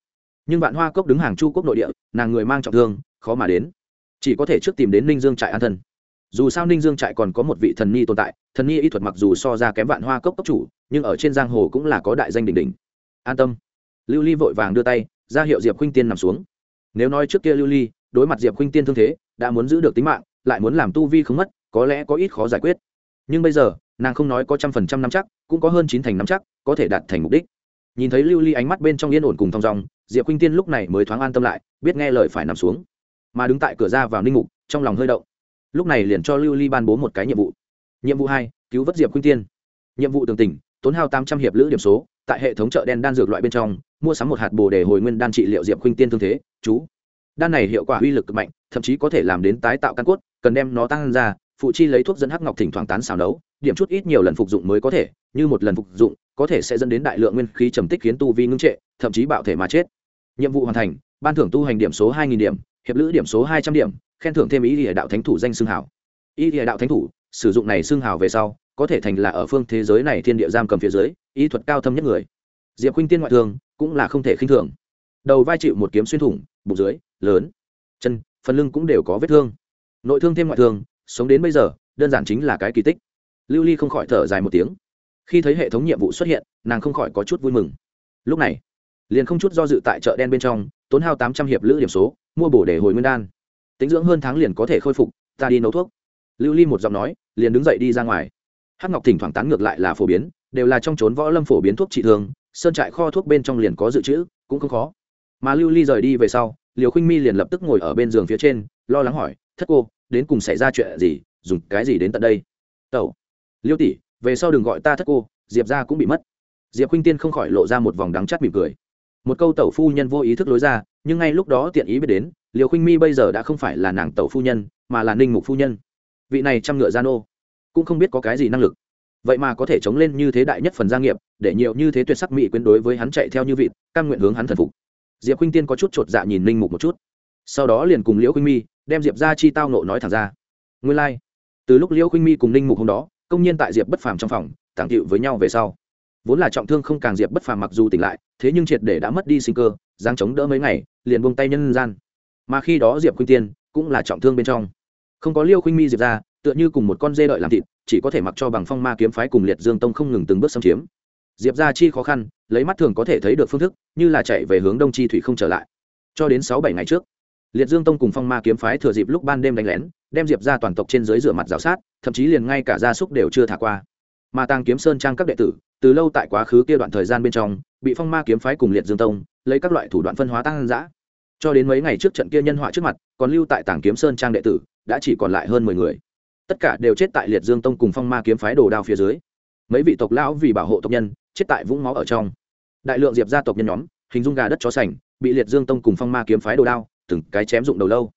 Nhưng vạn hoa cốc đứng hàng chu quốc nội địa, nàng người mang trọng thương, khó mà đến. Chỉ có thể trước tìm đến ninh dương trại an thân dù sao ninh dương trại còn có một vị thần ni tồn tại, thần ni y thuật mặc dù so ra kém vạn hoa cốc cốc chủ, nhưng ở trên giang hồ cũng là có đại danh đỉnh đỉnh. An tâm. Lưu ly vội vàng đưa tay, ra hiệu diệp khuynh tiên nằm xuống. Nếu nói trước kia lưu ly, đối mặt diệp khuynh tiên thương thế, đã muốn giữ được tính mạng, lại muốn làm tu vi không mất, có lẽ có ít khó giải quyết. Nhưng bây giờ, nàng không nói có trăm phần trăm nắm chắc, cũng có hơn chín thành nắm chắc, có thể đạt thành mục đích. Nhìn thấy lưu ly ánh mắt bên trong yên ổn cùng thong dong, diệp khuynh tiên lúc này mới thoáng an tâm lại, biết nghe lời phải nằm xuống. Mà đứng tại cửa ra vào ninh mục, trong lòng hơi động lúc này liền cho lưu ly ban bố một cái nhiệm vụ. Nhiệm vụ hai, cứu vớt diệp khuynh tiên. Nhiệm vụ tường tình tốn hao tám trăm hiệp lữ điểm số, tại hệ thống chợ đen đan dược loại bên trong, mua sắm một hạt bồ để hồi nguyên đan trị liệu diệp khuynh tiên thương thế, chú. Đan này hiệu quả uy lực cực mạnh, thậm chí có thể làm đến tái tạo căn cốt, cần đem nó tăng ra, phụ chi lấy thuốc dẫn hắc ngọc thỉnh thoảng tán xào nấu, điểm chút ít nhiều lần phục dụng mới có thể, như một lần phục dụng, có thể sẽ dẫn đến đại lượng nguyên khí trầm tích khiến tu vi ngưng trệ, thậm chí bạo thể mà chết. Nhiệm vụ hoàn thành, ban thưởng tu hành điểm số hai nghìn điểm, hiệp lữ điểm số hai trăm điểm khen thưởng thêm ý địa đạo thánh thủ danh xương hảo ý địa đạo thánh thủ, sử dụng này xương hảo về sau, có thể thành là ở phương thế giới này thiên địa giam cầm phía dưới, ý thuật cao thâm nhất người. Diệp khuynh tiên ngoại thương, cũng là không thể khinh thường. Đầu vai chịu một kiếm xuyên thủng, bụng dưới, lớn, chân, phần lưng cũng đều có vết thương. Nội thương thêm ngoại thương, sống đến bây giờ, đơn giản chính là cái kỳ tích. Lưu ly không khỏi thở dài một tiếng. Khi thấy hệ thống nhiệm vụ xuất hiện, nàng không khỏi có chút vui mừng. Lúc này, liền không chút do dự tại chợ đen bên trong, tốn hao tám trăm hiệp lữ điểm số, mua bổ để hồi nguyên đan tính dưỡng hơn tháng liền có thể khôi phục, ta đi nấu thuốc. Lưu ly một giọng nói, liền đứng dậy đi ra ngoài. Hắc ngọc thỉnh thoảng tán ngược lại là phổ biến, đều là trong trốn võ lâm phổ biến thuốc trị thương sơn trại kho thuốc bên trong liền có dự trữ, cũng không khó. Mà lưu ly rời đi về sau, liều khinh mi liền lập tức ngồi ở bên giường phía trên, lo lắng hỏi, thất cô, đến cùng xảy ra chuyện gì, dùng cái gì đến tận đây? Tẩu. Liêu tỷ, về sau đừng gọi ta thất cô, diệp ra cũng bị mất. Diệp khinh tiên không khỏi lộ ra một vòng đắng chắt mỉm cười. Một câu tẩu phu nhân vô ý thức lối ra, nhưng ngay lúc đó tiện ý biết đến liều khinh mi bây giờ đã không phải là nàng tẩu phu nhân, mà là ninh mục phu nhân. Vị này chăm ngựa gia nô, cũng không biết có cái gì năng lực. Vậy mà có thể chống lên như thế đại nhất phần gia nghiệp, để nhiều như thế tuyệt sắc mỹ quyến đối với hắn chạy theo như vị căn nguyện hướng hắn thần phục. Diệp khuynh tiên có chút chột dạ nhìn ninh mục một chút. Sau đó liền cùng liễu khuynh mi, đem diệp ra chi tao nộ nói thẳng ra. Nguyên lai、like. từ lúc liễu khuynh mi cùng ninh mục hôm đó, công nhiên tại diệp bất phàm trong phòng tàng tiệu với nhau về sau. Vốn là trọng thương không càng diệp bất phàm mặc dù tỉnh lại, thế nhưng triệt để đã mất đi sinh cơ giang chống đỡ mấy ngày, liền buông tay nhân gian mà khi đó diệp khuynh tiên cũng là trọng thương bên trong không có liêu khuynh mi diệp ra tựa như cùng một con dê đợi làm thịt chỉ có thể mặc cho bằng phong ma kiếm phái cùng liệt dương tông không ngừng từng bước xâm chiếm diệp ra chi khó khăn lấy mắt thường có thể thấy được phương thức như là chạy về hướng đông chi thủy không trở lại cho đến sáu bảy ngày trước liệt dương tông cùng phong ma kiếm phái thừa dịp lúc ban đêm đánh lén đem diệp ra toàn tộc trên dưới rửa mặt rào sát thậm chí liền ngay cả gia súc đều chưa thả qua mà tăng kiếm sơn trang các đệ tử từ lâu tại quá khứ kia đoạn thời gian bên trong bị phong ma kiếm phái cùng liệt dương tông lấy các loại thủ đoạn phân hóa tăng giã cho đến mấy ngày trước trận kia nhân họa trước mặt, còn lưu tại tảng kiếm sơn trang đệ tử, đã chỉ còn lại hơn mười người. Tất cả đều chết tại liệt dương tông cùng phong ma kiếm phái đồ đao phía dưới. Mấy vị tộc lão vì bảo hộ tộc nhân, chết tại vũng máu ở trong. Đại lượng diệp gia tộc nhân nhóm, hình dung gà đất chó sành, bị liệt dương tông cùng phong ma kiếm phái đồ đao, từng cái chém dụng đầu lâu.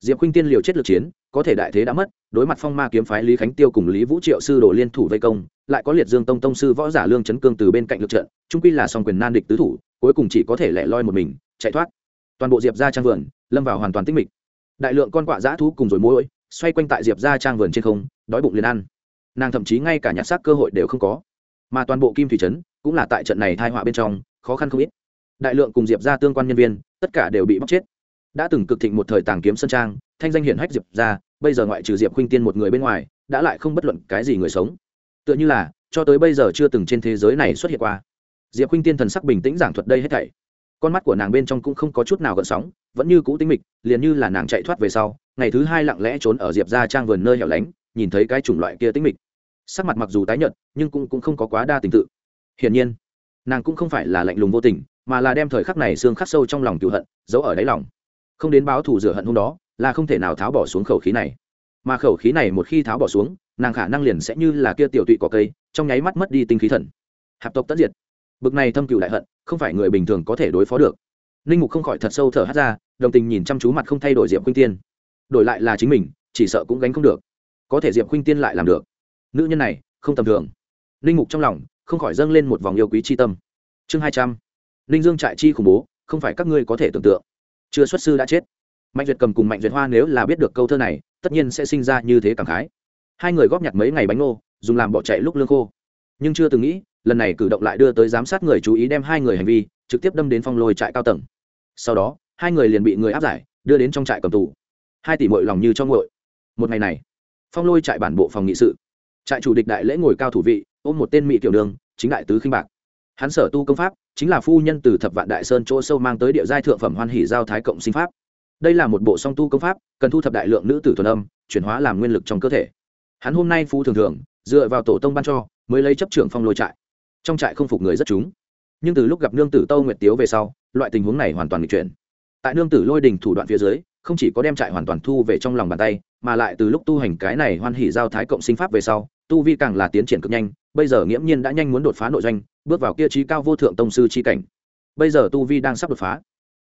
Diệp khuynh tiên liều chết lực chiến, có thể đại thế đã mất, đối mặt phong ma kiếm phái lý khánh tiêu cùng lý vũ triệu sư đồ liên thủ vây công, lại có liệt dương tông tông sư võ giả lương chấn cương từ bên cạnh lực trận trung quy là song quyền nan địch tứ thủ, cuối cùng chỉ có thể lẻ loi một mình, chạy thoát toàn bộ diệp ra trang vườn lâm vào hoàn toàn tích mịch. Đại lượng con quạ dã thú cùng rồi mỗi xoay quanh tại diệp ra trang vườn trên không, đói bụng liền ăn. Nàng thậm chí ngay cả nhặt xác cơ hội đều không có. Mà toàn bộ kim thủy trấn cũng là tại trận này thai họa bên trong, khó khăn không ít. Đại lượng cùng diệp ra tương quan nhân viên, tất cả đều bị bóc chết. Đã từng cực thịnh một thời tàng kiếm sân trang, thanh danh hiển hách diệp ra bây giờ ngoại trừ diệp khuynh tiên một người bên ngoài, đã lại không bất luận cái gì người sống. Tựa như là, cho tới bây giờ chưa từng trên thế giới này xuất hiện qua. Diệp khuynh tiên thần sắc bình tĩnh giảng thuật đây hết thảy con mắt của nàng bên trong cũng không có chút nào gợn sóng vẫn như cũ tính mịch liền như là nàng chạy thoát về sau ngày thứ hai lặng lẽ trốn ở diệp ra trang vườn nơi hẻo lánh nhìn thấy cái chủng loại kia tính mịch. Sắc mặt mặc dù tái nhợt nhưng cũng, cũng không có quá đa tình tự. Hiển nhiên nàng cũng không phải là lạnh lùng vô tình mà là đem thời khắc này xương khắc sâu trong lòng cựu hận giấu ở đáy lòng. Không đến báo thù rửa hận hôm đó là không thể nào tháo bỏ xuống khẩu khí này. Mà khẩu khí này một khi tháo bỏ xuống nàng khả năng liền sẽ như là kia tiểu tụy cỏ cây trong nháy mắt mất đi tinh khí thần. Hạp tộc tất diệt bực này thâm cựu đại hận, không phải người bình thường có thể đối phó được. Ninh mục không khỏi thật sâu thở hát ra, đồng tình nhìn chăm chú mặt không thay đổi diệp khuynh tiên. Đổi lại là chính mình, chỉ sợ cũng gánh không được. Có thể diệp khuynh tiên lại làm được. Nữ nhân này, không tầm thường. Ninh mục trong lòng, không khỏi dâng lên một vòng yêu quý c h i tâm. Chương hai trăm. Ninh dương trại chi khủng bố, không phải các ngươi có thể tưởng tượng. Chưa xuất sư đã chết. Mạnh duyệt cầm cùng mạnh duyệt hoa nếu là biết được câu thơ này, tất nhiên sẽ sinh ra như thế cảm khái. Hai người góp nhặt mấy ngày bánh ngô, dùng làm bỏ chạy lúc lương khô. Nhưng chưa từng nghĩ lần này cử động lại đưa tới giám sát người chú ý đem hai người hành vi trực tiếp đâm đến phong lôi trại cao tầng. Sau đó, hai người liền bị người áp giải, đưa đến trong trại cầm tù. Hai tỷ mội lòng như trong ngội một ngày này, phong lôi trại bản bộ phòng nghị sự. Trại chủ địch đại lễ ngồi cao thủ vị, ôm một tên mỹ tiểu đường, chính đại tứ khinh bạc. Hắn sở tu công pháp, chính là phu nhân từ thập vạn đại sơn chỗ sâu mang tới địa giai thượng phẩm hoan hỷ giao thái cộng sinh pháp. Đây là một bộ song tu công pháp, cần thu thập đại lượng nữ tử thuần âm, chuyển hóa làm nguyên lực trong cơ thể. Hắn hôm nay phu thường thường, dựa vào tổ tông ban cho, mới lấy chấp trưởng phong lôi trại trong trại không phục người rất chúng. Nhưng từ lúc gặp nương tử tâu nguyệt tiếu về sau, loại tình huống này hoàn toàn nghịch chuyển. Tại nương tử lôi đình thủ đoạn phía dưới, không chỉ có đem trại hoàn toàn thu về trong lòng bàn tay, mà lại từ lúc tu hành cái này hoan hỷ giao thái cộng sinh pháp về sau, tu vi càng là tiến triển cực nhanh, bây giờ nghiễm nhiên đã nhanh muốn đột phá nội doanh, bước vào kia trí cao vô thượng tông sư chi cảnh. Bây giờ tu vi đang sắp đột phá.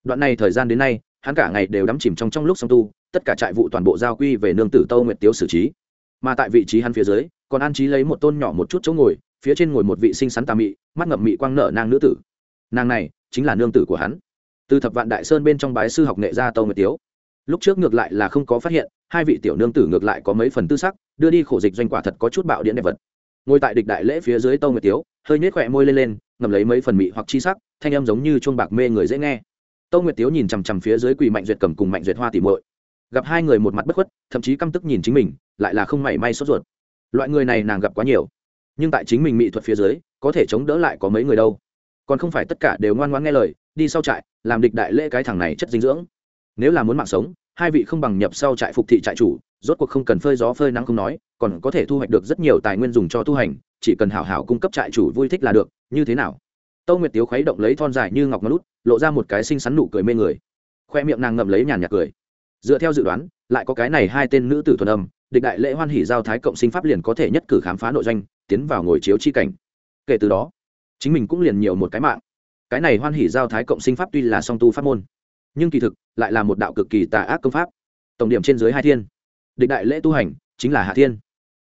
Đoạn này thời gian đến nay, hắn cả ngày đều đắm chìm trong trong lúc song tu, tất cả trại vụ toàn bộ giao quy về nương tử tâu nguyệt tiếu xử trí. Mà tại vị trí hắn phía dưới, còn an trí lấy một tôn nhỏ một chút chỗ ngồi phía trên ngồi một vị sinh sắn tà mị, mắt ngậm mị quang nợ nàng nữ tử. Nàng này chính là nương tử của hắn. Từ thập vạn đại sơn bên trong bái sư học nghệ gia tâu nguyệt tiếu. Lúc trước ngược lại là không có phát hiện, hai vị tiểu nương tử ngược lại có mấy phần tư sắc, đưa đi khổ dịch doanh quả thật có chút bạo điện đẹp vật. Ngồi tại địch đại lễ phía dưới tâu nguyệt tiếu, hơi nhếch khỏe môi lên lên ngầm lấy mấy phần mị hoặc chi sắc, thanh âm giống như chuông bạc mê người dễ nghe. Tâu nguyệt tiếu nhìn chằm chằm phía dưới quỳ mạnh duyệt cầm cùng mạnh duyệt hoa tỉ muội. Gặp hai người một mặt bất khuất, thậm chí căm tức nhìn chính mình, lại là không mảy may sốt ruột. Loại người này nàng gặp quá nhiều nhưng tại chính mình mỹ thuật phía dưới, có thể chống đỡ lại có mấy người đâu. Còn không phải tất cả đều ngoan ngoãn nghe lời, đi sau trại, làm địch đại lễ cái thằng này chất dinh dưỡng. Nếu là muốn mạng sống, hai vị không bằng nhập sau trại phục thị trại chủ, rốt cuộc không cần phơi gió phơi nắng không nói, còn có thể thu hoạch được rất nhiều tài nguyên dùng cho tu hành, chỉ cần hảo hảo cung cấp trại chủ vui thích là được, như thế nào? Tâu nguyệt tiếu khuấy động lấy thon dài như ngọc ngón lộ ra một cái xinh xắn nụ cười mê người. Khoe miệng nàng ngậm lấy nhàn nhạt cười. Dựa theo dự đoán, lại có cái này hai tên nữ tử thuần âm địch đại lễ hoan hỷ giao thái cộng sinh pháp liền có thể nhất cử khám phá nội doanh, tiến vào ngồi chiếu chi cảnh. Kể từ đó, chính mình cũng liền nhiều một cái mạng. Cái này hoan hỷ giao thái cộng sinh pháp tuy là song tu pháp môn, nhưng kỳ thực lại là một đạo cực kỳ tà ác công pháp. Tổng điểm trên dưới hai thiên. Địch đại lễ tu hành chính là hạ thiên.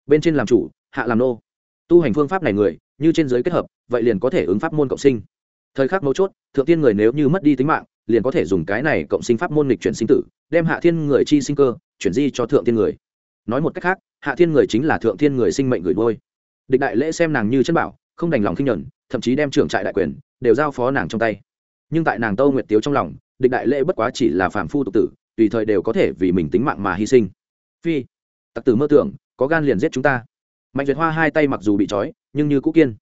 Bên trên làm chủ, hạ làm nô. Tu hành phương pháp này người, như trên giới kết hợp, vậy liền có thể ứng pháp môn cộng sinh. Thời khắc mấu chốt, thượng tiên người nếu như mất đi tính mạng, liền có thể dùng cái này cộng sinh pháp môn lịch chuyển sinh tử, đem hạ thiên người chi sinh cơ, chuyển di cho thượng tiên người nói một cách khác, hạ thiên người chính là thượng thiên người sinh mệnh gửi đôi địch đại lễ xem nàng như chân bảo, không đành lòng khinh nhuận thậm chí đem trưởng trại đại quyền đều giao phó nàng trong tay. Nhưng tại nàng tâu nguyệt tiếu trong lòng, địch đại lễ bất quá chỉ là phàm phu tục tử, tùy thời đều có thể vì mình tính mạng mà hy sinh. Phi, tặc tử mơ tưởng, có gan liền giết chúng ta. Mạnh duyệt hoa hai tay mặc dù bị trói, nhưng như cũ kiên.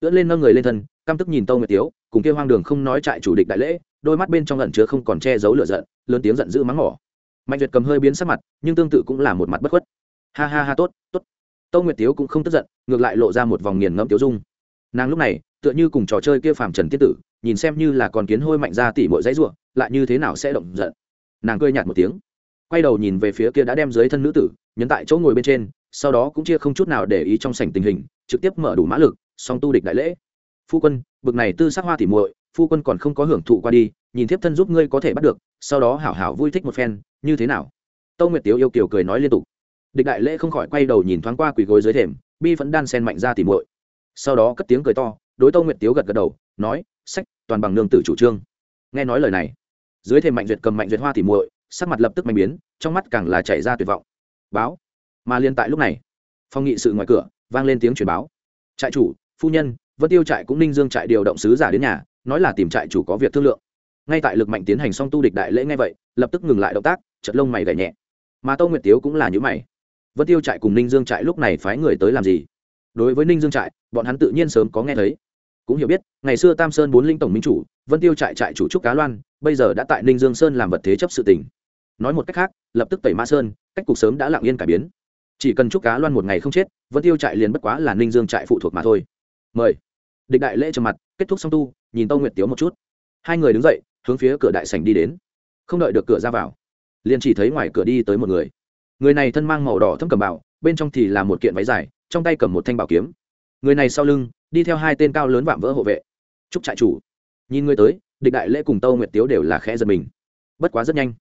Ưỡn lên nâng người lên thân, căm tức nhìn tâu nguyệt tiếu, cùng kia hoang đường không nói trại chủ địch đại lễ, đôi mắt bên trong lẩn chứa không còn che giấu lửa giận, lớn tiếng giận dữ mắng mỏ mạnh duyệt cầm hơi biến sắc mặt, nhưng tương tự cũng là một mặt bất khuất. Ha ha ha, tốt tốt. Tâu nguyệt tiếu cũng không tức giận, ngược lại lộ ra một vòng nghiền ngẫm tiếu dung. Nàng lúc này, tựa như cùng trò chơi kia phàm trần tiết tử, nhìn xem như là còn kiến hôi mạnh ra tỉ mọi dãy ruộng lại như thế nào sẽ động giận. Nàng cười nhạt một tiếng, quay đầu nhìn về phía kia đã đem dưới thân nữ tử, nhấn tại chỗ ngồi bên trên, sau đó cũng chia không chút nào để ý trong sảnh tình hình, trực tiếp mở đủ mã lực, song tu địch đại lễ. Phu quân, bực này tư sắc hoa tỉ muội, phu quân còn không có hưởng thụ qua đi nhìn thiếp thân giúp ngươi có thể bắt được, sau đó hảo hảo vui thích một phen, như thế nào? Tâu nguyệt tiếu yêu kiều cười nói liên tục. Địch đại lễ không khỏi quay đầu nhìn thoáng qua quỳ gối dưới thềm, bi vẫn đan sen mạnh ra tìm muội. Sau đó cất tiếng cười to, đối tâu nguyệt tiếu gật gật đầu, nói, sách, toàn bằng nương tử chủ trương. Nghe nói lời này, dưới thềm mạnh duyệt cầm mạnh duyệt hoa tìm muội, sắc mặt lập tức mạnh biến, trong mắt càng là chảy ra tuyệt vọng. Báo. Mà liên tại lúc này phong nghị sự ngoài cửa, vang lên tiếng truyền báo. Trại chủ, phu nhân, vân tiêu trại cũng ninh dương trại điều động sứ giả đến nhà, nói là tìm trại chủ có việc thương lượng ngay tại lực mạnh tiến hành xong tu địch đại lễ ngay vậy, lập tức ngừng lại động tác, chật lông mày gảy nhẹ. Mà tô nguyệt tiếu cũng là những mày. Vân tiêu trại cùng ninh dương trại lúc này phái người tới làm gì? Đối với ninh dương trại, bọn hắn tự nhiên sớm có nghe thấy. Cũng hiểu biết, ngày xưa tam sơn bốn linh tổng minh chủ, vân tiêu trại trại chủ trúc cá loan, bây giờ đã tại ninh dương sơn làm vật thế chấp sự tình. Nói một cách khác, lập tức tẩy ma sơn, cách cục sớm đã lặng yên cải biến. Chỉ cần trúc cá loan một ngày không chết, vân tiêu trại liền bất quá là ninh dương trại phụ thuộc mà thôi. Mời. Địch đại lễ trầm mặt, kết thúc xong tu, nhìn tâu nguyệt tiếu một chút. Hai người đứng dậy hướng phía cửa đại sảnh đi đến. Không đợi được cửa ra vào, liền chỉ thấy ngoài cửa đi tới một người. Người này thân mang màu đỏ thâm cầm bảo, bên trong thì là một kiện váy dài, trong tay cầm một thanh bảo kiếm. Người này sau lưng, đi theo hai tên cao lớn vạm vỡ hộ vệ. Trúc trại chủ. Nhìn người tới, địch đại lễ cùng tâu nguyệt tiếu đều là khẽ giật mình. Bất quá rất nhanh,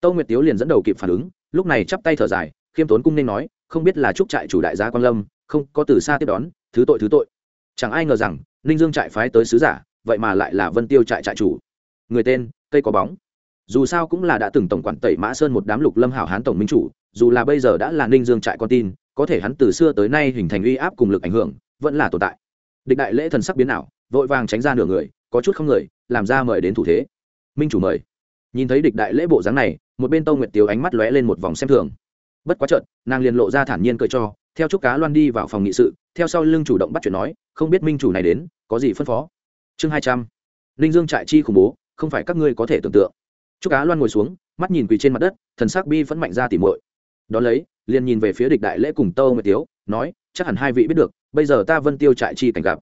tâu nguyệt tiếu liền dẫn đầu kịp phản ứng, lúc này chắp tay thở dài, khiêm tốn cung nên nói, không biết là trúc trại chủ đại gia quan lâm, không, có từ xa tiếp đón, thứ tội thứ tội. Chẳng ai ngờ rằng, ninh dương trại phái tới sứ giả, vậy mà lại là vân tiêu trại trại chủ người tên, cây có bóng. Dù sao cũng là đã từng tổng quản tẩy mã sơn một đám lục lâm hảo hán tổng minh chủ, dù là bây giờ đã là ninh dương trại con tin, có thể hắn từ xưa tới nay hình thành uy áp cùng lực ảnh hưởng, vẫn là tồn tại. Địch đại lễ thần sắc biến ảo, vội vàng tránh ra nửa người, có chút không người, làm ra mời đến thủ thế. Minh chủ mời. Nhìn thấy địch đại lễ bộ dáng này, một bên tâu nguyệt tiếu ánh mắt lóe lên một vòng xem thường. Bất quá trận nàng liền lộ ra thản nhiên cười cho, theo chúc cá loan đi vào phòng nghị sự, theo sau lưng chủ động bắt chuyện nói, không biết minh chủ này đến, có gì phân phó? Chương hai trăm. Ninh dương trại chi khủng bố không phải các ngươi có thể tưởng tượng. Chúc cá loan ngồi xuống, mắt nhìn quỳ trên mặt đất, thần sắc bi vẫn mạnh ra tỉ muội. Đón lấy, liền nhìn về phía địch đại lễ cùng tâu nguyệt tiếu, nói, chắc hẳn hai vị biết được, bây giờ ta vân tiêu trại chi cảnh gặp.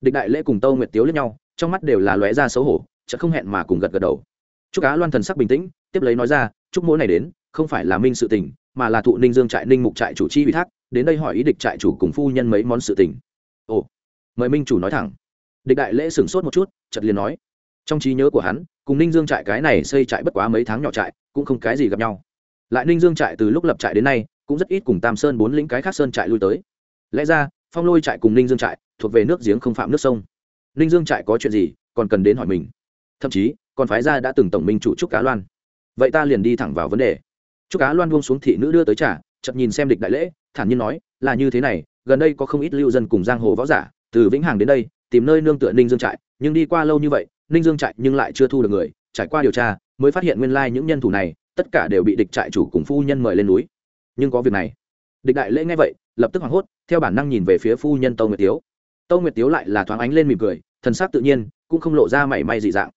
Địch đại lễ cùng tâu nguyệt tiếu lẫn nhau, trong mắt đều là lóe ra xấu hổ chợ không hẹn mà cùng gật gật đầu. Chúc cá loan thần sắc bình tĩnh, tiếp lấy nói ra, chúc mỗi này đến, không phải là minh sự tình, mà là thụ ninh dương trại ninh mục trại chủ chi ủy thác, đến đây hỏi ý địch trại chủ cùng phu nhân mấy món sự tình. Ồ, mời minh chủ nói thẳng. Địch đại lễ sửng sốt một chút chật liền nói trong trí nhớ của hắn, cùng ninh dương trại cái này xây trại bất quá mấy tháng nhỏ trại, cũng không cái gì gặp nhau. Lại ninh dương trại từ lúc lập trại đến nay, cũng rất ít cùng tam sơn bốn lĩnh cái khác sơn trại lui tới. Lẽ ra, phong lôi trại cùng ninh dương trại thuộc về nước giếng không phạm nước sông. Ninh dương trại có chuyện gì, còn cần đến hỏi mình. Thậm chí, còn phái ra đã từng tổng minh chủ trúc cá loan. Vậy ta liền đi thẳng vào vấn đề. Trúc cá loan buông xuống thị nữ đưa tới trả chậm nhìn xem địch đại lễ, thản nhiên nói, là như thế này, gần đây có không ít lưu dân cùng giang hồ võ giả, từ vĩnh hằng đến đây, tìm nơi nương tựa ninh dương trại, nhưng đi qua lâu như vậy ninh dương trại nhưng lại chưa thu được người, trải qua điều tra, mới phát hiện nguyên lai những nhân thủ này, tất cả đều bị địch trại chủ cùng phu nhân mời lên núi. Nhưng có việc này. Địch đại lễ nghe vậy, lập tức hoảng hốt, theo bản năng nhìn về phía phu nhân tâu nguyệt tiếu. Tâu nguyệt tiếu lại là thoáng ánh lên mỉm cười, thần sắc tự nhiên, cũng không lộ ra mảy may dị dạng.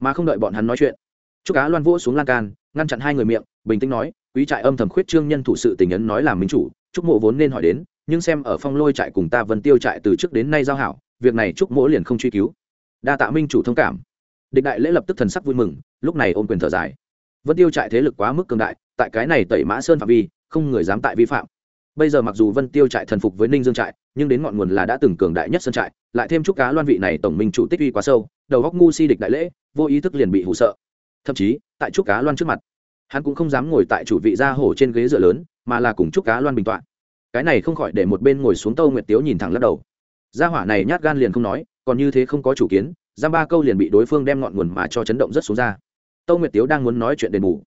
Mà không đợi bọn hắn nói chuyện chúc cá loan vỗ xuống lan can, ngăn chặn hai người miệng, bình tĩnh nói, quý trại âm thầm khuyết trương nhân thủ sự tình ấn nói làm minh chủ chúc mộ vốn nên hỏi đến, nhưng xem ở phong lôi trại cùng ta vân tiêu trại từ trước đến nay giao hảo, việc này chúc mỗ liền không truy cứu đa tạ minh chủ thông cảm. Địch đại lễ lập tức thần sắc vui mừng, lúc này ôm quyền thở dài. Vân tiêu trại thế lực quá mức cường đại, tại cái này tẩy mã sơn phạm vi, không người dám tại vi phạm. Bây giờ mặc dù vân tiêu trại thần phục với ninh dương trại, nhưng đến ngọn nguồn là đã từng cường đại nhất sơn trại, lại thêm chúc cá loan vị này tổng minh chủ tích uy quá sâu, đầu góc ngu si địch đại lễ, vô ý thức liền bị hụ sợ. Thậm chí, tại chúc cá loan trước mặt, hắn cũng không dám ngồi tại chủ vị gia hổ trên ghế dựa lớn, mà là cùng chúc cá loan bình tọa. Cái này không khỏi để một bên ngồi xuống tâu nguyệt tiếu nhìn thẳng lắc đầu. Gia hỏa này nhát gan liền không nói còn như thế không có chủ kiến, giam ba câu liền bị đối phương đem ngọn nguồn mà cho chấn động rất xuống ra. Tâu nguyệt tiếu đang muốn nói chuyện đền bù.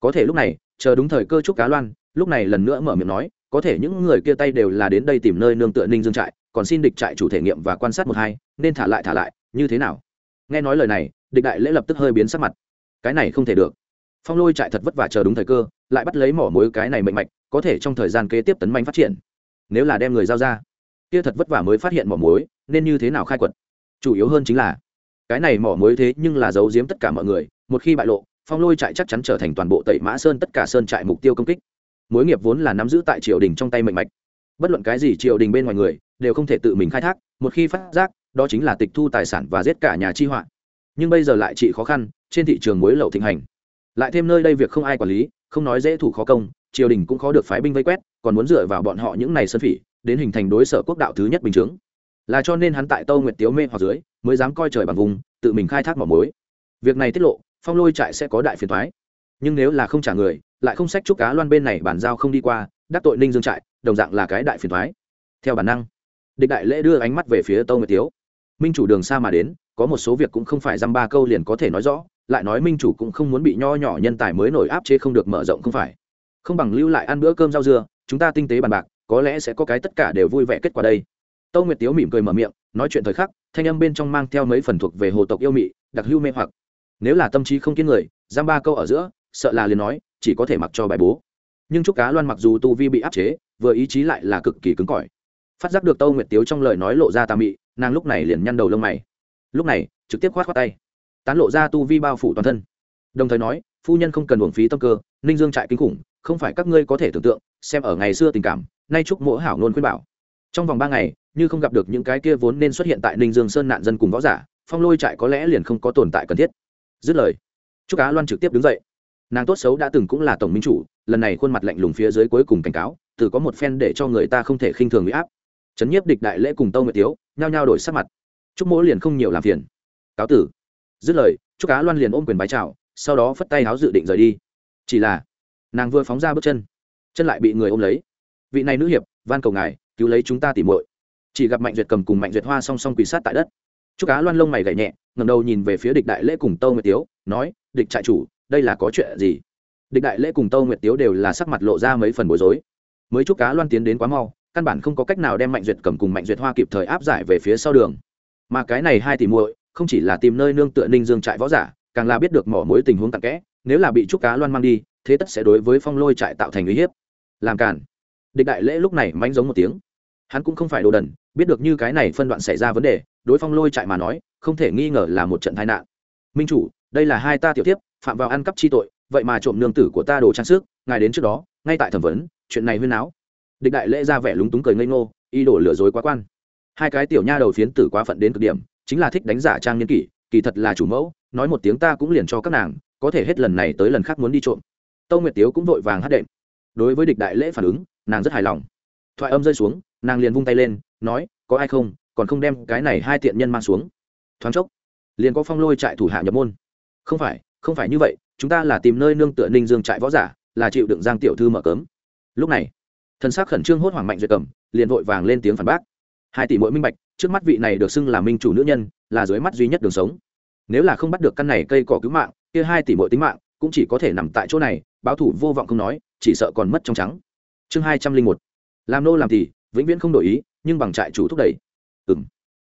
Có thể lúc này, chờ đúng thời cơ trúc cá loan, lúc này lần nữa mở miệng nói, có thể những người kia tay đều là đến đây tìm nơi nương tựa ninh dương trại, còn xin địch trại chủ thể nghiệm và quan sát một hai, nên thả lại thả lại, như thế nào? Nghe nói lời này, địch đại lễ lập tức hơi biến sắc mặt. Cái này không thể được. Phong lôi trại thật vất vả chờ đúng thời cơ, lại bắt lấy mỏ mối cái này mạnh mạnh có thể trong thời gian kế tiếp tấn manh phát triển. Nếu là đem người giao ra, kia thật vất vả mới phát hiện mỏ mối nên như thế nào khai quật? Chủ yếu hơn chính là, cái này mỏ mới thế nhưng là giấu giếm tất cả mọi người, một khi bại lộ, phong lôi trại chắc chắn trở thành toàn bộ tẩy mã sơn tất cả sơn trại mục tiêu công kích. Mối nghiệp vốn là nắm giữ tại triều đình trong tay mạnh mạch. Bất luận cái gì triều đình bên ngoài người, đều không thể tự mình khai thác, một khi phát giác, đó chính là tịch thu tài sản và giết cả nhà chi họa. Nhưng bây giờ lại trị khó khăn, trên thị trường muối lậu thịnh hành. Lại thêm nơi đây việc không ai quản lý, không nói dễ thủ khó công, triều đình cũng khó được phái binh vây quét, còn muốn dựa vào bọn họ những này sơn phỉ, đến hình thành đối sở quốc đạo thứ nhất bình chướng là cho nên hắn tại tâu nguyệt tiếu mê hoặc dưới, mới dám coi trời bằng vùng, tự mình khai thác mỏ mối việc này tiết lộ, phong lôi trại sẽ có đại phiền thoái nhưng nếu là không trả người, lại không sách chúc cá loan bên này bản giao không đi qua, đắc tội ninh dương trại, đồng dạng là cái đại phiền thoái theo bản năng, địch đại lễ đưa ánh mắt về phía tâu nguyệt tiếu. Minh chủ đường xa mà đến, có một số việc cũng không phải dăm ba câu liền có thể nói rõ, lại nói minh chủ cũng không muốn bị nho nhỏ nhân tài mới nổi áp chế không được mở rộng không phải. Không bằng lưu lại ăn bữa cơm rau dưa, chúng ta tinh tế bàn bạc, có lẽ sẽ có cái tất cả đều vui vẻ kết quả đây tâu nguyệt tiếu mỉm cười mở miệng, nói chuyện thời khắc, thanh âm bên trong mang theo mấy phần thuộc về hồ tộc yêu mị, đặc hưu mê hoặc. Nếu là tâm trí không kiên người, giam ba câu ở giữa, sợ là liền nói, chỉ có thể mặc cho bài bố. Nhưng trúc cá loan mặc dù tu vi bị áp chế, vừa ý chí lại là cực kỳ cứng cỏi. Phát giác được tâu nguyệt tiếu trong lời nói lộ ra tà mị, nàng lúc này liền nhăn đầu lông mày. Lúc này, trực tiếp khoát khoát tay. Tán lộ ra tu vi bao phủ toàn thân. Đồng thời nói, phu nhân không cần uổng phí tâm cơ, ninh dương trại kinh khủng, không phải các ngươi có thể tưởng tượng, xem ở ngày xưa tình cảm, nay chúc mỗ hảo nôn khuyên bảo trong vòng ba ngày, như không gặp được những cái kia vốn nên xuất hiện tại ninh dương sơn nạn dân cùng võ giả, phong lôi trại có lẽ liền không có tồn tại cần thiết. Dứt lời chúc cá loan trực tiếp đứng dậy. Nàng tốt xấu đã từng cũng là tổng minh chủ, lần này khuôn mặt lạnh lùng phía dưới cuối cùng cảnh cáo, từ có một phen để cho người ta không thể khinh thường bị áp. Chấn nhiếp địch đại lễ cùng tâu nguyệt tiếu nhao nhao đổi sắc mặt. Chúc mỗi liền không nhiều làm phiền. Cáo tử. Dứt lời chúc cá loan liền ôm quyền bái chào, sau đó phất tay háo dự định rời đi. Chỉ là, nàng vừa phóng ra bước chân chân lại bị người ôm lấy. Vị này nữ hiệp, van cầu ngài cứu lấy chúng ta tỉ muội. Chỉ gặp mạnh duyệt cầm cùng mạnh duyệt hoa song song quỳ sát tại đất. Chú cá loan lông mày gậy nhẹ ngầm đầu nhìn về phía địch đại lễ cùng tâu nguyệt tiếu, nói, địch trại chủ, đây là có chuyện gì? Địch đại lễ cùng tâu nguyệt tiếu đều là sắc mặt lộ ra mấy phần bối rối. Mới chú cá loan tiến đến quá mau, căn bản không có cách nào đem mạnh duyệt cầm cùng mạnh duyệt hoa kịp thời áp giải về phía sau đường. Mà cái này hai tỷ muội, không chỉ là tìm nơi nương tựa ninh dương trại võ giả, càng là biết được mỏ mối tình huống tặng kẽ, nếu là bị trúc cá loan mang đi, thế tất sẽ đối với phong lôi trại tạo thành uy hiếp. Làm cản địch đại lễ lúc này manh giống một tiếng hắn cũng không phải đồ đần, biết được như cái này phân đoạn xảy ra vấn đề, đối phong lôi chạy mà nói, không thể nghi ngờ là một trận tai nạn. Minh chủ, đây là hai ta tiểu tiếp phạm vào ăn cắp chi tội, vậy mà trộm nương tử của ta đồ trang sức, ngài đến trước đó, ngay tại thẩm vấn, chuyện này huyên áo địch đại lễ ra vẻ lúng túng cười ngây ngô y đổ lừa dối quá quan. Hai cái tiểu nha đầu phiến tử quá phận đến cực điểm, chính là thích đánh giả trang nhân kỷ, kỳ thật là chủ mẫu, nói một tiếng ta cũng liền cho các nàng, có thể hết lần này tới lần khác muốn đi trộm. Tâu nguyệt tiếu cũng vội vàng hát đệm. Đối với địch đại lễ phản ứng, nàng rất hài lòng. Thoại âm rơi xuống nàng liền vung tay lên, nói, có ai không? Còn không đem cái này hai tiện nhân mang xuống. Thoáng chốc, liền có phong lôi trại thủ hạ nhập môn. Không phải không phải như vậy, chúng ta là tìm nơi nương tựa ninh dương trại võ giả, là chịu đựng giang tiểu thư mở cấm. Lúc này thân xác khẩn trương hốt hoảng mạnh duyệt cầm, liền vội vàng lên tiếng phản bác. Hai tỷ mỗi minh bạch, trước mắt vị này được xưng là minh chủ nữ nhân, là dưới mắt duy nhất đường sống. Nếu là không bắt được căn này cây cỏ cứu mạng, kia hai tỷ mỗi tính mạng, cũng chỉ có thể nằm tại chỗ này, báo thủ vô vọng không nói, chỉ sợ còn mất trong trắng. Chương hai trăm linh một. Làm nô làm thì vĩnh viễn không đổi ý, nhưng bằng trại chủ thúc đẩy. Ừng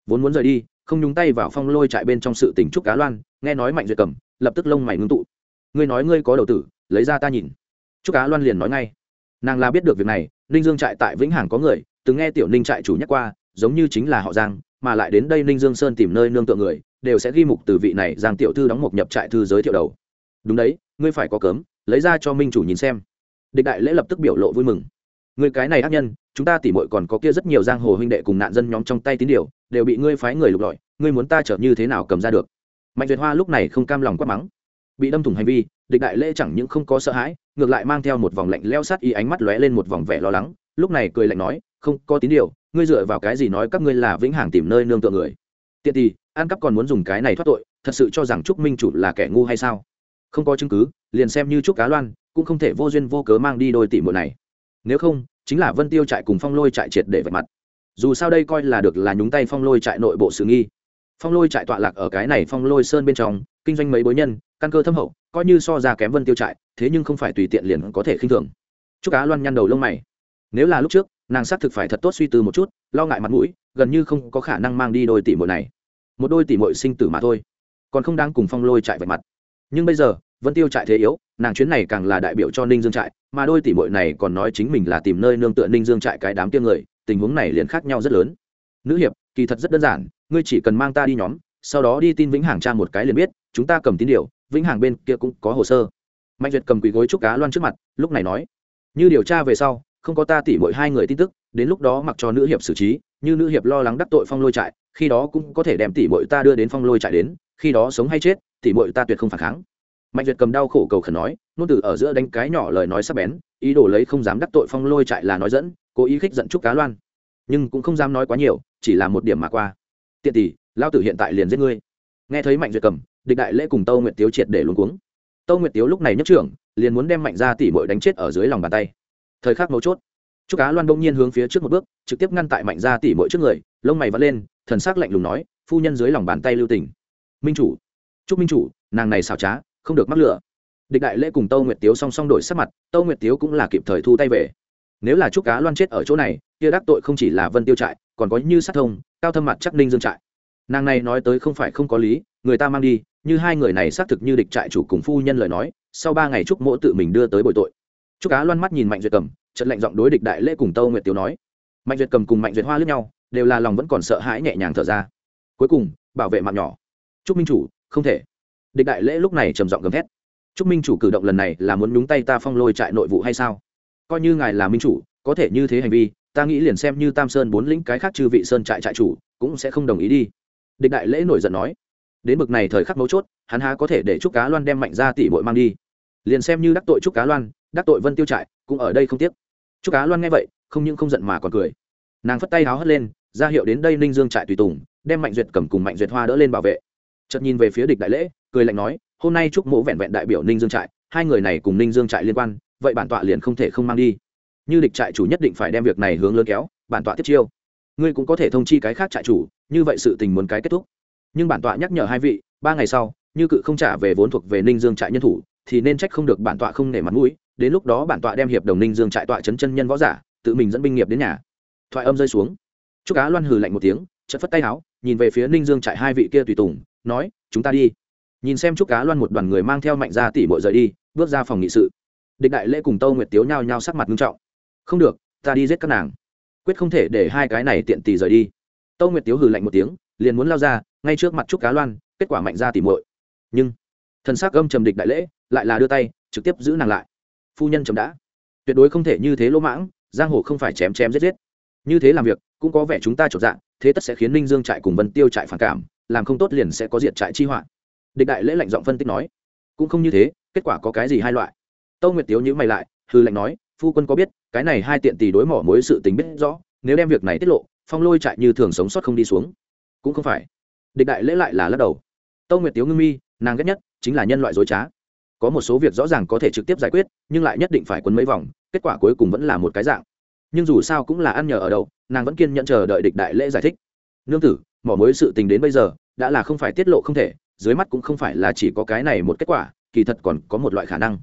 vốn muốn rời đi, không nhúng tay vào phong lôi trại bên trong sự tình trúc cá loan, nghe nói mạnh duyệt cầm, lập tức lông mày ngưng tụ. Ngươi nói ngươi có đầu tử, lấy ra ta nhìn. Trúc cá loan liền nói ngay. Nàng là biết được việc này, ninh dương trại tại vĩnh hằng có người, từng nghe tiểu ninh trại chủ nhắc qua, giống như chính là họ giang, mà lại đến đây ninh dương sơn tìm nơi nương tựa người, đều sẽ ghi mục từ vị này giang tiểu thư đóng một nhập trại thư giới thiệu đầu. Đúng đấy, ngươi phải có cớm, lấy ra cho minh chủ nhìn xem. Địch đại lễ lập tức biểu lộ vui mừng người cái này ác nhân, chúng ta tỉ mội còn có kia rất nhiều giang hồ huynh đệ cùng nạn dân nhóm trong tay tín điều, đều bị ngươi phái người lục lọi, ngươi muốn ta trở như thế nào cầm ra được? Mạnh duyệt hoa lúc này không cam lòng quát mắng. Bị đâm thủng hành vi, địch đại lễ chẳng những không có sợ hãi, ngược lại mang theo một vòng lạnh leo sát y ánh mắt lóe lên một vòng vẻ lo lắng, lúc này cười lạnh nói, không, có tín điều, ngươi dựa vào cái gì nói các ngươi là vĩnh hằng tìm nơi nương tựa người? Tiện thì an cắp còn muốn dùng cái này thoát tội, thật sự cho rằng trúc minh chủ là kẻ ngu hay sao? Không có chứng cứ, liền xem như trúc cá loan, cũng không thể vô duyên vô cớ mang đi đôi tỷ muội này nếu không, chính là vân tiêu trại cùng phong lôi trại triệt để vạch mặt. Dù sao đây coi là được là nhúng tay phong lôi trại nội bộ sự nghi. Phong lôi trại tọa lạc ở cái này phong lôi sơn bên trong, kinh doanh mấy bối nhân, căn cơ thâm hậu, coi như so ra kém vân tiêu trại, thế nhưng không phải tùy tiện liền có thể khinh thường. Chúc cá loan nhăn đầu lông mày. Nếu là lúc trước, nàng xác thực phải thật tốt suy tư một chút, lo ngại mặt mũi, gần như không có khả năng mang đi đôi tỷ muội này. Một đôi tỷ muội sinh tử mà thôi, còn không đang cùng phong lôi trại vạch mặt. Nhưng bây giờ, vân tiêu trại thế yếu, nàng chuyến này càng là đại biểu cho ninh dương trại mà đôi tỷ muội này còn nói chính mình là tìm nơi nương tựa ninh dương trại cái đám tiêm người, tình huống này liền khác nhau rất lớn. Nữ hiệp, kỳ thật rất đơn giản, ngươi chỉ cần mang ta đi nhóm, sau đó đi tin vĩnh hàng tra một cái liền biết, chúng ta cầm tín điều, vĩnh hàng bên kia cũng có hồ sơ. Mạnh duyệt cầm quỳ gối trúc cá loan trước mặt, lúc này nói, như điều tra về sau, không có ta tỷ muội hai người tin tức, đến lúc đó mặc cho nữ hiệp xử trí, như nữ hiệp lo lắng đắc tội phong lôi trại, khi đó cũng có thể đem tỷ muội ta đưa đến phong lôi trại đến, khi đó sống hay chết, tỷ muội ta tuyệt không phản kháng. Mạnh duyệt cầm đau khổ cầu khẩn nói nôn từ ở giữa đánh cái nhỏ lời nói sắp bén ý đồ lấy không dám đắc tội phong lôi trại là nói dẫn cố ý khích giận trúc cá loan nhưng cũng không dám nói quá nhiều chỉ là một điểm mà qua tiện tỷ lao tử hiện tại liền giết ngươi nghe thấy mạnh duyệt cầm địch đại lễ cùng tâu nguyệt tiếu triệt để luôn cuống tâu nguyệt tiếu lúc này nhất trưởng liền muốn đem mạnh ra tỉ mội đánh chết ở dưới lòng bàn tay thời khắc mấu chốt Trúc Cá Loan bỗng nhiên hướng phía trước một bước, trực tiếp ngăn tại Mạnh Gia tỷ muội trước người, lông mày vắt lên, thần sắc lạnh lùng nói, "Phu nhân dưới lòng bàn tay lưu tình." "Minh chủ." "Trúc minh chủ, nàng này xảo trá, không được mắc lửa." Địch Đại Lễ cùng Tâu Nguyệt Tiếu song song đổi sắc mặt, Tâu Nguyệt Tiếu cũng là kịp thời thu tay về. Nếu là Trúc Cá Loan chết ở chỗ này, kia đắc tội không chỉ là Vân Tiêu trại, còn có như sát thông, cao thâm mặt chắc Ninh Dương trại. Nàng này nói tới không phải không có lý, người ta mang đi, như hai người này xác thực như địch trại chủ cùng phu nhân lời nói, sau ba ngày Trúc Mỗ tự mình đưa tới bồi tội. Trúc Cá Loan mắt nhìn Mạnh Duyệt Cầm, trận lệnh giọng đối địch đại lễ cùng tâu nguyệt tiếu nói mạnh duyệt cầm cùng mạnh duyệt hoa lướt nhau đều là lòng vẫn còn sợ hãi nhẹ nhàng thở ra cuối cùng bảo vệ mạng nhỏ chúc minh chủ không thể địch đại lễ lúc này trầm giọng gầm thét chúc minh chủ cử động lần này là muốn nhúng tay ta phong lôi trại nội vụ hay sao? Coi như ngài là minh chủ có thể như thế hành vi ta nghĩ liền xem như tam sơn bốn lĩnh cái khác chư vị sơn trại trại chủ cũng sẽ không đồng ý đi. Địch đại lễ nổi giận nói. Đến bực này thời khắc mấu chốt hắn há có thể để trúc cá loan đem mạnh ra tỷ bội mang đi. Liền xem như đắc tội trúc cá loan đắc tội vân tiêu trại cũng ở đây không tiếc. Trúc Cá Loan nghe vậy, không những không giận mà còn cười. Nàng phất tay háo hất lên, ra hiệu đến đây Ninh Dương trại tùy tùng, đem Mạnh Duyệt cầm cùng Mạnh Duyệt Hoa đỡ lên bảo vệ. Chợt nhìn về phía địch đại lễ, cười lạnh nói, "Hôm nay chúc Mộ vẹn vẹn đại biểu Ninh Dương trại, hai người này cùng Ninh Dương trại liên quan, vậy bản tọa liền không thể không mang đi. Như địch trại chủ nhất định phải đem việc này hướng lớn kéo, bản tọa tiếp chiêu. Ngươi cũng có thể thông chi cái khác trại chủ, như vậy sự tình muốn cái kết thúc. Nhưng bản tọa nhắc nhở hai vị, ba ngày sau, như cự không trả về vốn thuộc về Ninh Dương trại nhân thủ, thì nên trách không được bản tọa không nể mặt mũi, đến lúc đó bản tọa đem hiệp đồng ninh dương trại tọa chấn chân nhân võ giả tự mình dẫn binh nghiệp đến nhà thoại âm rơi xuống chúc cá loan hừ lạnh một tiếng chợt phất tay áo nhìn về phía ninh dương trại hai vị kia tùy tùng nói chúng ta đi nhìn xem chúc cá loan một đoàn người mang theo mạnh gia tỷ mội rời đi, bước ra phòng nghị sự. Địch đại lễ cùng tâu nguyệt tiếu nhao nhao sắc mặt nghiêm trọng. Không được, ta đi giết các nàng. Quyết không thể để hai cái này tiện tỷ rời đi. Tâu nguyệt tiếu hừ lạnh một tiếng, liền muốn lao ra, ngay trước mặt trúc cá loan, kết quả mạnh ra tỉ muội. Nhưng, thần s ắ c âm trầm địch đại lễ lại là đưa tay, trực tiếp giữ nàng lại. Phu nhân chấm đã. Tuyệt đối không thể như thế lỗ mãng, giang hồ không phải chém chém giết giết. Như thế làm việc, cũng có vẻ chúng ta chột dạng thế tất sẽ khiến ninh dương trại cùng vân tiêu trại phản cảm, làm không tốt liền sẽ có diệt trại chi hoạn địch đại lễ lạnh giọng phân tích nói. Cũng không như thế, kết quả có cái gì hai loại? Tâu nguyệt tiếu nhữ mày lại hư lệnh nói, phu quân có biết, cái này hai tiện tỷ đối mỏ mối sự tình biết rõ, nếu đem việc này tiết lộ, phong lôi chạy như thường sống sót không đi xuống. Cũng không phải. Địch đại lễ lại là lắc đầu. Tâu nguyệt tiếu ngưng mi, nàng ghét nhất chính là nhân loại dối trá. Có một số việc rõ ràng có thể trực tiếp giải quyết, nhưng lại nhất định phải quấn mấy vòng, kết quả cuối cùng vẫn là một cái dạng. Nhưng dù sao cũng là ăn nhờ ở đậu, nàng vẫn kiên nhận chờ đợi địch đại lễ giải thích. Nương tử, mỏ mối sự tình đến bây giờ, đã là không phải tiết lộ không thể dưới mắt cũng không phải là chỉ có cái này một kết quả, kỳ thật còn có một loại khả năng.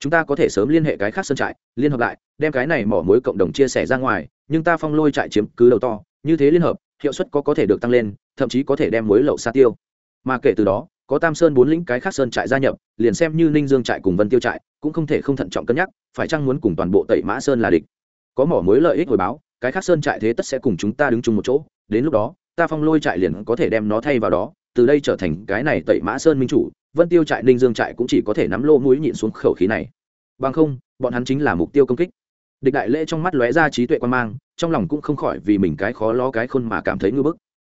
Chúng ta có thể sớm liên hệ cái khác sơn trại, liên hợp lại, đem cái này mỏ mối cộng đồng chia sẻ ra ngoài, nhưng ta phong lôi trại chiếm cứ đầu to, như thế liên hợp, hiệu suất có có thể được tăng lên, thậm chí có thể đem mối lậu xa tiêu. Mà kể từ đó, có tam sơn bốn lĩnh cái khác sơn trại gia nhập, liền xem như ninh dương trại cùng vân tiêu trại, cũng không thể không thận trọng cân nhắc, phải chăng muốn cùng toàn bộ tẩy mã sơn là địch. Có mỏ mối lợi ích hồi báo, cái khác sơn trại thế tất sẽ cùng chúng ta đứng chung một chỗ, đến lúc đó, ta phong lôi trại liền có thể đem nó thay vào đó từ đây trở thành cái này tẩy mã sơn minh chủ, vân tiêu trại, ninh dương trại cũng chỉ có thể nắm lô mũi nhịn xuống khẩu khí này. Bằng không, bọn hắn chính là mục tiêu công kích. Địch đại lễ trong mắt lóe ra trí tuệ quan mang, trong lòng cũng không khỏi vì mình cái khó lo cái khôn mà cảm thấy ngư bức.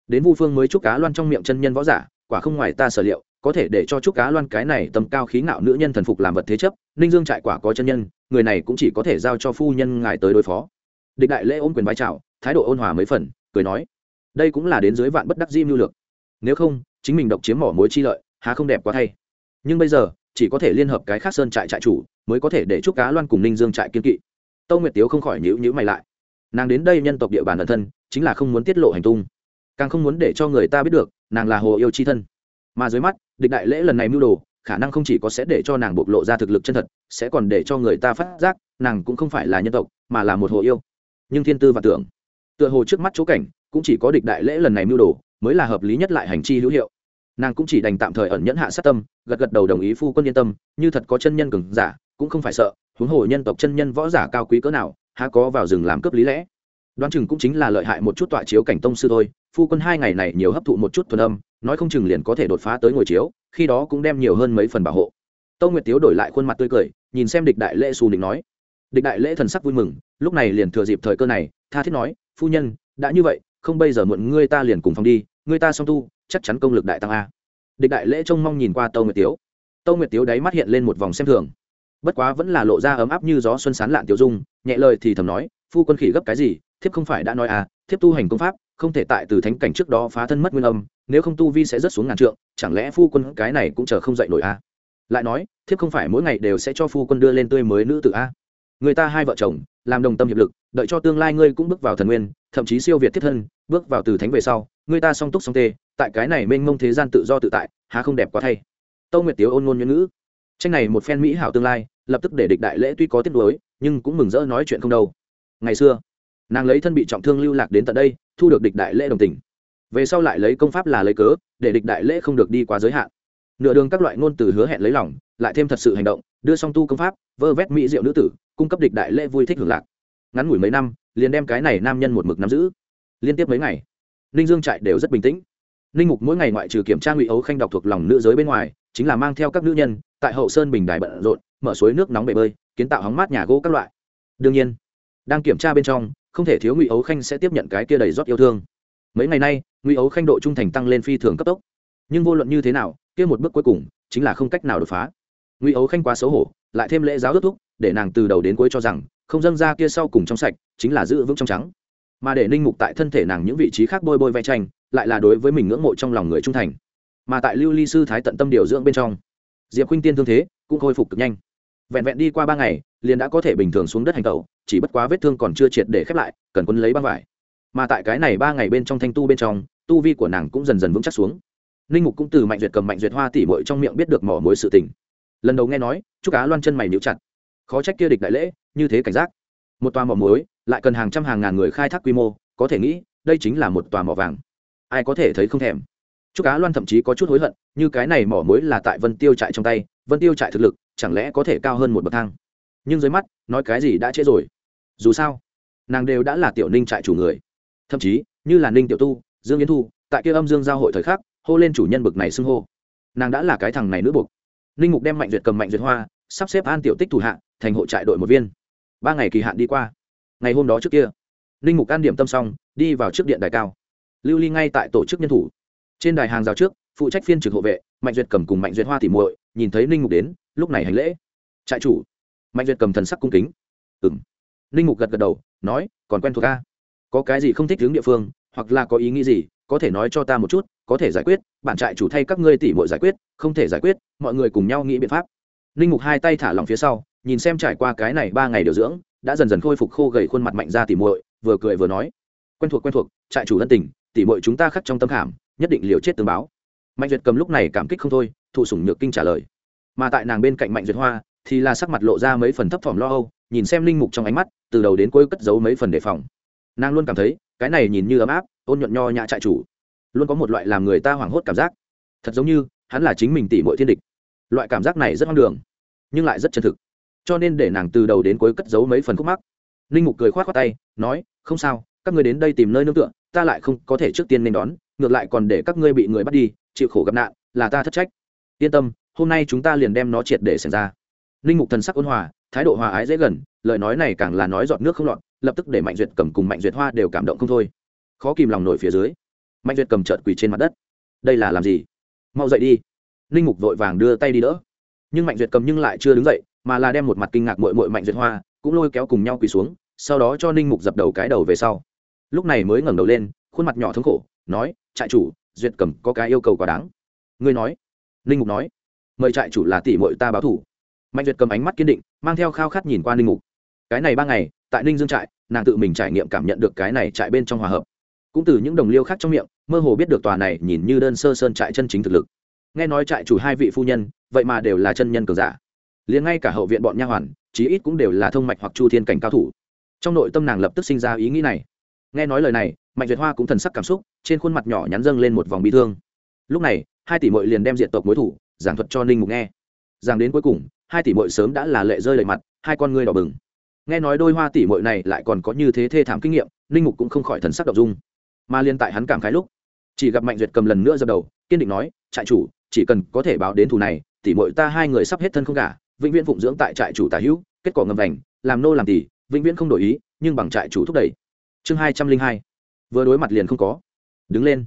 Đến vu phương mới chúc cá loan trong miệng chân nhân võ giả, quả không ngoài ta sở liệu, có thể để cho chúc cá loan cái này tầm cao khí ngạo nữ nhân thần phục làm vật thế chấp, ninh dương trại quả có chân nhân, người này cũng chỉ có thể giao cho phu nhân ngài tới đối phó. Địch đại lễ ôm quyền vai trào thái độ ôn hòa mấy phần, cười nói, đây cũng là đến dưới vạn bất đắc di mưu lược nếu không, chính mình độc chiếm mỏ mối chi lợi, há không đẹp quá thay. Nhưng bây giờ, chỉ có thể liên hợp cái khác sơn trại trại chủ, mới có thể để chúc cá loan cùng ninh dương trại kiên kỵ. Tâu nguyệt tiếu không khỏi nhữ nhữ mày lại. Nàng đến đây nhân tộc địa bàn ẩn thân, chính là không muốn tiết lộ hành tung. Càng không muốn để cho người ta biết được, nàng là hồ yêu chi thân. Mà dưới mắt, địch đại lễ lần này mưu đồ, khả năng không chỉ có sẽ để cho nàng bộc lộ ra thực lực chân thật, sẽ còn để cho người ta phát giác, nàng cũng không phải là nhân tộc, mà là một hồ yêu. Nhưng thiên tư và tưởng. Tựa hồ trước mắt chỗ cảnh, cũng chỉ có địch đại lễ lần này mưu đồ mới là hợp lý nhất lại hành chi hữu hiệu. Nàng cũng chỉ đành tạm thời ẩn nhẫn hạ sát tâm, gật gật đầu đồng ý phu quân yên tâm, như thật có chân nhân cường giả, cũng không phải sợ, huống hồ nhân tộc chân nhân võ giả cao quý cỡ nào, há có vào rừng làm cướp lý lẽ. Đoán chừng cũng chính là lợi hại một chút tọa chiếu cảnh tông sư thôi, phu quân hai ngày này nhiều hấp thụ một chút thuần âm, nói không chừng liền có thể đột phá tới ngồi chiếu, khi đó cũng đem nhiều hơn mấy phần bảo hộ. Tâu nguyệt tiếu đổi lại khuôn mặt tươi cười, nhìn xem địch đại lễ xù định nói, địch đại lễ thần sắc vui mừng, lúc này liền thừa dịp thời cơ này, tha thiết nói, phu nhân, đã như vậy không bây giờ muộn ngươi ta liền cùng phòng đi, ngươi ta song tu, chắc chắn công lực đại tăng a. Địch đại lễ trông mong nhìn qua tâu nguyệt tiếu. Tâu nguyệt tiếu đáy mắt hiện lên một vòng xem thường. Bất quá vẫn là lộ ra ấm áp như gió xuân sán lạn tiểu dung, nhẹ lời thì thầm nói, phu quân khỉ gấp cái gì, thiếp không phải đã nói à thiếp tu hành công pháp, không thể tại từ thánh cảnh trước đó phá thân mất nguyên âm, nếu không tu vi sẽ rớt xuống ngàn trượng, chẳng lẽ phu quân cái này cũng chờ không dậy nổi à? Lại nói, thiếp không phải mỗi ngày đều sẽ cho phu quân đưa lên tươi mới nữ tử a. Người ta hai vợ chồng, làm đồng tâm hiệp lực, đợi cho tương lai ngươi cũng bước vào thần nguyên thậm chí siêu việt thiết thân, bước vào từ thánh về sau, người ta song túc song tê, tại cái này mênh mông thế gian tự do tự tại, há không đẹp quá thay. Tâu nguyệt tiếu ôn ngôn ngôn ngữ. Tranh này một phen mỹ hảo tương lai, lập tức để địch đại lễ tuy có tiếc nuối, nhưng cũng mừng rỡ nói chuyện không đâu. Ngày xưa, nàng lấy thân bị trọng thương lưu lạc đến tận đây, thu được địch đại lễ đồng tình. Về sau lại lấy công pháp là lấy cớ, để địch đại lễ không được đi quá giới hạn. Nửa đường các loại ngôn từ hứa hẹn lấy lòng, lại thêm thật sự hành động, đưa song tu công pháp, vơ vét mỹ diệu nữ tử, cung cấp địch đại lễ vui thích hưởng lạc ngắn ngủi mấy năm, liền đem cái này nam nhân một mực nắm giữ. Liên tiếp mấy ngày, ninh dương trại đều rất bình tĩnh. Ninh mục mỗi ngày ngoại trừ kiểm tra ngụy ấu khanh đọc thuộc lòng nữ giới bên ngoài, chính là mang theo các nữ nhân, tại hậu sơn bình đài bận rộn, mở suối nước nóng bể bơi, kiến tạo hóng mát nhà gỗ các loại. Đương nhiên, đang kiểm tra bên trong, không thể thiếu ngụy ấu khanh sẽ tiếp nhận cái kia đầy rót yêu thương. Mấy ngày nay, ngụy ấu khanh độ trung thành tăng lên phi thường cấp tốc. Nhưng vô luận như thế nào, kia một bước cuối cùng, chính là không cách nào đột phá. Ngụy ấu khanh quá xấu hổ, lại thêm lễ giáo ước thúc, để nàng từ đầu đến cuối cho rằng không dâng ra kia sau cùng trong sạch, chính là giữ vững trong trắng. Mà để ninh mục tại thân thể nàng những vị trí khác bôi bôi vẽ tranh, lại là đối với mình ngưỡng mộ trong lòng người trung thành. Mà tại lưu ly sư thái tận tâm điều dưỡng bên trong, diệp khuynh tiên thương thế cũng khôi phục cực nhanh. Vẹn vẹn đi qua ba ngày, liền đã có thể bình thường xuống đất hành tẩu, chỉ bất quá vết thương còn chưa triệt để khép lại, cần quân lấy băng vải. Mà tại cái này ba ngày bên trong thanh tu bên trong, tu vi của nàng cũng dần dần vững chắc xuống. Ninh mục cũng từ mạnh duyệt cầm mạnh duyệt hoa tỉ mội trong miệng biết được mỏ mối sự tình. Lần đầu nghe nói chúc cá loan chân mày níu chặt khó trách kia địch đại lễ, như thế cảnh giác. Một toa mỏ muối, lại cần hàng trăm hàng ngàn người khai thác quy mô, có thể nghĩ, đây chính là một tòa mỏ vàng. Ai có thể thấy không thèm. Chúc cá loan thậm chí có chút hối hận, như cái này mỏ muối là tại vân tiêu trại trong tay, vân tiêu trại thực lực, chẳng lẽ có thể cao hơn một bậc thang? Nhưng dưới mắt, nói cái gì đã trễ rồi. Dù sao, nàng đều đã là tiểu ninh trại chủ người. Thậm chí, như là ninh tiểu tu, dương yến thu, tại kia âm dương giao hội thời khắc, hô lên chủ nhân bực này xưng hô. Nàng đã là cái thằng này nữ buộc ninh mục đem mạnh duyệt cầm mạnh duyệt hoa, sắp xếp an tiểu tích thủ hạ thành hộ trại đội một viên. Ba ngày kỳ hạn đi qua. Ngày hôm đó trước kia, ninh mục an điểm tâm xong, đi vào trước điện đài cao. Lưu ly ngay tại tổ chức nhân thủ. Trên đài hàng rào trước, phụ trách phiên trực hộ vệ, mạnh duyệt cầm cùng mạnh duyệt hoa thì muội, nhìn thấy ninh mục đến, lúc này hành lễ. Trại chủ, mạnh duyệt cầm thần sắc cung kính. Ừ m ninh mục gật gật đầu, nói, còn quen thuộc ca có cái gì không thích hướng địa phương, hoặc là có ý nghĩ gì, có thể nói cho ta một chút, có thể giải quyết, bản trại chủ thay các ngươi tỉ mội giải quyết, không thể giải quyết, mọi người cùng nhau nghĩ biện pháp. Ninh mục hai tay thả lỏng phía sau nhìn xem trải qua cái này ba ngày điều dưỡng, đã dần dần khôi phục khô gầy khuôn mặt mạnh ra tỉ muội, vừa cười vừa nói, quen thuộc quen thuộc, trại chủ thân tình, tỉ muội chúng ta khắc trong tâm khảm, nhất định liều chết tương báo. Mạnh duyệt cầm lúc này cảm kích không thôi, thụ sủng nhược kinh trả lời. Mà tại nàng bên cạnh mạnh duyệt hoa, thì là sắc mặt lộ ra mấy phần thấp thỏm lo âu, nhìn xem linh mục trong ánh mắt, từ đầu đến cuối cất giấu mấy phần đề phòng. Nàng luôn cảm thấy, cái này nhìn như ấm áp, ôn nhuận nho nhã trại chủ, luôn có một loại làm người ta hoảng hốt cảm giác. Thật giống như, hắn là chính mình tỷ mọi thiên địch. Loại cảm giác này rất hoang đường, nhưng lại rất chân thực cho nên để nàng từ đầu đến cuối cất giấu mấy phần khúc mắc. Ninh mục cười k h o á t khoác tay, nói, không sao, các người đến đây tìm nơi nương tựa, ta lại không có thể trước tiên nên đón, ngược lại còn để các ngươi bị người bắt đi, chịu khổ gặp nạn, là ta thất trách. Yên tâm, hôm nay chúng ta liền đem nó triệt để xảy ra. Ninh mục thần sắc ôn hòa, thái độ hòa ái dễ gần, lời nói này càng là nói giọt nước không lọt, lập tức để mạnh duyệt cầm cùng mạnh duyệt hoa đều cảm động không thôi. Khó kìm lòng nổi phía dưới, mạnh duyệt cầm trợt quỳ trên mặt đất. Đây là làm gì? Mau dậy đi. Ninh mục vội vàng đưa tay đi đỡ. Nhưng mạnh duyệt cầm nhưng lại chưa đứng dậy mà là đem một mặt kinh ngạc mội mội mạnh duyệt hoa cũng lôi kéo cùng nhau quỳ xuống, sau đó cho ninh mục dập đầu cái đầu về sau. Lúc này mới ngẩng đầu lên, khuôn mặt nhỏ thống khổ, nói, trại chủ, duyệt cầm có cái yêu cầu quá đáng. Ngươi nói? Ninh mục nói. Mời trại chủ là tỷ mội ta báo thủ. Mạnh duyệt cầm ánh mắt kiên định, mang theo khao khát nhìn qua ninh mục. Cái này ba ngày, tại ninh dương trại, nàng tự mình trải nghiệm cảm nhận được cái này trại bên trong hòa hợp. Cũng từ những đồng liêu khác trong miệng, mơ hồ biết được tòa này nhìn như đơn sơ sơn trại chân chính thực lực. Nghe nói trại chủ hai vị phu nhân, vậy mà đều là chân nhân cường giả liền ngay cả hậu viện bọn nha hoàn, chí ít cũng đều là thông mạch hoặc chu thiên cảnh cao thủ. Trong nội tâm nàng lập tức sinh ra ý nghĩ này. Nghe nói lời này, mạnh duyệt hoa cũng thần sắc cảm xúc, trên khuôn mặt nhỏ nhắn dâng lên một vòng bi thương. Lúc này, hai tỷ mội liền đem diện tộc mối thủ, giảng thuật cho ninh mục nghe. Giảng đến cuối cùng, hai tỷ mội sớm đã là lệ rơi lệ mặt, hai con ngươi đỏ bừng. Nghe nói đôi hoa tỷ mội này lại còn có như thế thê thảm kinh nghiệm, ninh mục cũng không khỏi thần sắc đ ộ n g dung. Mà liên tại hắn cảm khái lúc, chỉ gặp mạnh duyệt cầm lần nữa dập đầu, kiên định nói, trại chủ, chỉ cần có thể báo đến thù này, tỷ mội ta hai người sắp hết thân không cả vĩnh viễn phụng dưỡng tại trại chủ tả hữu, kết quả ngầm vành, làm nô làm tỷ vĩnh viễn không đổi ý, nhưng bằng trại chủ thúc đẩy. Chương hai trăm linh hai. Vừa đối mặt liền không có. Đứng lên.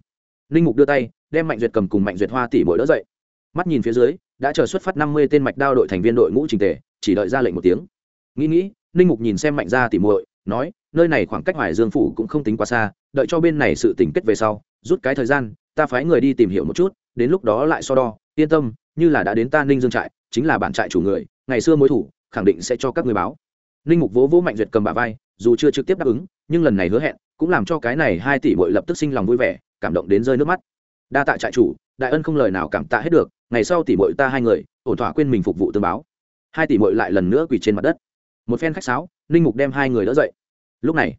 Linh mục đưa tay, đem mạnh duyệt cầm cùng mạnh duyệt hoa tỷ bội đỡ dậy. Mắt nhìn phía dưới, đã chờ xuất phát năm mươi tên mạch đao đội thành viên đội ngũ trình tề, chỉ đợi ra lệnh một tiếng. Nghĩ nghĩ, ninh mục nhìn xem mạnh ra tỉ muội, nói, nơi này khoảng cách hoài dương phủ cũng không tính quá xa, đợi cho bên này sự tỉnh kết về sau, rút cái thời gian, ta phái người đi tìm hiểu một chút, đến lúc đó lại so đo, yên tâm, như là đã đến ta ninh dương trại chính là bản trại chủ người, ngày xưa mối thủ, khẳng định sẽ cho các người báo. Ninh mục vỗ vỗ mạnh duyệt cầm bà vai, dù chưa trực tiếp đáp ứng, nhưng lần này hứa hẹn, cũng làm cho cái này hai tỷ bội lập tức sinh lòng vui vẻ, cảm động đến rơi nước mắt. Đa tạ trại chủ, đại ân không lời nào cảm tạ hết được, ngày sau tỷ bội ta hai người, ổn thỏa quên mình phục vụ tương báo. Hai tỷ bội lại lần nữa quỳ trên mặt đất. Một phen khách sáo ninh mục đem hai người đỡ dậy. Lúc này,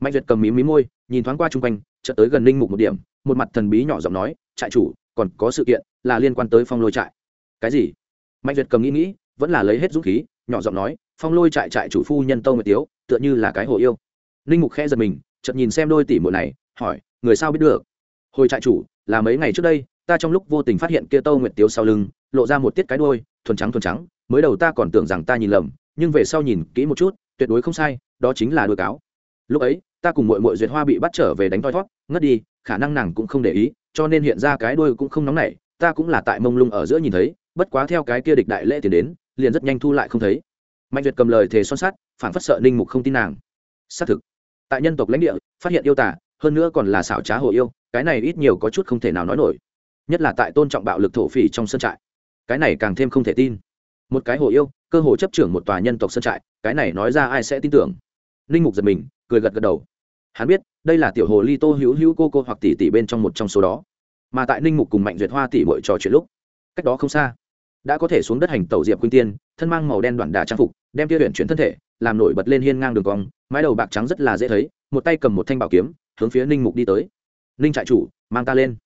mạnh duyệt cầm mí mí môi, nhìn thoáng qua chung quanh, chợt tới gần ninh mục một điểm, một mặt thần bí nhỏ giọng nói, trại chủ, còn có sự kiện là liên quan tới phong lôi trại. Cái gì? Mạnh duyệt cầm nghĩ nghĩ, vẫn là lấy hết dũng khí, nhỏ giọng nói, phong lôi trại trại chủ phu nhân tâu nguyệt tiếu, tựa như là cái hồ yêu. Ninh mục khẽ giật mình, chợt nhìn xem đôi tỷ muội này, hỏi, người sao biết được? Hồi trại chủ, là mấy ngày trước đây, ta trong lúc vô tình phát hiện kia tâu nguyệt tiếu sau lưng, lộ ra một tiết cái đôi thuần trắng thuần trắng, mới đầu ta còn tưởng rằng ta nhìn lầm, nhưng về sau nhìn kỹ một chút, tuyệt đối không sai, đó chính là đôi cáo. Lúc ấy, ta cùng mội mội duyệt hoa bị bắt trở về đánh toi thoát ngất đi, khả năng nàng cũng không để ý, cho nên hiện ra cái đôi cũng không nóng nảy, ta cũng là tại mông lung ở giữa nhìn thấy bất quá theo cái kia địch đại lễ tiền đến, liền rất nhanh thu lại không thấy. Mạnh duyệt cầm lời thề son sát phản phất sợ ninh mục không tin nàng. Xác thực, tại nhân tộc lãnh địa, phát hiện yêu tả hơn nữa còn là xảo trá hồ yêu, cái này ít nhiều có chút không thể nào nói nổi. Nhất là tại tôn trọng bạo lực thổ phỉ trong sân trại. Cái này càng thêm không thể tin. Một cái hồ yêu, cơ hồ chấp trưởng một tòa nhân tộc sân trại, cái này nói ra ai sẽ tin tưởng? Ninh mục giật mình, cười gật gật đầu. Hắn biết, đây là tiểu hồ ly tô hữu hữu cô cô hoặc tỷ tỷ bên trong một trong số đó. Mà tại ninh mục cùng mạnh duyệt hoa tỷ bội trò chuyện lúc, cách đó không xa đã có thể xuống đất hành tẩu diệp quyên tiên, thân mang màu đen đoạn đà trang phục, đem tia luyện chuyển thân thể, làm nổi bật lên hiên ngang đường cong, mái đầu bạc trắng rất là dễ thấy, một tay cầm một thanh bảo kiếm, hướng phía ninh mục đi tới. Ninh trại chủ, mang ta lên.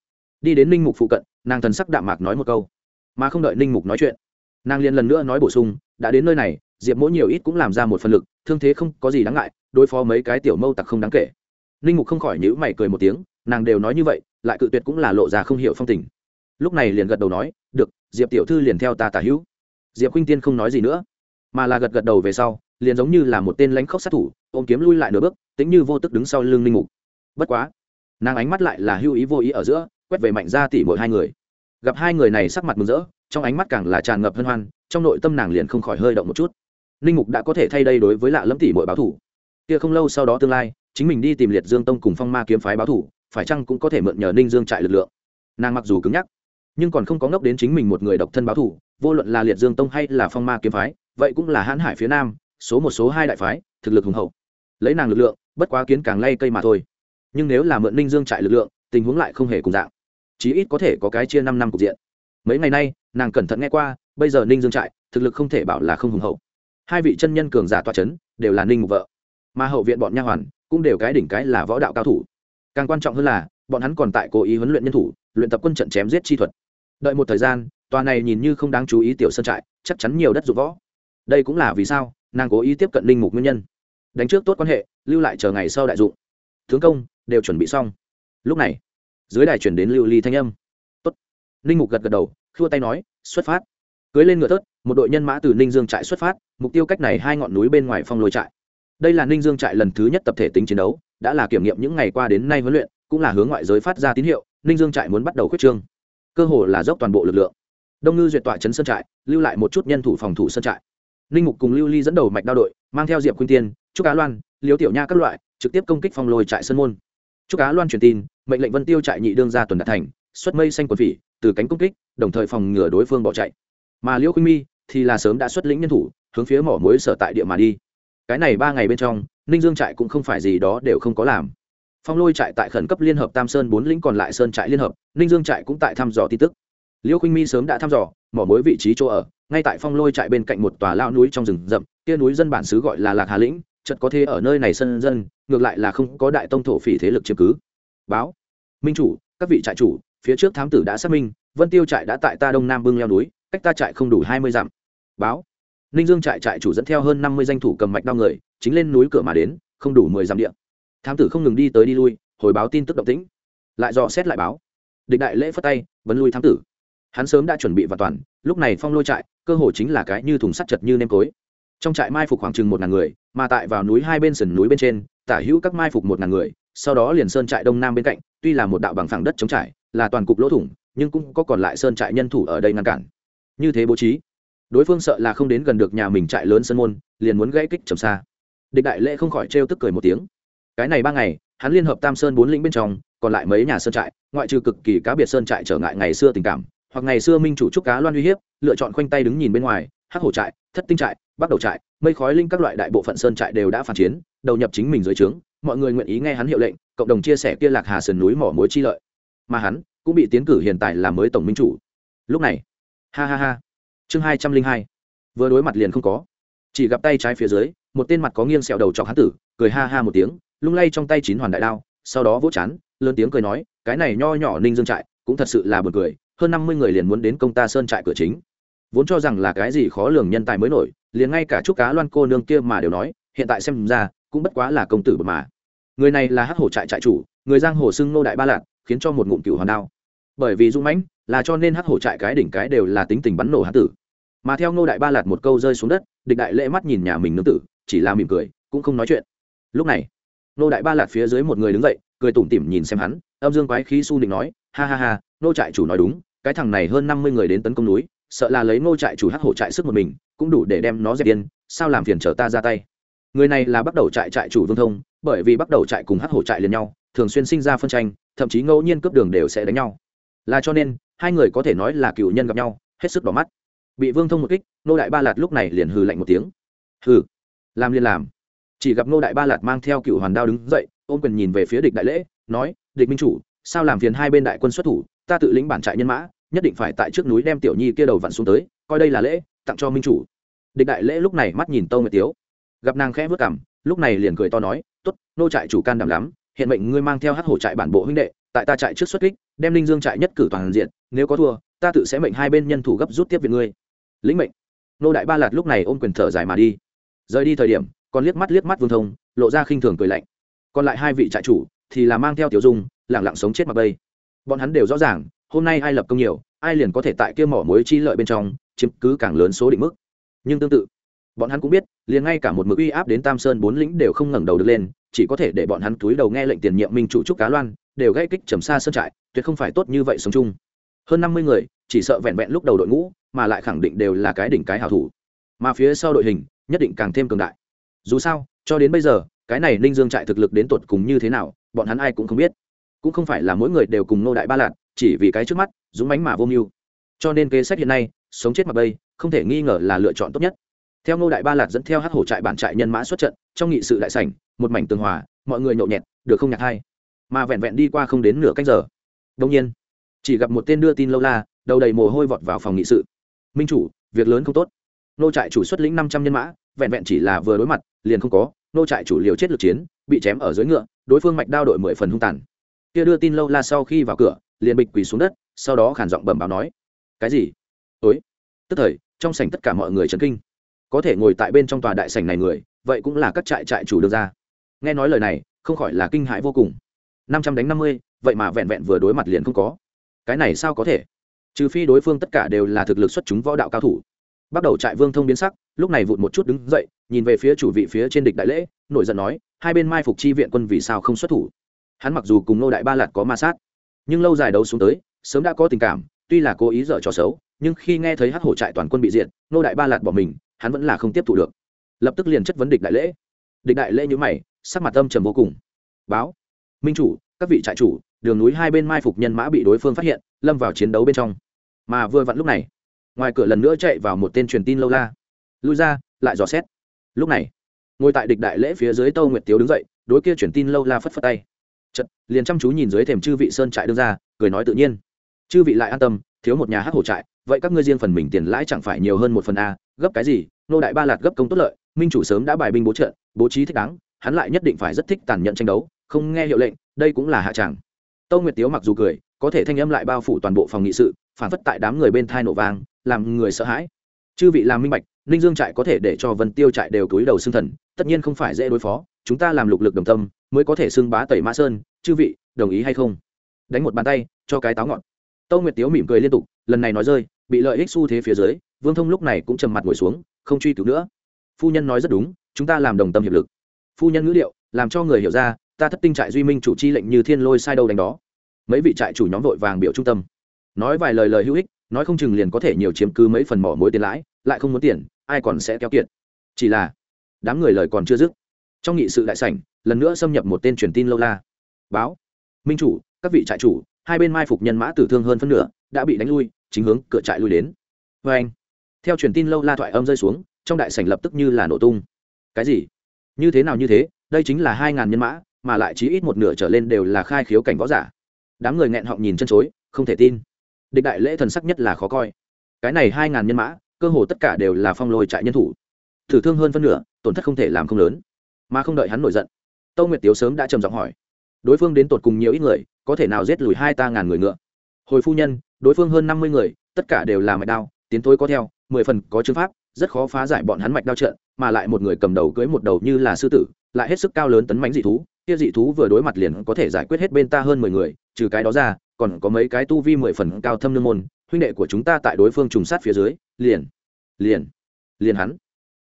Đi đến ninh mục phụ cận, nàng thần sắc đạm mạc nói một câu. Mà không đợi ninh mục nói chuyện, nàng liền lần nữa nói bổ sung, đã đến nơi này, diệp mỗi nhiều ít cũng làm ra một phần lực, thương thế không có gì đáng ngại, đối phó mấy cái tiểu mâu tặc không đáng kể. Ninh mục không khỏi nhữ mày cười một tiếng, nàng đều nói như vậy, lại cự tuyệt cũng là lộ ra không hiểu phong tình. Lúc này liền gật đầu nói diệp tiểu thư liền theo ta tả hữu. Diệp khuynh tiên không nói gì nữa, mà là gật gật đầu về sau, liền giống như là một tên lãnh khốc sát thủ, ôm kiếm lui lại nửa bước, tính như vô tức đứng sau lưng Linh mục. Bất quá, nàng ánh mắt lại là hưu ý vô ý ở giữa, quét về mạnh ra tỉ mỗi hai người. Gặp hai người này sắc mặt mừng rỡ, trong ánh mắt càng là tràn ngập hân hoan, trong nội tâm nàng liền không khỏi hơi động một chút. Linh mục đã có thể thay đây đối với lạ lẫm tỉ mỗi báo thủ kia không lâu sau đó tương lai, chính mình đi tìm liệt dương tông cùng phong ma kiếm phái báo thủ phải chăng cũng có thể mượn nhờ ninh dương trại lực lượng. Nàng mặc dù cứng nhắc nhưng còn không có ngốc đến chính mình một người độc thân báo thủ vô luận là liệt dương tông hay là phong ma kiếm phái, vậy cũng là hãn hải phía nam, số một, số hai đại phái, thực lực hùng hậu. Lấy nàng lực lượng, bất quá kiến càng lay cây mà thôi. Nhưng nếu là mượn ninh dương trại lực lượng, tình huống lại không hề cùng dạng. Chí ít có thể có cái chia năm năm cục diện. Mấy ngày nay, nàng cẩn thận nghe qua, bây giờ ninh dương trại, thực lực không thể bảo là không hùng hậu. Hai vị chân nhân cường giả toa c h ấ n đều là ninh mục vợ. Mà hậu viện bọn nha hoàn, cũng đều cái đỉnh cái là võ đạo cao thủ. Càng quan trọng hơn là, bọn hắn còn tại cố ý huấn luyện nhân thủ, luyện tập quân trận chém giết chi thuật đợi một thời gian, tòa này nhìn như không đáng chú ý tiểu sơn trại, chắc chắn nhiều đất dụng võ. Đây cũng là vì sao, nàng cố ý tiếp cận linh mục nguyên nhân. Đánh trước tốt quan hệ, lưu lại chờ ngày sau đại dụng. Tướng công, đều chuẩn bị xong. Lúc này, dưới đài chuyển đến lưu ly thanh âm. Tốt. Ninh mục gật gật đầu, khua tay nói, xuất phát. Cưới lên ngựa tớt một đội nhân mã từ ninh dương trại xuất phát, mục tiêu cách này hai ngọn núi bên ngoài phong lôi trại. Đây là ninh dương trại lần thứ nhất tập thể tính chiến đấu, đã là kiểm nghiệm những ngày qua đến nay huấn luyện, cũng là hướng ngoại giới phát ra tín hiệu, ninh dương trại muốn bắt đầu khuyết trương cơ hồ là dốc toàn bộ lực lượng. Đông ngư duyệt tọa chấn sơn trại, lưu lại một chút nhân thủ phòng thủ sơn trại. Ninh mục cùng lưu ly dẫn đầu mạch đao đội, mang theo diệp khuyên tiên, trúc cá loan liếu tiểu nha các loại, trực tiếp công kích phong lôi trại sơn môn. Trúc cá loan truyền tin, mệnh lệnh vân tiêu trại nhị đương ra tuần đạt thành, xuất mây xanh quần phỉ, từ cánh công kích, đồng thời phòng ngừa đối phương bỏ chạy. Mà liễu khuynh mi thì là sớm đã xuất lĩnh nhân thủ, hướng phía mỏ muối sở tại địa mà đi. Cái này ba ngày bên trong, ninh dương trại cũng không phải gì đó đều không có làm phong lôi trại tại khẩn cấp liên hợp tam sơn bốn lĩnh còn lại sơn trại liên hợp ninh dương trại cũng tại thăm dò tin tức liễu khinh mi sớm đã thăm dò mỏ mối vị trí chỗ ở ngay tại phong lôi trại bên cạnh một tòa lao núi trong rừng rậm kia núi dân bản xứ gọi là lạc hà lĩnh chật có thế ở nơi này sân dân ngược lại là không có đại tông thổ phỉ thế lực chiếm cứ báo minh chủ các vị trại chủ phía trước thám tử đã xác minh vân tiêu trại đã tại ta đông nam bưng leo núi cách ta trại không đủ hai mươi dặm báo ninh dương trại trại chủ dẫn theo hơn năm mươi danh thủ cầm mạch đao người chính lên núi cửa mà đến không đủ mười dặm địa thám tử không ngừng đi tới đi lui, hồi báo tin tức động tĩnh. Lại dò xét lại báo. Địch đại lễ phất tay, vấn lui thám tử. Hắn sớm đã chuẩn bị và toàn, lúc này phong lôi trại, cơ hồ chính là cái như thùng sắt chật như nêm cối. Trong trại mai phục khoảng chừng một ngàn người, mà tại vào núi hai bên sườn núi bên trên, tả hữu các mai phục một ngàn người, sau đó liền sơn trại đông nam bên cạnh, tuy là một đạo bằng phẳng đất chống trải, là toàn cục lỗ thủng, nhưng cũng có còn lại sơn trại nhân thủ ở đây ngăn cản. Như thế bố trí, đối phương sợ là không đến gần được nhà mình trại lớn sân môn, liền muốn gãy kích trầm xa. Địch đại lễ không khỏi trêu tức cười một tiếng cái này ba ngày, hắn liên hợp tam sơn bốn lĩnh bên trong, còn lại mấy nhà sơn trại, ngoại trừ cực kỳ cá biệt sơn trại trở ngại ngày xưa tình cảm, hoặc ngày xưa minh chủ trúc cá loan uy hiếp, lựa chọn khoanh tay đứng nhìn bên ngoài, hắc hổ trại, thất tinh trại bắt đầu trại, mây khói linh các loại đại bộ phận sơn trại đều đã phản chiến, đầu nhập chính mình dưới trướng, mọi người nguyện ý nghe hắn hiệu lệnh, cộng đồng chia sẻ kia lạc hà sườn núi mỏ mối chi lợi. Mà hắn cũng bị tiến cử hiện tại làm mới tổng minh chủ. Lúc này, ha ha ha, chương hai trăm linh hai, vừa đối mặt liền không có. Chỉ gặp tay trái phía dưới, một tên mặt có nghiêng sẹo đầu chọc hắn tử, cười ha ha một tiếng lung lay trong tay chín hoàn đại đao, sau đó vỗ chán, lớn tiếng cười nói, cái này nho nhỏ ninh dương trại, cũng thật sự là buồn cười, hơn năm mươi người liền muốn đến công ta sơn trại cửa chính. Vốn cho rằng là cái gì khó lường nhân tài mới nổi, liền ngay cả chúc cá loan cô nương kia mà đều nói, hiện tại xem ra, cũng bất quá là công tử mà. Người này là hắc hổ trại trại chủ, người giang hồ xưng nô đại ba lạc khiến cho một ngụm cửu hoàn đao. Bởi vì dũng mãnh, là cho nên hắc hổ trại cái đỉnh cái đều là tính tình bắn nổ hán tử. Mà theo nô đại ba lạt một câu rơi xuống đất, địch đại lễ mắt nhìn nhà mình nương tử, chỉ là mỉm cười, cũng không nói chuyện. Lúc này nô đại ba lạt phía dưới một người đứng dậy, cười tủm tỉm nhìn xem hắn, âm dương quái khí su định nói, ha ha ha, nô trại chủ nói đúng, cái thằng này hơn năm mươi người đến tấn công núi, sợ là lấy nô trại chủ hắc hổ trại sức một mình, cũng đủ để đem nó dẹp điên, sao làm phiền trở ta ra tay? Người này là bắt đầu trại trại chủ vương thông, bởi vì bắt đầu trại cùng hắc hổ trại liền nhau, thường xuyên sinh ra phân tranh, thậm chí ngẫu nhiên cướp đường đều sẽ đánh nhau. Là cho nên, hai người có thể nói là cựu nhân gặp nhau, hết sức đỏ mắt. Bị vương thông một kích, nô đại ba lạt lúc này liền hừ lạnh một tiếng. Hừ, làm liền làm chỉ gặp nô đại ba lạt mang theo cựu hoàn đao đứng dậy, ôm quyền nhìn về phía địch đại lễ, nói, địch minh chủ, sao làm phiền hai bên đại quân xuất thủ? Ta tự lĩnh bản trại nhân mã, nhất định phải tại trước núi đem tiểu nhi kia đầu vặn xuống tới, coi đây là lễ, tặng cho minh chủ. Địch đại lễ lúc này mắt nhìn tâu nguyệt tiếu. Gặp nàng khẽ vớt cảm lúc này liền cười to nói t ố t nô trại chủ can đảm lắm, hiện mệnh ngươi mang theo hát hổ trại bản bộ huynh đệ, tại ta trại trước xuất kích, đem linh dương trại nhất cử toàn diện, nếu có thua, ta tự sẽ mệnh hai bên nhân thủ gấp rút tiếp việc ngươi. Lĩnh mệnh. Nô đại ba lạt lúc này ôm quyền thở dài mà đi. Rời đi thời điểm còn liếc mắt liếc mắt vương thông, lộ ra khinh thường cười lạnh. Còn lại hai vị trại chủ thì là mang theo tiểu dung, lẳng lặng sống chết mặc bây bọn hắn đều rõ ràng, hôm nay ai lập công nhiều, ai liền có thể tại kia mỏ mối chi lợi bên trong, chiếm cứ càng lớn số định mức. Nhưng tương tự, bọn hắn cũng biết, liền ngay cả một mực uy áp đến tam sơn bốn lĩnh đều không ngẩng đầu được lên, chỉ có thể để bọn hắn túi đầu nghe lệnh tiền nhiệm minh chủ trúc cá loan, đều gây kích trầm xa sơn trại, tuyệt không phải tốt như vậy sống chung. Hơn năm mươi người, chỉ sợ vẹn vẹn lúc đầu đội ngũ, mà lại khẳng định đều là cái đỉnh cái hào thủ. Mà phía sau đội hình, nhất định càng thêm cường đại dù sao, cho đến bây giờ, cái này ninh dương trại thực lực đến tột cùng như thế nào, bọn hắn ai cũng không biết. Cũng không phải là mỗi người đều cùng nô đại ba lạt, chỉ vì cái trước mắt, dũng mánh mà vô mưu. Cho nên kế sách hiện nay, sống chết mặc bây, không thể nghi ngờ là lựa chọn tốt nhất. Theo nô đại ba lạt dẫn theo hát hổ trại bản trại nhân mã xuất trận, trong nghị sự đại sảnh, một mảnh tường hòa, mọi người nhộn nhẹt, được không nhạc hay mà vẹn vẹn đi qua không đến nửa cách giờ. Đông nhiên, chỉ gặp một tên đưa tin lâu la, đầu đầy mồ hôi vọt vào phòng nghị sự. Minh chủ, việc lớn không tốt. Nô trại chủ xuất lĩnh năm trăm nhân mã, vẹn vẹn chỉ là vừa đối mặt liền không có, nô trại chủ liều chết lực chiến, bị chém ở dưới ngựa, đối phương mạch đao đội mười phần hung tàn. Kia đưa tin lâu la sau khi vào cửa, liền bịch quỳ xuống đất, sau đó khản giọng bẩm báo nói, cái gì? Ối. Tức thời, trong sảnh tất cả mọi người chấn kinh. Có thể ngồi tại bên trong tòa đại sảnh này người, vậy cũng là các trại trại chủ đưa ra. Nghe nói lời này, không khỏi là kinh hãi vô cùng. Năm trăm đánh năm mươi, vậy mà vẹn vẹn vừa đối mặt liền không có. Cái này sao có thể? Trừ phi đối phương tất cả đều là thực lực xuất chúng võ đạo cao thủ bắt đầu trại vương thông biến sắc, lúc này vụt một chút đứng dậy, nhìn về phía chủ vị phía trên địch đại lễ, nổi giận nói, hai bên mai phục chi viện quân vì sao không xuất thủ? Hắn mặc dù cùng nô đại ba lạt có ma sát, nhưng lâu dài đấu xuống tới, sớm đã có tình cảm, tuy là cố ý dở trò xấu, nhưng khi nghe thấy hắc hổ trại toàn quân bị diện nô đại ba lạt bỏ mình, hắn vẫn là không tiếp thụ được. Lập tức liền chất vấn địch đại lễ. Địch đại lễ nhữ mày, sắc mặt âm trầm vô cùng. Báo, minh chủ, các vị trại chủ, đường núi hai bên mai phục nhân mã bị đối phương phát hiện, lâm vào chiến đấu bên trong. Mà vừa vặn lúc này ngoài cửa lần nữa chạy vào một tên truyền tin lâu la. Lui ra, lại dò xét. Lúc này, ngồi tại địch đại lễ phía dưới tâu nguyệt tiếu đứng dậy, đối kia truyền tin lâu la phất phất tay. Chật liền chăm chú nhìn dưới thềm chư vị sơn trại đương ra cười nói tự nhiên. Chư vị lại an tâm, thiếu một nhà hát hổ trại, vậy các ngươi riêng phần mình tiền lãi chẳng phải nhiều hơn một phần a, gấp cái gì? Nô đại ba lạt gấp công tốt lợi, minh chủ sớm đã bài binh bố trợ, bố trí thích đáng, hắn lại nhất định phải rất thích tàn nhẫn tranh đấu, không nghe hiệu lệnh, đây cũng là hạ tràng. Tâu nguyệt tiếu mặc dù cười, có thể thanh âm lại bao phủ toàn bộ phòng nghị sự phản phất tại đám người bên thai nổ vang, làm người sợ hãi. Chư vị làm minh bạch, ninh dương trại có thể để cho vân tiêu trại đều túi đầu xương thần, tất nhiên không phải dễ đối phó, chúng ta làm lục lực đồng tâm, mới có thể xưng bá tẩy mã sơn, chư vị, đồng ý hay không? Đánh một bàn tay, cho cái táo ngọn tâu nguyệt tiếu mỉm cười liên tục, lần này nói rơi, bị lợi ích xu thế phía dưới, vương thông lúc này cũng trầm mặt ngồi xuống, không truy cứu nữa. Phu nhân nói rất đúng, chúng ta làm đồng tâm hiệp lực. Phu nhân ngữ liệu làm cho người hiểu ra, ta thất tinh trại duy minh chủ chi lệnh như thiên lôi sai đâu đánh đó. Mấy vị trại chủ nhóm vội vàng biểu trung tâm nói vài lời lời hữu ích, nói không chừng liền có thể nhiều chiếm cứ mấy phần mỏ mối tiền lãi, lại không muốn tiền, ai còn sẽ kéo kiện chỉ là, đám người lời còn chưa dứt. Trong nghị sự đại sảnh, lần nữa xâm nhập một tên truyền tin lâu la. Báo, minh chủ, các vị trại chủ, hai bên mai phục nhân mã tử thương hơn phân nửa, đã bị đánh lui, chính hướng cửa trại lui đến. Vê anh, theo truyền tin lâu la thoại âm rơi xuống, trong đại sảnh lập tức như là nổ tung. Cái gì? Như thế nào như thế? Đây chính là hai ngàn nhân mã, mà lại chỉ ít một nửa trở lên đều là khai khiếu cảnh võ giả. Đám người nghẹn họng nhìn chân chối, không thể tin địch đại lễ thần sắc nhất là khó coi. Cái này hai ngàn nhân mã, cơ hồ tất cả đều là phong lôi trại nhân thủ. Thử thương hơn phân nửa, tổn thất không thể làm không lớn. Mà không đợi hắn nổi giận, tâu nguyệt tiếu sớm đã trầm giọng hỏi. Đối phương đến tột cùng nhiều ít người, có thể nào giết lùi hai ta ngàn người ngựa? Hồi phu nhân, đối phương hơn năm mươi người, tất cả đều là mạch đao, tiến thối có theo, mười phần có chữ pháp, rất khó phá giải bọn hắn mạch đao trận, mà lại một người cầm đầu cưới một đầu như là sư tử, lại hết sức cao lớn tấn mánh dị thú kia dị thú vừa đối mặt liền có thể giải quyết hết bên ta hơn mười người trừ cái đó ra còn có mấy cái tu vi mười phần cao thâm nương môn huynh đệ của chúng ta tại đối phương trùng sát phía dưới liền liền liền hắn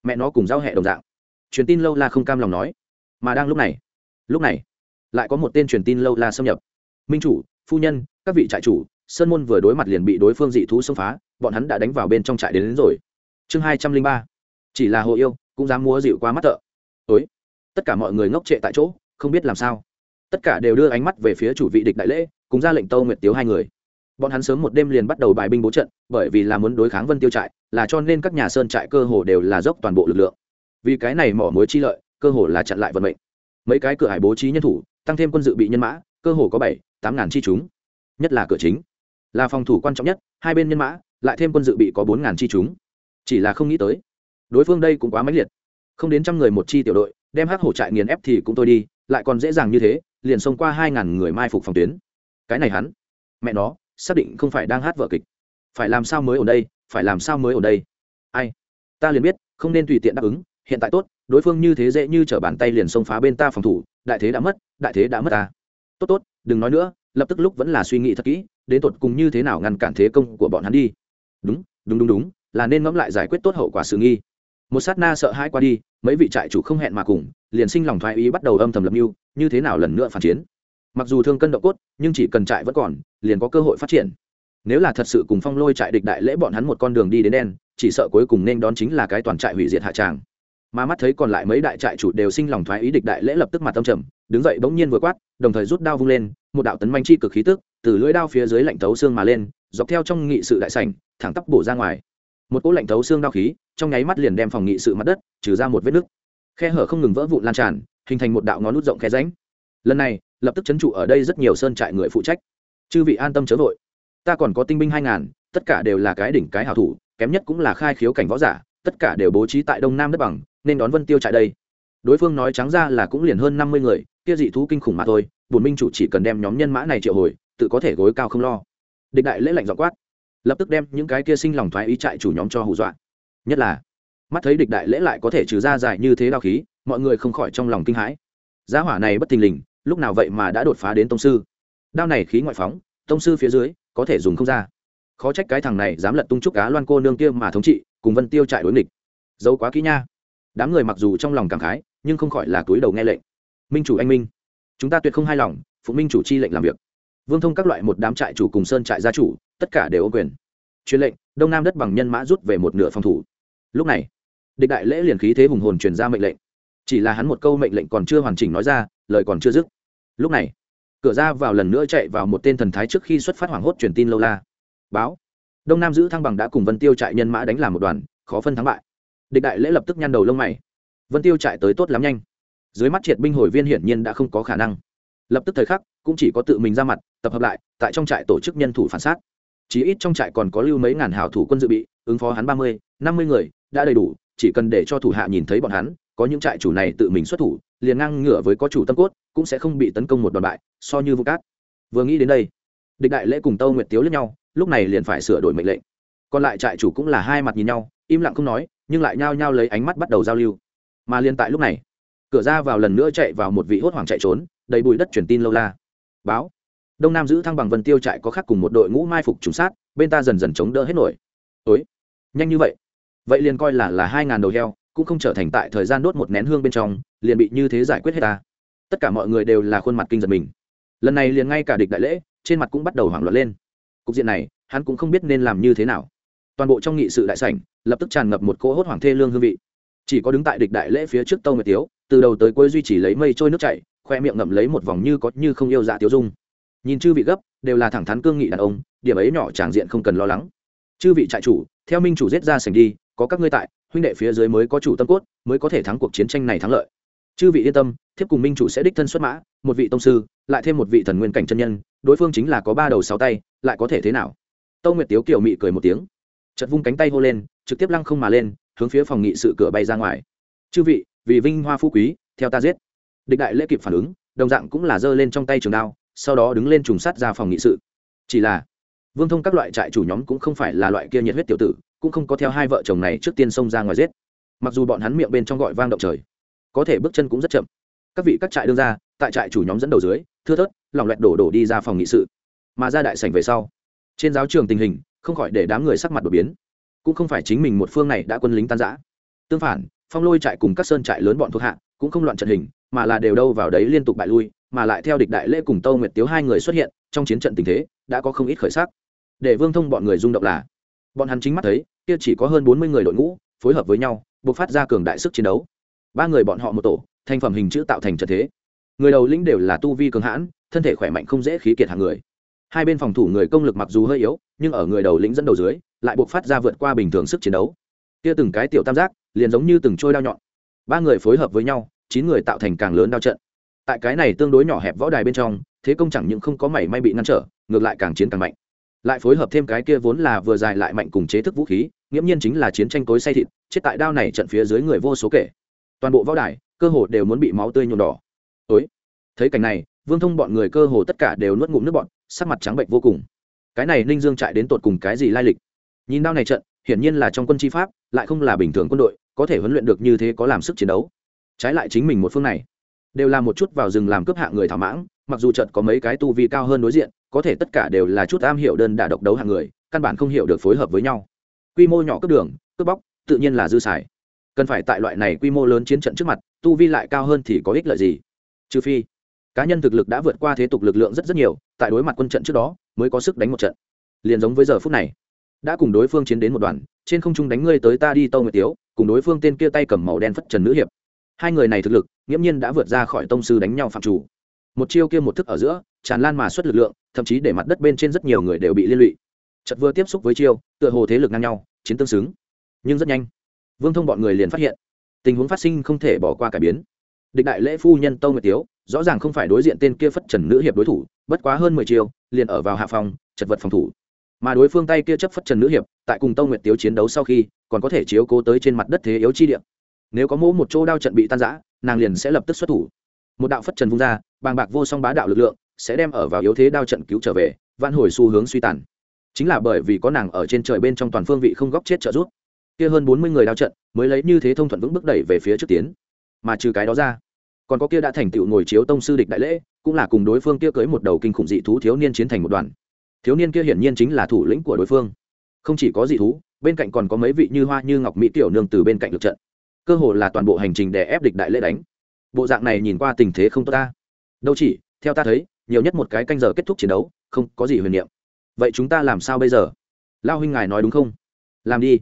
mẹ nó cùng giao hẹ đồng dạng. Truyền tin lâu la không cam lòng nói. Mà đang lúc này lúc này lại có một tên truyền tin lâu la xâm nhập. Minh chủ phu nhân các vị trại chủ sơn môn vừa đối mặt liền bị đối phương dị thú xông phá bọn hắn đã đánh vào bên trong trại đến, đến rồi. Chương hai trăm linh ba. Chỉ là hồ yêu cũng dám múa dịu qua mắt thợ. Ối tất cả mọi người ngốc trệ tại chỗ không biết làm sao. Tất cả đều đưa ánh mắt về phía chủ vị địch đại lễ, cùng ra lệnh tâu nguyệt tiếu hai người. Bọn hắn sớm một đêm liền bắt đầu bài binh bố trận, bởi vì là muốn đối kháng vân tiêu trại, là cho nên các nhà sơn trại cơ hồ đều là dốc toàn bộ lực lượng. Vì cái này mỏ mối chi lợi, cơ hồ là chặn lại vận mệnh. Mấy cái cửa hải bố trí nhân thủ, tăng thêm quân dự bị nhân mã, cơ hồ có bảy, tám ngàn chi chúng. Nhất là cửa chính, là phòng thủ quan trọng nhất, hai bên nhân mã, lại thêm quân dự bị có bốn ngàn chi chúng. Chỉ là không nghĩ tới, đối phương đây cũng quá mãnh liệt. Không đến trăm người một chi tiểu đội, đem hắc hổ trại nghiền ép thì cũng thôi đi lại còn dễ dàng như thế, liền xông qua hai ngàn người mai phục phòng tuyến. Cái này hắn, mẹ nó, xác định không phải đang hát vở kịch. Phải làm sao mới ở đây, phải làm sao mới ở đây? Ai? Ta liền biết, không nên tùy tiện đáp ứng, hiện tại tốt, đối phương như thế dễ như t r ở bàn tay liền xông phá bên ta phòng thủ, đại thế đã mất, đại thế đã mất ta. Tốt tốt, đừng nói nữa, lập tức lúc vẫn là suy nghĩ thật kỹ, đến tột cùng như thế nào ngăn cản thế công của bọn hắn đi. Đúng đúng đúng đúng, là nên ngẫm lại giải quyết tốt hậu quả sự nghi. Một sát na sợ hãi qua đi mấy vị trại chủ không hẹn mà cùng, liền sinh lòng thoái ý bắt đầu âm thầm lập mưu, như thế nào lần nữa phản chiến. Mặc dù thương cân độ cốt, nhưng chỉ cần trại vẫn còn, liền có cơ hội phát triển. Nếu là thật sự cùng phong lôi trại địch đại lễ bọn hắn một con đường đi đến đen, chỉ sợ cuối cùng nên đón chính là cái toàn trại hủy diệt hạ tràng. Mà mắt thấy còn lại mấy đại trại chủ đều sinh lòng thoái ý địch đại lễ lập tức mặt tâm trầm, đứng dậy bỗng nhiên vừa quát, đồng thời rút đao vung lên, một đạo tấn manh chi cực khí tức, từ lưỡi đao phía dưới lạnh thấu xương mà lên, dọc theo trong nghị sự đại sảnh, thẳng tắp bổ ra ngoài một cỗ lạnh thấu xương đao khí, trong nháy mắt liền đem phòng nghị sự mặt đất, trừ ra một vết nứt. Khe hở không ngừng vỡ vụn lan tràn, hình thành một đạo ngón nút rộng khe ránh lần này, lập tức chấn trụ ở đây rất nhiều sơn trại người phụ trách. Chư vị an tâm chớ vội. Ta còn có tinh binh hai ngàn, tất cả đều là cái đỉnh cái hảo thủ, kém nhất cũng là khai khiếu cảnh võ giả, tất cả đều bố trí tại đông nam đất bằng, nên đón vân tiêu trại đây. Đối phương nói trắng ra là cũng liền hơn năm mươi người, kia dị thú kinh khủng mà thôi bùn minh chủ chỉ cần đem nhóm nhân mã này triệu hồi, tự có thể gối cao không lo. Địch đại lễ lạnh dọ quát lập tức đem những cái kia sinh lòng thoái ý trại chủ nhóm cho hù dọa. Nhất là, mắt thấy địch đại lễ lại có thể trừ ra dài như thế đao khí, mọi người không khỏi trong lòng kinh hãi. Giá hỏa này bất thình lình, lúc nào vậy mà đã đột phá đến tông sư? Đao này khí ngoại phóng, tông sư phía dưới, có thể dùng không ra. Khó trách cái thằng này dám lật tung trúc cá loan cô nương kia mà thống trị, cùng vân tiêu trại đối nghịch. Giấu quá kỹ nha. Đám người mặc dù trong lòng cảm khái, nhưng không khỏi là túi đầu nghe lệnh. Minh chủ anh minh, chúng ta tuyệt không hài lòng, phụ minh chủ chi lệnh làm việc vương thông các loại một đám trại chủ cùng sơn trại gia chủ, tất cả đều ô quyền. Truyền lệnh, đông nam đất bằng nhân mã rút về một nửa phòng thủ. Lúc này, địch đại lễ liền khí thế hùng hồn truyền ra mệnh lệnh. Chỉ là hắn một câu mệnh lệnh còn chưa hoàn chỉnh nói ra, lời còn chưa dứt. Lúc này, cửa ra vào lần nữa chạy vào một tên thần thái trước khi xuất phát hoảng hốt truyền tin lâu la. Báo, đông nam giữ thăng bằng đã cùng vân tiêu trại nhân mã đánh làm một đoàn, khó phân thắng bại. Địch đại lễ lập tức nhăn đầu lông mày. Vân tiêu trại tới tốt lắm nhanh. Dưới mắt triệt binh hồi viên hiển nhiên đã không có khả năng. Lập tức thời khắc cũng chỉ có tự mình ra mặt, tập hợp lại, tại trong trại tổ chức nhân thủ phản sát. Chí ít trong trại còn có lưu mấy ngàn hảo thủ quân dự bị, ứng phó hắn ba mươi, năm mươi người, đã đầy đủ, chỉ cần để cho thủ hạ nhìn thấy bọn hắn, có những trại chủ này tự mình xuất thủ, liền ngang ngửa với có chủ tâm cốt, cũng sẽ không bị tấn công một đòn bại, so như vụ cát. Vừa nghĩ đến đây, địch đại lễ cùng tâu nguyệt tiếu lẫn nhau, lúc này liền phải sửa đổi mệnh lệnh. Còn lại trại chủ cũng là hai mặt nhìn nhau, im lặng không nói, nhưng lại nhao nhao lấy ánh mắt bắt đầu giao lưu. Mà liên tại lúc này, cửa ra vào lần nữa chạy vào một vị hốt hoảng chạy trốn, đầy bụi đất truyền tin lâu la báo. Đông nam giữ thăng bằng vân tiêu trại có khác cùng một đội ngũ mai phục trùng sát, bên ta dần dần chống đỡ hết nổi. Ối nhanh như vậy. Vậy liền coi là là hai ngàn đầu heo, cũng không trở thành tại thời gian đốt một nén hương bên trong, liền bị như thế giải quyết hết ta. Tất cả mọi người đều là khuôn mặt kinh giật mình. Lần này liền ngay cả địch đại lễ, trên mặt cũng bắt đầu hoảng loạn lên. Cục diện này, hắn cũng không biết nên làm như thế nào. Toàn bộ trong nghị sự đại sảnh, lập tức tràn ngập một cỗ hốt hoảng thê lương hương vị. Chỉ có đứng tại địch đại lễ phía trước tâu nguyệt tiếu, từ đầu tới cuối duy trì lấy mây trôi nước chảy khoe miệng ngậm lấy một vòng như có như không yêu dạ tiêu dung. Nhìn chư vị gấp, đều là thẳng thắn cương nghị đàn ông, điểm ấy nhỏ tràng diện không cần lo lắng. Chư vị trại chủ, theo minh chủ giết ra sảnh đi, có các ngươi tại, huynh đệ phía dưới mới có chủ tâm cốt, mới có thể thắng cuộc chiến tranh này thắng lợi. Chư vị yên tâm, thiếp cùng minh chủ sẽ đích thân xuất mã, một vị tông sư, lại thêm một vị thần nguyên cảnh chân nhân, đối phương chính là có ba đầu sáu tay, lại có thể thế nào? Tâu nguyệt tiếu kiều mị cười một tiếng. Chật vung cánh tay hô lên, trực tiếp lăng không mà lên, hướng phía phòng nghị sự cửa bay ra ngoài. Chư vị, vì vinh hoa phú quý, theo ta giết địch đại lễ kịp phản ứng, đồng dạng cũng là giơ lên trong tay trường đao, sau đó đứng lên trùng sát ra phòng nghị sự. Chỉ là, vương thông các loại trại chủ nhóm cũng không phải là loại kia nhiệt huyết tiểu tử, cũng không có theo hai vợ chồng này trước tiên xông ra ngoài giết. Mặc dù bọn hắn miệng bên trong gọi vang động trời, có thể bước chân cũng rất chậm. Các vị các trại đương ra tại trại chủ nhóm dẫn đầu dưới, thưa thớt lỏng loẹt đổ đổ đi ra phòng nghị sự. Mà ra đại sảnh về sau, trên giáo trường tình hình, không khỏi để đám người sắc mặt đột biến. Cũng không phải chính mình một phương này đã quân lính tan giã tương phản, phong lôi trại cùng các sơn trại lớn bọn thuộc hạ cũng không loạn trận hình, mà là đều đâu vào đấy liên tục bại lui, mà lại theo địch đại lễ cùng tâu nguyệt tiếu hai người xuất hiện, trong chiến trận tình thế, đã có không ít khởi sắc. Để vương thông bọn người rung động là, bọn hắn chính mắt thấy, kia chỉ có hơn bốn mươi người đội ngũ, phối hợp với nhau buộc phát ra cường đại sức chiến đấu. Ba người bọn họ một tổ, thành phẩm hình chữ tạo thành trận thế. Người đầu lĩnh đều là tu vi cường hãn, thân thể khỏe mạnh không dễ khí kiệt hàng người. Hai bên phòng thủ người công lực mặc dù hơi yếu, nhưng ở người đầu lĩnh dẫn đầu dưới, lại buộc phát ra vượt qua bình thường sức chiến đấu. Kia từng cái tiểu tam giác, liền giống như từng trôi đao nhọn ba người phối hợp với nhau, chín người tạo thành càng lớn đao trận. Tại cái này tương đối nhỏ hẹp võ đài bên trong, thế công chẳng những không có mảy may bị ngăn trở, ngược lại càng chiến càng mạnh. Lại phối hợp thêm cái kia vốn là vừa dài lại mạnh cùng chế thức vũ khí, nghiễm nhiên chính là chiến tranh tối say thịt, chết tại đao này trận phía dưới người vô số kể. Toàn bộ võ đài, cơ hồ đều muốn bị máu tươi nhuộm đỏ. Ối thấy cảnh này, vương thông bọn người cơ hồ tất cả đều nuốt ngụm nước bọn sắc mặt trắng bệnh vô cùng. Cái này ninh dương chạy đến tột cùng cái gì lai lịch? Nhìn đao này trận hiển nhiên là trong quân chi pháp, lại không là bình thường quân đội, có thể huấn luyện được như thế có làm sức chiến đấu. Trái lại chính mình một phương này, đều là một chút vào rừng làm cướp hạng người thảo mãng, mặc dù trận có mấy cái tu vi cao hơn đối diện, có thể tất cả đều là chút am hiểu đơn đả độc đấu hạng người, căn bản không hiểu được phối hợp với nhau. Quy mô nhỏ cướp đường, cướp bóc, tự nhiên là dư xài. Cần phải tại loại này quy mô lớn chiến trận trước mặt, tu vi lại cao hơn thì có ích lợi gì? Trừ phi, cá nhân thực lực đã vượt qua thế tục lực lượng rất rất nhiều, tại đối mặt quân trận trước đó, mới có sức đánh một trận. Liền giống với giờ phút này đã cùng đối phương chiến đến một đoàn, trên không trung đánh ngươi tới ta đi tâu nguyệt tiếu, cùng đối phương tên kia tay cầm màu đen phất trần nữ hiệp. Hai người này thực lực, nghiễm nhiên đã vượt ra khỏi tông sư đánh nhau phạm chủ. Một chiêu kia một thức ở giữa, tràn lan mà xuất lực lượng, thậm chí để mặt đất bên trên rất nhiều người đều bị liên lụy. Chật vừa tiếp xúc với chiêu, tựa hồ thế lực ngang nhau, chiến tương xứng. Nhưng rất nhanh, vương thông bọn người liền phát hiện, tình huống phát sinh không thể bỏ qua cải biến. Địch đại lễ phu nhân tâu nguyệt tiếu, rõ ràng không phải đối diện tên kia phất trần nữ hiệp đối thủ, bất quá hơn mười chiêu, liền ở vào hạ phòng, chật vật phòng thủ mà đối phương tay kia chấp phất trần nữ hiệp, tại cùng tâu nguyệt tiếu chiến đấu sau khi, còn có thể chiếu cố tới trên mặt đất thế yếu chi địa. Nếu có mỗ một chỗ đao trận bị tan giã nàng liền sẽ lập tức xuất thủ. Một đạo phất trần vung ra, bàng bạc vô song bá đạo lực lượng, sẽ đem ở vào yếu thế đao trận cứu trở về van hồi xu hướng suy tàn. Chính là bởi vì có nàng ở trên trời bên trong toàn phương vị không góc chết trợ giúp. Kia hơn bốn mươi người đao trận, mới lấy như thế thông thuận vững bước đẩy về phía trước tiến. Mà trừ cái đó ra, còn có kia đã thành tựu ngồi chiếu tông sư địch đại lễ, cũng là cùng đối phương kia cưới một đầu kinh khủng dị thú thiếu niên chiến thành một đoàn thiếu niên kia hiển nhiên chính là thủ lĩnh của đối phương. Không chỉ có dị thú, bên cạnh còn có mấy vị như hoa như ngọc mỹ tiểu nương từ bên cạnh được trận. Cơ hồ là toàn bộ hành trình để ép địch đại lễ đánh. Bộ dạng này nhìn qua tình thế không tốt ta. Đâu chỉ, theo ta thấy, nhiều nhất một cái canh giờ kết thúc chiến đấu, không có gì huyền niệm. Vậy chúng ta làm sao bây giờ? Lao huynh ngài nói đúng không? Làm đi.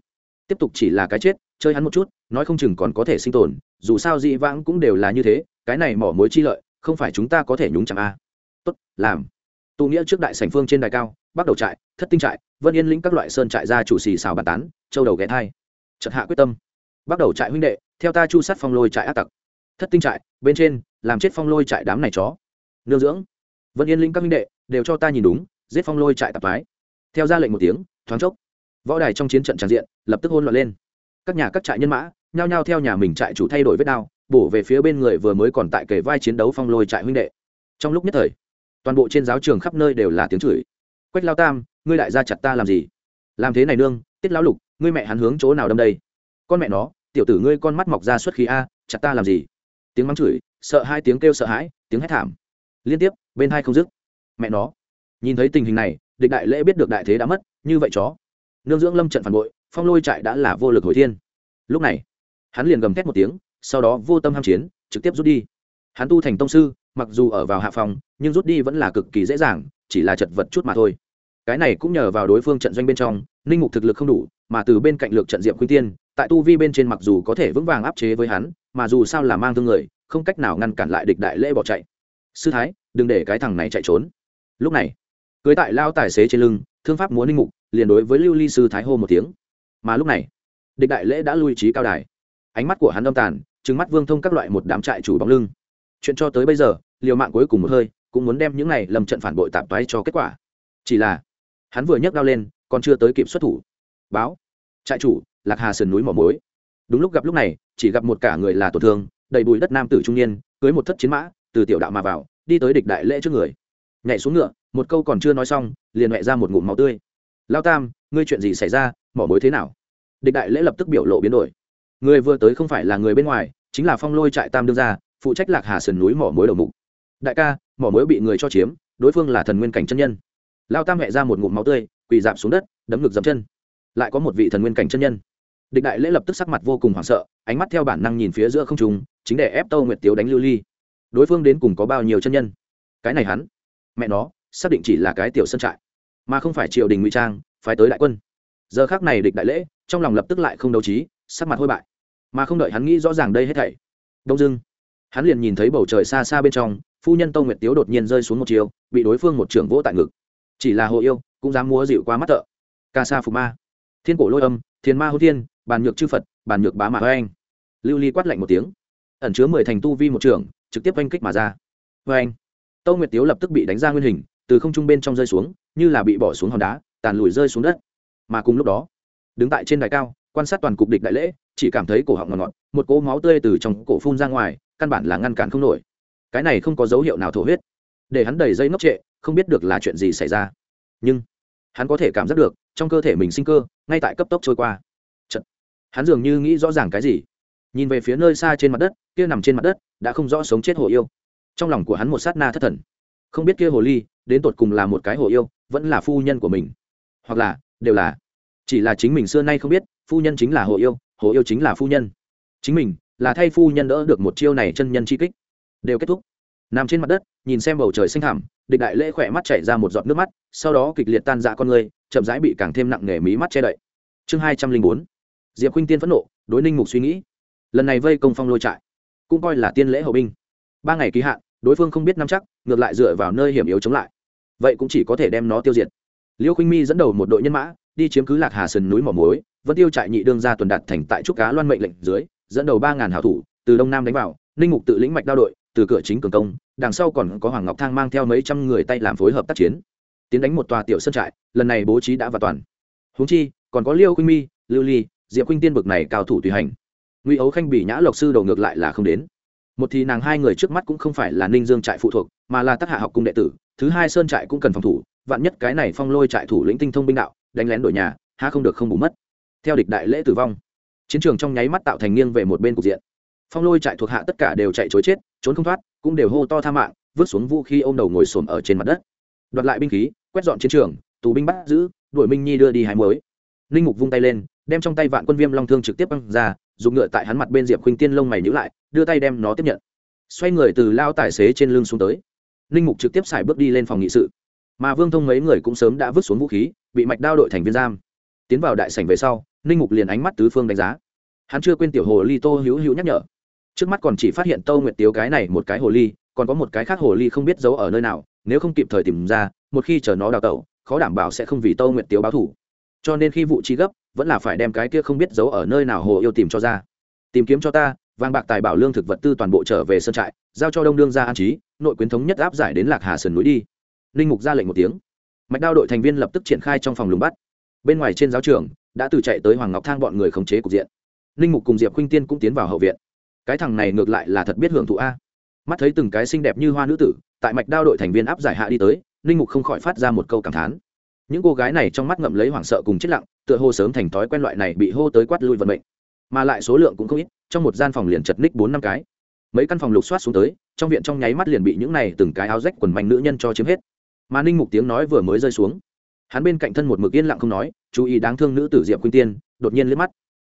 Tiếp tục chỉ là cái chết, chơi hắn một chút, nói không chừng còn có thể sinh tồn, dù sao dị vãng cũng đều là như thế, cái này mỏ mối chi lợi, không phải chúng ta có thể nhúng chẳng a à. tốt, làm tụ nghĩa trước đại sảnh phương trên đài cao, bắt đầu trại, thất tinh trại, vân yên lĩnh các loại sơn trại ra chủ xì xào bàn tán, châu đầu ghé thai. Trận hạ quyết tâm. Bắt đầu trại huynh đệ, theo ta chu sát phong lôi trại ác tặc. Thất tinh trại, bên trên, làm chết phong lôi trại đám này chó. Nương dưỡng, vân yên lĩnh các huynh đệ, đều cho ta nhìn đúng, giết phong lôi trại tạp thái theo ra lệnh một tiếng, thoáng chốc, võ đài trong chiến trận tràn diện, lập tức hôn loạn lên. Các nhà các trại nhân mã, nhao nhao theo nhà mình trại chủ thay đổi vết đao, bổ về phía bên người vừa mới còn tại kề vai chiến đấu phong lôi trại huynh đệ. Trong lúc nhất thời toàn bộ trên giáo trường khắp nơi đều là tiếng chửi. Quách lao tam, ngươi đại gia chặt ta làm gì? Làm thế này nương, tiết lão lục, ngươi mẹ hắn hướng chỗ nào đâm đây? Con mẹ nó, tiểu tử ngươi con mắt mọc ra xuất khí a, chặt ta làm gì? Tiếng mắng chửi, sợ hai tiếng kêu sợ hãi, tiếng hét thảm. Liên tiếp, bên hai không dứt. Mẹ nó, nhìn thấy tình hình này, địch đại lễ biết được đại thế đã mất, như vậy chó. Nương dưỡng lâm trận phản bội, phong lôi trại đã là vô lực hồi thiên. Lúc này, hắn liền gầm thét một tiếng, sau đó vô tâm ham chiến, trực tiếp rút đi. Hắn tu thành tông sư mặc dù ở vào hạ phòng, nhưng rút đi vẫn là cực kỳ dễ dàng, chỉ là chật vật chút mà thôi. Cái này cũng nhờ vào đối phương trận doanh bên trong, ninh mục thực lực không đủ, mà từ bên cạnh lược trận diệm khuyên tiên, tại tu vi bên trên mặc dù có thể vững vàng áp chế với hắn, mà dù sao là mang thương người, không cách nào ngăn cản lại địch đại lễ bỏ chạy. Sư thái, đừng để cái thằng này chạy trốn. Lúc này, cưới tại lao tài xế trên lưng, thương pháp múa ninh mục, liền đối với lưu ly sư thái hô một tiếng. Mà lúc này, địch đại lễ đã lui trí cao đài. Ánh mắt của hắn âm tàn, trừng mắt vương thông các loại một đám trại chủ bóng lưng chuyện cho tới bây giờ, liều mạng cuối cùng một hơi, cũng muốn đem những này lầm trận phản bội tạp toái cho kết quả. Chỉ là, hắn vừa nhấc đao lên, còn chưa tới kịp xuất thủ. Báo. Trại chủ, lạc hà sườn núi mỏ mối. Đúng lúc gặp lúc này, chỉ gặp một cả người là tổn thương, đầy bụi đất nam tử trung niên, cưới một thất chiến mã, từ tiểu đạo mà vào, đi tới địch đại lễ trước người. Nhảy xuống ngựa, một câu còn chưa nói xong, liền mẹ ra một ngụm máu tươi. Lao tam, ngươi chuyện gì xảy ra mỏ mối thế nào? Địch đại lễ lập tức biểu lộ biến đổi. Người vừa tới không phải là người bên ngoài, chính là phong lôi trại tam đương gia phụ trách lạc hà sườn núi mỏ mối đầu mục. Đại ca, mỏ mối bị người cho chiếm, đối phương là thần nguyên cảnh chân nhân. Lao tam hẹ ra một ngụm máu tươi, quỳ dạp xuống đất, đấm ngực dậm chân. Lại có một vị thần nguyên cảnh chân nhân. Địch đại lễ lập tức sắc mặt vô cùng hoảng sợ, ánh mắt theo bản năng nhìn phía giữa không trung, chính để ép tâu nguyệt tiếu đánh lưu ly. Đối phương đến cùng có bao nhiêu chân nhân? Cái này hắn, mẹ nó, xác định chỉ là cái tiểu sân trại, mà không phải triều đình ngụy trang phải tới đại quân. Giờ khác này địch đại lễ, trong lòng lập tức lại không đấu trí, sắc mặt hôi bại. Mà không đợi hắn nghĩ rõ ràng đây hết thảy, đông dưng hắn liền nhìn thấy bầu trời xa xa bên trong, phu nhân tâu nguyệt tiếu đột nhiên rơi xuống một chiều bị đối phương một trưởng vỗ tại ngực. Chỉ là hồ yêu, cũng dám múa dịu qua mắt thợ. Ca sa phù ma. Thiên cổ lôi âm, thiên ma hô thiên, bàn nhược chư phật, bàn nhược bá mạ hoa anh lưu ly quát lạnh một tiếng. Ẩn chứa mười thành tu vi một trưởng, trực tiếp oanh kích mà ra. Hoa anh tâu nguyệt tiếu lập tức bị đánh ra nguyên hình, từ không trung bên trong rơi xuống, như là bị bỏ xuống hòn đá, tàn lùi rơi xuống đất. Mà cùng lúc đó, đứng tại trên đài cao, quan sát toàn cục địch đại lễ, chỉ cảm thấy cổ họng ngọt ngọt, một cỗ máu tươi từ trong cổ phun ra ngoài căn bản là ngăn cản không nổi. Cái này không có dấu hiệu nào thổ huyết. Để hắn đầy dây ngốc trệ, không biết được là chuyện gì xảy ra. Nhưng, hắn có thể cảm giác được, trong cơ thể mình sinh cơ, ngay tại cấp tốc trôi qua. Chật. hắn dường như nghĩ rõ ràng cái gì. Nhìn về phía nơi xa trên mặt đất, kia nằm trên mặt đất, đã không rõ sống chết hồ yêu. Trong lòng của hắn một sát na thất thần. Không biết kia hồ ly, đến tột cùng là một cái hồ yêu, vẫn là phu nhân của mình. Hoặc là, đều là. Chỉ là chính mình xưa nay không biết, phu nhân chính là hồ yêu hồ yêu chính là phu nhân. Chính mình là thay phu nhân đỡ được một chiêu này chân nhân chi kích. Đều kết thúc. Nằm trên mặt đất, nhìn xem bầu trời xanh thẳm, địch đại lễ khỏe mắt chảy ra một giọt nước mắt, sau đó kịch liệt tan dạ con người, chậm rãi bị càng thêm nặng nề mí mắt che đậy. Chương hai trăm linh bốn. Diệp khuynh tiên phẫn nộ, đối ninh mục suy nghĩ. Lần này vây công phong lôi trại, cũng coi là tiên lễ hậu binh. Ba ngày ký hạn, đối phương không biết nắm chắc, ngược lại dựa vào nơi hiểm yếu chống lại. Vậy cũng chỉ có thể đem nó tiêu diệt. Liêu khinh mi dẫn đầu một đội nhân mã, đi chiếm cứ lạc hà sườn núi mỏ muối vẫn tiêu trại nhị đương ra tuần đạt thành tại trúc cá loan mệnh lệnh dưới dẫn đầu ba ngàn hảo thủ, từ đông nam đánh vào, ninh mục tự lĩnh mạch đao đội, từ cửa chính cường công, đằng sau còn có hoàng ngọc thang mang theo mấy trăm người tay làm phối hợp tác chiến. Tiến đánh một tòa tiểu sơn trại, lần này bố trí đã và toàn. Húng chi, còn có liêu khuynh mi, lưu ly, diệp khuynh tiên bực này cao thủ tùy hành. Nguy ấu khanh bị nhã lộc sư đầu ngược lại là không đến. Một thì nàng hai người trước mắt cũng không phải là ninh dương trại phụ thuộc, mà là tác hạ học cung đệ tử, thứ hai sơn trại cũng cần phòng thủ, vạn nhất cái này phong lôi trại thủ lĩnh tinh thông binh đạo, đánh lén đổi nhà ha không được không bù mất. Theo địch đại lễ tử vong chiến trường trong nháy mắt tạo thành nghiêng về một bên cục diện. Phong lôi trại thuộc hạ tất cả đều chạy chối chết, trốn không thoát, cũng đều hô to tha mạng, vứt xuống vũ khí ôm đầu ngồi xổm ở trên mặt đất. Đoạt lại binh khí, quét dọn chiến trường, tù binh bắt giữ, đuổi minh nhi đưa đi hai mới linh mục vung tay lên, đem trong tay vạn quân viêm long thương trực tiếp băng ra, dùng ngựa tại hắn mặt bên diệp khuynh tiên lông mày nhữ lại, đưa tay đem nó tiếp nhận. Xoay người từ lao tài xế trên lưng xuống tới. Linh mục trực tiếp xài bước đi lên phòng nghị sự. Mà vương thông mấy người cũng sớm đã vứt xuống vũ khí, bị mạch đao đội thành viên giam. Tiến vào đại sảnh về sau Ninh mục liền ánh mắt tứ phương đánh giá. Hắn chưa quên tiểu hồ ly tô hữu hữu nhắc nhở. Trước mắt còn chỉ phát hiện tâu nguyệt tiếu cái này một cái hồ ly, còn có một cái khác hồ ly không biết giấu ở nơi nào, nếu không kịp thời tìm ra, một khi chờ nó đào tẩu, khó đảm bảo sẽ không vì tâu nguyệt tiếu báo thủ cho nên khi vụ chi gấp, vẫn là phải đem cái kia không biết giấu ở nơi nào hồ yêu tìm cho ra. Tìm kiếm cho ta, vàng bạc tài bảo lương thực vật tư toàn bộ trở về sân trại, giao cho đông đương ra an trí, nội quyến thống nhất áp giải đến lạc hà sườn núi đi. Ninh mục ra lệnh một tiếng. Mạch đao đội thành viên lập tức triển khai trong phòng lùng bắt. Bên ngoài trên giáo trường đã từ chạy tới hoàng ngọc thang bọn người khống chế cục diện linh mục cùng diệp khuynh tiên cũng tiến vào hậu viện cái thằng này ngược lại là thật biết hưởng thụ a mắt thấy từng cái xinh đẹp như hoa nữ tử tại mạch đao đội thành viên áp giải hạ đi tới linh mục không khỏi phát ra một câu cảm thán những cô gái này trong mắt ngậm lấy hoảng sợ cùng chết lặng tựa hồ sớm thành thói quen loại này bị hô tới quát lui vận mệnh mà lại số lượng cũng không ít trong một gian phòng liền chật ních bốn năm cái mấy căn phòng lục soát xuống tới trong viện trong nháy mắt liền bị những này từng cái áo rách quần mảnh nữ nhân cho chiếm hết mà ninh mục tiếng nói vừa mới rơi xuống hắn bên cạnh thân một mực yên lặng không nói, chú ý đáng thương nữ tử diệp quyên tiên, đột nhiên liếc mắt.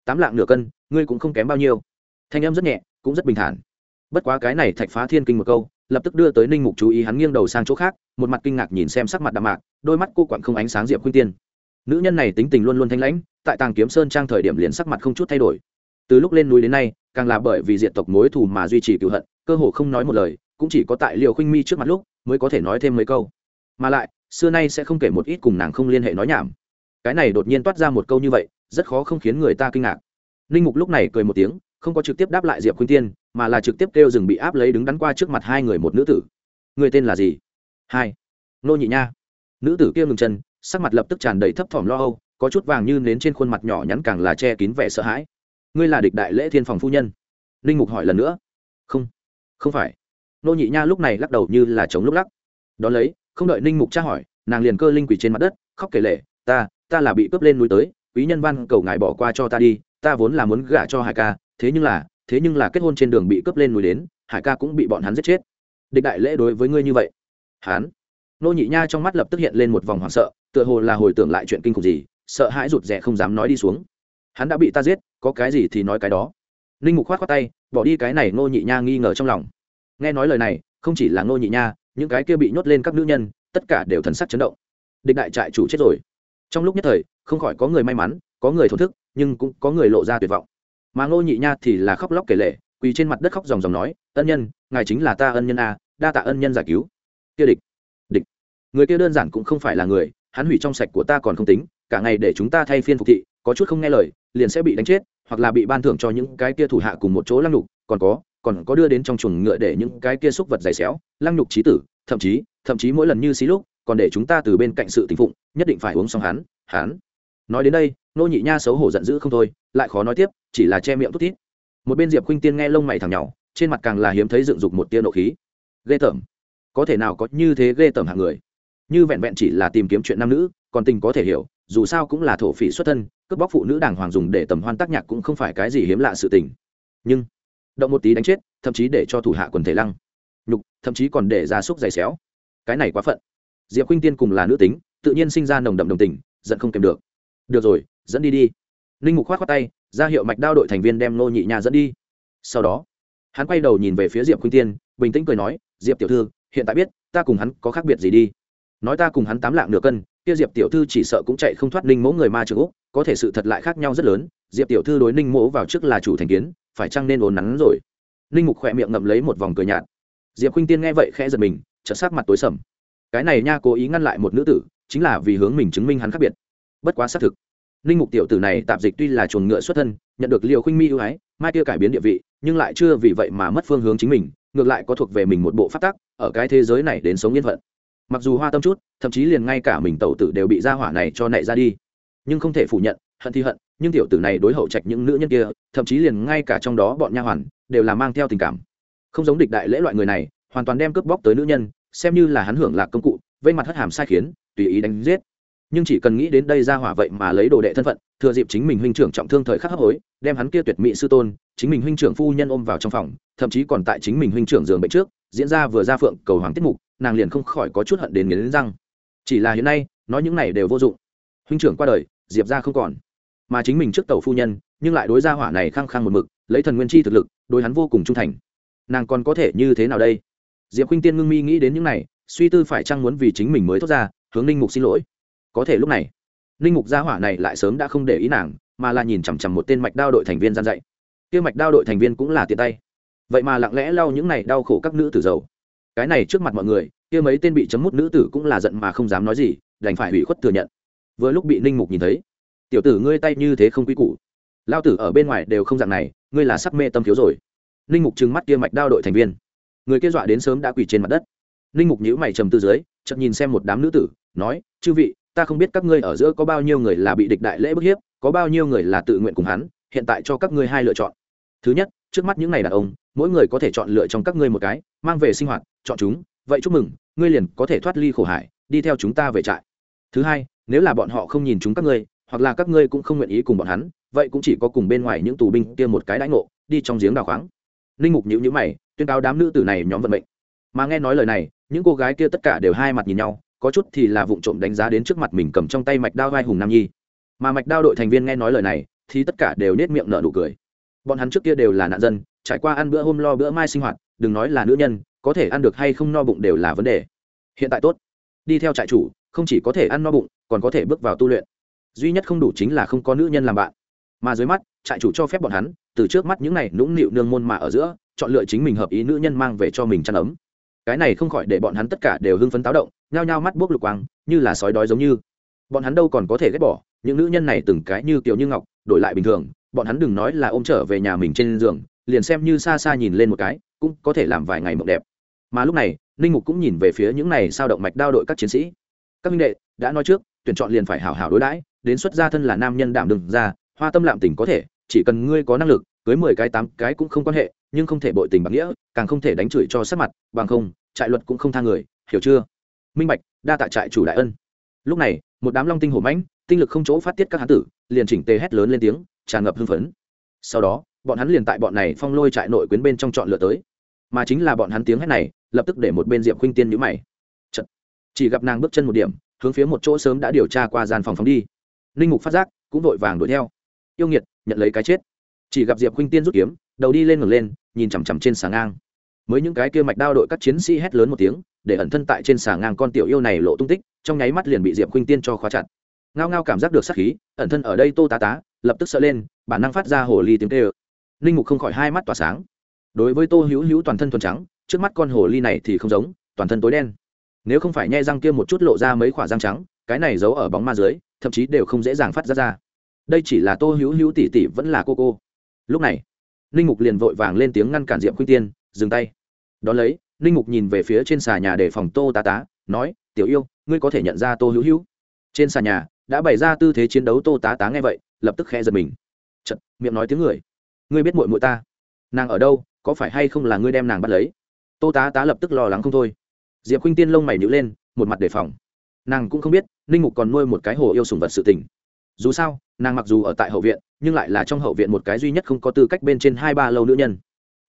Tám lạng nửa cân, ngươi cũng không kém bao nhiêu. Thanh em rất nhẹ, cũng rất bình thản. Bất quá cái này thạch phá thiên kinh một câu, lập tức đưa tới ninh mục chú ý hắn nghiêng đầu sang chỗ khác, một mặt kinh ngạc nhìn xem sắc mặt đạm mạc, đôi mắt cô quặn không ánh sáng diệp khuyên tiên. Nữ nhân này tính tình luôn luôn thanh lãnh, tại tàng kiếm sơn trang thời điểm liền sắc mặt không chút thay đổi. Từ lúc lên núi đến nay, càng là bởi vì diện tộc mối thù mà duy trì cựu hận, cơ hồ không nói một lời, cũng chỉ có tại liệu khuynh mi trước mặt lúc, mới có thể nói thêm mấy câu. Mà lại xưa nay sẽ không kể một ít cùng nàng không liên hệ nói nhảm. Cái này đột nhiên toát ra một câu như vậy, rất khó không khiến người ta kinh ngạc. Ninh mục lúc này cười một tiếng, không có trực tiếp đáp lại diệp khuynh tiên, mà là trực tiếp kêu rừng bị áp lấy đứng đắn qua trước mặt hai người một nữ tử. Người tên là gì? Hai. Nô nhị nha. Nữ tử kia ngừng chân, sắc mặt lập tức tràn đầy thấp thỏm lo âu, có chút vàng như nến trên khuôn mặt nhỏ nhắn càng là che kín vẻ sợ hãi. Ngươi là địch đại lễ thiên phòng phu nhân? Ninh mục hỏi lần nữa. Không. Không phải. Nô nhị nha lúc này lắc đầu như là chống lúc lắc. Đón lấy không đợi ninh mục tra hỏi, nàng liền cơ linh quỷ trên mặt đất, khóc kể lệ ta ta là bị cướp lên núi tới, quý nhân văn cầu ngài bỏ qua cho ta đi, ta vốn là muốn gả cho hải ca, thế nhưng là, thế nhưng là kết hôn trên đường bị cướp lên núi đến, hải ca cũng bị bọn hắn giết chết. Địch đại lễ đối với ngươi như vậy? Hắn nô nhị nha trong mắt lập tức hiện lên một vòng hoảng sợ, tựa hồ là hồi tưởng lại chuyện kinh khủng gì, sợ hãi rụt rè không dám nói đi xuống. Hắn đã bị ta giết, có cái gì thì nói cái đó. Ninh mục khoát khoát tay, bỏ đi cái này nô nhị nha nghi ngờ trong lòng. Nghe nói lời này, không chỉ là nô nhị nha những cái kia bị nhốt lên các nữ nhân, tất cả đều thần sắc chấn động. Địch đại trại chủ chết rồi. Trong lúc nhất thời, không khỏi có người may mắn, có người thổn thức, nhưng cũng có người lộ ra tuyệt vọng. Mà ngô nhị nha thì là khóc lóc kể lệ quỳ trên mặt đất khóc dòng dòng nói, ân nhân, ngài chính là ta ân nhân a, đa tạ ân nhân giải cứu. Kia địch địch. Người kia đơn giản cũng không phải là người, hắn hủy trong sạch của ta còn không tính, cả ngày để chúng ta thay phiên phục thị, có chút không nghe lời, liền sẽ bị đánh chết, hoặc là bị ban thưởng cho những cái kia thủ hạ cùng một chỗ lăng lục, còn có còn có đưa đến trong chuồng ngựa để những cái kia xúc vật dày xéo, lăng nhục trí tử, thậm chí thậm chí mỗi lần như xí lúc, còn để chúng ta từ bên cạnh sự tình phụng, nhất định phải uống xong hắn hắn. Nói đến đây, nô nhị nha xấu hổ giận dữ không thôi, lại khó nói tiếp, chỉ là che miệng thút thít. Một bên diệp khuynh tiên nghe lông mày thằng nhỏ trên mặt càng là hiếm thấy dựng dục một tia nộ khí. Ghê tởm. Có thể nào có như thế ghê tởm hạng người? Như vẹn vẹn chỉ là tìm kiếm chuyện nam nữ, còn tình có thể hiểu, dù sao cũng là thổ phỉ xuất thân, cướp bóc phụ nữ đàng hoàng dùng để tầm hoan tác nhạc cũng không phải cái gì hiếm lạ sự tình. Nhưng động một tí đánh chết, thậm chí để cho thủ hạ quần thể lăng. Nhục, thậm chí còn để ra súc dày xéo. Cái này quá phận. Diệp khuynh tiên cùng là nữ tính, tự nhiên sinh ra nồng đậm đồng tình, giận không kèm được. Được rồi, dẫn đi đi. Ninh mục khoát khoát tay, ra hiệu mạch đao đội thành viên đem nô nhị nhà dẫn đi. Sau đó, hắn quay đầu nhìn về phía diệp khuynh tiên, bình tĩnh cười nói, diệp tiểu thư, hiện tại biết, ta cùng hắn có khác biệt gì đi. Nói ta cùng hắn tám lạng nửa cân, kia diệp tiểu thư chỉ sợ cũng chạy không thoát ninh mẫu người ma trường úc, có thể sự thật lại khác nhau rất lớn. Diệp tiểu thư đối ninh mẫu vào trước là chủ thành kiến phải chăng nên ồn nắn rồi? Ninh mục khỏe miệng ngậm lấy một vòng cười nhạt. Diệp khuynh tiên nghe vậy khẽ giật mình, chợt sắc mặt tối sầm. Cái này nha cố ý ngăn lại một nữ tử, chính là vì hướng mình chứng minh hắn khác biệt. Bất quá xác thực, ninh mục tiểu tử này tạp dịch tuy là chuồng ngựa xuất thân, nhận được liều khuynh mi ưu ái, mai kia cải biến địa vị, nhưng lại chưa vì vậy mà mất phương hướng chính mình, ngược lại có thuộc về mình một bộ phát tắc, ở cái thế giới này đến sống yên phận. Mặc dù hoa tâm chút, thậm chí liền ngay cả mình tẩu tử đều bị gia hỏa này cho nảy ra đi. Nhưng không thể phủ nhận, hận thì hận nhưng tiểu tử này đối hậu trạch những nữ nhân kia, thậm chí liền ngay cả trong đó bọn nha hoàn, đều là mang theo tình cảm. Không giống địch đại lễ loại người này, hoàn toàn đem cướp bóc tới nữ nhân, xem như là hắn hưởng lạc công cụ, vây mặt hất hàm sai khiến, tùy ý đánh giết. Nhưng chỉ cần nghĩ đến đây ra hỏa vậy mà lấy đồ đệ thân phận, thừa dịp chính mình huynh trưởng trọng thương thời khắc hấp hối, đem hắn kia tuyệt mỹ sư tôn, chính mình huynh trưởng phu nhân ôm vào trong phòng, thậm chí còn tại chính mình huynh trưởng giường bệnh trước, diễn ra vừa ra phượng cầu hoàng tiết mục, nàng liền không khỏi có chút hận đến nghiến răng. Chỉ là hiện nay, nói những này đều vô dụng. Huynh trưởng qua đời, diệp ra không còn mà chính mình trước tàu phu nhân, nhưng lại đối gia hỏa này khăng khăng một mực, lấy thần nguyên chi thực lực, đối hắn vô cùng trung thành. Nàng còn có thể như thế nào đây? Diệp khuynh tiên ngưng mi nghĩ đến những này, suy tư phải chăng muốn vì chính mình mới thoát ra, hướng ninh mục xin lỗi. Có thể lúc này, ninh mục gia hỏa này lại sớm đã không để ý nàng, mà là nhìn chằm chằm một tên mạch đao đội thành viên gian dạy. Kia mạch đao đội thành viên cũng là tiện tay. Vậy mà lặng lẽ lau những này đau khổ các nữ tử giàu cái này trước mặt mọi người, kia mấy tên bị chấm mút nữ tử cũng là giận mà không dám nói gì, đành phải hủy khuất thừa nhận. Vừa lúc bị ninh mục nhìn thấy tiểu tử ngươi tay như thế không quy củ. Lao tử ở bên ngoài đều không dạng này, ngươi là sắc mê tâm thiếu rồi. Ninh mục trừng mắt kia mạch đao đội thành viên. Người kia dọa đến sớm đã quỳ trên mặt đất. Ninh mục nhíu mày trầm tư dưới chậm nhìn xem một đám nữ tử, nói, chư vị, ta không biết các ngươi ở giữa có bao nhiêu người là bị địch đại lễ bức hiếp, có bao nhiêu người là tự nguyện cùng hắn, hiện tại cho các ngươi hai lựa chọn. Thứ nhất, trước mắt những n à y đàn ông, mỗi người có thể chọn lựa trong các ngươi một cái, mang về sinh hoạt, chọn chúng, vậy chúc mừng, ngươi liền có thể thoát ly khổ hải, đi theo chúng ta về trại. Thứ hai, nếu là bọn họ không nhìn chúng các ngươi hoặc là các ngươi cũng không nguyện ý cùng bọn hắn, vậy cũng chỉ có cùng bên ngoài những tù binh kia một cái đãi ngộ, đi trong giếng đào khoáng. Linh mục nhữ nhữ mày, tuyên cáo đám nữ tử này nhóm vận mệnh. Mà nghe nói lời này, những cô gái kia tất cả đều hai mặt nhìn nhau, có chút thì là vụng trộm đánh giá đến trước mặt mình cầm trong tay mạch đao vai hùng nam nhi. Mà mạch đao đội thành viên nghe nói lời này, thì tất cả đều nết miệng nở nụ cười. Bọn hắn trước kia đều là nạn dân, trải qua ăn bữa hôm lo bữa mai sinh hoạt, đừng nói là nữ nhân, có thể ăn được hay không no bụng đều là vấn đề. Hiện tại tốt. Đi theo trại chủ, không chỉ có thể ăn no bụng, còn có thể bước vào tu luyện duy nhất không đủ chính là không có nữ nhân làm bạn. Mà dưới mắt, trại chủ cho phép bọn hắn, từ trước mắt những này nũng nịu nương môn mà ở giữa, chọn lựa chính mình hợp ý nữ nhân mang về cho mình chăn ấm. Cái này không khỏi để bọn hắn tất cả đều hưng phấn táo động, nhao nhao mắt buốc lục quang, như là sói đói giống như. Bọn hắn đâu còn có thể ghét bỏ, những nữ nhân này từng cái như kiểu như ngọc, đổi lại bình thường, bọn hắn đừng nói là ôm trở về nhà mình trên giường, liền xem như xa xa nhìn lên một cái, cũng có thể làm vài ngày mộng đẹp. Mà lúc này, ninh mục cũng nhìn về phía những này sao động mạch đao đội các chiến sĩ. Các minh đệ, đã nói trước, tuyển chọn liền phải hảo hảo đối đãi đến xuất gia thân là nam nhân đảm đừng ra hoa tâm lạm tình có thể, chỉ cần ngươi có năng lực, cưới mười cái tám cái cũng không quan hệ, nhưng không thể bội tình bằng nghĩa, càng không thể đánh chửi cho sát mặt, bằng không, trại luật cũng không tha người, hiểu chưa? Minh bạch, đa tạ trại chủ đại ân. Lúc này, một đám long tinh hổ mãnh, tinh lực không chỗ phát tiết các hán tử, liền chỉnh tề hét lớn lên tiếng, tràn ngập hưng phấn. Sau đó, bọn hắn liền tại bọn này phong lôi trại nội quyến bên trong chọn lựa tới. Mà chính là bọn hắn tiếng hét này, lập tức để một bên diệp khuynh tiên nhữ mày. Chật. chỉ gặp nàng bước chân một điểm, hướng phía một chỗ sớm đã điều tra qua gian phòng phóng đi linh mục phát giác, cũng vội vàng đuổi theo. Yêu nghiệt, nhận lấy cái chết. Chỉ gặp diệp khuynh tiên rút kiếm, đầu đi lên ngừng lên, nhìn chằm chằm trên xà ngang. Mới những cái kia mạch đao đội các chiến sĩ hét lớn một tiếng, để ẩn thân tại trên xà ngang con tiểu yêu này lộ tung tích, trong nháy mắt liền bị diệp khuynh tiên cho khóa chặt. Ngao ngao cảm giác được sát khí, ẩn thân ở đây tô tá tá, lập tức sợ lên, bản năng phát ra hồ ly tiếng tê linh mục không khỏi hai mắt tỏa sáng. Đối với tô hữu hữu toàn thân thuần trắng, trước mắt con hồ ly này thì không giống, toàn thân tối đen. Nếu không phải nhai răng kia một chút lộ ra mấy khoả răng trắng, cái này giấu ở bóng ma dưới thậm chí đều không dễ dàng phát ra ra. Đây chỉ là tô hữu hữu tỷ tỷ vẫn là cô cô. Lúc này ninh mục liền vội vàng lên tiếng ngăn cản diệm khuynh tiên dừng tay. Đón lấy ninh mục nhìn về phía trên xà nhà để phòng tô tá tá nói tiểu yêu ngươi có thể nhận ra tô hữu hữu? Trên xà nhà đã bày ra tư thế chiến đấu tô tá tá nghe vậy lập tức khe giật mình. Chật, miệng nói tiếng người. Ngươi biết muội muội ta? Nàng ở đâu? Có phải hay không là ngươi đem nàng bắt lấy? Tô tá tá lập tức lo lắng không thôi. Diệp khuynh tiên lông mày nhữ lên một mặt đề phòng. Nàng cũng không biết ninh mục còn nuôi một cái hồ yêu sùng vật sự tình. Dù sao, nàng mặc dù ở tại hậu viện, nhưng lại là trong hậu viện một cái duy nhất không có tư cách bên trên hai ba lâu nữ nhân.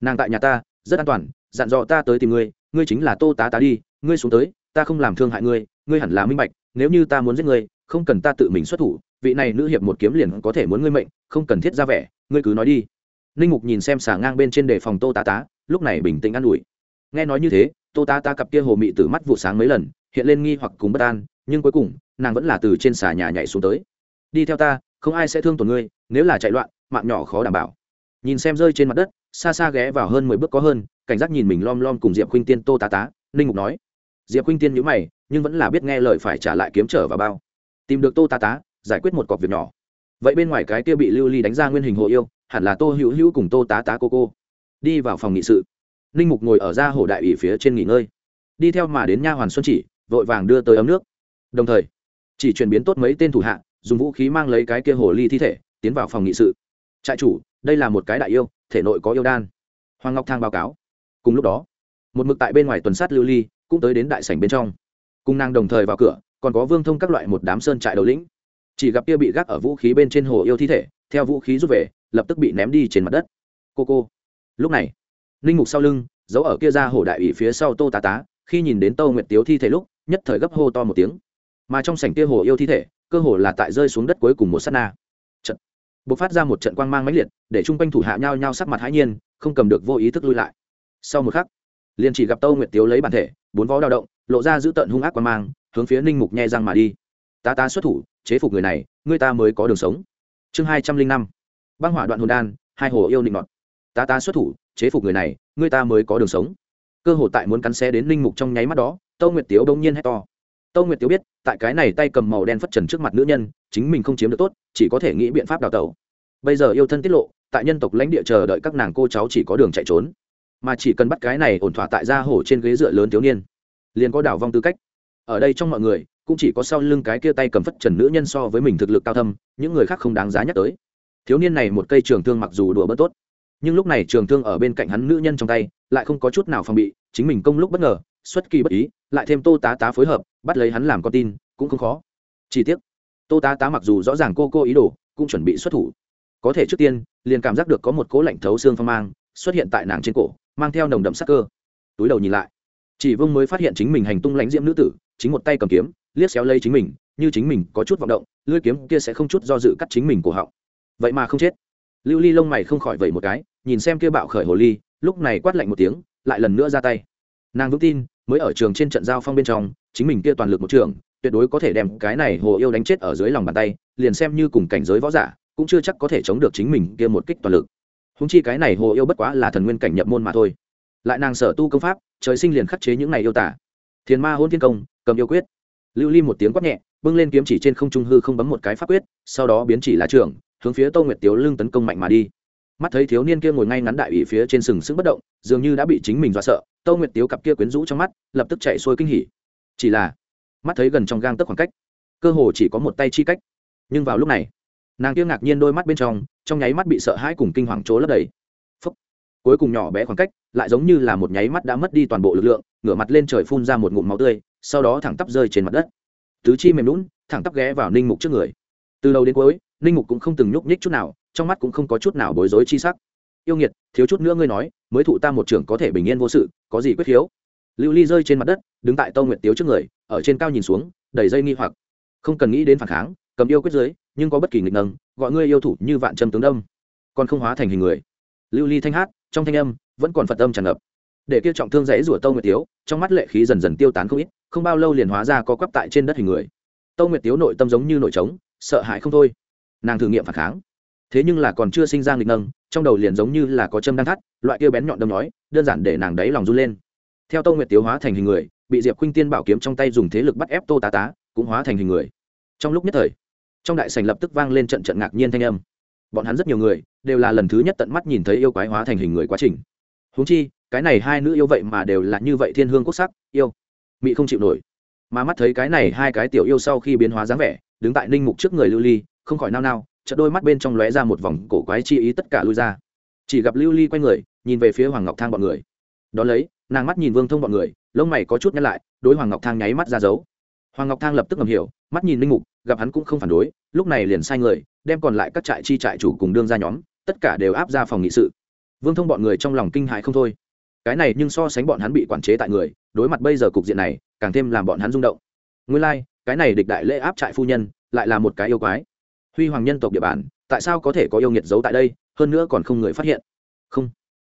Nàng tại nhà ta, rất an toàn, dặn dò ta tới tìm ngươi ngươi chính là tô tá tá đi, ngươi xuống tới, ta không làm thương hại ngươi ngươi hẳn là minh bạch, nếu như ta muốn giết ngươi, không cần ta tự mình xuất thủ, vị này nữ hiệp một kiếm liền có thể muốn ngươi mệnh, không cần thiết ra vẻ, ngươi cứ nói đi. Ninh mục nhìn xem xả ngang bên trên đề phòng tô tá tá, lúc này bình tĩnh an ủi. Nghe nói như thế, tô tá tá cặp kia hồ mị từ mắt vụ sáng mấy lần, hiện lên nghi hoặc cùng bất an nhưng cuối cùng, nàng vẫn là từ trên xà nhà nhảy xuống tới. Đi theo ta, không ai sẽ thương tổn ngươi, nếu là chạy loạn, mạng nhỏ khó đảm bảo. Nhìn xem rơi trên mặt đất, xa xa ghé vào hơn mười bước có hơn, cảnh giác nhìn mình lom lom cùng diệp khuynh tiên tô tá tá, ninh mục nói. Diệp khuynh tiên nhữ mày, nhưng vẫn là biết nghe lời phải trả lại kiếm trở vào bao. Tìm được tô tá tá, giải quyết một cọc việc nhỏ. Vậy bên ngoài cái kia bị lưu ly đánh ra nguyên hình hồ yêu, hẳn là tô hữu hữu cùng tô tá tá cô cô. Đi vào phòng nghị sự. Ninh mục ngồi ở ra hồ đại ủy phía trên nghỉ ngơi. Đi theo mà đến nha hoàn xuân chỉ, vội vàng đưa tới ấm nước đồng thời, chỉ chuyển biến tốt mấy tên thủ hạ, dùng vũ khí mang lấy cái kia hồ ly thi thể, tiến vào phòng nghị sự. Trại chủ, đây là một cái đại yêu, thể nội có yêu đan. Hoàng ngọc thang báo cáo. Cùng lúc đó, một mực tại bên ngoài tuần sát lưu ly, cũng tới đến đại sảnh bên trong. Cung năng đồng thời vào cửa, còn có vương thông các loại một đám sơn trại đầu lĩnh. Chỉ gặp kia bị gác ở vũ khí bên trên hồ yêu thi thể, theo vũ khí rút về, lập tức bị ném đi trên mặt đất. Cô cô. Lúc này linh mục sau lưng, giấu ở kia ra hồ đại ủy phía sau tô tá tá, khi nhìn đến tô nguyệt tiếu thi thể lúc, nhất thời gấp hô to một tiếng mà trong sảnh kia hồ yêu thi thể, cơ hồ là tại rơi xuống đất cuối cùng một sát na. Trận. Bộc phát ra một trận quang mang mãnh liệt, để chung quanh thủ hạ nhau nhau sắc mặt hãi nhiên, không cầm được vô ý thức lui lại. Sau một khắc, liền chỉ gặp tâu nguyệt tiếu lấy bản thể, bốn vó đao động, lộ ra giữ tận hung ác quang mang, hướng phía ninh mục nhẹ răng mà đi. Ta ta xuất thủ, chế phục người này người ta mới có đường sống. Chương hai trăm linh năm. Băng hỏa đoạn hồn đan, hai hồ yêu định ngọt ta ta xuất thủ, chế phục người này người ta mới có đường sống. Cơ hồ tại muốn cắn xe đến ninh mục trong nháy mắt đó, tâu nguyệt tiếu đông nhiên hét to tâu nguyệt tiếu biết, tại cái này tay cầm màu đen phất trần trước mặt nữ nhân, chính mình không chiếm được tốt, chỉ có thể nghĩ biện pháp đào tẩu. Bây giờ yêu thân tiết lộ, tại nhân tộc lãnh địa chờ đợi các nàng cô cháu chỉ có đường chạy trốn. Mà chỉ cần bắt cái này ổn thỏa tại gia hổ trên ghế dựa lớn thiếu niên, liền có đảo vong tư cách. Ở đây trong mọi người, cũng chỉ có sau lưng cái kia tay cầm phất trần nữ nhân so với mình thực lực cao thâm, những người khác không đáng giá nhắc tới. Thiếu niên này một cây trường thương mặc dù đùa bớt tốt, nhưng lúc này trường thương ở bên cạnh hắn nữ nhân trong tay, lại không có chút nào phòng bị, chính mình công lúc bất ngờ xuất kỳ bất ý, lại thêm tô tá tá phối hợp, bắt lấy hắn làm con tin, cũng không khó. Chi tiết tô tá tá mặc dù rõ ràng cô cô ý đồ, cũng chuẩn bị xuất thủ. Có thể trước tiên, liền cảm giác được có một cố lạnh thấu xương phong mang xuất hiện tại nàng trên cổ, mang theo nồng đậm sắc cơ. Túi đầu nhìn lại, chỉ vương mới phát hiện chính mình hành tung lãnh diễm nữ tử, chính một tay cầm kiếm, liếc xéo lấy chính mình, như chính mình có chút vọng động, lưỡi kiếm kia sẽ không chút do dự cắt chính mình cổ họng. Vậy mà không chết. Lưu ly lông mày không khỏi vẩy một cái, nhìn xem kia bạo khởi hồ ly, lúc này quát lạnh một tiếng, lại lần nữa ra tay. Nàng vững tin mới ở trường trên trận giao phong bên trong, chính mình kia toàn lực một trường, tuyệt đối có thể đem cái này hồ yêu đánh chết ở dưới lòng bàn tay, liền xem như cùng cảnh giới võ giả, cũng chưa chắc có thể chống được chính mình kia một kích toàn lực. Húng chi cái này hồ yêu bất quá là thần nguyên cảnh nhập môn mà thôi. Lại nàng sở tu công pháp, trời sinh liền khắc chế những này yêu tả thiền ma hôn thiên công, cầm yêu quyết. Lưu ly một tiếng quát nhẹ, bưng lên kiếm chỉ trên không trung hư không bấm một cái pháp quyết, sau đó biến chỉ là trường, hướng phía tô nguyệt tiếu lưng tấn công mạnh mà đi mắt thấy thiếu niên kia ngồi ngay ngắn đại ủy phía trên sừng sững bất động, dường như đã bị chính mình dọa sợ, tô nguyệt tiếu cặp kia quyến rũ trong mắt, lập tức chạy xuôi kinh hỉ. Chỉ là, mắt thấy gần trong gang tấc khoảng cách, cơ hồ chỉ có một tay chi cách. Nhưng vào lúc này, nàng kia ngạc nhiên đôi mắt bên trong trong nháy mắt bị sợ hãi cùng kinh hoàng chỗ lấp đầy. Phúc. cuối cùng nhỏ bé khoảng cách, lại giống như là một nháy mắt đã mất đi toàn bộ lực lượng, ngửa mặt lên trời phun ra một ngụm máu tươi, sau đó thẳng tắp rơi trên mặt đất. Tứ chi mềm lún thẳng tắp ghé vào ninh mục trước người. Từ đầu đến cuối, ninh mục cũng không từng nhúc nhích chút nào trong mắt cũng không có chút nào bối rối chi sắc. Yêu nghiệt, thiếu chút nữa ngươi nói, mới thụ ta một trưởng có thể bình yên vô sự, có gì quyết khiếu lưu ly rơi trên mặt đất, đứng tại tâu nguyệt tiếu trước người, ở trên cao nhìn xuống, đầy dây nghi hoặc. Không cần nghĩ đến phản kháng, cầm yêu quyết giới, nhưng có bất kỳ nghịch nâng gọi ngươi yêu thủ như vạn châm tướng đông còn không hóa thành hình người. Lưu ly thanh hát, trong thanh âm vẫn còn phật âm tràn ngập. Để kia trọng thương dãy rủa tâu nguyệt tiếu, trong mắt lệ khí dần dần tiêu tán không ít, không bao lâu liền hóa ra có quắp tại trên đất hình người. Tâu nguyệt tiếu nội tâm giống như nội trống, sợ hãi không thôi. Nàng thử nghiệm phản kháng thế nhưng là còn chưa sinh ra nghịch nâng, trong đầu liền giống như là có châm đang thắt, loại kia bén nhọn đâm nói, đơn giản để nàng đáy lòng run lên. Theo tô nguyệt tiếu hóa thành hình người, bị diệp khuynh tiên bảo kiếm trong tay dùng thế lực bắt ép tô tá tá, cũng hóa thành hình người. Trong lúc nhất thời, trong đại sành lập tức vang lên trận trận ngạc nhiên thanh âm. Bọn hắn rất nhiều người, đều là lần thứ nhất tận mắt nhìn thấy yêu quái hóa thành hình người quá trình. Húng chi, cái này hai nữ yêu vậy mà đều là như vậy thiên hương quốc sắc, yêu. Mị không chịu nổi. Mà mắt thấy cái này hai cái tiểu yêu sau khi biến hóa dáng vẻ, đứng tại ninh mục trước người lưu ly, không khỏi nao nao chợt đôi mắt bên trong lóe ra một vòng cổ quái chi ý tất cả lui ra. Chỉ gặp lưu ly quay người nhìn về phía hoàng ngọc thang bọn người. Đón lấy nàng mắt nhìn vương thông bọn người lông mày có chút nhăn lại đối hoàng ngọc thang nháy mắt ra dấu. Hoàng ngọc thang lập tức ngầm hiểu mắt nhìn linh mục gặp hắn cũng không phản đối lúc này liền sai người đem còn lại các trại chi trại chủ cùng đương ra nhóm tất cả đều áp ra phòng nghị sự. Vương thông bọn người trong lòng kinh hại không thôi. Cái này nhưng so sánh bọn hắn bị quản chế tại người đối mặt bây giờ cục diện này càng thêm làm bọn hắn rung động. Nguyên lai、like, cái này địch đại lễ áp trại phu nhân lại là một cái yêu quái huy hoàng nhân tộc địa bàn, tại sao có thể có yêu nghiệt giấu tại đây, hơn nữa còn không người phát hiện? Không.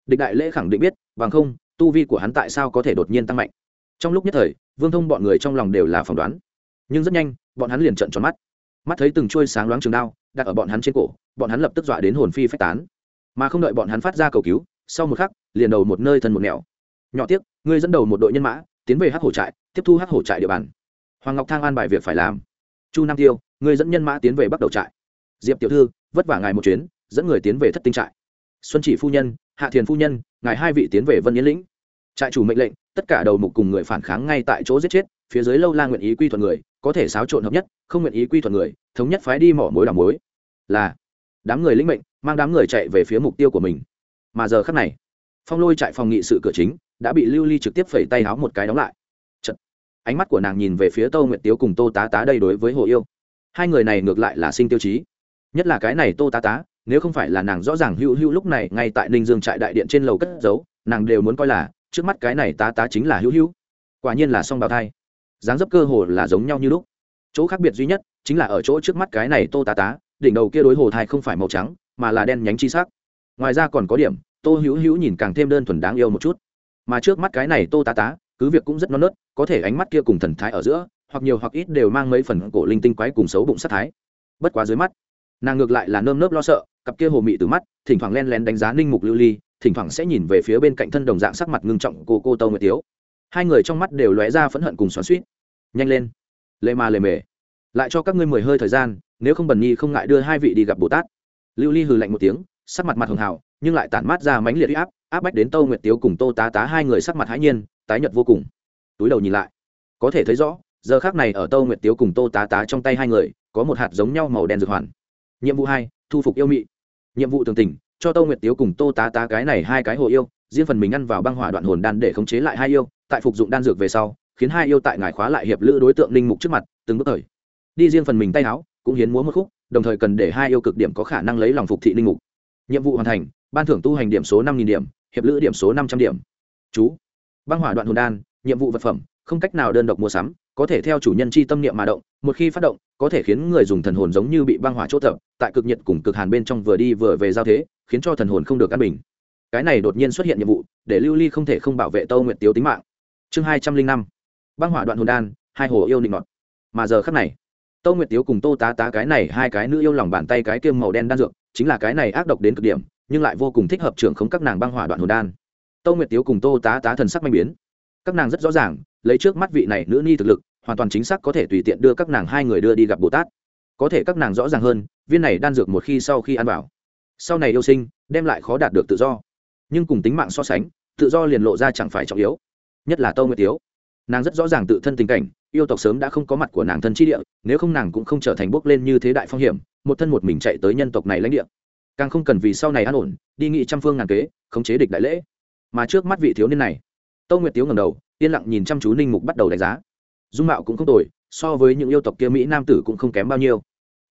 Địch đại lễ khẳng định biết, bằng không, tu vi của hắn tại sao có thể đột nhiên tăng mạnh? Trong lúc nhất thời, vương thông bọn người trong lòng đều là phỏng đoán. Nhưng rất nhanh, bọn hắn liền trận tròn mắt. Mắt thấy từng chuôi sáng loáng trường đao, đặt ở bọn hắn trên cổ, bọn hắn lập tức dọa đến hồn phi phách tán. Mà không đợi bọn hắn phát ra cầu cứu, sau một khắc, liền đầu một nơi thân một nẻo. Nhỏ tiếc, ngươi dẫn đầu một đội nhân mã, tiến về hắc hổ trại, tiếp thu hắc hổ trại địa bàn. Hoàng ngọc thang an bài việc phải làm. Chu nam tiêu Người dẫn nhân mã tiến về bắt đầu trại. Diệp tiểu thư, vất vả ngài một chuyến, dẫn người tiến về thất tinh trại. Xuân chỉ phu nhân, hạ thiền phu nhân, ngài hai vị tiến về vân yến lĩnh. Trại chủ mệnh lệnh, tất cả đầu mục cùng người phản kháng ngay tại chỗ giết chết, phía dưới lâu la nguyện ý quy thuận người, có thể xáo trộn hợp nhất, không nguyện ý quy thuận người, thống nhất phái đi mỏ mối làm mối. Là, đám người lĩnh mệnh, mang đám người chạy về phía mục tiêu của mình. Mà giờ khắc này, phong lôi trại phòng nghị sự cửa chính, đã bị lưu ly trực tiếp phẩy tay háo một cái đóng lại. Chật. ánh mắt của nàng nhìn về phía tô nguyệt tiếu cùng tô tá tá đây đối với hồ yêu hai người này ngược lại là sinh tiêu chí. Nhất là cái này tô tá tá, nếu không phải là nàng rõ ràng hữu hữu lúc này ngay tại ninh dương trại đại điện trên lầu cất giấu, nàng đều muốn coi là, trước mắt cái này tá tá chính là hữu hữu. Quả nhiên là song bào thai. Dáng dấp cơ hồ là giống nhau như lúc. Chỗ khác biệt duy nhất, chính là ở chỗ trước mắt cái này tô tá tá, đỉnh đầu kia đối hồ thai không phải màu trắng, mà là đen nhánh chi sắc. Ngoài ra còn có điểm, tô hữu hữu nhìn càng thêm đơn thuần đáng yêu một chút. Mà trước mắt cái này tô tá tá, cứ việc cũng rất non nớt, có thể ánh mắt kia cùng thần thái ở giữa hoặc nhiều hoặc ít đều mang mấy phần cổ linh tinh quái cùng xấu bụng sát thái. Bất quá dưới mắt, nàng ngược lại là nơm nớp lo sợ, cặp kia hồ mị từ mắt, thỉnh thoảng len lén đánh giá ninh mục lưu ly, thỉnh thoảng sẽ nhìn về phía bên cạnh thân đồng dạng sắc mặt ngưng trọng cô cô tâu nguyệt tiếu. Hai người trong mắt đều lóe ra phẫn hận cùng xoắn suýt nhanh lên lệ mà lê mề. Lại cho các ngươi mười hơi thời gian, nếu không bần nhi không ngại đưa hai vị đi gặp bồ tát. Lưu ly hừ lạnh một tiếng, sắc mặt mặt hường hào, nhưng lại tản mát ra mãnh liệt áp áp bách đến tâu nguyệt tiếu cùng tô tá tá hai người sắc mặt hãi nhiên, tái nhợt vô cùng. Túi đầu nhìn lại, có thể thấy rõ giờ khác này ở tâu nguyệt tiếu cùng tô tá tá trong tay hai người, có một hạt giống nhau màu đen dược hoàn. Nhiệm vụ hai, thu phục yêu mị. Nhiệm vụ tường tình cho tâu nguyệt tiếu cùng tô tá tá cái này hai cái hồ yêu, riêng phần mình ăn vào băng hỏa đoạn hồn đan để khống chế lại hai yêu, tại phục dụng đan dược về sau, khiến hai yêu tại ngài khóa lại hiệp lữ đối tượng linh mục trước mặt, từng bước thời đi riêng phần mình tay áo, cũng hiến múa một khúc, đồng thời cần để hai yêu cực điểm có khả năng lấy lòng phục thị linh mục. Nhiệm vụ hoàn thành, ban thưởng tu hành điểm số năm điểm, hiệp lữ điểm số năm trăm điểm. Chú. Băng hỏa đoạn hồn đan, nhiệm vụ vật phẩm, không cách nào đơn độc mua sắm có thể theo chủ nhân chi tâm niệm mà động, một khi phát động, có thể khiến người dùng thần hồn giống như bị băng hỏa chỗ tập, tại cực nhiệt cùng cực hàn bên trong vừa đi vừa về giao thế, khiến cho thần hồn không được an bình. Cái này đột nhiên xuất hiện nhiệm vụ, để lưu ly không thể không bảo vệ Tô Nguyệt tiếu tính mạng. Chương hai trăm linh năm, băng hỏa đoạn hồn đan, hai hồ yêu định ngọt mà giờ khắc này Tô nguyệt tiếu cùng tô tá tá cái này hai cái nữ yêu lòng bàn tay cái kiêm màu đen đan dược, chính là cái này ác độc đến cực điểm, nhưng lại vô cùng thích hợp trưởng không các nàng băng hỏa đoạn hồn đan. Tô nguyệt tiếu cùng tô tá tá thần sắc manh biến. Các nàng rất rõ ràng lấy trước mắt vị này nữ ni thực lực, hoàn toàn chính xác có thể tùy tiện đưa các nàng hai người đưa đi gặp bồ tát. Có thể các nàng rõ ràng hơn, viên này đan dược một khi sau khi ăn vào, sau này yêu sinh, đem lại khó đạt được tự do. Nhưng cùng tính mạng so sánh, tự do liền lộ ra chẳng phải trọng yếu, nhất là tâu nguyệt tiếu. Nàng rất rõ ràng tự thân tình cảnh, yêu tộc sớm đã không có mặt của nàng thân chi địa, nếu không nàng cũng không trở thành bốc lên như thế đại phong hiểm, một thân một mình chạy tới nhân tộc này lãnh địa. Càng không cần vì sau này an ổn, đi nghị trăm phương ngàn kế, khống chế địch đại lễ. Mà trước mắt vị thiếu niên này, tâu nguyệt tiếu ngầm đầu yên lặng nhìn chăm chú ninh mục bắt đầu đánh giá. Dung mạo cũng không tồi, so với những yêu tộc kia mỹ nam tử cũng không kém bao nhiêu.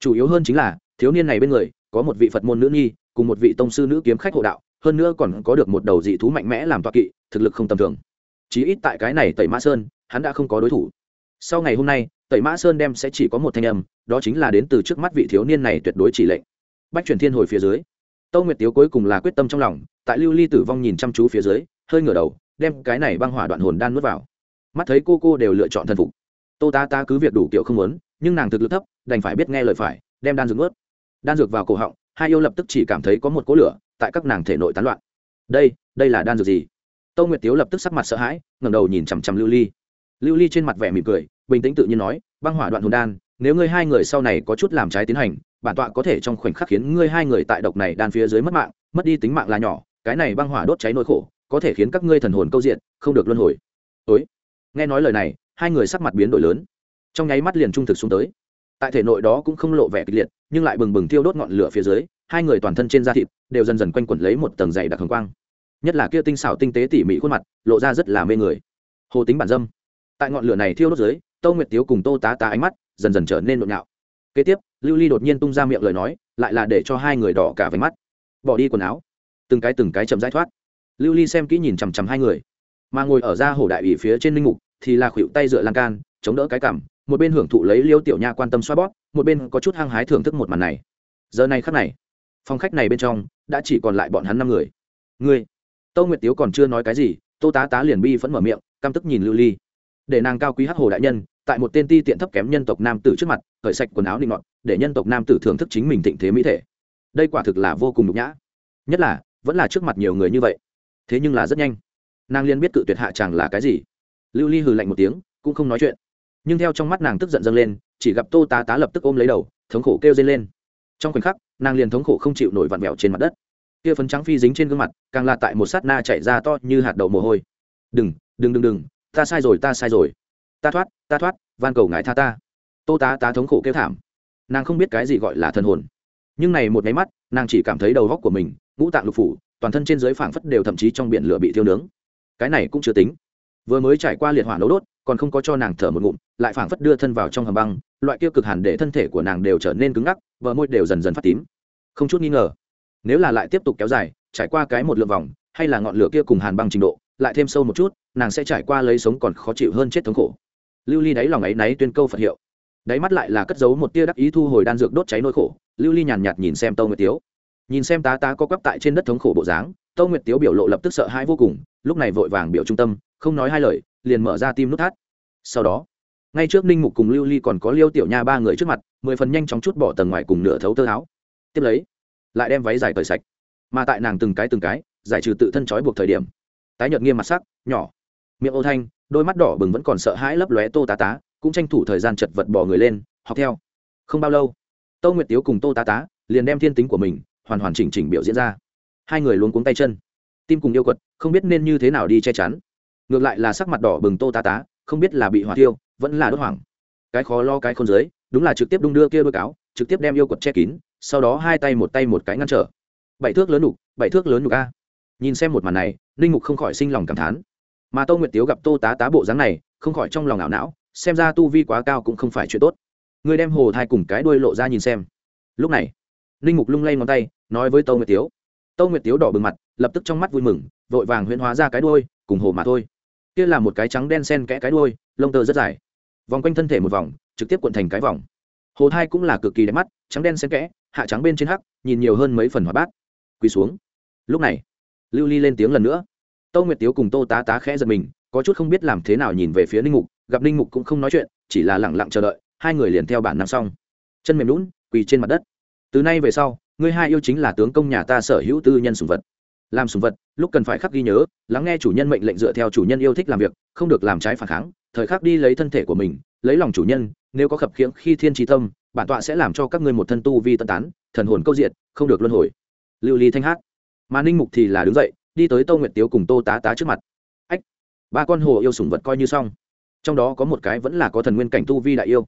Chủ yếu hơn chính là, thiếu niên này bên người, có một vị phật môn nữ nhi, cùng một vị tông sư nữ kiếm khách hộ đạo, hơn nữa còn có được một đầu dị thú mạnh mẽ làm toa kỵ, thực lực không tầm thường. Chí ít tại cái này tẩy mã sơn, hắn đã không có đối thủ. Sau ngày hôm nay, tẩy mã sơn đem sẽ chỉ có một thanh âm, đó chính là đến từ trước mắt vị thiếu niên này tuyệt đối chỉ lệnh. Bách chuyển thiên hồi phía dưới. Tâu nguyệt tiếu cuối cùng là quyết tâm trong lòng, tại lưu ly tử vong nhìn chăm chú phía dưới hơi ngửa đầu, đem cái này băng hỏa đoạn hồn đan nuốt vào. Mắt thấy cô cô đều lựa chọn thần phục. Tô ta ta cứ việc đủ kiểu không muốn, nhưng nàng thực lực thấp, đành phải biết nghe lời phải, đem đan dược nuốt. Đan dược vào cổ họng, hai yêu lập tức chỉ cảm thấy có một cỗ lửa, tại các nàng thể nội tán loạn. Đây đây là đan dược gì? Tô nguyệt tiếu lập tức sắc mặt sợ hãi, ngẩng đầu nhìn chằm chằm lưu ly. Lưu ly trên mặt vẻ mỉm cười, bình tĩnh tự nhiên nói, băng hỏa đoạn hồn đan, nếu ngươi hai người sau này có chút làm trái tiến hành, bản tọa có thể trong khoảnh khắc khiến ngươi hai người tại độc này đan phía dưới mất mạng, mất đi tính mạng là nhỏ, cái này băng hỏa đốt cháy nỗi khổ có thể khiến các ngươi thần hồn câu diện, không được luân hồi. Ối nghe nói lời này, hai người sắc mặt biến đổi lớn. Trong nháy mắt liền trung thực xuống tới. Tại thể nội đó cũng không lộ vẻ kịch liệt, nhưng lại bừng bừng thiêu đốt ngọn lửa phía dưới, hai người toàn thân trên da thịt đều dần dần quanh quẩn lấy một tầng dày đặc hồng quang. Nhất là kia tinh xảo tinh tế tỉ mỉ khuôn mặt, lộ ra rất là mê người. Hồ tính bản dâm. Tại ngọn lửa này thiêu đốt dưới, tô nguyệt tiếu cùng tô tá tá ánh mắt dần dần trở nên nhộn nhạo. Kế tiếp, lưu ly đột nhiên tung ra miệng lời nói, lại là để cho hai người đỏ cả váy mắt. Bỏ đi quần áo. Từng cái từng cái chậm rãi thoát lưu ly xem kỹ nhìn chằm chằm hai người. Mà ngồi ở ra hồ đại ủy phía trên linh mục thì là khuỵu tay dựa lan can, chống đỡ cái cằm, một bên hưởng thụ lấy liêu tiểu nha quan tâm xoa bóp, một bên có chút hăng hái thưởng thức một màn này. Giờ này khắc này, phòng khách này bên trong đã chỉ còn lại bọn hắn năm người. Người tô nguyệt tiếu còn chưa nói cái gì, tô tá tá liền bi phẫn mở miệng, căm tức nhìn lưu ly. Để nàng cao quý hắc hồ đại nhân, tại một tên ti tiện thấp kém nhân tộc nam tử trước mặt, cởi sạch quần áo định ngọn để nhân tộc nam tử thưởng thức chính mình thịnh thế mỹ thể. Đây quả thực là vô cùng nhục nhã. Nhất là, vẫn là trước mặt nhiều người như vậy thế nhưng là rất nhanh. Nàng liên biết cự tuyệt hạ chàng là cái gì. Lưu ly hừ lạnh một tiếng, cũng không nói chuyện. Nhưng theo trong mắt nàng tức giận dâng lên, chỉ gặp tô tá tá lập tức ôm lấy đầu, thống khổ kêu dây lên. Trong khoảnh khắc, nàng liền thống khổ không chịu nổi vặn vẹo trên mặt đất. Kia phấn trắng phi dính trên gương mặt, càng là tại một sát na chạy ra to như hạt đậu mồ hôi. Đừng đừng đừng đừng, ta sai rồi, ta sai rồi. Ta thoát ta thoát, van cầu ngài tha ta. Tô tá tá thống khổ kêu thảm. Nàng không biết cái gì gọi là thân hồn. Nhưng này một máy mắt, nàng chỉ cảm thấy đầu góc của mình, ngũ tạng lục phủ toàn thân trên dưới phảng phất đều thậm chí trong biển lửa bị thiêu nướng. Cái này cũng chưa tính. Vừa mới trải qua liệt hỏa nấu đốt, còn không có cho nàng thở một ngụm, lại phảng phất đưa thân vào trong hầm băng, loại kia cực hẳn để thân thể của nàng đều trở nên cứng ngắc, bờ môi đều dần dần phát tím. Không chút nghi ngờ, nếu là lại tiếp tục kéo dài, trải qua cái một lượng vòng, hay là ngọn lửa kia cùng hàn băng trình độ, lại thêm sâu một chút, nàng sẽ trải qua lấy sống còn khó chịu hơn chết thống khổ. Lưu ly đáy lòng ấy náy tuyên câu phật hiệu. Đáy mắt lại là cất giấu một tia đắc ý thu hồi đan dược đốt cháy nỗi khổ, lưu ly nhàn nhạt nhìn xem tâu nguyệt tiếu nhìn xem tá tá có quắp tại trên đất thống khổ bộ dáng tâu nguyệt tiếu biểu lộ lập tức sợ hãi vô cùng, lúc này vội vàng biểu trung tâm, không nói hai lời, liền mở ra tim nút thắt. Sau đó, ngay trước ninh mục cùng lưu ly còn có liêu tiểu nha ba người trước mặt, mười phần nhanh chóng chút bỏ tầng ngoài cùng nửa thấu tơ áo. Tiếp lấy, lại đem váy dài cởi sạch. Mà tại nàng từng cái từng cái, giải trừ tự thân trói buộc thời điểm, tái nhợt nghiêm mặt sắc, nhỏ, miệng ô thanh, đôi mắt đỏ bừng vẫn còn sợ hãi lấp lóe tô tá tá, cũng tranh thủ thời gian chật vật bỏ người lên, học theo. Không bao lâu, tô nguyệt tiếu cùng tô tá tá liền đem thiên tính của mình hoàn hoàn chỉnh chỉnh biểu diễn ra. Hai người luôn cuống tay chân. Tim cùng yêu quật, không biết nên như thế nào đi che chắn. Ngược lại là sắc mặt đỏ bừng tô tá tá, không biết là bị hỏa tiêu vẫn là đốt hoảng. Cái khó lo cái khôn dưới đúng là trực tiếp đung đưa kia đôi cáo trực tiếp đem yêu quật che kín, sau đó hai tay một tay một cái ngăn trở. Bảy thước lớn đục bảy thước lớn đục a. Nhìn xem một màn này, ninh mục không khỏi sinh lòng cảm thán. Mà tô nguyệt tiếu gặp tô tá tá bộ dáng này, không khỏi trong lòng ảo não, xem ra tu vi quá cao cũng không phải chuyện tốt. Người đem hồ thai cùng cái đuôi lộ ra nhìn xem. Lúc này ninh mục lung lay ngón tay, nói với tô nguyệt tiếu. Tô nguyệt tiếu đỏ bừng mặt, lập tức trong mắt vui mừng, vội vàng huyễn hóa ra cái đuôi, cùng hồ mà thôi. Kia là một cái trắng đen sen kẽ cái đuôi, lông tơ rất dài. Vòng quanh thân thể một vòng, trực tiếp cuộn thành cái vòng. Hồ thai cũng là cực kỳ đẹp mắt, trắng đen sen kẽ, hạ trắng bên trên hắc, nhìn nhiều hơn mấy phần hoạt bát. Quỳ xuống. Lúc này, lưu ly lên tiếng lần nữa. Tô nguyệt tiếu cùng tô tá tá khẽ giật mình, có chút không biết làm thế nào nhìn về phía ninh mục, gặp ninh mục cũng không nói chuyện, chỉ là lẳng lặng chờ đợi, hai người liền theo bản năng xong. Chân mềm lún quỳ trên mặt đất từ nay về sau, ngươi hai yêu chính là tướng công nhà ta sở hữu tư nhân sùng vật. Làm sùng vật, lúc cần phải khắc ghi nhớ, lắng nghe chủ nhân mệnh lệnh dựa theo chủ nhân yêu thích làm việc, không được làm trái phản kháng, thời khắc đi lấy thân thể của mình, lấy lòng chủ nhân, nếu có khập khiễng khi thiên trí tâm, bản tọa sẽ làm cho các ngươi một thân tu vi tân tán, thần hồn câu diện không được luân hồi. Lưu ly thanh hát. Mà ninh mục thì là đứng dậy, đi tới tô nguyệt tiếu cùng tô tá tá trước mặt. Ách, ba con hồ yêu sủng vật coi như xong. Trong đó có một cái vẫn là có thần nguyên cảnh tu vi đại yêu.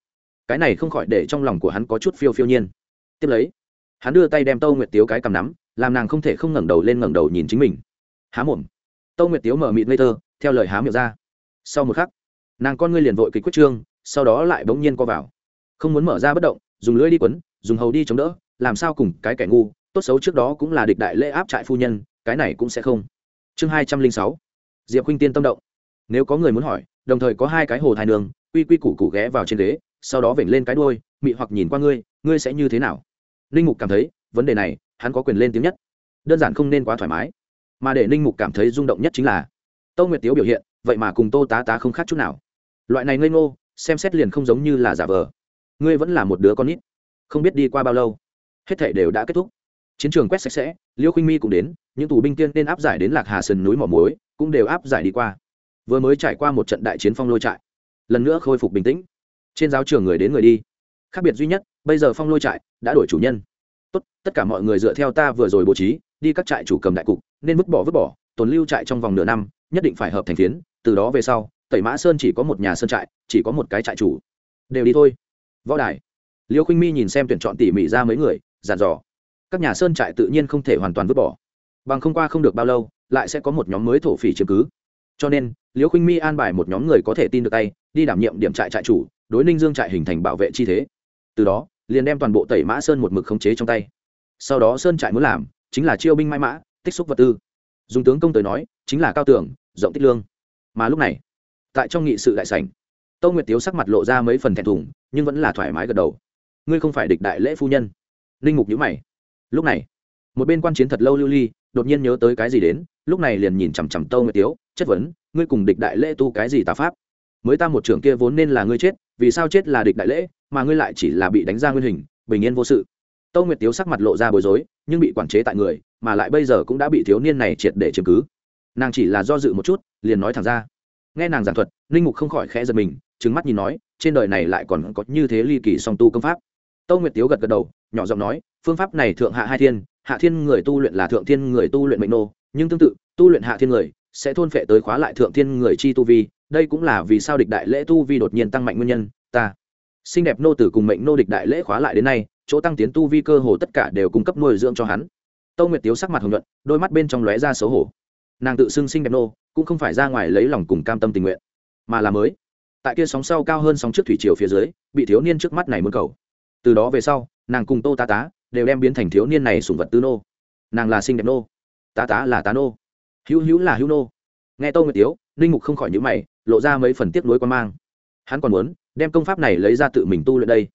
Cái này không khỏi để trong lòng của hắn có chút phiêu phiêu nhiên tiếp lấy, hắn đưa tay đem tô nguyệt tiếu cái cầm nắm, làm nàng không thể không ngẩng đầu lên ngẩng đầu nhìn chính mình. Há mồm. Tô nguyệt tiếu mở mịt ngây thơ, theo lời há miệng ra. Sau một khắc, nàng con ngươi liền vội kịch quyết trương, sau đó lại bỗng nhiên co vào. Không muốn mở ra bất động, dùng lưỡi đi quấn, dùng hầu đi chống đỡ, làm sao cùng cái kẻ ngu, tốt xấu trước đó cũng là địch đại lễ áp trại phu nhân, cái này cũng sẽ không. Chương hai trăm linh sáu, diệp khuynh tiên tâm động. Nếu có người muốn hỏi, đồng thời có hai cái hồ thai nương, quy quy củ củ ghé vào trên ghế, sau đó vểnh lên cái đuôi, mị hoặc nhìn qua ngươi ngươi sẽ như thế nào? Ninh mục cảm thấy, vấn đề này, hắn có quyền lên tiếng nhất. Đơn giản không nên quá thoải mái. Mà để ninh mục cảm thấy rung động nhất chính là tô nguyệt tiếu biểu hiện, vậy mà cùng tô tá tá không khác chút nào. Loại này ngây ngô, xem xét liền không giống như là giả vờ. Ngươi vẫn là một đứa con nít. Không biết đi qua bao lâu, hết thể đều đã kết thúc. Chiến trường quét sạch sẽ, liêu khinh mi cũng đến, những tù binh tiên nên áp giải đến lạc hà sườn núi mỏ muối, cũng đều áp giải đi qua. Vừa mới trải qua một trận đại chiến phong lôi trại, lần nữa khôi phục bình tĩnh. Trên giáo trường người đến người đi. Khác biệt duy nhất bây giờ phong lôi trại đã đổi chủ nhân. Tốt, tất cả mọi người dựa theo ta vừa rồi bố trí, đi các trại chủ cầm đại cục, nên vứt bỏ vứt bỏ, tồn lưu trại trong vòng nửa năm, nhất định phải hợp thành phiến, từ đó về sau, tẩy mã sơn chỉ có một nhà sơn trại, chỉ có một cái trại chủ. Đều đi thôi. Võ đài. Liêu khinh mi nhìn xem tuyển chọn tỉ mỉ ra mấy người giàn dò. Các nhà sơn trại tự nhiên không thể hoàn toàn vứt bỏ. Bằng không qua không được bao lâu, lại sẽ có một nhóm mới thổ phỉ chiếm cứ. Cho nên, liêu khinh mi an bài một nhóm người có thể tin được tay, đi đảm nhiệm điểm trại trại chủ, đối ninh dương trại hình thành bảo vệ chi thế. Từ đó liền đem toàn bộ tẩy mã sơn một mực khống chế trong tay. Sau đó sơn trại muốn làm chính là chiêu binh mãi mã, tích xúc vật tư. Dùng tướng công tới nói, chính là cao tưởng rộng tích lương. Mà lúc này, tại trong nghị sự đại sảnh tâu nguyệt tiếu sắc mặt lộ ra mấy phần thẹn thùng, nhưng vẫn là thoải mái gật đầu. Ngươi không phải địch đại lễ phu nhân. Linh mục nhữ mày. Lúc này, một bên quan chiến thật lâu lưu ly, đột nhiên nhớ tới cái gì đến, lúc này liền nhìn chằm chằm tâu nguyệt tiếu, chất vấn, ngươi cùng địch đại lễ tu cái gì tà pháp? Mới ta một trưởng kia vốn nên là ngươi chết, vì sao chết là địch đại lễ mà ngươi lại chỉ là bị đánh ra nguyên hình, bình yên vô sự. Tâu nguyệt tiếu sắc mặt lộ ra bối rối, nhưng bị quản chế tại người, mà lại bây giờ cũng đã bị thiếu niên này triệt để chứng cứ. Nàng chỉ là do dự một chút, liền nói thẳng ra. Nghe nàng giảng thuật, ninh mục không khỏi khẽ giật mình trứng mắt nhìn nói, trên đời này lại còn có như thế ly kỳ song tu công pháp. Tâu nguyệt tiếu gật gật đầu, nhỏ giọng nói, phương pháp này thượng hạ hai thiên, hạ thiên người tu luyện là thượng thiên người tu luyện mệnh nô, nhưng tương tự, tu luyện hạ thiên người sẽ thôn phệ tới khóa lại thượng thiên người chi tu vi, đây cũng là vì sao địch đại lễ tu vi đột nhiên tăng mạnh nguyên nhân, ta xinh đẹp nô tử cùng mệnh nô địch đại lễ khóa lại đến nay, chỗ tăng tiến tu vi cơ hồ tất cả đều cung cấp nuôi dưỡng cho hắn. Tâu nguyệt tiếu sắc mặt hồng nhuận, đôi mắt bên trong lóe ra xấu hổ. Nàng tự xưng xinh đẹp nô, cũng không phải ra ngoài lấy lòng cùng cam tâm tình nguyện, mà là mới. Tại kia sóng sau cao hơn sóng trước thủy triều phía dưới, bị thiếu niên trước mắt này muốn cầu. Từ đó về sau, nàng cùng tô tá tá đều đem biến thành thiếu niên này sùng vật tư nô. Nàng là xinh đẹp nô. Tá tá là tá nô. Hữu hữu là hữu nô. Nghe tô nguyệt tiếu, ninh mục không khỏi nhữ mày, lộ ra mấy phần tiếp nối quan mang hắn còn muốn đem công pháp này lấy ra tự mình tu luyện đây.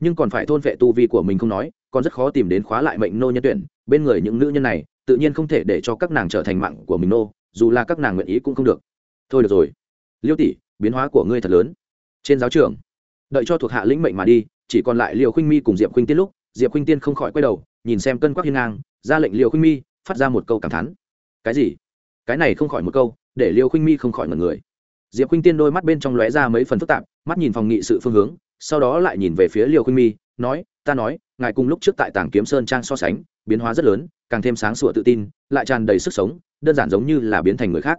Nhưng còn phải thôn vệ tu vi của mình không nói, còn rất khó tìm đến khóa lại mệnh nô nhân tuyển. Bên người những nữ nhân này, tự nhiên không thể để cho các nàng trở thành mạng của mình nô, dù là các nàng nguyện ý cũng không được. Thôi được rồi. Liêu tỷ, biến hóa của ngươi thật lớn. Trên giáo trường, đợi cho thuộc hạ lĩnh mệnh mà đi, chỉ còn lại liều khinh mi cùng diệp khinh tiên lúc, diệp khinh tiên không khỏi quay đầu, nhìn xem cân quắc hiên ngang, ra lệnh liều khinh mi, phát ra một câu cảm thán. Cái gì? Cái này không khỏi một câu, để liều khinh mi không khỏi ngần người diệp khuynh tiên đôi mắt bên trong lóe ra mấy phần phức tạp, mắt nhìn phòng nghị sự phương hướng, sau đó lại nhìn về phía liều khuynh mi, nói, ta nói, ngài cùng lúc trước tại tảng kiếm sơn trang so sánh, biến hóa rất lớn, càng thêm sáng sủa tự tin, lại tràn đầy sức sống, đơn giản giống như là biến thành người khác.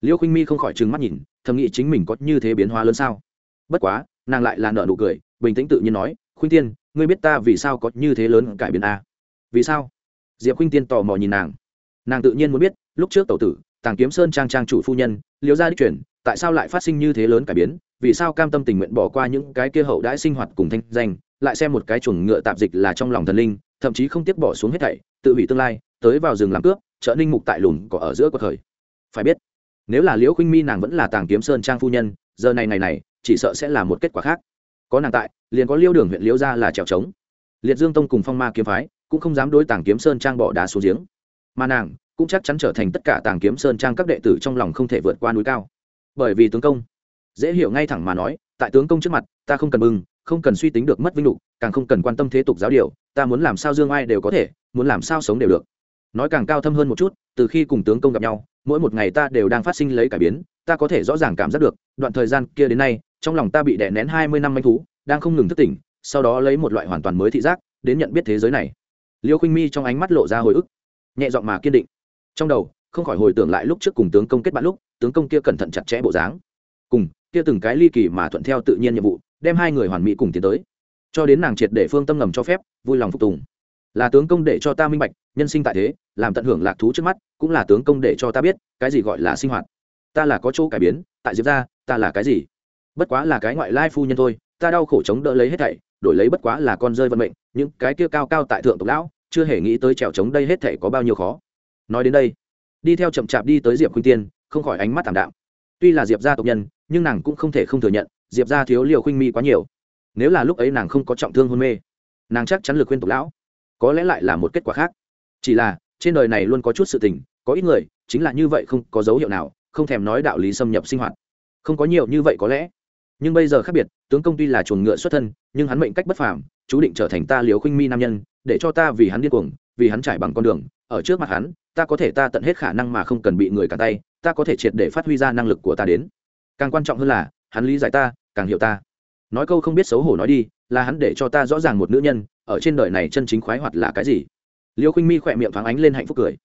Liêu khuynh mi không khỏi trừng mắt nhìn, thầm nghĩ chính mình có như thế biến hóa lớn sao? Bất quá, nàng lại là nợ nụ cười, bình tĩnh tự nhiên nói, khuynh tiên, ngươi biết ta vì sao có như thế lớn cải biến a? Vì sao? Diệp khuynh tiên tò mò nhìn nàng. Nàng tự nhiên muốn biết, lúc trước tẩu tử, tàng kiếm sơn trang trang chủ phu nhân liễu gia đích chuyển tại sao lại phát sinh như thế lớn cải biến? Vì sao cam tâm tình nguyện bỏ qua những cái kia hậu đãi sinh hoạt cùng thanh danh, lại xem một cái chuồng ngựa tạp dịch là trong lòng thần linh, thậm chí không tiếc bỏ xuống hết thảy, tự hủy tương lai, tới vào rừng làm cướp trợ ninh mục tại lùn cỏ ở giữa cuộc khởi. Phải biết, nếu là liễu khinh mi nàng vẫn là tàng kiếm sơn trang phu nhân, giờ này này này, chỉ sợ sẽ là một kết quả khác. Có nàng tại, liền có liêu đường huyện liễu ra là trèo trống. Liệt dương tông cùng phong ma kiếm phái cũng không dám đối tàng kiếm sơn trang bỏ đá xuống giếng. Mà nàng cũng chắc chắn trở thành tất cả tàng kiếm sơn trang các đệ tử trong lòng không thể vượt qua núi cao bởi vì tướng công. Dễ hiểu ngay thẳng mà nói, tại tướng công trước mặt, ta không cần mừng, không cần suy tính được mất vinh lục, càng không cần quan tâm thế tục giáo điều, ta muốn làm sao dương ai đều có thể, muốn làm sao sống đều được. Nói càng cao thâm hơn một chút, từ khi cùng tướng công gặp nhau, mỗi một ngày ta đều đang phát sinh lấy cải biến, ta có thể rõ ràng cảm giác được, đoạn thời gian kia đến nay, trong lòng ta bị đè nén hai mươi năm manh thú, đang không ngừng thức tỉnh, sau đó lấy một loại hoàn toàn mới thị giác, đến nhận biết thế giới này. Liêu khinh mi trong ánh mắt lộ ra hồi ức, nhẹ giọng mà kiên định. Trong đầu không khỏi hồi tưởng lại lúc trước cùng tướng công kết bạn lúc, tướng công kia cẩn thận chặt chẽ bộ dáng. Cùng, kia từng cái ly kỳ mà thuận theo tự nhiên nhiệm vụ, đem hai người hoàn mỹ cùng tiến tới. Cho đến nàng triệt để phương tâm ngầm cho phép, vui lòng phục tùng. Là tướng công để cho ta minh bạch, nhân sinh tại thế, làm tận hưởng lạc thú trước mắt, cũng là tướng công để cho ta biết, cái gì gọi là sinh hoạt. Ta là có chỗ cải biến, tại diệp ra ta là cái gì? Bất quá là cái ngoại lai phu nhân thôi, ta đau khổ chống đỡ lấy hết thảy, đổi lấy bất quá là con rơi vận mệnh, những cái kia cao cao tại thượng tộc lão, chưa hề nghĩ tới trèo chống đây hết thảy có bao nhiêu khó. Nói đến đây đi theo chậm chạp đi tới diệp khuynh tiên, không khỏi ánh mắt thảm đạm. Tuy là diệp gia tộc nhân, nhưng nàng cũng không thể không thừa nhận, diệp gia thiếu liều khuynh mi quá nhiều. Nếu là lúc ấy nàng không có trọng thương hôn mê, nàng chắc chắn lực khuyên tộc lão. Có lẽ lại là một kết quả khác. Chỉ là, trên đời này luôn có chút sự tình, có ít người, chính là như vậy không có dấu hiệu nào, không thèm nói đạo lý xâm nhập sinh hoạt. Không có nhiều như vậy có lẽ. Nhưng bây giờ khác biệt, tướng công tuy là chuồng ngựa xuất thân, nhưng hắn mệnh cách bất phàm, chú định trở thành ta liều khuynh mi nam nhân, để cho ta vì hắn điên cuồng, vì hắn trải bằng con đường, ở trước mặt hắn ta có thể ta tận hết khả năng mà không cần bị người cả tay, ta có thể triệt để phát huy ra năng lực của ta đến. Càng quan trọng hơn là, hắn lý giải ta, càng hiểu ta. Nói câu không biết xấu hổ nói đi, là hắn để cho ta rõ ràng một nữ nhân, ở trên đời này chân chính khoái hoạt là cái gì. Liêu khinh mi khỏe miệng thoáng ánh lên hạnh phúc cười.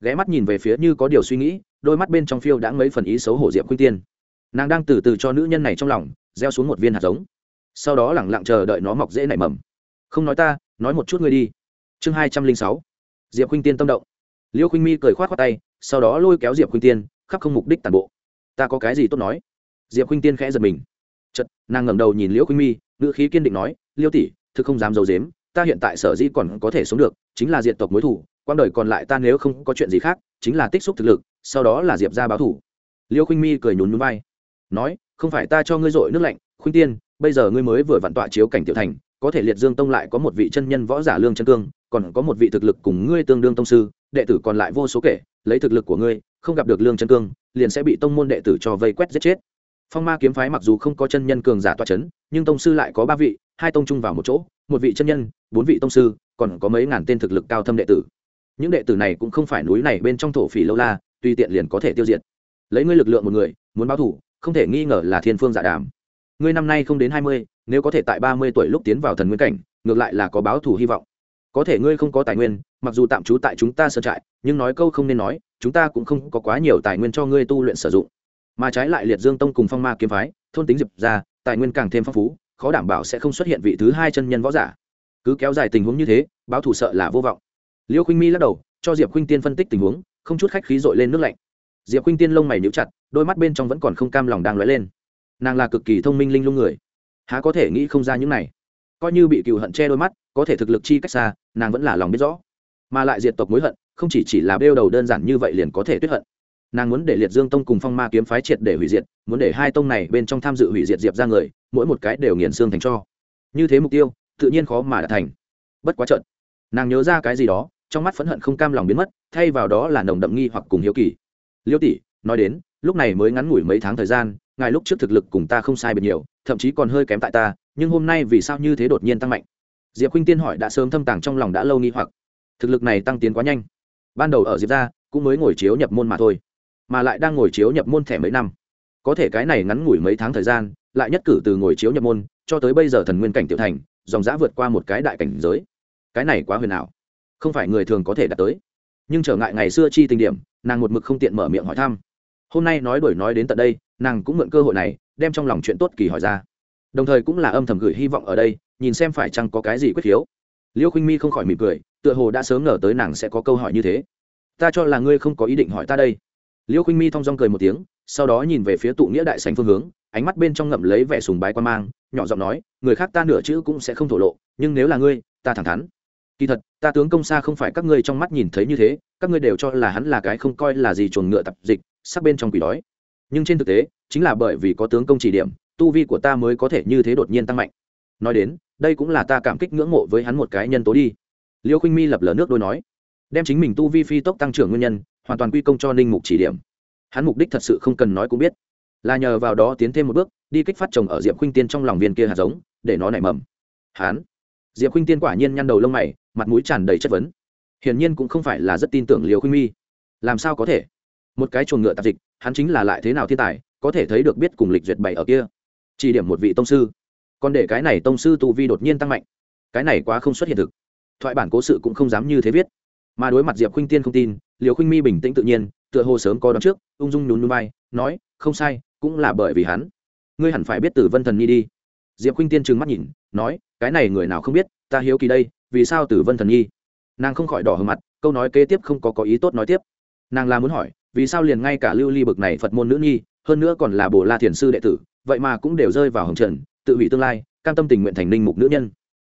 Ghé mắt nhìn về phía như có điều suy nghĩ, đôi mắt bên trong phiêu đã mấy phần ý xấu hổ diệp khuynh tiên. Nàng đang từ từ cho nữ nhân này trong lòng, gieo xuống một viên hạt giống. Sau đó lẳng lặng chờ đợi nó mọc dễ nảy mầm. Không nói ta, nói một chút ngươi đi. Chương hai trăm linh sáu. Diệp khuynh tiên tâm động liêu khuynh mi cười khoát khoát tay, sau đó lôi kéo diệp khuynh tiên, khắp không mục đích tàn bộ. Ta có cái gì tốt nói? Diệp khuynh tiên khẽ giật mình. Chật nàng ngẩng đầu nhìn liễu khuynh mi, ngữ khí kiên định nói, liêu tỷ, thực không dám d i ấ u dếm ta hiện tại sở dĩ còn có thể sống được, chính là diệt tộc mối thủ quang đời còn lại ta nếu không có chuyện gì khác, chính là tích xúc thực lực, sau đó là diệp ra báo thủ liêu khuynh mi cười nhún núi vai, nói, không phải ta cho ngươi dội nước lạnh, khuynh tiên, bây giờ ngươi mới vừa vặn tọa chiếu cảnh tiểu thành, có thể liệt dương tông lại có một vị chân nhân võ giả lương chân cương còn có một vị thực lực cùng ngươi tương đương tông sư, đệ tử còn lại vô số kể, lấy thực lực của ngươi, không gặp được lương chân cương, liền sẽ bị tông môn đệ tử cho vây quét giết chết. Phong ma kiếm phái mặc dù không có chân nhân cường giả toa c h ấ n nhưng tông sư lại có ba vị, hai tông chung vào một chỗ, một vị chân nhân, bốn vị tông sư, còn có mấy ngàn tên thực lực cao thâm đệ tử. Những đệ tử này cũng không phải núi này bên trong thổ phỉ lâu la, tùy tiện liền có thể tiêu diệt. Lấy ngươi lực lượng một người, muốn báo thủ, không thể nghi ngờ là thiên phương giả đàm. Ngươi năm nay không đến hai mươi, nếu có thể tại ba mươi tuổi lúc tiến vào thần nguyên cảnh, ngược lại là có báo thủ hy vọng có thể ngươi không có tài nguyên, mặc dù tạm trú tại chúng ta sơn trại, nhưng nói câu không nên nói, chúng ta cũng không có quá nhiều tài nguyên cho ngươi tu luyện sử dụng. Mà trái lại liệt dương tông cùng phong ma kiếm phái, thôn tính diệp ra, tài nguyên càng thêm phong phú, khó đảm bảo sẽ không xuất hiện vị thứ hai chân nhân võ giả. Cứ kéo dài tình huống như thế, báo thủ sợ là vô vọng. Liêu khuynh mi lắc đầu, cho diệp khuynh tiên phân tích tình huống, không chút khách khí dội lên nước lạnh. Diệp khuynh tiên lông mày níu chặt, đôi mắt bên trong vẫn còn không cam lòng đang lóe lên. Nàng là cực kỳ thông minh linh lung người. Há có thể nghĩ không ra những này. Coi như bị cựu hận che đôi mắt có thể thực lực chi cách xa, nàng vẫn là lòng biết rõ. Mà lại diệt tộc mối hận, không chỉ chỉ là bêu đầu đơn giản như vậy liền có thể tuyết hận. Nàng muốn để liệt dương tông cùng phong ma kiếm phái triệt để hủy diệt, muốn để hai tông này bên trong tham dự hủy diệt diệp ra người, mỗi một cái đều nghiền xương thành cho. Như thế mục tiêu, tự nhiên khó mà đạt thành. Bất quá trận nàng nhớ ra cái gì đó, trong mắt phẫn hận không cam lòng biến mất, thay vào đó là nồng đậm nghi hoặc cùng hiếu kỳ. Liêu tỷ, nói đến, lúc này mới ngắn ngủi mấy tháng thời gian, ngài lúc trước thực lực cùng ta không sai biệt nhiều, thậm chí còn hơi kém tại ta, nhưng hôm nay vì sao như thế đột nhiên tăng mạnh? Diệp khuynh tiên hỏi đã sớm thâm tàng trong lòng đã lâu nghi hoặc. Thực lực này tăng tiến quá nhanh. Ban đầu ở diệp ra cũng mới ngồi chiếu nhập môn mà thôi, mà lại đang ngồi chiếu nhập môn thẻ mấy năm. Có thể cái này ngắn ngủi mấy tháng thời gian, lại nhất cử từ ngồi chiếu nhập môn, cho tới bây giờ thần nguyên cảnh tiểu thành, dòng giã vượt qua một cái đại cảnh giới. Cái này quá huyền ảo, không phải người thường có thể đạt tới. Nhưng trở ngại ngày xưa chi tình điểm, nàng một mực không tiện mở miệng hỏi thăm. Hôm nay nói đổi nói đến tận đây, nàng cũng mượn cơ hội này, đem trong lòng chuyện tốt kỳ hỏi ra. Đồng thời cũng là âm thầm gửi hy vọng ở đây nhìn xem phải chăng có cái gì quyết khiếu. Liêu khinh mi không khỏi mỉm cười, tựa hồ đã sớm ngờ tới nàng sẽ có câu hỏi như thế. Ta cho là ngươi không có ý định hỏi ta đây. Liêu khinh mi thong dong cười một tiếng, sau đó nhìn về phía tụ nghĩa đại sành phương hướng, ánh mắt bên trong ngậm lấy vẻ sùng bái quan mang, nhỏ giọng nói, người khác ta nửa chữ cũng sẽ không thổ lộ, nhưng nếu là ngươi, ta thẳng thắn. Kỳ thật, ta tướng công xa không phải các ngươi trong mắt nhìn thấy như thế, các ngươi đều cho là hắn là cái không coi là gì chuồn ngựa tập dịch, sắc bên trong quỷ đói. Nhưng trên thực tế, chính là bởi vì có tướng công chỉ điểm, tu vi của ta mới có thể như thế đột nhiên tăng mạnh nói đến, đây cũng là ta cảm kích ngưỡng mộ với hắn một cái nhân tố đi. Liêu khinh mi lập lờ nước đôi nói, đem chính mình tu vi phi tốc tăng trưởng nguyên nhân, hoàn toàn quy công cho ninh mục chỉ điểm. Hắn mục đích thật sự không cần nói cũng biết. Là nhờ vào đó tiến thêm một bước, đi kích phát trồng ở diệp khuynh tiên trong lòng viên kia hạt giống, để nó nảy mầm. Hắn, diệp khuynh tiên quả nhiên nhăn đầu lông mày, mặt mũi tràn đầy chất vấn. Hiển nhiên cũng không phải là rất tin tưởng liều khuynh mi. Làm sao có thể? Một cái chuồng ngựa tạp dịch, hắn chính là lại thế nào thiên tài, có thể thấy được biết cùng lịch duyệt bày ở kia. Chỉ điểm một vị tông sư còn để cái này tông sư tu vi đột nhiên tăng mạnh. Cái này quá không xuất hiện thực. Thoại bản cố sự cũng không dám như thế viết. Mà đối mặt diệp khuynh tiên không tin, liều khuynh mi bình tĩnh tự nhiên, tựa hồ sớm có đón trước, ung dung nhún núi bay nói, không sai, cũng là bởi vì hắn. Ngươi hẳn phải biết từ vân thần nhi đi. Diệp khuynh tiên trừng mắt nhìn, nói, cái này người nào không biết, ta hiếu kỳ đây, vì sao từ vân thần nhi? Nàng không khỏi đỏ hờ mặt, câu nói kế tiếp không có có ý tốt nói tiếp. Nàng là muốn hỏi, vì sao liền ngay cả lưu ly bực này phật môn nữ nhi, hơn nữa còn là bồ la thiền sư đệ tử, vậy mà cũng đều rơi vào hồng trần tự hủy tương lai, cam tâm tình nguyện thành ninh mục nữ nhân.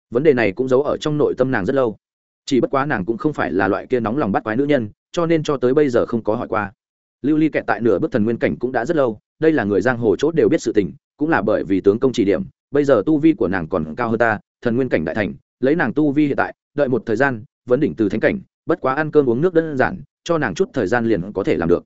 Vấn đề này cũng giấu ở trong nội tâm nàng rất lâu. Chỉ bất quá nàng cũng không phải là loại kia nóng lòng bắt quái nữ nhân, cho nên cho tới bây giờ không có hỏi qua. Lưu ly kẹt tại nửa bước thần nguyên cảnh cũng đã rất lâu, đây là người giang hồ chốt đều biết sự tình, cũng là bởi vì tướng công chỉ điểm, bây giờ tu vi của nàng còn cao hơn ta, thần nguyên cảnh đại thành, lấy nàng tu vi hiện tại, đợi một thời gian, vấn đỉnh từ thánh cảnh, bất quá ăn cơm uống nước đơn giản, cho nàng chút thời gian liền có thể làm được.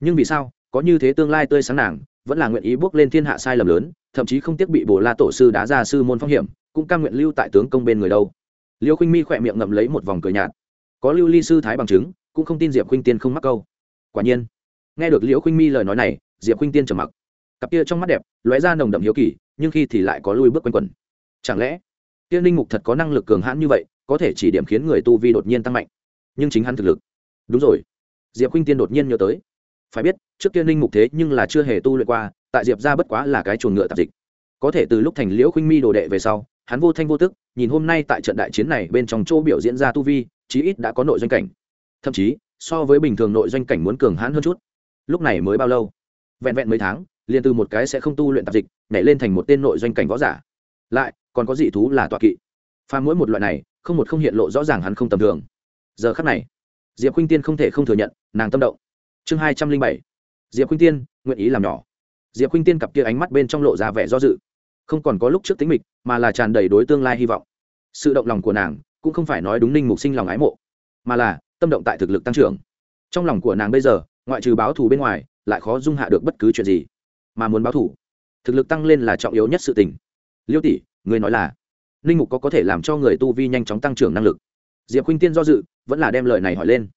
Nhưng vì sao, có như thế tương lai tươi sáng nàng vẫn là nguyện ý bước lên thiên hạ sai lầm lớn, thậm chí không tiếc bị bồ la tổ sư đá ra sư môn phong hiểm, cũng cam nguyện lưu tại tướng công bên người đâu. Liêu khinh mi khỏe miệng ngậm lấy một vòng cười nhạt. Có lưu ly sư thái bằng chứng, cũng không tin diệp khinh tiên không mắc câu. Quả nhiên, nghe được liễu khinh mi lời nói này, diệp khinh tiên trầm mặc. Cặp kia trong mắt đẹp, lóe ra nồng đậm hiếu kỳ, nhưng khi thì lại có lui bước quanh quẩn. Chẳng lẽ, tiên linh mục thật có năng lực cường hãn như vậy, có thể chỉ điểm khiến người tu vi đột nhiên tăng mạnh? Nhưng chính hắn thực lực. Đúng rồi. Diệp khinh tiên đột nhiên nhớ tới phải biết, trước kia ninh mục thế nhưng là chưa hề tu luyện qua, tại diệp ra bất quá là cái chuồng ngựa tạp dịch. Có thể từ lúc thành liễu khinh mi đồ đệ về sau, hắn vô thanh vô tức, nhìn hôm nay tại trận đại chiến này bên trong chỗ biểu diễn ra tu vi, chí ít đã có nội doanh cảnh. Thậm chí, so với bình thường nội doanh cảnh muốn cường hãn hơn chút. Lúc này mới bao lâu? Vẹn vẹn mấy tháng, liền từ một cái sẽ không tu luyện tạp dịch, nhảy lên thành một tên nội doanh cảnh võ giả. Lại, còn có dị thú là tọa kỵ. Pha mỗi một loại này, không một không hiện lộ rõ ràng hắn không tầm thường. Giờ khắc này, diệp khuynh tiên không thể không thừa nhận, nàng tâm động chương hai trăm linh bảy. Diệp khuynh tiên, nguyện ý làm nhỏ. Diệp khuynh tiên cặp kia ánh mắt bên trong lộ ra vẻ do dự. Không còn có lúc trước tính mịch, mà là tràn đầy đối tương lai hy vọng. Sự động lòng của nàng cũng không phải nói đúng ninh mục sinh lòng ái mộ, mà là tâm động tại thực lực tăng trưởng. Trong lòng của nàng bây giờ, ngoại trừ báo thù bên ngoài, lại khó dung hạ được bất cứ chuyện gì mà muốn báo thù. Thực lực tăng lên là trọng yếu nhất sự tình. Liêu tỷ, người nói là, ninh mục có có thể làm cho người tu vi nhanh chóng tăng trưởng năng lực? Diệp khuynh tiên do dự, vẫn là đem lời này hỏi lên.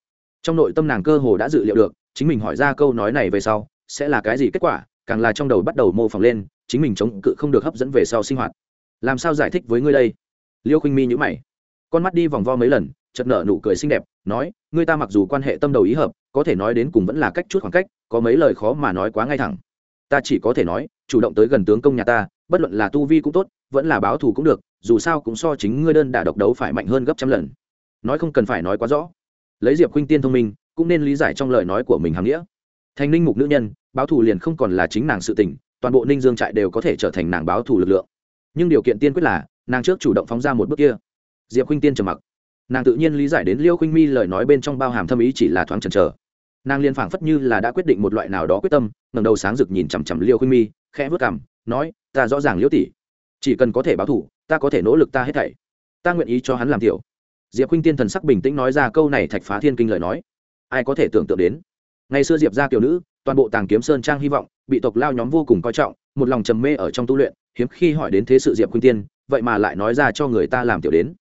Trong nội tâm nàng cơ hồ đã dự liệu được chính mình hỏi ra câu nói này về sau, sẽ là cái gì kết quả, càng là trong đầu bắt đầu mô phỏng lên, chính mình chống cự không được hấp dẫn về sau sinh hoạt. Làm sao giải thích với ngươi đây? Liêu khinh mi nhữ mày. Con mắt đi vòng vo mấy lần chật nợ nụ cười xinh đẹp, nói, ngươi ta mặc dù quan hệ tâm đầu ý hợp, có thể nói đến cùng vẫn là cách chút khoảng cách, có mấy lời khó mà nói quá ngay thẳng. Ta chỉ có thể nói, chủ động tới gần tướng công nhà ta, bất luận là tu vi cũng tốt, vẫn là báo thù cũng được, dù sao cũng so chính ngươi đơn đả độc đấu phải mạnh hơn gấp trăm lần. Nói không cần phải nói quá rõ. Lấy diệp khuynh tiên thông minh cũng nên lý giải trong lời nói của mình hàm nghĩa. Thành ninh mục nữ nhân, báo thù liền không còn là chính nàng sự tình, toàn bộ ninh dương trại đều có thể trở thành nàng báo thù lực lượng. Nhưng điều kiện tiên quyết là, nàng trước chủ động phóng ra một bước kia. Diệp khuynh tiên trầm mặc. Nàng tự nhiên lý giải đến liêu khuynh mi lời nói bên trong bao hàm thâm ý chỉ là thoáng chần chờ. Nàng liên phảng phất như là đã quyết định một loại nào đó quyết tâm ngầm đầu sáng rực nhìn chằm chằm liêu khuynh mi, khẽ vớt cảm nói, ta rõ ràng liễu tỷ. Chỉ cần có thể báo thủ ta có thể nỗ lực ta hết thảy. Ta nguyện ý cho hắn làm tiểu. Diệp khuynh tiên thần sắc bình tĩnh nói ra câu này thạch phá thiên kinh lời nói ai có thể tưởng tượng đến. Ngày xưa diệp ra kiểu nữ, toàn bộ tàng kiếm sơn trang hy vọng, bị tộc lao nhóm vô cùng coi trọng, một lòng trầm mê ở trong tu luyện, hiếm khi hỏi đến thế sự diệp khuyên tiên, vậy mà lại nói ra cho người ta làm tiểu đến.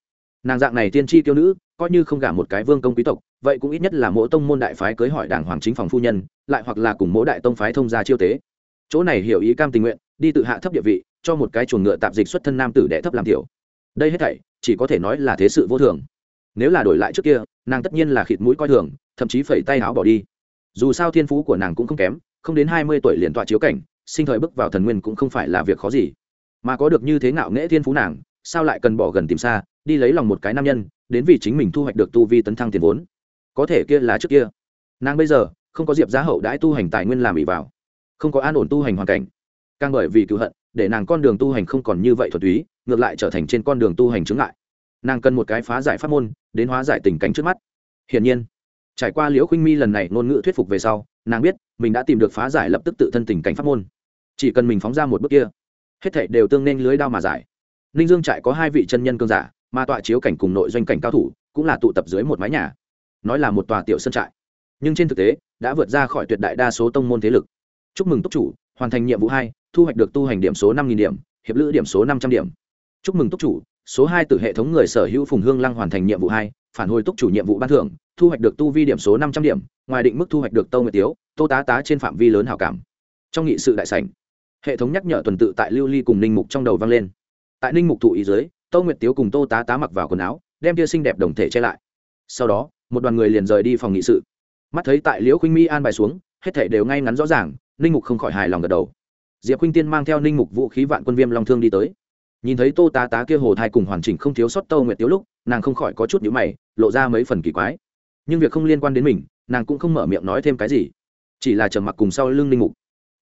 Nàng dạng này tiên tri kiêu nữ, coi như không gả một cái vương công quý tộc, vậy cũng ít nhất là mỗi tông môn đại phái cưới hỏi đảng hoàng chính phòng phu nhân, lại hoặc là cùng mỗi đại tông phái thông gia chiêu tế. Chỗ này hiểu ý cam tình nguyện, đi tự hạ thấp địa vị, cho một cái chuồng ngựa tạp dịch xuất thân nam tử đệ thấp làm tiểu. Đây hết thảy, chỉ có thể nói là thế sự vô thường nếu là đổi lại trước kia, nàng tất nhiên là khịt mũi coi thường, thậm chí phẩy tay áo bỏ đi. Dù sao thiên phú của nàng cũng không kém, không đến hai mươi tuổi liền tọa chiếu cảnh, sinh thời bước vào thần nguyên cũng không phải là việc khó gì. Mà có được như thế ngạo nghễ thiên phú nàng, sao lại cần bỏ gần tìm xa, đi lấy lòng một cái nam nhân, đến vì chính mình thu hoạch được tu vi tấn thăng tiền vốn. Có thể kia là trước kia. Nàng bây giờ, không có diệp giá hậu đãi tu hành tài nguyên làm ỉ vào. Không có an ổn tu hành hoàn cảnh. Càng bởi vì cựu hận, để nàng con đường tu hành không còn như vậy thuật túy, ngược lại trở thành trên con đường tu hành chứng lại nàng cần một cái phá giải pháp môn, đến hóa giải tình cảnh trước mắt. Hiển nhiên, trải qua liễu khuynh mi lần này ngôn ngữ thuyết phục về sau, nàng biết mình đã tìm được phá giải lập tức tự thân tình cảnh pháp môn. Chỉ cần mình phóng ra một bước kia, hết thảy đều tương nên lưới đao mà giải. Ninh dương trại có hai vị chân nhân cương giả, mà tọa chiếu cảnh cùng nội doanh cảnh cao thủ, cũng là tụ tập dưới một mái nhà, nói là một tòa tiểu sân trại. Nhưng trên thực tế, đã vượt ra khỏi tuyệt đại đa số tông môn thế lực. Chúc mừng túc chủ, hoàn thành nhiệm vụ hai, thu hoạch được tu hành điểm số năm điểm, hiệp lữ điểm số năm trăm điểm. Chúc mừng túc chủ số hai từ hệ thống người sở hữu phùng hương lăng hoàn thành nhiệm vụ hai, phản hồi túc chủ nhiệm vụ ban thưởng, thu hoạch được tu vi điểm số năm trăm điểm, ngoài định mức thu hoạch được tâu nguyệt tiếu, tô tá tá trên phạm vi lớn hảo cảm. Trong nghị sự đại sảnh, hệ thống nhắc nhở tuần tự tại lưu ly cùng ninh mục trong đầu vang lên. Tại ninh mục thụ ý dưới tô nguyệt tiếu cùng tô tá tá mặc vào quần áo, đem tia xinh đẹp đồng thể che lại. Sau đó, một đoàn người liền rời đi phòng nghị sự. Mắt thấy tại liễu khuynh mi an bài xuống, hết thể đều ngay ngắn rõ ràng, ninh mục không khỏi hài lòng gật đầu. Diệp khuynh tiên mang theo ninh mục vũ khí vạn quân viêm long thương đi tới nhìn thấy tô tá tá kia hồ thai cùng hoàn chỉnh không thiếu sót tô nguyệt tiếu lúc, nàng không khỏi có chút nhữ mày, lộ ra mấy phần kỳ quái. Nhưng việc không liên quan đến mình, nàng cũng không mở miệng nói thêm cái gì. Chỉ là trầm mặc cùng sau lưng ninh mục.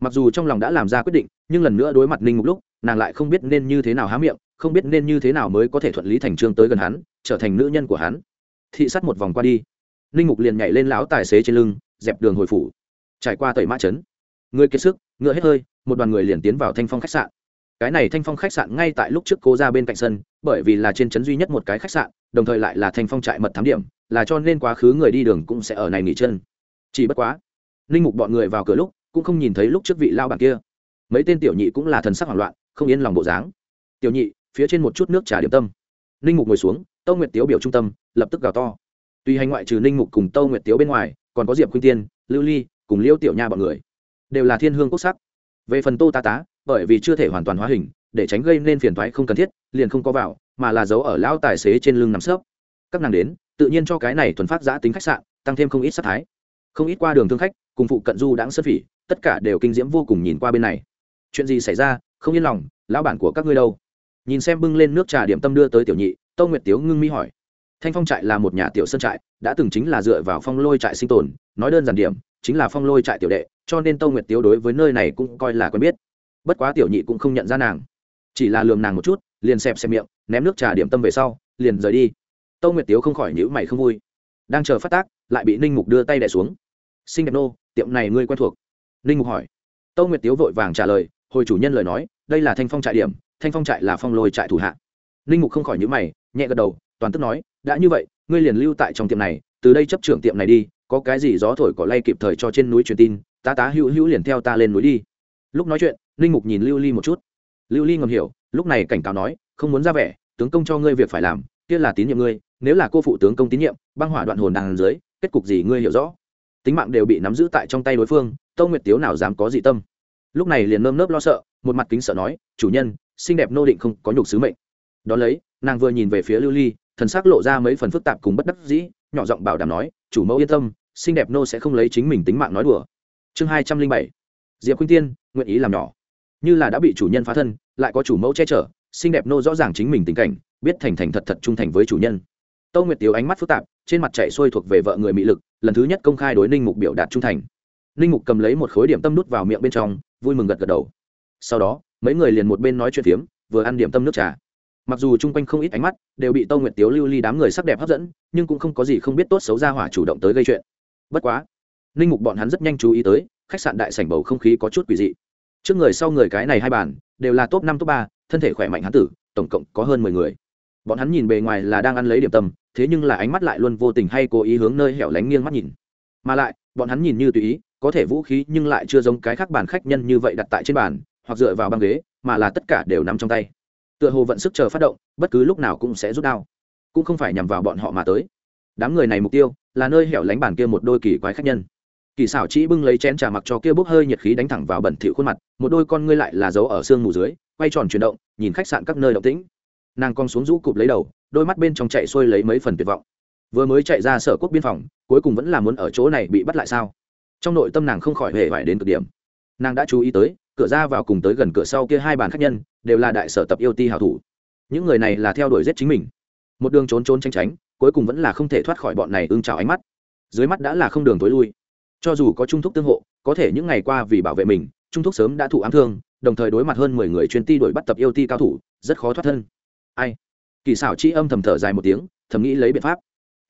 Mặc dù trong lòng đã làm ra quyết định, nhưng lần nữa đối mặt ninh mục lúc, nàng lại không biết nên như thế nào há miệng, không biết nên như thế nào mới có thể thuận lý thành trương tới gần hắn, trở thành nữ nhân của hắn. Thị sát một vòng qua đi. Ninh mục liền nhảy lên lão tài xế trên lưng, dẹp đường hồi phủ. Trải qua tẩy mã trấn người kiệt sức, ngựa hết hơi, một đoàn người liền tiến vào thanh phong khách sạn cái này thanh phong khách sạn ngay tại lúc trước cố ra bên cạnh sân, bởi vì là trên trấn duy nhất một cái khách sạn, đồng thời lại là thanh phong trại mật thám điểm, là cho nên quá khứ người đi đường cũng sẽ ở này nghỉ chân. Chỉ bất quá linh mục bọn người vào cửa lúc, cũng không nhìn thấy lúc trước vị lao bảng kia. Mấy tên tiểu nhị cũng là thần sắc hoảng loạn, không yên lòng bộ dáng. Tiểu nhị, phía trên một chút nước trà điểm tâm. Ninh mục ngồi xuống, tâu nguyệt tiếu biểu trung tâm, lập tức gào to. Tuy hành ngoại trừ ninh mục cùng tâu nguyệt tiếu bên ngoài, còn có diệp khuyên tiên, lưu ly cùng liêu tiểu nha bọn người, đều là thiên hương quốc sắc. Về phần tô tá tá bởi vì chưa thể hoàn toàn hóa hình, để tránh gây nên phiền thoái không cần thiết, liền không có vào, mà là giấu ở lão tài xế trên lưng nằm sấp. Các nàng đến, tự nhiên cho cái này thuần phát giã tính khách sạn, tăng thêm không ít sát thái. Không ít qua đường thương khách, cùng phụ cận du đãng sơn phỉ, tất cả đều kinh diễm vô cùng nhìn qua bên này. Chuyện gì xảy ra, không yên lòng, lão bản của các ngươi đâu? Nhìn xem bưng lên nước trà điểm tâm đưa tới tiểu nhị tâu nguyệt tiếu ngưng mi hỏi. Thanh phong trại là một nhà tiểu sơn trại, đã từng chính là dựa vào phong lôi trại sinh tồn, nói đơn giản điểm, chính là phong lôi trại tiểu đệ, cho nên tâu nguyệt tiếu đối với nơi này cũng coi là quen biết bất quá tiểu nhị cũng không nhận ra nàng. Chỉ là lường nàng một chút, liền xẹp xẹp miệng, ném nước trà điểm tâm về sau, liền rời đi. Tâu nguyệt tiếu không khỏi nhữ mày không vui. Đang chờ phát tác, lại bị ninh mục đưa tay đẻ xuống. Xinh đẹp nô, tiệm này ngươi quen thuộc? Ninh mục hỏi. Tâu nguyệt tiếu vội vàng trả lời, hồi chủ nhân lời nói, đây là thanh phong trại điểm, thanh phong trại là phong lôi trại thủ hạ. Ninh mục không khỏi nhữ mày, nhẹ gật đầu, toàn tức nói, đã như vậy, ngươi liền lưu tại trong tiệm này, từ đây chấp trưởng tiệm này đi, có cái gì gió thổi cỏ lay kịp thời cho trên núi truyền tin, tá tá hữu hữu liền theo ta lên núi đi lúc nói chuyện, linh mục nhìn lưu ly một chút. Lưu ly ngầm hiểu, lúc này cảnh cáo nói, không muốn ra vẻ, tướng công cho ngươi việc phải làm, kia là tín nhiệm ngươi, nếu là cô phụ tướng công tín nhiệm, băng hỏa đoạn hồn đàn dưới, kết cục gì ngươi hiểu rõ? Tính mạng đều bị nắm giữ tại trong tay đối phương tâu nguyệt tiếu nào dám có dị tâm. Lúc này liền nơm nớp lo sợ, một mặt kính sợ nói, chủ nhân, xinh đẹp nô định không có nhục sứ mệnh. Đ ó lấy, nàng vừa nhìn về phía lưu ly, thần sắc lộ ra mấy phần phức tạp cùng bất đắc dĩ, nhỏ giọng bảo đảm nói, chủ mẫu yên tâm, xinh đẹp nô sẽ không lấy chính mình tính mạng nói đùa. Chương hai trăm linh bảy, diệp khuynh tiên nguyện ý làm nhỏ. Như là đã bị chủ nhân phá thân, lại có chủ mẫu che chở, xinh đẹp nô rõ ràng chính mình tình cảnh, biết thành thành thật thật trung thành với chủ nhân. Tâu nguyệt tiếu ánh mắt phức tạp, trên mặt chạy xuôi thuộc về vợ người mỹ lực, lần thứ nhất công khai đối ninh mục biểu đạt trung thành. Ninh mục cầm lấy một khối điểm tâm nút vào miệng bên trong, vui mừng gật gật đầu. Sau đó, mấy người liền một bên nói chuyện phiếm, vừa ăn điểm tâm nước trà. Mặc dù chung quanh không ít ánh mắt đều bị tâu nguyệt tiếu lưu ly đám người sắc đẹp hấp dẫn, nhưng cũng không có gì không biết tốt xấu ra hỏa chủ động tới gây chuyện. Bất quá, ninh mục bọn hắn rất nhanh chú ý tới khách sạn đại sảnh bầu không khí có chút quỷ dị. Trước người sau người cái này hai bàn, đều là top năm, top ba, thân thể khỏe mạnh hán tử, tổng cộng có hơn mười người. Bọn hắn nhìn bề ngoài là đang ăn lấy điểm tâm, thế nhưng là ánh mắt lại luôn vô tình hay cố ý hướng nơi hẻo lánh nghiêng mắt nhìn. Mà lại, bọn hắn nhìn như tùy ý, có thể vũ khí nhưng lại chưa giống cái khác bàn khách nhân như vậy đặt tại trên bàn, hoặc dựa vào băng ghế, mà là tất cả đều nằm trong tay. Tựa hồ vận sức chờ phát động, bất cứ lúc nào cũng sẽ rút đao. Cũng không phải nhằm vào bọn họ mà tới. Đám người này mục tiêu là nơi hẻo lánh bàn kia một đôi kỳ quái khách nhân kỳ xảo chỉ bưng lấy chén trà mặc cho kia bốc hơi nhiệt khí đánh thẳng vào bẩn thỉu khuôn mặt, một đôi con ngươi lại là dấu ở xương mù dưới, quay tròn chuyển động, nhìn khách sạn các nơi động tĩnh. Nàng cong xuống rũ cụp lấy đầu, đôi mắt bên trong chạy xuôi lấy mấy phần tuyệt vọng. Vừa mới chạy ra sở quốc biên phòng, cuối cùng vẫn là muốn ở chỗ này bị bắt lại sao? Trong nội tâm nàng không khỏi hề vải đến cực điểm. Nàng đã chú ý tới, cửa ra vào cùng tới gần cửa sau kia hai bàn khách nhân, đều là đại sở tập yêu ti hảo thủ. Những người này là theo đuổi giết chính mình. Một đường trốn trốn tránh tránh, cuối cùng vẫn là không thể thoát khỏi bọn này ưng trào ánh mắt. Dưới mắt đã là không đường tối lui cho dù có trung thúc tương hộ, có thể những ngày qua vì bảo vệ mình, trung thúc sớm đã thụ ám thương, đồng thời đối mặt hơn mười người chuyên ti đuổi bắt tập yêu ti cao thủ, rất khó thoát thân. Ai? Kỳ xảo chi âm thầm thở dài một tiếng, thầm nghĩ lấy biện pháp.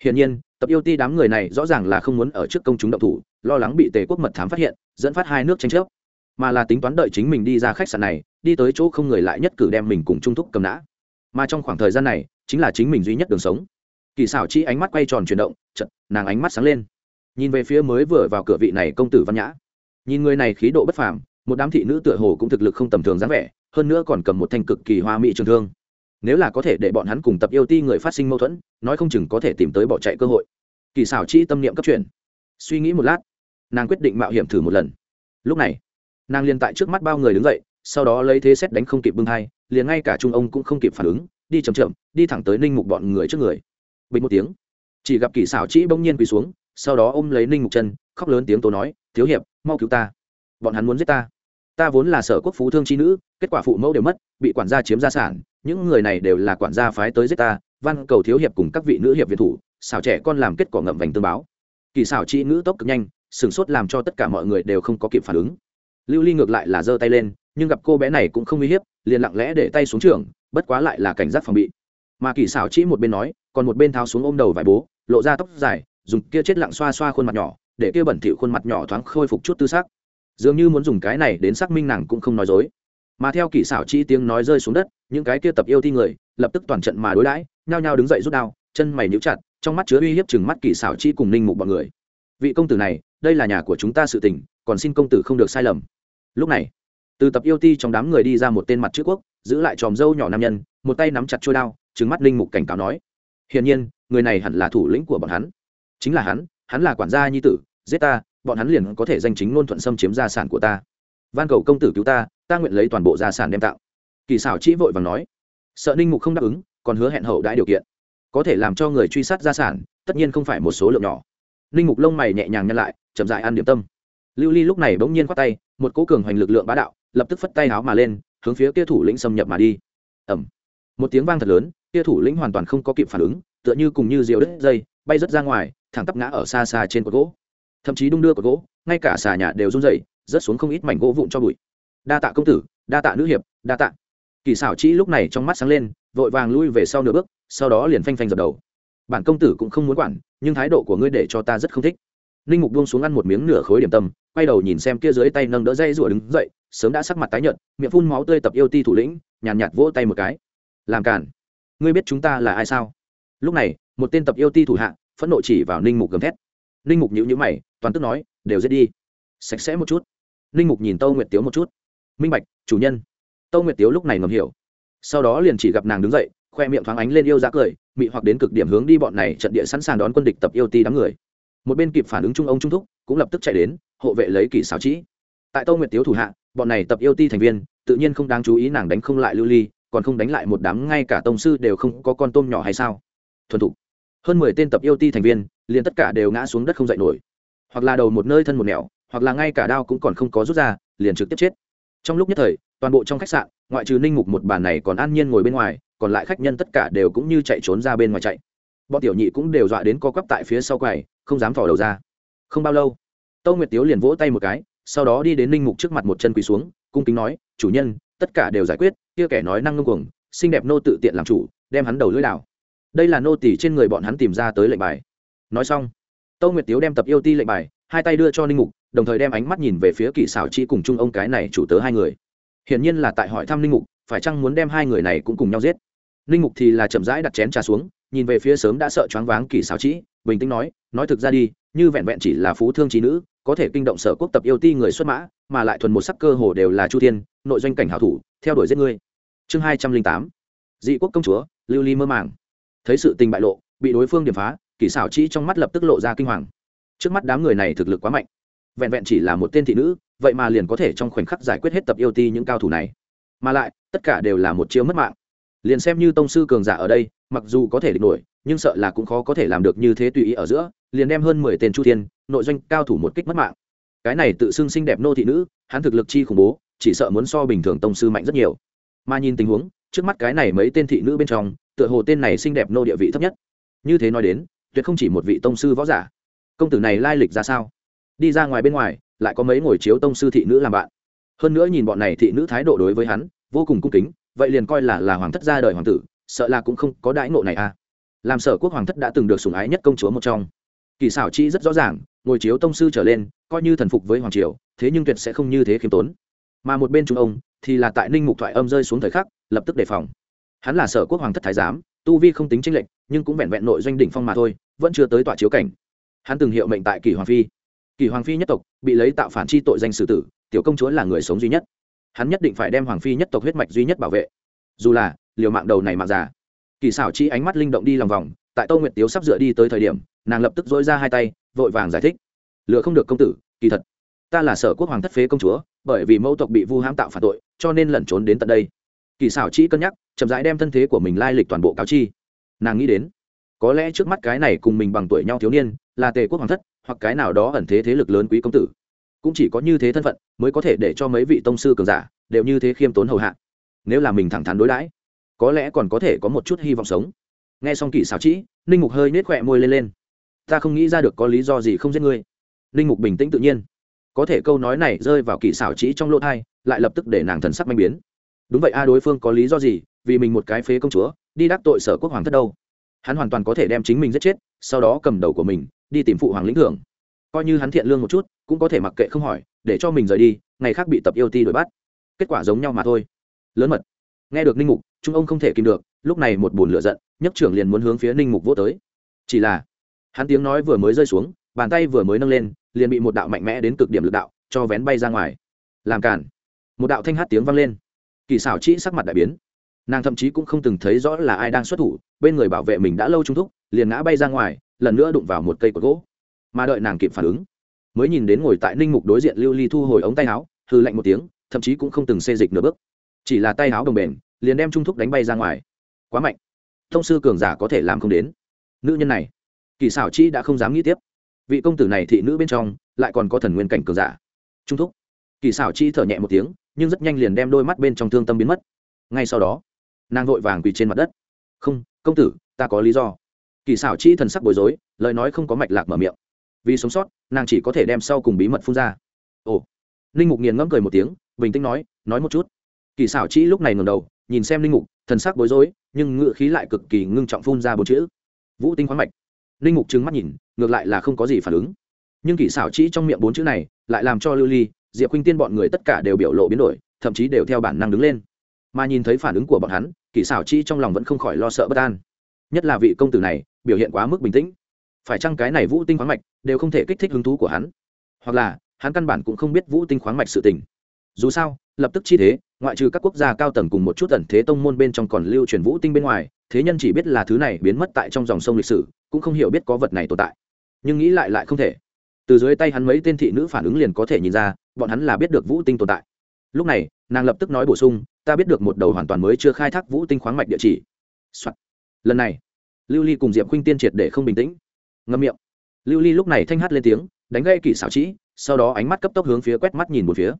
Hiển nhiên, tập yêu ti đám người này rõ ràng là không muốn ở trước công chúng động thủ, lo lắng bị tề quốc mật thám phát hiện, dẫn phát hai nước tranh chấp. Mà là tính toán đợi chính mình đi ra khách sạn này, đi tới chỗ không người lại nhất cử đem mình cùng trung thúc cầm nã. Mà trong khoảng thời gian này, chính là chính mình duy nhất đường sống. Kỳ xảo chi ánh mắt quay tròn chuyển động chật nàng ánh mắt sáng lên nhìn về phía mới vừa vào cửa vị này công tử văn nhã, nhìn người này khí độ bất phàm, một đám thị nữ tựa hồ cũng thực lực không tầm thường dáng vẻ, hơn nữa còn cầm một thanh cực kỳ hoa mỹ trường thương. Nếu là có thể để bọn hắn cùng tập yêu ti người phát sinh mâu thuẫn, nói không chừng có thể tìm tới bỏ chạy cơ hội. Kỳ xảo chi tâm niệm cấp chuyển. Suy nghĩ một lát, nàng quyết định mạo hiểm thử một lần. Lúc này, nàng liền tại trước mắt bao người đứng dậy, sau đó lấy thế xét đánh không kịp bưng hai, liền ngay cả trung ông cũng không kịp phản ứng, đi chậm chậm, đi thẳng tới ninh mục bọn người trước người. Bình một tiếng, chỉ gặp kỳ xảo chi bỗng nhiên quỳ xuống sau đó ôm lấy ninh mục chân, khóc lớn tiếng tố nói, thiếu hiệp, mau cứu ta. Bọn hắn muốn giết ta. Ta vốn là sở quốc phú thương chi nữ, kết quả phụ mẫu đều mất, bị quản gia chiếm gia sản. Những người này đều là quản gia phái tới giết ta văn cầu thiếu hiệp cùng các vị nữ hiệp việt thủ, xảo trẻ con làm kết quả ngậm vành tương báo. Kỳ xảo chi nữ tốc cực nhanh, sửng sốt làm cho tất cả mọi người đều không có kịp phản ứng. Lưu ly ngược lại là giơ tay lên, nhưng gặp cô bé này cũng không uy hiếp, liền lặng lẽ để tay xuống trường, bất quá lại là cảnh giác phòng bị. Mà kỳ xảo chỉ một bên nói, còn một bên tháo xuống ôm đầu vải bố, lộ ra tóc dài dùng kia chết lặng xoa xoa khuôn mặt nhỏ, để kia bẩn thỉu khuôn mặt nhỏ thoáng khôi phục chút tư sắc. Dường như muốn dùng cái này đến xác minh nàng cũng không nói dối. Mà theo kỹ xảo chi tiếng nói rơi xuống đất, những cái kia tập yêu thi người, lập tức toàn trận mà đối đãi, nhao nhao đứng dậy rút đao, chân mày níu chặt, trong mắt chứa uy hiếp chừng mắt kỹ xảo chi cùng ninh mục bọn người. Vị công tử này, đây là nhà của chúng ta sự tình, còn xin công tử không được sai lầm. Lúc này, từ tập yêu ti trong đám người đi ra một tên mặt chữ quốc, giữ lại tròm dâu nhỏ nam nhân, một tay nắm chặt trôi đao trứng mắt ninh mục cảnh cáo nói, hiển nhiên, người này hẳn là thủ lĩnh của bọn hắn chính là hắn hắn là quản gia nhi tử, giết ta, bọn hắn liền có thể danh chính ngôn thuận xâm chiếm gia sản của ta. Van cầu công tử cứu ta ta nguyện lấy toàn bộ gia sản đem tạo. Kỳ xảo chỉ vội vàng nói. Sợ ninh mục không đáp ứng, còn hứa hẹn hậu đãi điều kiện. Có thể làm cho người truy sát gia sản, tất nhiên không phải một số lượng nhỏ. Ninh mục lông mày nhẹ nhàng nhăn lại, chậm dại ăn điểm tâm. Lưu ly lúc này bỗng nhiên khoát tay, một cố cường hoành lực lượng bá đạo, lập tức phất tay áo mà lên, hướng phía kia thủ lĩnh xâm nhập mà đi. Ẩm một tiếng vang thật lớn, kia thủ lĩnh hoàn toàn không có kịp phản ứng, tựa như cùng như diều đứt dây, bay rớt ra ngoài thẳng tắp ngã ở xa xa trên cột gỗ. Thậm chí đung đưa cột gỗ ngay cả xà nhà đều run dậy rớt xuống không ít mảnh gỗ vụn cho bụi. Đa tạ công tử đa tạ nữ hiệp đa tạ. Kỳ xảo chỉ lúc này trong mắt sáng lên vội vàng lui về sau nửa bước sau đó liền phanh phanh dập đầu. Bản công tử cũng không muốn quản nhưng thái độ của ngươi để cho ta rất không thích. Ninh mục buông xuống ăn một miếng nửa khối điểm tâm quay đầu nhìn xem kia dưới tay nâng đỡ dây rủa đứng dậy sớm đã sắc mặt tái nhợt miệng phun máu tươi tập yêu ti thủ lĩnh nhàn nhạt, nhạt vỗ tay một cái. Làm cản ngươi biết chúng ta là ai sao? Lúc này một tên tập yêu ti thủ hạ phẫn nộ chỉ vào ninh mục gầm thét. Ninh mục nhíu nhíu mày, toàn tức nói, đều giết đi, sạch sẽ một chút. Ninh mục nhìn tâu nguyệt tiếu một chút. Minh bạch, chủ nhân. Tâu nguyệt tiếu lúc này ngầm hiểu. Sau đó liền chỉ gặp nàng đứng dậy, khoe miệng thoáng ánh lên yêu giá cười, mị hoặc đến cực điểm hướng đi bọn này trận địa sẵn sàng đón quân địch tập yêu ti đám người. Một bên kịp phản ứng trung ông trung thúc, cũng lập tức chạy đến, hộ vệ lấy kỷ xáo trĩ tại tâu nguyệt tiếu thủ hạ, bọn này tập yêu ti thành viên, tự nhiên không đáng chú ý nàng đánh không lại lưu ly, còn không đánh lại một đám, ngay cả tông sư đều không có con tôm nhỏ hay sao. Thuần thục hơn mười tên tập yêu ti thành viên, liền tất cả đều ngã xuống đất không dậy nổi. Hoặc là đầu một nơi thân một nẻo, hoặc là ngay cả đao cũng còn không có rút ra, liền trực tiếp chết. Trong lúc nhất thời, toàn bộ trong khách sạn, ngoại trừ ninh mục một bàn này còn an nhiên ngồi bên ngoài, còn lại khách nhân tất cả đều cũng như chạy trốn ra bên ngoài chạy. Bọn tiểu nhị cũng đều dọa đến co quắp tại phía sau quầy, không dám thỏ đầu ra. Không bao lâu, tâu nguyệt tiếu liền vỗ tay một cái, sau đó đi đến ninh mục trước mặt một chân quỳ xuống, cung kính nói, chủ nhân, tất cả đều giải quyết, kia kẻ nói năng ngưng cuồng, xinh đẹp nô tự tiện làm chủ, đem hắn đầu lưỡi đảo đây là nô tỷ trên người bọn hắn tìm ra tới lệnh bài. Nói xong, tâu nguyệt tiếu đem tập yêu ti lệnh bài, hai tay đưa cho ninh mục, đồng thời đem ánh mắt nhìn về phía kỷ xảo chi cùng chung ông cái này chủ tớ hai người. Hiển nhiên là tại hỏi thăm ninh mục, phải chăng muốn đem hai người này cũng cùng nhau giết. Ninh mục thì là chậm rãi đặt chén trà xuống, nhìn về phía sớm đã sợ choáng váng kỷ xảo chi, bình tĩnh nói nói thực ra đi, như vẹn vẹn chỉ là phú thương trí nữ, có thể kinh động sở quốc tập yêu ti người xuất mã, mà lại thuần một sắc cơ hồ đều là chu thiên, nội doanh cảnh hảo thủ, theo đuổi giết ngươi. Chương hai trăm linh tám. Dị quốc công chúa, lưu ly mơ màng thấy sự tình bại lộ, bị đối phương điểm phá, kỷ xảo trĩ trong mắt lập tức lộ ra kinh hoàng. Trước mắt đám người này thực lực quá mạnh. Vẹn vẹn chỉ là một tên thị nữ, vậy mà liền có thể trong khoảnh khắc giải quyết hết tập yêu ti những cao thủ này. Mà lại, tất cả đều là một chiêu mất mạng. Liền xem như tông sư cường giả ở đây, mặc dù có thể địch nổi, nhưng sợ là cũng khó có thể làm được như thế tùy ý ở giữa, liền đem hơn mười tên chu thiên, nội doanh cao thủ một kích mất mạng. Cái này tự xưng xinh đẹp nô thị nữ, hắn thực lực chi khủng bố, chỉ sợ muốn so bình thường tông sư mạnh rất nhiều. Mà nhìn tình huống, trước mắt cái này mấy tên thị nữ bên trong tựa hồ tên này xinh đẹp nô địa vị thấp nhất. Như thế nói đến, tuyệt không chỉ một vị tông sư võ giả. Công tử này lai lịch ra sao? Đi ra ngoài bên ngoài, lại có mấy ngồi chiếu tông sư thị nữ làm bạn. Hơn nữa nhìn bọn này thị nữ thái độ đối với hắn, vô cùng cung kính, vậy liền coi là là hoàng thất ra đời hoàng tử, sợ là cũng không có đãi ngộ này à. Làm sở quốc hoàng thất đã từng được sủng ái nhất công chúa một trong. Kỳ xảo chi rất rõ ràng, ngồi chiếu tông sư trở lên, coi như thần phục với hoàng triều, thế nhưng tuyệt sẽ không như thế khiêm tốn. Mà một bên trung ông, thì là tại ninh mục thoại âm rơi xuống thời khắc, lập tức đề phòng hắn là sở quốc hoàng thất thái giám, tu vi không tính tranh lệch, nhưng cũng vẹn vẹn nội doanh đỉnh phong mà thôi, vẫn chưa tới tọa chiếu cảnh. Hắn từng hiệu mệnh tại kỳ hoàng phi. Kỳ hoàng phi nhất tộc bị lấy tạo phản chi tội danh xử tử, tiểu công chúa là người sống duy nhất. Hắn nhất định phải đem hoàng phi nhất tộc huyết mạch duy nhất bảo vệ. Dù là, liều mạng đầu này mạng già. Kỳ xảo chi ánh mắt linh động đi lòng vòng, tại tô nguyệt tiếu sắp dựa đi tới thời điểm, nàng lập tức dỗi ra hai tay, vội vàng giải thích. Lựa không được công tử, kỳ thật, ta là sở quốc hoàng thất phế công chúa, bởi vì mẫu tộc bị vu hãm tạo phản tội, cho nên lẩn trốn đến tận đây kỳ xảo Chỉ cân nhắc, chậm rãi đem thân thế của mình lai lịch toàn bộ cáo chi. Nàng nghĩ đến, có lẽ trước mắt cái này cùng mình bằng tuổi nhau thiếu niên, là tề quốc hoàng thất, hoặc cái nào đó ẩn thế thế lực lớn quý công tử. Cũng chỉ có như thế thân phận, mới có thể để cho mấy vị tông sư cường giả, đều như thế khiêm tốn hầu hạ. Nếu là mình thẳng thắn đối đãi, có lẽ còn có thể có một chút hy vọng sống. Nghe xong kỳ xảo trĩ ninh mục hơi nết khỏe môi lên lên. Ta không nghĩ ra được có lý do gì không giết ngươi. Ninh mục bình tĩnh tự nhiên. Có thể câu nói này rơi vào kỳ xảo trĩ trong lỗ thai lại lập tức để nàng thần sắc manh biến đúng vậy a, đối phương có lý do gì? Vì mình một cái phế công chúa, đi đắc tội sở quốc hoàng thất đâu? Hắn hoàn toàn có thể đem chính mình giết chết, sau đó cầm đầu của mình, đi tìm phụ hoàng lĩnh thưởng. Coi như hắn thiện lương một chút, cũng có thể mặc kệ không hỏi, để cho mình rời đi, ngày khác bị tập yêu ti đuổi bắt. Kết quả giống nhau mà thôi. Lớn mật. Nghe được ninh mục, trung ông không thể kìm được, lúc này một bùn lửa giận, nhấc trưởng liền muốn hướng phía ninh mục vô tới. Chỉ là, hắn tiếng nói vừa mới rơi xuống, bàn tay vừa mới nâng lên, liền bị một đạo mạnh mẽ đến cực điểm lực đạo, cho vén bay ra ngoài. Làm cản. Một đạo thanh hát tiếng vang lên kỳ xảo trĩ sắc mặt đại biến. Nàng thậm chí cũng không từng thấy rõ là ai đang xuất thủ, bên người bảo vệ mình đã lâu trung thúc, liền ngã bay ra ngoài, lần nữa đụng vào một cây cột gỗ. Mà đợi nàng kịp phản ứng, mới nhìn đến ngồi tại ninh mục đối diện lưu ly thu hồi ống tay áo hư lạnh một tiếng, thậm chí cũng không từng xê dịch nửa bước. Chỉ là tay áo đồng bền, liền đem trung thúc đánh bay ra ngoài. Quá mạnh. Thông sư cường giả có thể làm không đến. Nữ nhân này, kỳ xảo chi đã không dám nghĩ tiếp. Vị công tử này thị nữ bên trong, lại còn có thần nguyên cảnh cường giả. Trung thúc. Kỳ xảo chi thở nhẹ một tiếng nhưng rất nhanh liền đem đôi mắt bên trong thương tâm biến mất. Ngay sau đó, nàng vội vàng quỳ trên mặt đất. Không, công tử, ta có lý do. Kỳ xảo chi thần sắc bối rối, lời nói không có mạch lạc mở miệng. Vì sống sót, nàng chỉ có thể đem sau cùng bí mật phun ra. Ồ. Ninh mục nghiền ngẫm cười một tiếng, bình tĩnh nói nói một chút. Kỳ xảo chi lúc này ngầm đầu, nhìn xem ninh mục, thần sắc bối rối, nhưng ngựa khí lại cực kỳ ngưng trọng phun ra bốn chữ. Vũ tinh khoáng mạch. Ninh mục trừng mắt nhìn, ngược lại là không có gì phản ứng. Nhưng kỳ xảo chi trong miệng bốn chữ này lại làm cho lưu ly diệp khuynh tiên bọn người tất cả đều biểu lộ biến đổi, thậm chí đều theo bản năng đứng lên. Mà nhìn thấy phản ứng của bọn hắn kỳ xảo chi trong lòng vẫn không khỏi lo sợ bất an. Nhất là vị công tử này, biểu hiện quá mức bình tĩnh. Phải chăng cái này vũ tinh khoáng mạch đều không thể kích thích hứng thú của hắn? Hoặc là, hắn căn bản cũng không biết vũ tinh khoáng mạch sự tình. Dù sao, lập tức chi thế, ngoại trừ các quốc gia cao tầng cùng một chút tần thế tông môn bên trong còn lưu truyền vũ tinh bên ngoài, thế nhân chỉ biết là thứ này biến mất tại trong dòng sông lịch sử, cũng không hiểu biết có vật này tồn tại. Nhưng nghĩ lại lại không thể từ dưới tay hắn mấy tên thị nữ phản ứng liền có thể nhìn ra, bọn hắn là biết được vũ tinh tồn tại. Lúc này, nàng lập tức nói bổ sung, ta biết được một đầu hoàn toàn mới chưa khai thác vũ tinh khoáng mạch địa chỉ、Soạn. lần này, lưu ly cùng diệp khuynh tiên triệt để không bình tĩnh. Ngâm miệng. Lưu ly lúc này thanh hát lên tiếng, đánh gây kỷ xảo trĩ, sau đó ánh mắt cấp tốc hướng phía quét mắt nhìn một phía.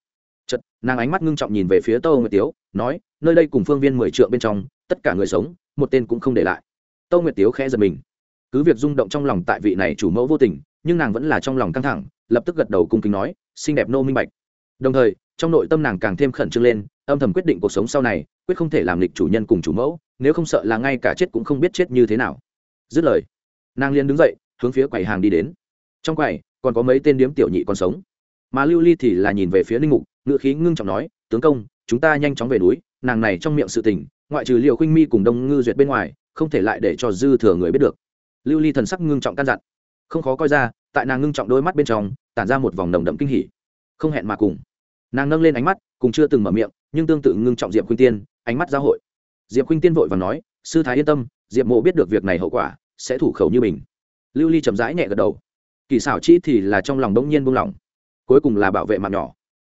Chật nàng ánh mắt ngưng trọng nhìn về phía tâu nguyệt tiếu, nói, nơi đây cùng phương viên mười triệu bên trong, tất cả người sống, một tên cũng không để lại. Tâu nguyệt tiếu khẽ giật mình cứ việc rung động trong lòng tại vị này chủ mẫu vô tình, nhưng nàng vẫn là trong lòng căng thẳng, lập tức gật đầu cung kính nói, xinh đẹp nô minh bạch. Đồng thời, trong nội tâm nàng càng thêm khẩn trương lên, âm thầm quyết định cuộc sống sau này, quyết không thể làm lịch chủ nhân cùng chủ mẫu, nếu không sợ là ngay cả chết cũng không biết chết như thế nào. Dứt lời, nàng liên đứng dậy, hướng phía quầy hàng đi đến. Trong quầy, còn có mấy tên điếm tiểu nhị còn sống. Mà lưu ly thì là nhìn về phía linh mục ngự khí ngưng trọng nói, tướng công, chúng ta nhanh chóng về núi, nàng này trong miệng sự tình, ngoại trừ liệu khuynh mi cùng đông ngư duyệt bên ngoài, không thể lại để cho dư thừa người biết được lưu ly thần sắc ngưng trọng căn dặn. Không khó coi ra, tại nàng ngưng trọng đôi mắt bên trong, tản ra một vòng nồng đậm kinh hỉ. Không hẹn mà cùng. Nàng nâng lên ánh mắt, cùng chưa từng mở miệng, nhưng tương tự ngưng trọng diệp khuynh tiên, ánh mắt giáo hội. Diệp khuynh tiên vội và nói, sư thái yên tâm, diệp mộ biết được việc này hậu quả, sẽ thủ khẩu như mình. Lưu ly chậm rãi nhẹ gật đầu. Kỳ xảo chi thì là trong lòng đông nhiên buông lỏng. Cuối cùng là bảo vệ mạng nhỏ.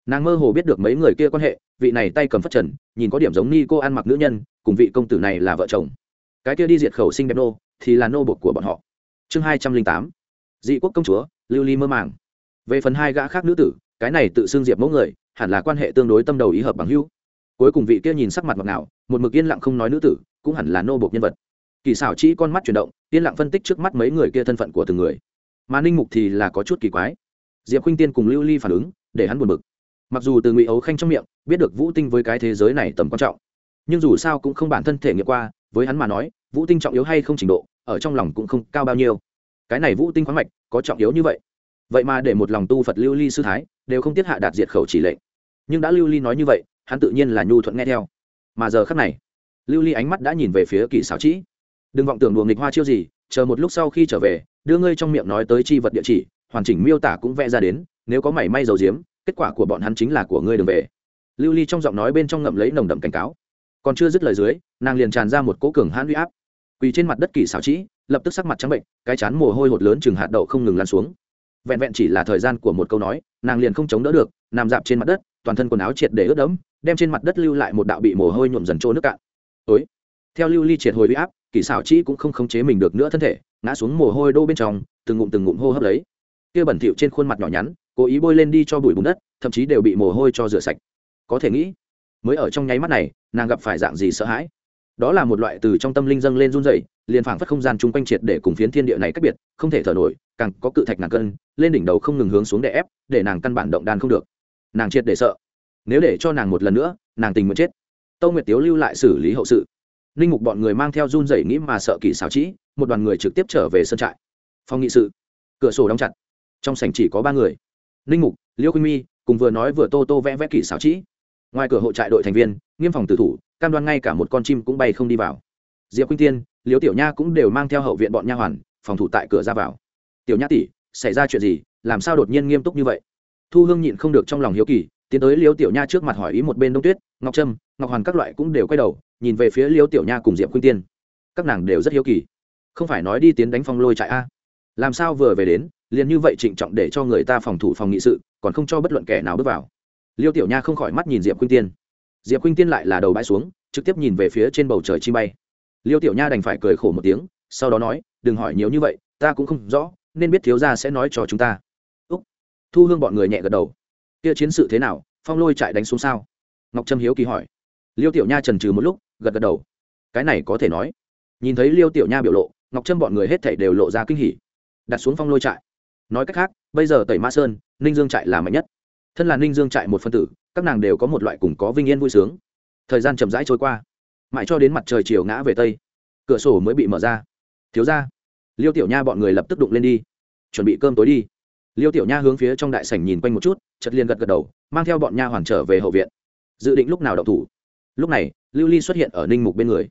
Nàng mơ hồ biết được mấy người kia quan hệ, vị này tay cầm phất trần, nhìn có điểm giống ni cô ăn mặc nữ nhân, cùng vị công tử này là vợ chồng. Cái kia đi diệt khẩu sinh đẹp nô thì là nô bộc của bọn họ. Chương hai trăm linh tám, dị quốc công chúa, lưu ly mơ màng. Về phần hai gã khác nữ tử, cái này tự xưng diệp mẫu người, hẳn là quan hệ tương đối tâm đầu ý hợp bằng hữu. Cuối cùng vị kia nhìn sắc mặt ngọt ngào, một mực yên lặng không nói nữ tử, cũng hẳn là nô bộc nhân vật. Kỳ xảo chỉ con mắt chuyển động, yên lặng phân tích trước mắt mấy người kia thân phận của từng người. Mà ninh mục thì là có chút kỳ quái. Diệp khuynh tiên cùng lưu ly phản ứng, để hắn buồn bực. Mặc dù từ ngụy ấu khanh trong miệng, biết được vũ tinh với cái thế giới này tầm quan trọng, nhưng dù sao cũng không bản thân thể nghiệm qua, với hắn mà nói, vũ tinh trọng yếu hay không trình độ ở trong lòng cũng không cao bao nhiêu. Cái này vũ tinh khoáng mạch, có trọng yếu như vậy. Vậy mà để một lòng tu phật lưu ly sư thái, đều không tiết hạ đạt diệt khẩu chỉ lệnh. Nhưng đã lưu ly nói như vậy, hắn tự nhiên là nhu thuận nghe theo. Mà giờ khắc này, lưu ly ánh mắt đã nhìn về phía kỳ xảo trĩ. Đừng vọng tưởng đùa nghịch hoa chiêu gì, chờ một lúc sau khi trở về, đưa ngươi trong miệng nói tới chi vật địa chỉ, hoàn chỉnh miêu tả cũng vẽ ra đến, nếu có mảy may dầu diếm, kết quả của bọn hắn chính là của ngươi đường về. Lưu ly trong giọng nói bên trong ngậm lấy nồng đậm cảnh cáo. Còn chưa dứt lời dưới, nàng liền tràn ra một cỗ cường hãn huy áp quỳ trên mặt đất kỳ xảo trĩ, lập tức sắc mặt trắng bệnh, cái chán mồ hôi hột lớn chừng hạt đậu không ngừng lan xuống. Vẹn vẹn chỉ là thời gian của một câu nói, nàng liền không chống đỡ được, nằm dạp trên mặt đất, toàn thân quần áo triệt để ướt đẫm, đem trên mặt đất lưu lại một đạo bị mồ hôi nhuộm dần trôi nước cạn. Ối! Theo lưu ly triệt hồi huy áp, kỳ xảo trĩ cũng không khống chế mình được nữa thân thể, ngã xuống mồ hôi đô bên trong, từng ngụm từng ngụm hô hấp lấy. Kia bẩn thỉu trên khuôn mặt nhỏ nhắn, cố ý bôi lên đi cho bụi bùn đất, thậm chí đều bị mồ hôi cho rửa sạch. Có thể nghĩ, mới ở trong nháy mắt này, nàng gặp phải dạng gì sợ hãi đó là một loại từ trong tâm linh dâng lên run rẩy, liền phảng phất không gian chung quanh triệt để cùng phiến thiên địa này cách biệt, không thể thở nổi, càng có cự thạch nàng cân, lên đỉnh đầu không ngừng hướng xuống để ép, để nàng căn bản động đan không được. Nàng triệt để sợ. Nếu để cho nàng một lần nữa, nàng tình mới chết. Tâu nguyệt tiếu lưu lại xử lý hậu sự. Ninh mục bọn người mang theo run rẩy nghĩ mà sợ kỳ xảo trĩ, một đoàn người trực tiếp trở về sân trại. Phòng nghị sự. Cửa sổ đóng chặt. Trong sảnh chỉ có ba người. Ninh mục, liêu khuynh mi, cùng vừa nói vừa tô tô vẽ vẽ kỳ xảo trĩ. Ngoài cửa hộ trại đội thành viên, nghiêm phòng tử thủ cam đoan ngay cả một con chim cũng bay không đi vào. Diệp khuynh tiên liếu tiểu nha cũng đều mang theo hậu viện bọn nha hoàn, phòng thủ tại cửa ra vào. Tiểu nha tỷ, xảy ra chuyện gì? Làm sao đột nhiên nghiêm túc như vậy? Thu hương nhịn không được trong lòng hiếu kỳ, tiến tới liêu tiểu nha trước mặt hỏi ý một bên đông tuyết, ngọc trâm, ngọc hoàn các loại cũng đều quay đầu, nhìn về phía liêu tiểu nha cùng diệp khuynh tiên. Các nàng đều rất hiếu kỳ. Không phải nói đi tiến đánh phong lôi trại a? Làm sao vừa về đến, liền như vậy trịnh trọng để cho người ta phòng thủ phòng nghị sự, còn không cho bất luận kẻ nào bước vào? Liêu tiểu nha không khỏi mắt nhìn diệp khuynh tiên diệp khuynh tiên lại là đầu bãi xuống, trực tiếp nhìn về phía trên bầu trời chi bay. Liêu tiểu nha đành phải cười khổ một tiếng, sau đó nói, đừng hỏi nhiều như vậy, ta cũng không rõ, nên biết thiếu gia sẽ nói cho chúng ta. Úc. Thu hương bọn người nhẹ gật đầu. Kia chiến sự thế nào, phong lôi chạy đánh xuống sao? Ngọc trâm hiếu kỳ hỏi. Liêu tiểu nha trần trừ một lúc, gật gật đầu. Cái này có thể nói. Nhìn thấy liêu tiểu nha biểu lộ, ngọc trâm bọn người hết thảy đều lộ ra kinh hỉ. Đặt xuống phong lôi trại. Nói cách khác, bây giờ tẩy ma sơn, ninh dương trại là mạnh nhất thân là ninh dương trại một phân tử, các nàng đều có một loại cùng có vinh yên vui sướng. thời gian chậm rãi trôi qua, mãi cho đến mặt trời chiều ngã về tây, cửa sổ mới bị mở ra. thiếu ra liêu tiểu nha bọn người lập tức đụng lên đi, chuẩn bị cơm tối đi. liêu tiểu nha hướng phía trong đại sảnh nhìn quanh một chút chật liền gật gật đầu, mang theo bọn nha hoàn trở về hậu viện. dự định lúc nào đậu thủ? lúc này, lưu ly xuất hiện ở ninh mục bên người.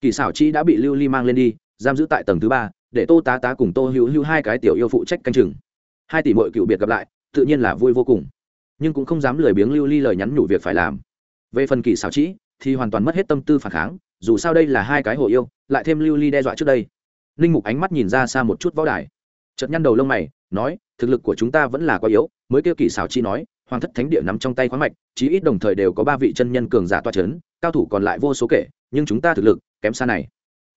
kỳ xảo chi đã bị lưu ly mang lên đi, giam giữ tại tầng thứ ba, để tô tá tá cùng tô hữu hữu hai cái tiểu yêu phụ trách canh chừng. hai tỷ mội cựu biệt gặp lại, tự nhiên là vui vô cùng nhưng cũng không dám lười biếng lưu ly lời nhắn nhủ việc phải làm. Về phần kỳ xảo trĩ, thì hoàn toàn mất hết tâm tư phản kháng, dù sao đây là hai cái hồ yêu, lại thêm lưu ly đe dọa trước đây. Ninh mục ánh mắt nhìn ra xa một chút võ đài. Chợt nhăn đầu lông mày, nói, thực lực của chúng ta vẫn là quá yếu, mới kêu kỳ xảo chi nói, hoàng thất thánh địa nắm trong tay khoáng mạch, chí ít đồng thời đều có ba vị chân nhân cường giả toa c h ấ n cao thủ còn lại vô số kể, nhưng chúng ta thực lực, kém xa này.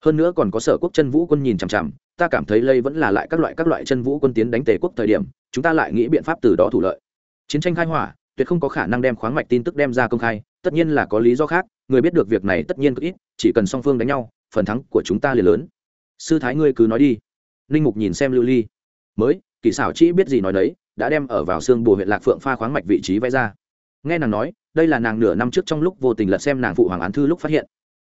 Hơn nữa còn có sở quốc chân vũ quân nhìn chằm chằm, ta cảm thấy lây vẫn là lại các loại các loại chân vũ quân tiến đánh tề quốc thời điểm, chúng ta lại nghĩ biện pháp từ đó thủ lợi chiến tranh khai hỏa, tuyệt không có khả năng đem khoáng mạch tin tức đem ra công khai, tất nhiên là có lý do khác, người biết được việc này tất nhiên cực ít, chỉ cần song phương đánh nhau, phần thắng của chúng ta liền lớn. Sư thái ngươi cứ nói đi. Ninh mục nhìn xem lưu ly. Mới kỳ xảo chỉ biết gì nói đấy, đã đem ở vào xương bồ huyện lạc phượng pha khoáng mạch vị trí vẽ ra. Nghe nàng nói, đây là nàng nửa năm trước trong lúc vô tình lật xem nàng phụ hoàng án thư lúc phát hiện.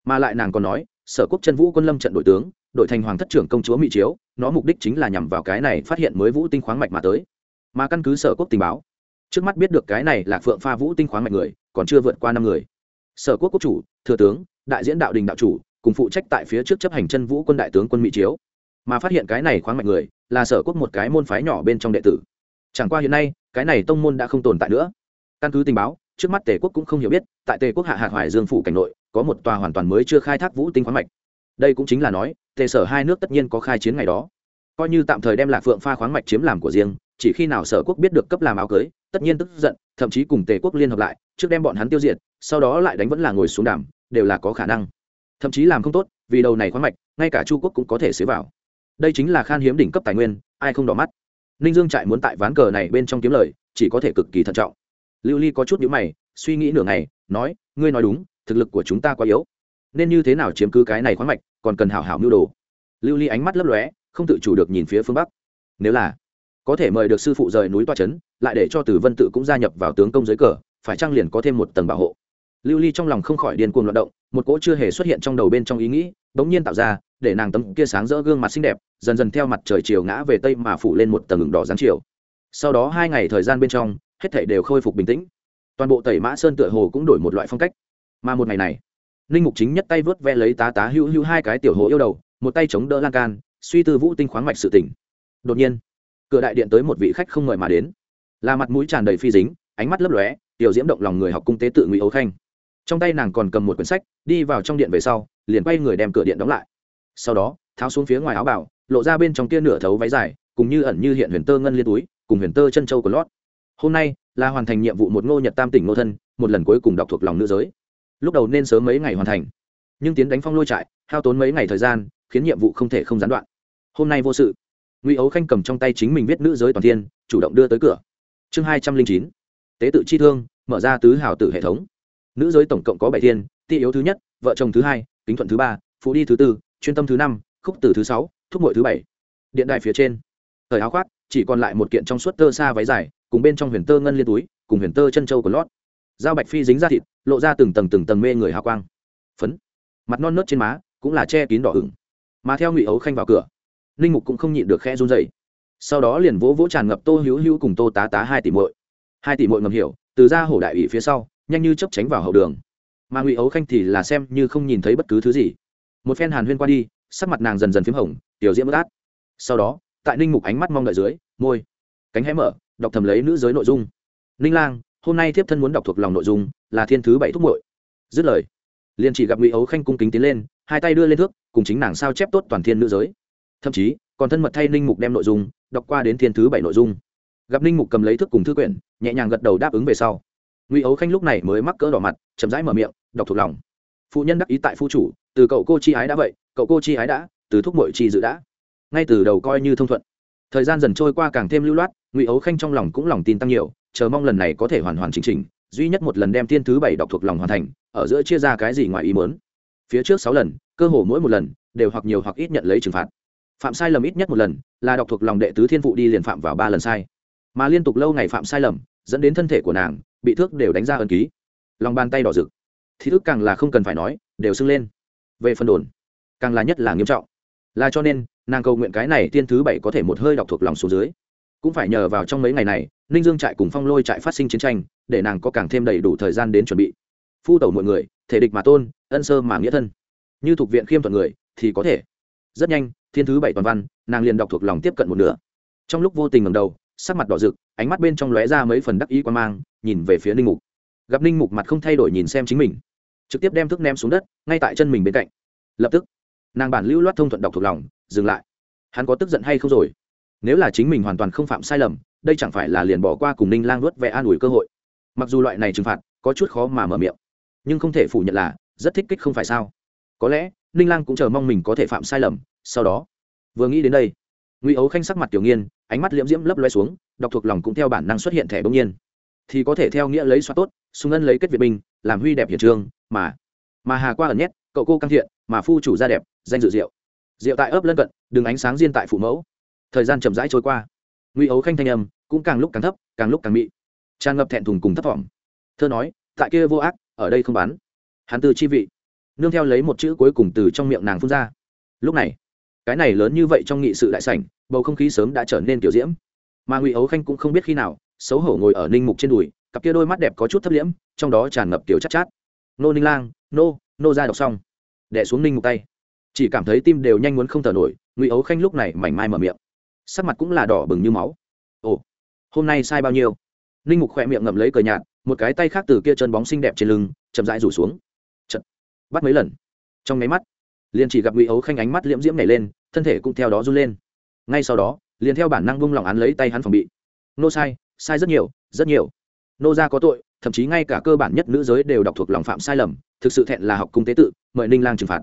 Mà lại nàng còn nói, sở quốc chân vũ quân lâm trận đội tướng, đội thành hoàng thất trưởng công chúa mỹ chiếu, nó mục đích chính là nhằm vào cái này phát hiện mới vũ tinh khoáng mạch mà tới. Mà căn cứ sở quốc tình báo trước mắt biết được cái này là phượng pha vũ tinh khoáng mạnh người, còn chưa vượt qua năm người. Sở quốc quốc chủ, thừa tướng, đại diễn đạo đình đạo chủ, cùng phụ trách tại phía trước chấp hành chân vũ quân đại tướng quân mỹ chiếu. Mà phát hiện cái này khoáng mạnh người, là sở quốc một cái môn phái nhỏ bên trong đệ tử. Chẳng qua hiện nay, cái này tông môn đã không tồn tại nữa. Căn cứ tình báo, trước mắt tề quốc cũng không hiểu biết, tại tề quốc hạ hạt hoài dương phủ cảnh nội, có một tòa hoàn toàn mới chưa khai thác vũ tinh khoáng mạch. Đây cũng chính là nói, tề sở hai nước tất nhiên có khai chiến ngày đó. Coi như tạm thời đem lạc phượng pha khoáng mạch chiếm làm của riêng chỉ khi nào sở quốc biết được cấp làm áo cưới, tất nhiên tức giận, thậm chí cùng tề quốc liên hợp lại, trước đem bọn hắn tiêu diệt, sau đó lại đánh vẫn là ngồi xuống đàm, đều là có khả năng. Thậm chí làm không tốt, vì đầu này khoáng mạch, ngay cả chu quốc cũng có thể xế vào. Đây chính là khan hiếm đỉnh cấp tài nguyên, ai không đỏ mắt. Ninh dương trại muốn tại ván cờ này bên trong kiếm lời, chỉ có thể cực kỳ thận trọng. Lưu ly có chút nhữ mày, suy nghĩ nửa ngày, nói, ngươi nói đúng, thực lực của chúng ta quá yếu. Nên như thế nào chiếm cứ cái này khoáng mạch, còn cần hảo hảo mưu đồ? Lưu ly ánh mắt lấp lóe, không tự chủ được nhìn phía phương bắc. Nếu là có thể mời được sư phụ rời núi toa c h ấ n lại để cho tử vân tự cũng gia nhập vào tướng công dưới cờ, phải trang liền có thêm một tầng bảo hộ? Lưu ly trong lòng không khỏi điên cuồng loạt động, một cỗ chưa hề xuất hiện trong đầu bên trong ý nghĩ đ ố n g nhiên tạo ra, để nàng tấm kia sáng rỡ gương mặt xinh đẹp, dần dần theo mặt trời chiều ngã về tây mà phủ lên một tầng ngừng đỏ dáng chiều. Sau đó hai ngày thời gian bên trong, hết thảy đều khôi phục bình tĩnh. Toàn bộ tẩy mã sơn tựa hồ cũng đổi một loại phong cách. Mà một ngày này, ninh mục chính nhất tay vớt ve lấy tá tá hữu hữu hai cái tiểu hồ yêu đầu, một tay chống đỡ lan can, suy tư vũ tinh khoáng mạch sự tỉnh đột nhiên cửa đại điện tới một vị khách không mời mà đến. Là mặt mũi tràn đầy phi dính, ánh mắt lấp lóe, tiểu diễm động lòng người học cung tế tự ngụy ấu khanh. Trong tay nàng còn cầm một quyển sách, đi vào trong điện về sau, liền quay người đem cửa điện đóng lại. Sau đó, tháo xuống phía ngoài áo bảo, lộ ra bên trong kia nửa thấu váy dài, cùng như ẩn như hiện huyền tơ ngân liên túi, cùng huyền tơ chân châu của lót. Hôm nay, là hoàn thành nhiệm vụ một ngô nhật tam tỉnh ngô thân, một lần cuối cùng đọc thuộc lòng nữ giới. Lúc đầu nên sớm mấy ngày hoàn thành, nhưng tiến đánh phong lôi trại, hao tốn mấy ngày thời gian, khiến nhiệm vụ không thể không gián đoạn. Hôm nay vô sự ngụy ấu khanh cầm trong tay chính mình viết nữ giới toàn thiên, chủ động đưa tới cửa. Chương hai trăm linh chín, tế tự chi thương, mở ra tứ hào tử hệ thống. Nữ giới tổng cộng có bảy thiên, ti yếu thứ nhất, vợ chồng thứ hai, kính thuận thứ ba phụ đi thứ tư, chuyên tâm thứ năm, khúc tử thứ sáu, thúc mội thứ bảy. Điện đài phía trên. Thời áo khoác, chỉ còn lại một kiện trong suốt tơ xa váy dài, cùng bên trong huyền tơ ngân liên túi, cùng huyền tơ chân châu của lót. Dao bạch phi dính ra thịt, lộ ra từng tầng từng tầng mê người hào quang. Phấn. Mặt non nớt trên má, cũng là che kín đỏ ửng. Mà theo ngụy ấu khanh vào cửa ninh mục cũng không nhịn được khe run dày sau đó liền vỗ vỗ tràn ngập tô hữu hữu cùng tô tá tá hai tỷ mội hai tỷ mội ngầm hiểu, từ ra hổ đại ủy phía sau, nhanh như chấp tránh vào hậu đường. Mà ngụy ấu khanh thì là xem như không nhìn thấy bất cứ thứ gì. Một phen hàn huyên qua đi, sắc mặt nàng dần dần p h í m hồng, tiểu diễm bất át. Sau đó, tại ninh mục ánh mắt mong đợi dưới, môi, cánh hé mở, đọc thầm lấy nữ giới nội dung. Ninh lang, hôm nay thiếp thân muốn đọc thuộc lòng nội dung, là thiên thứ bảy thúc mội dứt lời, liền chỉ gặp ngụy ấu khanh cung kính tiến lên, hai tay đưa lên thước, cùng chính nàng sao chép tốt toàn thiên nữ giới thậm chí, còn thân mật thay ninh mục đem nội dung đọc qua đến thiên thứ bảy nội dung. Gặp ninh mục cầm lấy thức cùng thư quyển, nhẹ nhàng gật đầu đáp ứng về sau. Ngụy ấu khanh lúc này mới mắc cỡ đỏ mặt, chậm rãi mở miệng, đọc thuộc lòng. Phụ nhân đắc ý tại phu chủ, từ cậu cô chi ái đã vậy, cậu cô chi ái đã, từ thúc mội chi dự đã. Ngay từ đầu coi như thông thuận. Thời gian dần trôi qua càng thêm lưu loát, ngụy ấu khanh trong lòng cũng lòng tin tăng nhiều, chờ mong lần này có thể hoàn hoàn chỉnh chỉnh, duy nhất một lần đem thiên thứ bảy đọc thuộc lòng hoàn thành, ở giữa chia ra cái gì ngoài ý mớn phía trước sáu lần, cơ hồ mỗi một lần, đều hoặc nhiều hoặc ít nhận lấy trừng phạt phạm sai lầm ít nhất một lần, là đọc thuộc lòng đệ tứ thiên phụ đi liền phạm vào ba lần sai. Mà liên tục lâu ngày phạm sai lầm, dẫn đến thân thể của nàng, bị thước đều đánh ra ân ký. Lòng bàn tay đỏ rực. Thì thức càng là không cần phải nói, đều sưng lên. Về phần đồn, càng là nhất là nghiêm trọng. Là cho nên, nàng cầu nguyện cái này tiên thứ bảy có thể một hơi đọc thuộc lòng xuống dưới. Cũng phải nhờ vào trong mấy ngày này, ninh dương trại cùng phong lôi trại phát sinh chiến tranh, để nàng có càng thêm đầy đủ thời gian đến chuẩn bị. Phu tẩu mọi người, thể địch mà tôn, ân sơ mà nghĩa thân. Như thuộc viện khiêm thuận người, thì có thể. Rất nhanh thiên thứ bảy toàn văn, nàng liền đọc thuộc lòng tiếp cận một nửa. Trong lúc vô tình ngầm đầu, sắc mặt đỏ rực, ánh mắt bên trong lóe ra mấy phần đắc ý quan mang, nhìn về phía ninh mục. Gặp ninh mục mặt không thay đổi nhìn xem chính mình, trực tiếp đem thức ném xuống đất, ngay tại chân mình bên cạnh. Lập tức, nàng bản lưu loát thông thuận đọc thuộc lòng, dừng lại. Hắn có tức giận hay không rồi? Nếu là chính mình hoàn toàn không phạm sai lầm, đây chẳng phải là liền bỏ qua cùng ninh lang luất vẽ an ủi cơ hội. Mặc dù loại này trừng phạt, có chút khó mà mở miệng. Nhưng không thể phủ nhận là, rất thích kích không phải sao? Có lẽ, ninh lang cũng chờ mong mình có thể phạm sai lầm sau đó, vừa nghĩ đến đây, ngụy ấu khanh sắc mặt tiểu nghiên, ánh mắt liễm diễm lấp loe xuống, đọc thuộc lòng cũng theo bản năng xuất hiện thẻ bỗng nhiên. Thì có thể theo nghĩa lấy xoa tốt súng ân lấy kết việt binh, làm huy đẹp hiện trường mà mà hà qua ẩn nhét, cậu cô căng thiện, mà phu chủ gia đẹp, danh dự rượu rượu tại ấp lân cận, đừng ánh sáng riêng tại phụ mẫu. Thời gian chậm rãi trôi qua. Ngụy ấu khanh thanh âm cũng càng lúc càng thấp, càng lúc càng mị. Tràn ngập thẹn thùng cùng thấp thỏm. Thơ nói, tại kia vô ác, ở đây không bán. Hắn tư chi vị. Nương theo lấy một chữ cuối cùng từ trong miệng nàng phun ra. Lúc này cái này lớn như vậy trong nghị sự đại sảnh bầu không khí sớm đã trở nên kiểu diễm. Mà ngụy ấu khanh cũng không biết khi nào xấu hổ ngồi ở ninh mục trên đùi cặp kia đôi mắt đẹp có chút thấp liễm trong đó tràn ngập kiểu chắc chát, chát. Nô ninh lang nô nô ra đọc xong. Đẻ xuống ninh mục tay. Chỉ cảm thấy tim đều nhanh muốn không thở nổi ngụy ấu khanh lúc này mảnh mai mở miệng. Sắc mặt cũng là đỏ bừng như máu. Ồ hôm nay sai bao nhiêu? Ninh mục khỏe miệng ngậm lấy cờ nhạt một cái tay khác từ kia chân bóng xinh đẹp trên lưng chậm rãi rủ xuống. Chật. bắt mấy lần. Trong máy mắt liền chỉ gặp ngụy ấu khanh ánh mắt liễm diễm nảy lên thân thể cũng theo đó run lên. Ngay sau đó, liền theo bản năng vung lòng án lấy tay hắn phòng bị. Nô sai sai rất nhiều rất nhiều. Nô gia có tội, thậm chí ngay cả cơ bản nhất nữ giới đều đọc thuộc lòng phạm sai lầm, thực sự thẹn là học cung tế tự, mời ninh lang trừng phạt.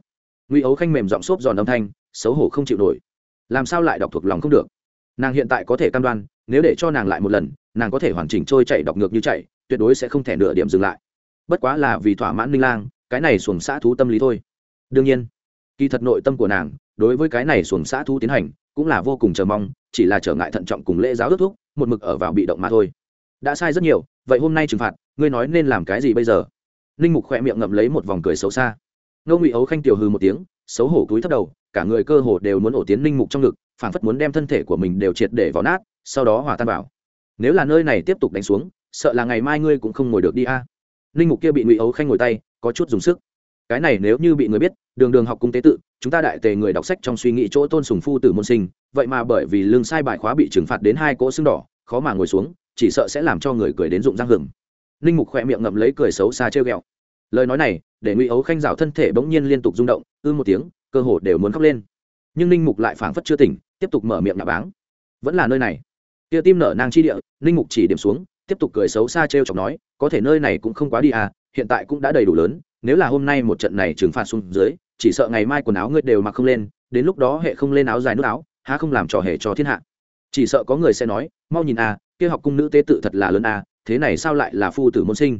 Ngụy ấu khanh mềm giọng xốp giòn âm thanh, xấu hổ không chịu nổi. Làm sao lại đọc thuộc lòng không được? Nàng hiện tại có thể cam đoan, nếu để cho nàng lại một lần, nàng có thể hoàn chỉnh trôi chạy đọc ngược như chạy tuyệt đối sẽ không thể nửa điểm dừng lại. Bất quá là vì thỏa mãn ninh lang, cái này xuồng xã thú tâm lý thôi. Đương nhiên, kỳ thật nội tâm của nàng đối với cái này xuồng xã thu tiến hành, cũng là vô cùng chờ mong, chỉ là trở ngại thận trọng cùng lễ giáo ước thúc, một mực ở vào bị động mà thôi. Đã sai rất nhiều, vậy hôm nay trừng phạt, ngươi nói nên làm cái gì bây giờ? Ninh mục khỏe miệng ngậm lấy một vòng cười xấu xa. Ngô ngụy ấu khanh tiểu hư một tiếng, xấu hổ túi thấp đầu, cả người cơ hồ đều muốn ổ tiến ninh mục trong ngực, phảng phất muốn đem thân thể của mình đều triệt để vào nát, sau đó hòa tan vào. Nếu là nơi này tiếp tục đánh xuống, sợ là ngày mai ngươi cũng không ngồi được đi a. Ninh mục kia bị ngụy ấu khanh ngồi tay, có chút dùng sức cái này nếu như bị người biết, đường đường học cung tế tự, chúng ta đại tề người đọc sách trong suy nghĩ chỗ tôn sùng phu tử môn sinh, vậy mà bởi vì lương sai bài khóa bị trừng phạt đến hai cỗ xương đỏ, khó mà ngồi xuống, chỉ sợ sẽ làm cho người cười đến rụng răng hừng ninh mục khỏe miệng ngậm lấy cười xấu xa trêu ghẹo. Lời nói này, để ngụy ấu khanh rào thân thể bỗng nhiên liên tục rung động, ư một tiếng, cơ hồ đều muốn khóc lên. Nhưng ninh mục lại phảng phất chưa tỉnh, tiếp tục mở miệng nạ báng. Vẫn là nơi này. Tia tim nở nang chi địa, ninh mục chỉ điểm xuống, tiếp tục cười xấu xa t r e o chọc nói, có thể nơi này cũng không quá đi à hiện tại cũng đã đầy đủ lớn nếu là hôm nay một trận này trừng phạt xuống dưới, chỉ sợ ngày mai quần áo ngươi đều mặc không lên, đến lúc đó hệ không lên áo dài nước áo, há không làm trò hề cho thiên hạ. Chỉ sợ có người sẽ nói, mau nhìn à kia học cung nữ tế tự thật là lớn à thế này sao lại là phu tử môn sinh?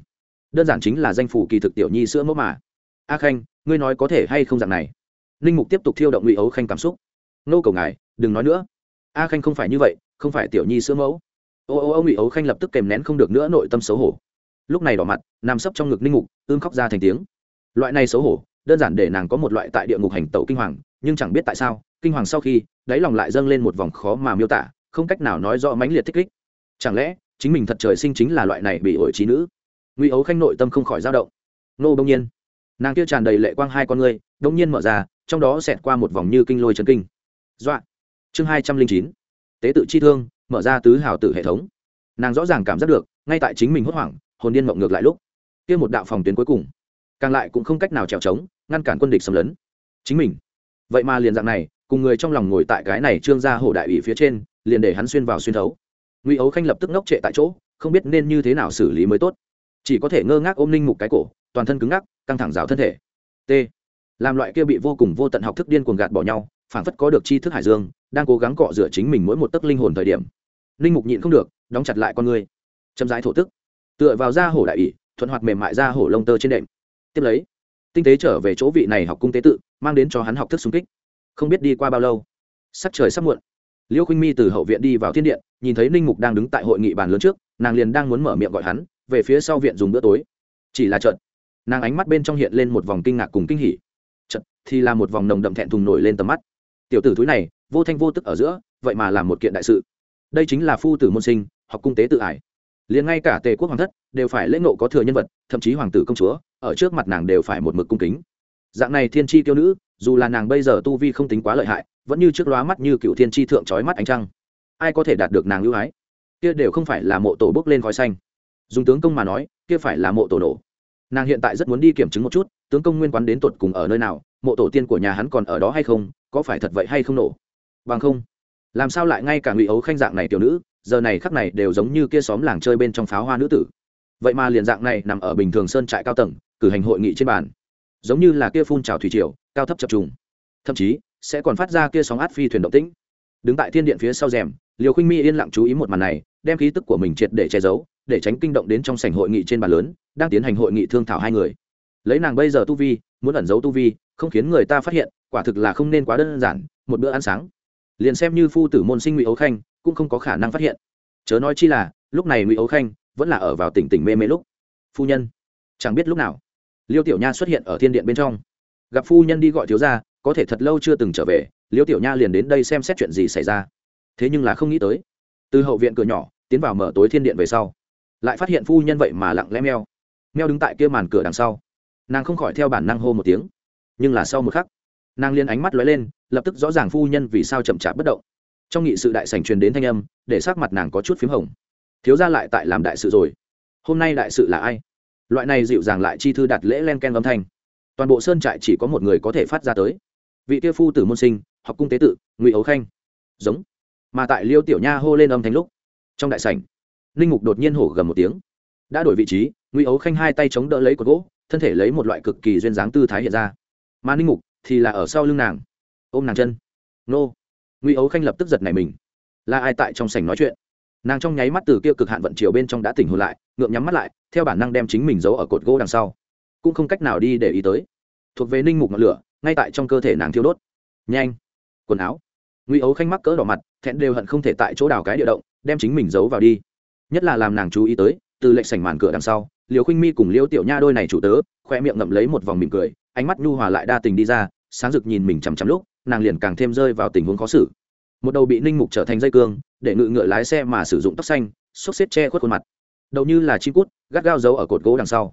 Đơn giản chính là danh phủ kỳ thực tiểu nhi sữa mẫu mà. A khanh, ngươi nói có thể hay không dạng này? Ninh mục tiếp tục thiêu động ngụy ấu khanh cảm xúc. Nô cầu ngài, đừng nói nữa. A khanh không phải như vậy, không phải tiểu nhi sữa mẫu. Ô ô ô, ngụy ấu khanh lập tức kèm nén không được nữa nội tâm xấu hổ. Lúc này đỏ mặt, nằm sấp trong ngực ninh mục ương khóc ra thành tiếng loại này xấu hổ, đơn giản để nàng có một loại tại địa ngục hành tẩu kinh hoàng, nhưng chẳng biết tại sao, kinh hoàng sau khi, đáy lòng lại dâng lên một vòng khó mà miêu tả, không cách nào nói rõ mãnh liệt thích kích. Chẳng lẽ, chính mình thật trời sinh chính là loại này bị ổi trí nữ? Ngụy ấu khanh nội tâm không khỏi dao động. Nô đông nhiên. Nàng kia tràn đầy lệ quang hai con ngươi, đông nhiên mở ra, trong đó xẹt qua một vòng như kinh lôi chân kinh. Dọa. Chương hai trăm linh chín. Tế tự chi thương, mở ra tứ hào tử hệ thống. Nàng rõ ràng cảm giác được, ngay tại chính mình hốt hoảng, hồn điên mộng ngược lại lúc. Kia một đạo phòng tuyến cuối cùng càng lại cũng không cách nào trèo trống, ngăn cản quân địch xâm lấn. Chính mình. Vậy mà liền dạng này, cùng người trong lòng ngồi tại cái này trương gia hổ đại ủy phía trên, liền để hắn xuyên vào xuyên thấu. Ngụy ấu khanh lập tức ngốc trệ tại chỗ, không biết nên như thế nào xử lý mới tốt. Chỉ có thể ngơ ngác ôm ninh mục cái cổ, toàn thân cứng ngắc, căng thẳng rào thân thể. T. Làm loại kia bị vô cùng vô tận học thức điên cuồng gạt bỏ nhau phản phất có được tri thức hải dương, đang cố gắng cọ rửa chính mình mỗi một tấc linh hồn thời điểm. Ninh mục nhịn không được, đóng chặt lại con người. Chậm rãi thổ tức. Tựa vào da hổ đại ủy, thuận hoạt mềm mại da hổ lông tơ trên đệm tiếp lấy, tinh tế trở về chỗ vị này học cung tế tự, mang đến cho hắn học thức xung kích. Không biết đi qua bao lâu, sắc trời sắp muộn. Liêu khinh mi từ hậu viện đi vào thiên điện, nhìn thấy ninh mục đang đứng tại hội nghị bàn lớn trước, nàng liền đang muốn mở miệng gọi hắn, về phía sau viện dùng bữa tối. Chỉ là trận nàng ánh mắt bên trong hiện lên một vòng kinh ngạc cùng kinh hỉ. Trận thì là một vòng nồng đậm thẹn thùng nổi lên tầm mắt. Tiểu tử thúi này, vô thanh vô tức ở giữa, vậy mà làm một kiện đại sự. Đây chính là phu tử môn sinh, học cung tế tự ải. Liền ngay cả tề quốc hoàng thất, đều phải lễ nộ có thừa nhân vật, thậm chí hoàng tử công chúa ở trước mặt nàng đều phải một mực cung kính. Dạng này thiên tri tiêu nữ, dù là nàng bây giờ tu vi không tính quá lợi hại, vẫn như trước lóa mắt như cựu thiên tri thượng trói mắt ánh trăng. Ai có thể đạt được nàng ưu ái? Kia đều không phải là mộ tổ bước lên khói xanh. Dùng tướng công mà nói, kia phải là mộ tổ nổ. Nàng hiện tại rất muốn đi kiểm chứng một chút, tướng công nguyên quán đến tột cùng ở nơi nào, mộ tổ tiên của nhà hắn còn ở đó hay không, có phải thật vậy hay không nổ? Bằng không, làm sao lại ngay cả ngụy ấu khanh dạng này tiểu nữ, giờ này khắc này đều giống như kia xóm làng chơi bên trong pháo hoa nữ tử. Vậy mà liền dạng này nằm ở bình thường sơn trại cao tầng cử hành hội nghị trên bàn. Giống như là kia phun trào thủy triều, cao thấp chập trùng. Thậm chí, sẽ còn phát ra kia sóng át phi thuyền động tĩnh. Đứng tại thiên điện phía sau rèm liều khinh mi yên lặng chú ý một màn này, đem khí tức của mình triệt để che giấu, để tránh kinh động đến trong sảnh hội nghị trên bàn lớn, đang tiến hành hội nghị thương thảo hai người. Lấy nàng bây giờ tu vi, muốn ẩn giấu tu vi, không khiến người ta phát hiện, quả thực là không nên quá đơn giản, một bữa ăn sáng. Liền xem như phu tử môn sinh ngụy ấu khanh, cũng không có khả năng phát hiện. Chớ nói chi là, lúc này ngụy ấu khanh vẫn là ở vào tỉnh tỉnh mê mê lúc. Phu nhân, chẳng biết lúc nào liêu tiểu nha xuất hiện ở thiên điện bên trong. Gặp phu nhân đi gọi thiếu gia, có thể thật lâu chưa từng trở về, liêu tiểu nha liền đến đây xem xét chuyện gì xảy ra. Thế nhưng là không nghĩ tới, từ hậu viện cửa nhỏ, tiến vào mở tối thiên điện về sau, lại phát hiện phu nhân vậy mà lặng lẽ meo. Meo đứng tại kia màn cửa đằng sau. Nàng không khỏi theo bản năng hô một tiếng. Nhưng là sau một khắc, nàng liên ánh mắt lóe lên, lập tức rõ ràng phu nhân vì sao chậm chạp bất động. Trong nghị sự đại sành truyền đến thanh âm, để sắc mặt nàng có chút p h í m hồng. Thiếu ra lại tại làm đại sự rồi. Hôm nay đại sự là ai? Loại này dịu dàng lại chi thư đặt lễ len ken âm thanh. Toàn bộ sơn trại chỉ có một người có thể phát ra tới. Vị kia phu tử môn sinh, học cung tế tự, ngụy ấu khanh. Giống. Mà tại liêu tiểu nha hô lên âm thanh lúc, trong đại sảnh linh mục đột nhiên hổ gầm một tiếng. Đã đổi vị trí, ngụy ấu khanh hai tay chống đỡ lấy cột gỗ, thân thể lấy một loại cực kỳ duyên dáng tư thái hiện ra. Mà linh mục thì là ở sau lưng nàng, ôm nàng chân. Nô. Ngụy ấu khanh lập tức giật này mình. Là ai tại trong sảnh nói chuyện? Nàng trong nháy mắt từ kia cực hạn vận chiều bên trong đã tỉnh hồn lại ngượng nhắm mắt lại, theo bản năng đem chính mình giấu ở cột gỗ đằng sau. Cũng không cách nào đi để ý tới. Thuộc về ninh mục ngọn lửa, ngay tại trong cơ thể nàng thiêu đốt. Nhanh! Quần áo. Ngụy ấu khanh mắc cỡ đỏ mặt, thẹn đều hận không thể tại chỗ đào cái địa động, đem chính mình giấu vào đi. Nhất là làm nàng chú ý tới, từ lệnh sảnh màn cửa đằng sau liều khinh mi cùng liêu tiểu nha đôi này chủ tớ, khoe miệng ngậm lấy một vòng mỉm cười, ánh mắt nhu hòa lại đa tình đi ra, sáng rực nhìn mình chằm chằm lúc, nàng liền càng thêm rơi vào tình huống khó xử. Một đầu bị ninh mục trở thành dây cương, để ngự ngựa lái xe mà sử dụng tóc xanh, xốc xếp che khuất khuôn mặt đầu như là chim cút, gắt gao giấu ở cột gỗ đằng sau.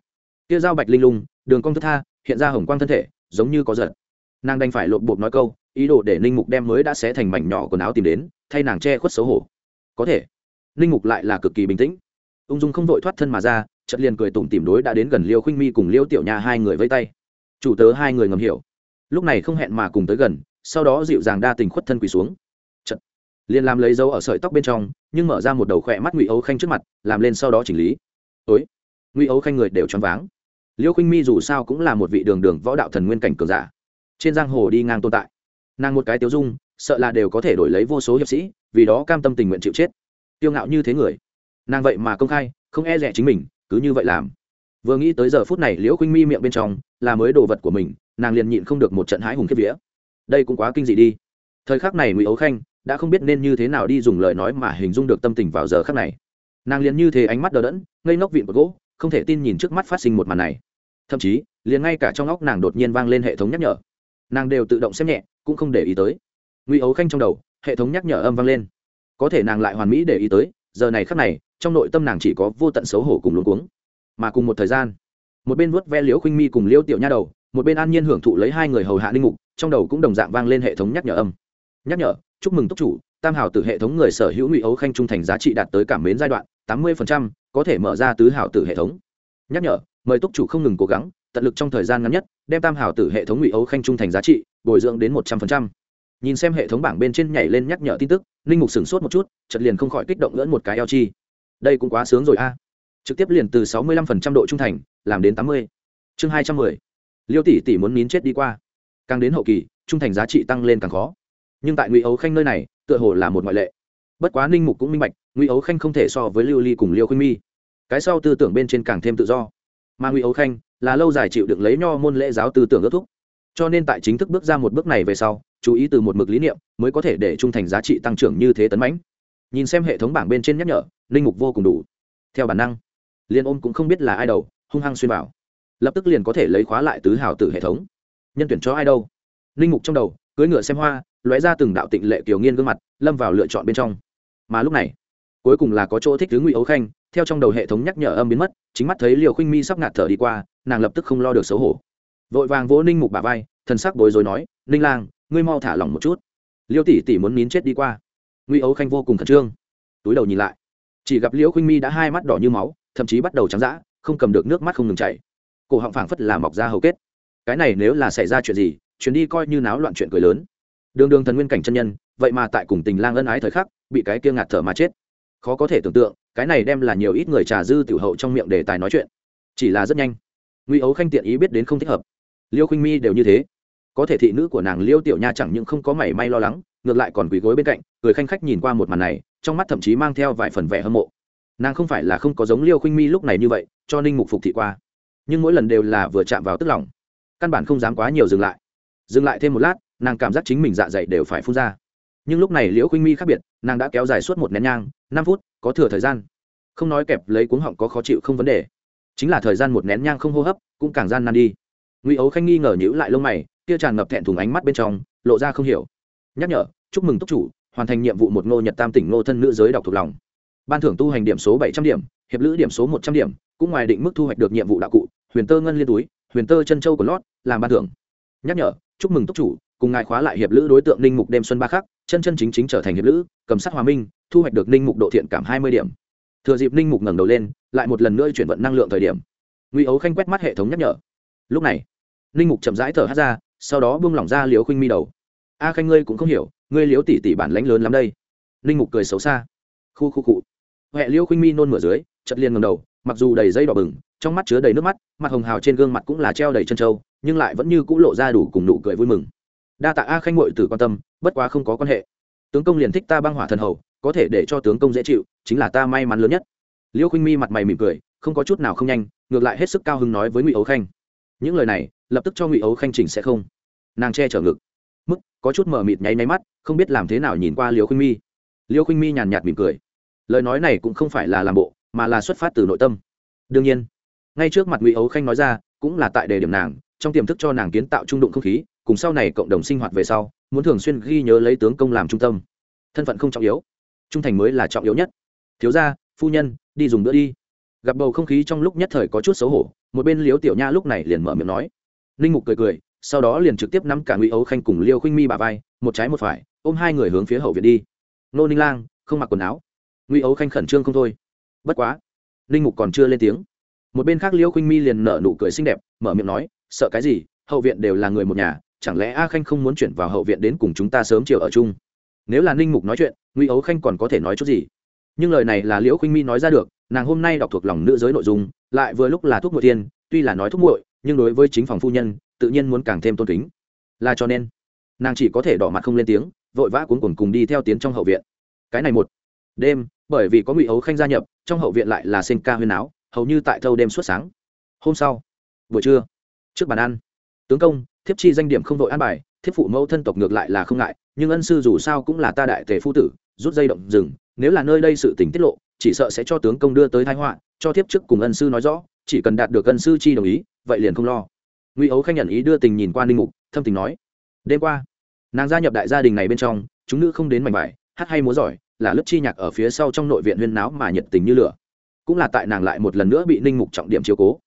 Kia dao bạch linh lung, đường cong thức tha, hiện ra hồng quang thân thể, giống như có giật nàng đành phải lộn bột nói câu, ý đồ để ninh mục đem mới đã xé thành mảnh nhỏ quần áo tìm đến, thay nàng che khuất xấu hổ. Có thể, ninh mục lại là cực kỳ bình tĩnh. Ung dung không vội thoát thân mà ra chật liền cười tủm tìm đối đã đến gần liêu khinh mi cùng liêu tiểu nha hai người vây tay. Chủ tớ hai người ngầm hiểu. Lúc này không hẹn mà cùng tới gần, sau đó dịu dàng đa tình khuất thân quỳ xuống liền làm lấy dấu ở sợi tóc bên trong, nhưng mở ra một đầu khỏe mắt ngụy ấu khanh trước mặt, làm lên sau đó chỉnh lý. Ối, ngụy ấu khanh người đều choáng váng. Liêu khinh mi dù sao cũng là một vị đường đường võ đạo thần nguyên cảnh cường giả. Trên giang hồ đi ngang tồn tại, nàng một cái tiêu dung, sợ là đều có thể đổi lấy vô số hiệp sĩ, vì đó cam tâm tình nguyện chịu chết. Tiêu ngạo như thế người, nàng vậy mà công khai, không e rẻ chính mình, cứ như vậy làm. Vừa nghĩ tới giờ phút này liễu khinh mi miệng bên trong, là mới đồ vật của mình, nàng liền nhịn không được một trận hái hùng kiếp vía. Đây cũng quá kinh dị đi. Thời khắc này ngụy ấu khanh đã không biết nên như thế nào đi dùng lời nói mà hình dung được tâm tình vào giờ khắc này. Nàng liền như thế ánh mắt đờ đẫn, ngây ngốc vịn bật gỗ, không thể tin nhìn trước mắt phát sinh một màn này. Thậm chí, liền ngay cả trong óc nàng đột nhiên vang lên hệ thống nhắc nhở. Nàng đều tự động xem nhẹ, cũng không để ý tới. Ngụy ấu khanh trong đầu, hệ thống nhắc nhở âm vang lên. Có thể nàng lại hoàn mỹ để ý tới, giờ này khắc này, trong nội tâm nàng chỉ có vô tận xấu hổ cùng luống cuống. Mà cùng một thời gian, một bên vuốt ve liễu khinh mi cùng liễu tiểu nha đầu, một bên an nhiên hưởng thụ lấy hai người hầu hạ linh mục, trong đầu cũng đồng dạng vang lên hệ thống nhắc nhở âm. Nhắc nhở chúc mừng túc chủ, tam hảo tử hệ thống người sở hữu ngụy ấu khanh trung thành giá trị đạt tới cảm mến giai đoạn, tám mươi có thể mở ra tứ hảo tử hệ thống. Nhắc nhở, mời túc chủ không ngừng cố gắng, tận lực trong thời gian ngắn nhất, đem tam hảo tử hệ thống ngụy ấu khanh trung thành giá trị bồi dưỡng đến một trăm linh nhìn xem hệ thống bảng bên trên nhảy lên nhắc nhở tin tức linh mục sửng sốt một chút chật liền không khỏi kích động lẫn một cái eo chi. Đây cũng quá sướng rồi a. Trực tiếp liền từ sáu mươi lăm độ trung thành, làm đến tám mươi. Chương hai trăm mười. Liêu tỷ tỷ muốn nín chết đi qua. Càng đến hậu kỳ, trung thành giá trị tăng lên càng khó nhưng tại ngụy ấu khanh nơi này, tựa hồ là một ngoại lệ. Bất quá ninh mục cũng minh bạch, ngụy ấu khanh không thể so với lưu ly cùng liêu khuynh mi. Cái sau tư tưởng bên trên càng thêm tự do. Mà ngụy ấu khanh là lâu dài chịu đựng lấy nho môn lễ giáo tư tưởng ước thúc. Cho nên tại chính thức bước ra một bước này về sau, chú ý từ một mực lý niệm mới có thể để trung thành giá trị tăng trưởng như thế tấn mãnh. Nhìn xem hệ thống bảng bên trên nhắc nhở linh mục vô cùng đủ. Theo bản năng, liên ôm cũng không biết là ai đầu, hung hăng xuyên vào. Lập tức liền có thể lấy khóa lại tứ hào tử hệ thống. Nhân tuyển cho ai đâu? Linh mục trong đầu, cưỡi ngựa xem hoa lóe ra từng đạo tịnh lệ kiều nghiên gương mặt, lâm vào lựa chọn bên trong. Mà lúc này, cuối cùng là có chỗ thích thứ ngụy ấu khanh, theo trong đầu hệ thống nhắc nhở âm biến mất, chính mắt thấy liều khinh mi sắp ngạt thở đi qua, nàng lập tức không lo được xấu hổ. Vội vàng vỗ ninh mục bà vai, thần sắc bối rối nói, ninh lang, ngươi mau thả lỏng một chút. Liêu tỷ tỷ muốn nín chết đi qua. Ngụy ấu khanh vô cùng khẩn trương. Túi đầu nhìn lại, chỉ gặp liễu khinh mi đã hai mắt đỏ như máu, thậm chí bắt đầu trắng d không cầm được nước mắt không ngừng chảy. Cổ họng phảng phất là mọc ra hầu kết. Cái này nếu là xảy ra chuyện gì, chuyến đi coi như náo loạn chuyện cười lớn đường đường thần nguyên cảnh chân nhân, vậy mà tại cùng tình lang ân ái thời khắc, bị cái kia ngạt thở mà chết. Khó có thể tưởng tượng, cái này đem là nhiều ít người trà dư tiểu hậu trong miệng đề tài nói chuyện. Chỉ là rất nhanh. Ngụy ấu khanh tiện ý biết đến không thích hợp. Liêu khinh mi đều như thế. Có thể thị nữ của nàng liêu tiểu nha chẳng những không có mảy may lo lắng, ngược lại còn quỳ gối bên cạnh người khanh khách nhìn qua một màn này, trong mắt thậm chí mang theo vài phần vẻ hâm mộ. Nàng không phải là không có giống liêu khinh mi lúc này như vậy, cho ninh mục phục thị qua. Nhưng mỗi lần đều là vừa chạm vào tức lòng. Căn bản không dám quá nhiều dừng lại. Dừng lại thêm một lát nàng cảm giác chính mình dạ dày đều phải phun ra. Nhưng lúc này liễu khinh mi khác biệt, nàng đã kéo dài suốt một nén nhang, năm phút, có thừa thời gian. Không nói kẹp lấy cuống họng có khó chịu không vấn đề. Chính là thời gian một nén nhang không hô hấp, cũng càng gian nan đi. Ngụy ấu khanh nghi ngờ nhữ lại lông mày, kia tràn ngập thẹn thùng ánh mắt bên trong, lộ ra không hiểu. Nhắc nhở, chúc mừng túc chủ, hoàn thành nhiệm vụ một ngô nhật tam tỉnh ngô thân nữ giới đọc thuộc lòng. Ban thưởng tu hành điểm số bảy trăm điểm, hiệp lữ điểm số một trăm điểm, cũng ngoài định mức thu hoạch được nhiệm vụ đạo cụ, huyền tơ ngân liên túi, huyền tơ chân châu của lót, làm ban thưởng. Nhắc nhở, chúc mừng túc chủ cùng ngài khóa lại hiệp lữ đối tượng ninh mục đêm xuân ba khắc, chân chân chính chính trở thành hiệp lữ, cầm sát hòa minh, thu hoạch được ninh mục độ thiện cảm hai mươi điểm. Thừa dịp ninh mục ngẩng đầu lên, lại một lần nữa chuyển vận năng lượng thời điểm. Ngụy ấu khanh quét mắt hệ thống nhắc nhở. Lúc này, ninh mục chậm rãi thở hát ra, sau đó buông lỏng ra liều khinh mi đầu. A khanh ngươi cũng không hiểu, ngươi liếu tỉ tỉ bản lãnh lớn lắm đây. Ninh mục cười xấu xa. Khu khu cụ huệ liêu khinh mi nôn mửa dưới chật liền ngầm đầu, mặc dù đầy dây đỏ bừng, trong mắt chứa đầy nước mắt, mặt hồng hào trên gương mặt cũng là treo đầy chân trâu nhưng lại vẫn như c ũ lộ ra đủ cùng nụ cười vui mừng đa tạ a khanh mội tử quan tâm, bất quá không có quan hệ. Tướng công liền thích ta băng hỏa thần hầu, có thể để cho tướng công dễ chịu, chính là ta may mắn lớn nhất. Liêu khinh mi mặt mày mỉm cười, không có chút nào không nhanh, ngược lại hết sức cao hứng nói với ngụy ấu khanh. Những lời này, lập tức cho ngụy ấu khanh chỉnh sẽ không. Nàng che chở ngực. Mức, có chút mờ mịt nháy nháy mắt, không biết làm thế nào nhìn qua liêu khinh mi. Liêu khinh mi nhàn nhạt mỉm cười. Lời nói này cũng không phải là làm bộ, mà là xuất phát từ nội tâm. Đương nhiên, ngay trước mặt ngụy ấu khanh nói ra, cũng là tại đề điểm nàng, trong tiềm thức cho nàng kiến tạo trung đụng không khí cùng sau này cộng đồng sinh hoạt về sau, muốn thường xuyên ghi nhớ lấy tướng công làm trung tâm. Thân phận không trọng yếu. Trung thành mới là trọng yếu nhất. Thiếu gia, phu nhân, đi dùng bữa đi. Gặp bầu không khí trong lúc nhất thời có chút xấu hổ, một bên liếu tiểu nha lúc này liền mở miệng nói. Ninh mục cười cười, sau đó liền trực tiếp nắm cả ngụy ấu khanh cùng liêu khinh mi bà vai, một trái một phải, ôm hai người hướng phía hậu viện đi. Nô ninh lang, không mặc quần áo. Ngụy ấu khanh khẩn trương không thôi. Bất quá, ninh mục còn chưa lên tiếng. Một bên khác liêu khinh mi liền nở nụ cười xinh đẹp, mở miệng nói, sợ cái gì? Hậu viện đều là người một nhà chẳng lẽ a khanh không muốn chuyển vào hậu viện đến cùng chúng ta sớm chiều ở chung? Nếu là ninh mục nói chuyện, ngụy ấu khanh còn có thể nói chút gì? Nhưng lời này là liễu khinh mi nói ra được, nàng hôm nay đọc thuộc lòng nữ giới nội dung, lại vừa lúc là thuốc muội tiên, tuy là nói thuốc muội, nhưng đối với chính phòng phu nhân, tự nhiên muốn càng thêm tôn kính. Là cho nên, nàng chỉ có thể đỏ mặt không lên tiếng, vội vã cuốn cuồng cùng đi theo tiến trong hậu viện. Cái này một đêm, bởi vì có ngụy ấu khanh gia nhập, trong hậu viện lại là sinh ca huyên áo hầu như tại thâu đêm suốt sáng. Hôm sau, buổi trưa, trước bàn ăn, tướng công thiếp chi danh điểm không đội an bài, thiếp phụ mẫu thân tộc ngược lại là không ngại, nhưng ân sư dù sao cũng là ta đại tề phu tử, rút dây động rừng, nếu là nơi đây sự tình tiết lộ, chỉ sợ sẽ cho tướng công đưa tới thái họa, cho thiếp trước cùng ân sư nói rõ, chỉ cần đạt được ân sư chi đồng ý, vậy liền không lo. Ngụy ấu khanh nhận ý đưa tình nhìn qua ninh mục, thâm tình nói, đêm qua, nàng gia nhập đại gia đình này bên trong, chúng nữ không đến mảnh vải, hát hay múa giỏi, là lớp chi nhạc ở phía sau trong nội viện huyên náo mà nhiệt tình như lửa. Cũng là tại nàng lại một lần nữa bị ninh mục trọng điểm chiếu cố.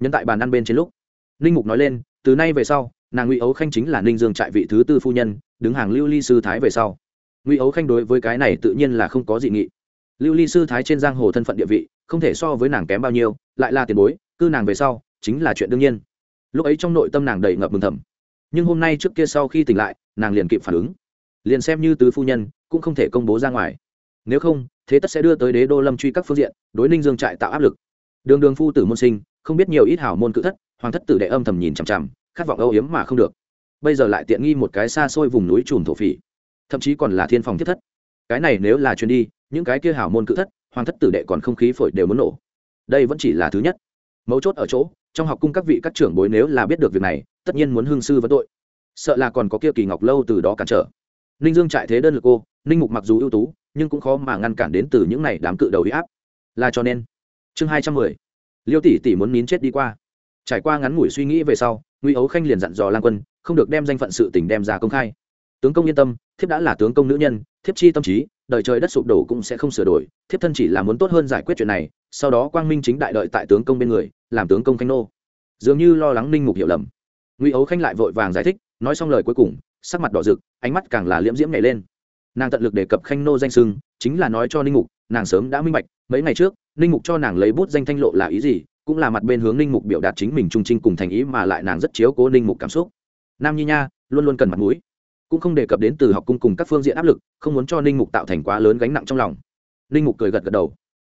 Nhân tại bàn ăn bên trên lúc, ninh mục nói lên, từ nay về sau nàng ngụy ấu khanh chính là ninh dương trại vị thứ tư phu nhân, đứng hàng lưu ly sư thái về sau. ngụy ấu khanh đối với cái này tự nhiên là không có dị nghị. lưu ly sư thái trên giang hồ thân phận địa vị, không thể so với nàng kém bao nhiêu, lại là tiền bối, cư nàng về sau, chính là chuyện đương nhiên. lúc ấy trong nội tâm nàng đầy ngập mừng thầm. nhưng hôm nay trước kia sau khi tỉnh lại, nàng liền kịp phản ứng. liền xem như tứ phu nhân, cũng không thể công bố ra ngoài. nếu không, thế tất sẽ đưa tới đế đô lâm truy các phương diện, đối ninh dương trại tạo áp lực. đường đường phu tử môn sinh, không biết nhiều ít hảo môn cự thất, hoàng thất tử đệ âm thầm nhìn chằm chằm khát vọng âu yếm mà không được. Bây giờ lại tiện nghi một cái xa xôi vùng núi trùm thổ phỉ. Thậm chí còn là thiên phòng thiết thất. Cái này nếu là chuyến đi, những cái kia hào môn cự thất, hoàng thất tử đệ còn không khí phổi đều muốn nổ. Đây vẫn chỉ là thứ nhất. Mấu chốt ở chỗ, trong học cung các vị các trưởng bối nếu là biết được việc này, tất nhiên muốn hương sư vấn tội. Sợ là còn có kia kỳ ngọc lâu từ đó cản trở. Ninh dương trại thế đơn lực cô ninh mục mặc dù ưu tú, nhưng cũng khó mà ngăn cản đến từ những này đám cự đầu huy áp. Là cho nên, chương hai trăm mười, liêu tỷ tỷ muốn nín chết đi qua. Trải qua ngắn ngủi suy nghĩ về sau Ngụy ấu khanh liền dặn dò Lang quân, không được đem danh phận sự tình đem ra công khai. Tướng công yên tâm, thiếp đã là tướng công nữ nhân, thiếp chi tâm trí, đời trời đất sụp đổ cũng sẽ không sửa đổi, thiếp thân chỉ là muốn tốt hơn giải quyết chuyện này, sau đó quang minh chính đại đợi tại tướng công bên người, làm tướng công khanh nô. Dường như lo lắng ninh mục hiểu lầm. Ngụy ấu khanh lại vội vàng giải thích, nói xong lời cuối cùng, sắc mặt đỏ rực, ánh mắt càng là liễm diễm nhảy lên. Nàng tận lực đề cập khanh nô danh sưng chính là nói cho ninh mục, nàng sớm đã minh bạch, mấy ngày trước ninh mục cho nàng lấy bút danh thanh lộ là ý gì, cũng là mặt bên hướng ninh mục biểu đạt chính mình trung trinh cùng thành ý mà lại nàng rất chiếu cố ninh mục cảm xúc. Nam nhi nha, luôn luôn cần mặt mũi. Cũng không đề cập đến từ học cung cùng các phương diện áp lực, không muốn cho ninh mục tạo thành quá lớn gánh nặng trong lòng. Ninh mục cười gật gật đầu.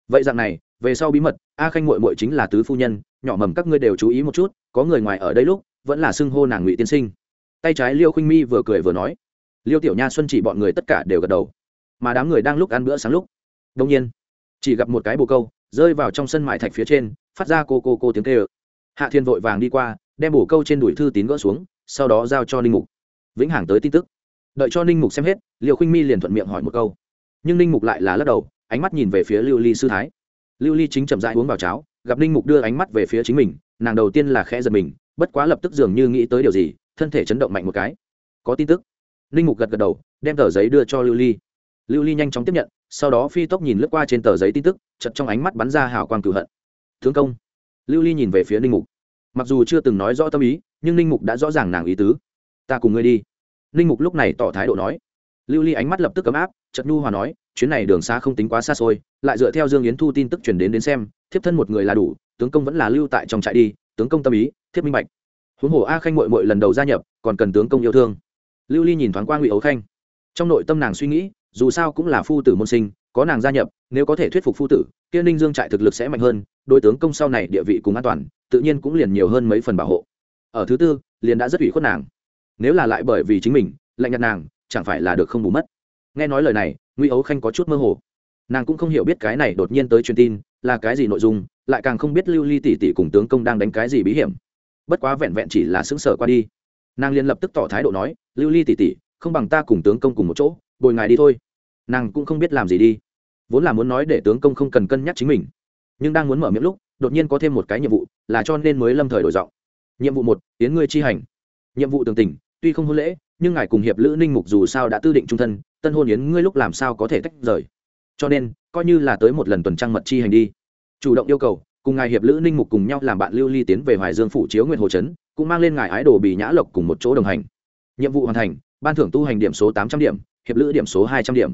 Vậy dạng này, về sau bí mật, a khanh mội mội chính là tứ phu nhân, nhỏ mầm các ngươi đều chú ý một chút, có người ngoài ở đây lúc, vẫn là xưng hô nàng ngụy tiên sinh. Tay trái liêu khinh mi vừa cười vừa nói. Liêu tiểu nha xuân chỉ bọn người tất cả đều gật đầu. Mà đám người đang lúc ăn bữa sáng lúc. Đông nhiên chỉ gặp một cái bồ câu, rơi vào trong sân mại thạch phía trên, phát ra cô cô cô tiếng kêu. Hạ thiên vội vàng đi qua, đem bồ câu trên đùi thư tín gỡ xuống, sau đó giao cho ninh mục. Vĩnh hằng tới tin tức. Đợi cho ninh mục xem hết liệu khinh mi liền thuận miệng hỏi một câu. Nhưng ninh mục lại là lắc đầu, ánh mắt nhìn về phía lưu ly sư thái. Lưu ly chính chậm rãi uống vào cháo, gặp ninh mục đưa ánh mắt về phía chính mình, nàng đầu tiên là khẽ giật mình, bất quá lập tức dường như nghĩ tới điều gì, thân thể chấn động mạnh một cái. Có tin tức. Ninh mục gật gật đầu, đem tờ giấy đưa cho lưu ly. Lưu ly nhanh chóng tiếp nhận sau đó phi tốc nhìn lướt qua trên tờ giấy tin tức chật trong ánh mắt bắn ra hào quang cửu hận. Thương công. Lưu ly nhìn về phía ninh mục. Mặc dù chưa từng nói rõ tâm ý, nhưng ninh mục đã rõ ràng nàng ý tứ. Ta cùng ngươi đi. Ninh mục lúc này tỏ thái độ nói. Lưu ly ánh mắt lập tức ấm áp chật nhu hòa nói, chuyến này đường xa không tính quá xa xôi, lại dựa theo dương yến thu tin tức chuyển đến đến xem, thiếp thân một người là đủ, tướng công vẫn là lưu tại trong trại đi, tướng công tâm ý, thiếp minh bạch. Huống hồ a khanh mội mội lần đầu gia nhập, còn cần tướng công yêu thương. Lưu ly nhìn thoáng qua ngụy ấu khanh. Trong nội tâm nàng suy nghĩ dù sao cũng là phu tử môn sinh, có nàng gia nhập, nếu có thể thuyết phục phu tử, kia ninh dương trại thực lực sẽ mạnh hơn, đối tướng công sau này địa vị cùng an toàn, tự nhiên cũng liền nhiều hơn mấy phần bảo hộ. Ở thứ tư, liền đã rất ủy khuất nàng. Nếu là lại bởi vì chính mình, lạnh nhạt nàng, chẳng phải là được không bù mất. Nghe nói lời này nguy ấu khanh có chút mơ hồ. Nàng cũng không hiểu biết cái này đột nhiên tới truyền tin, là cái gì nội dung, lại càng không biết lưu ly tỷ tỷ cùng tướng công đang đánh cái gì bí hiểm. Bất quá vẹn vẹn chỉ là xứng sở qua đi. Nàng liền lập tức tỏ thái độ nói, lưu ly tỷ tỷ, không bằng ta cùng tướng công cùng một chỗ, bồi ngài đi thôi nàng cũng không biết làm gì đi. Vốn là muốn nói để tướng công không cần cân nhắc chính mình, nhưng đang muốn mở miệng lúc, đột nhiên có thêm một cái nhiệm vụ, là cho nên mới lâm thời đổi giọng. Nhiệm vụ một tiến ngươi chi hành. Nhiệm vụ tường tình tuy không hôn lễ, nhưng ngài cùng hiệp lữ ninh mục dù sao đã tư định trung thân, tân hôn yến ngươi lúc làm sao có thể tách rời? Cho nên, coi như là tới một lần tuần trăng mật chi hành đi. Chủ động yêu cầu, cùng ngài hiệp lữ ninh mục cùng nhau làm bạn lưu ly tiến về hoài dương phủ chiếu nguyện hồ trấn cũng mang lên ngài ái đồ bì nhã lộc cùng một chỗ đồng hành. Nhiệm vụ hoàn thành, ban thưởng tu hành điểm số tám trăm điểm, hiệp lữ điểm số hai trăm điểm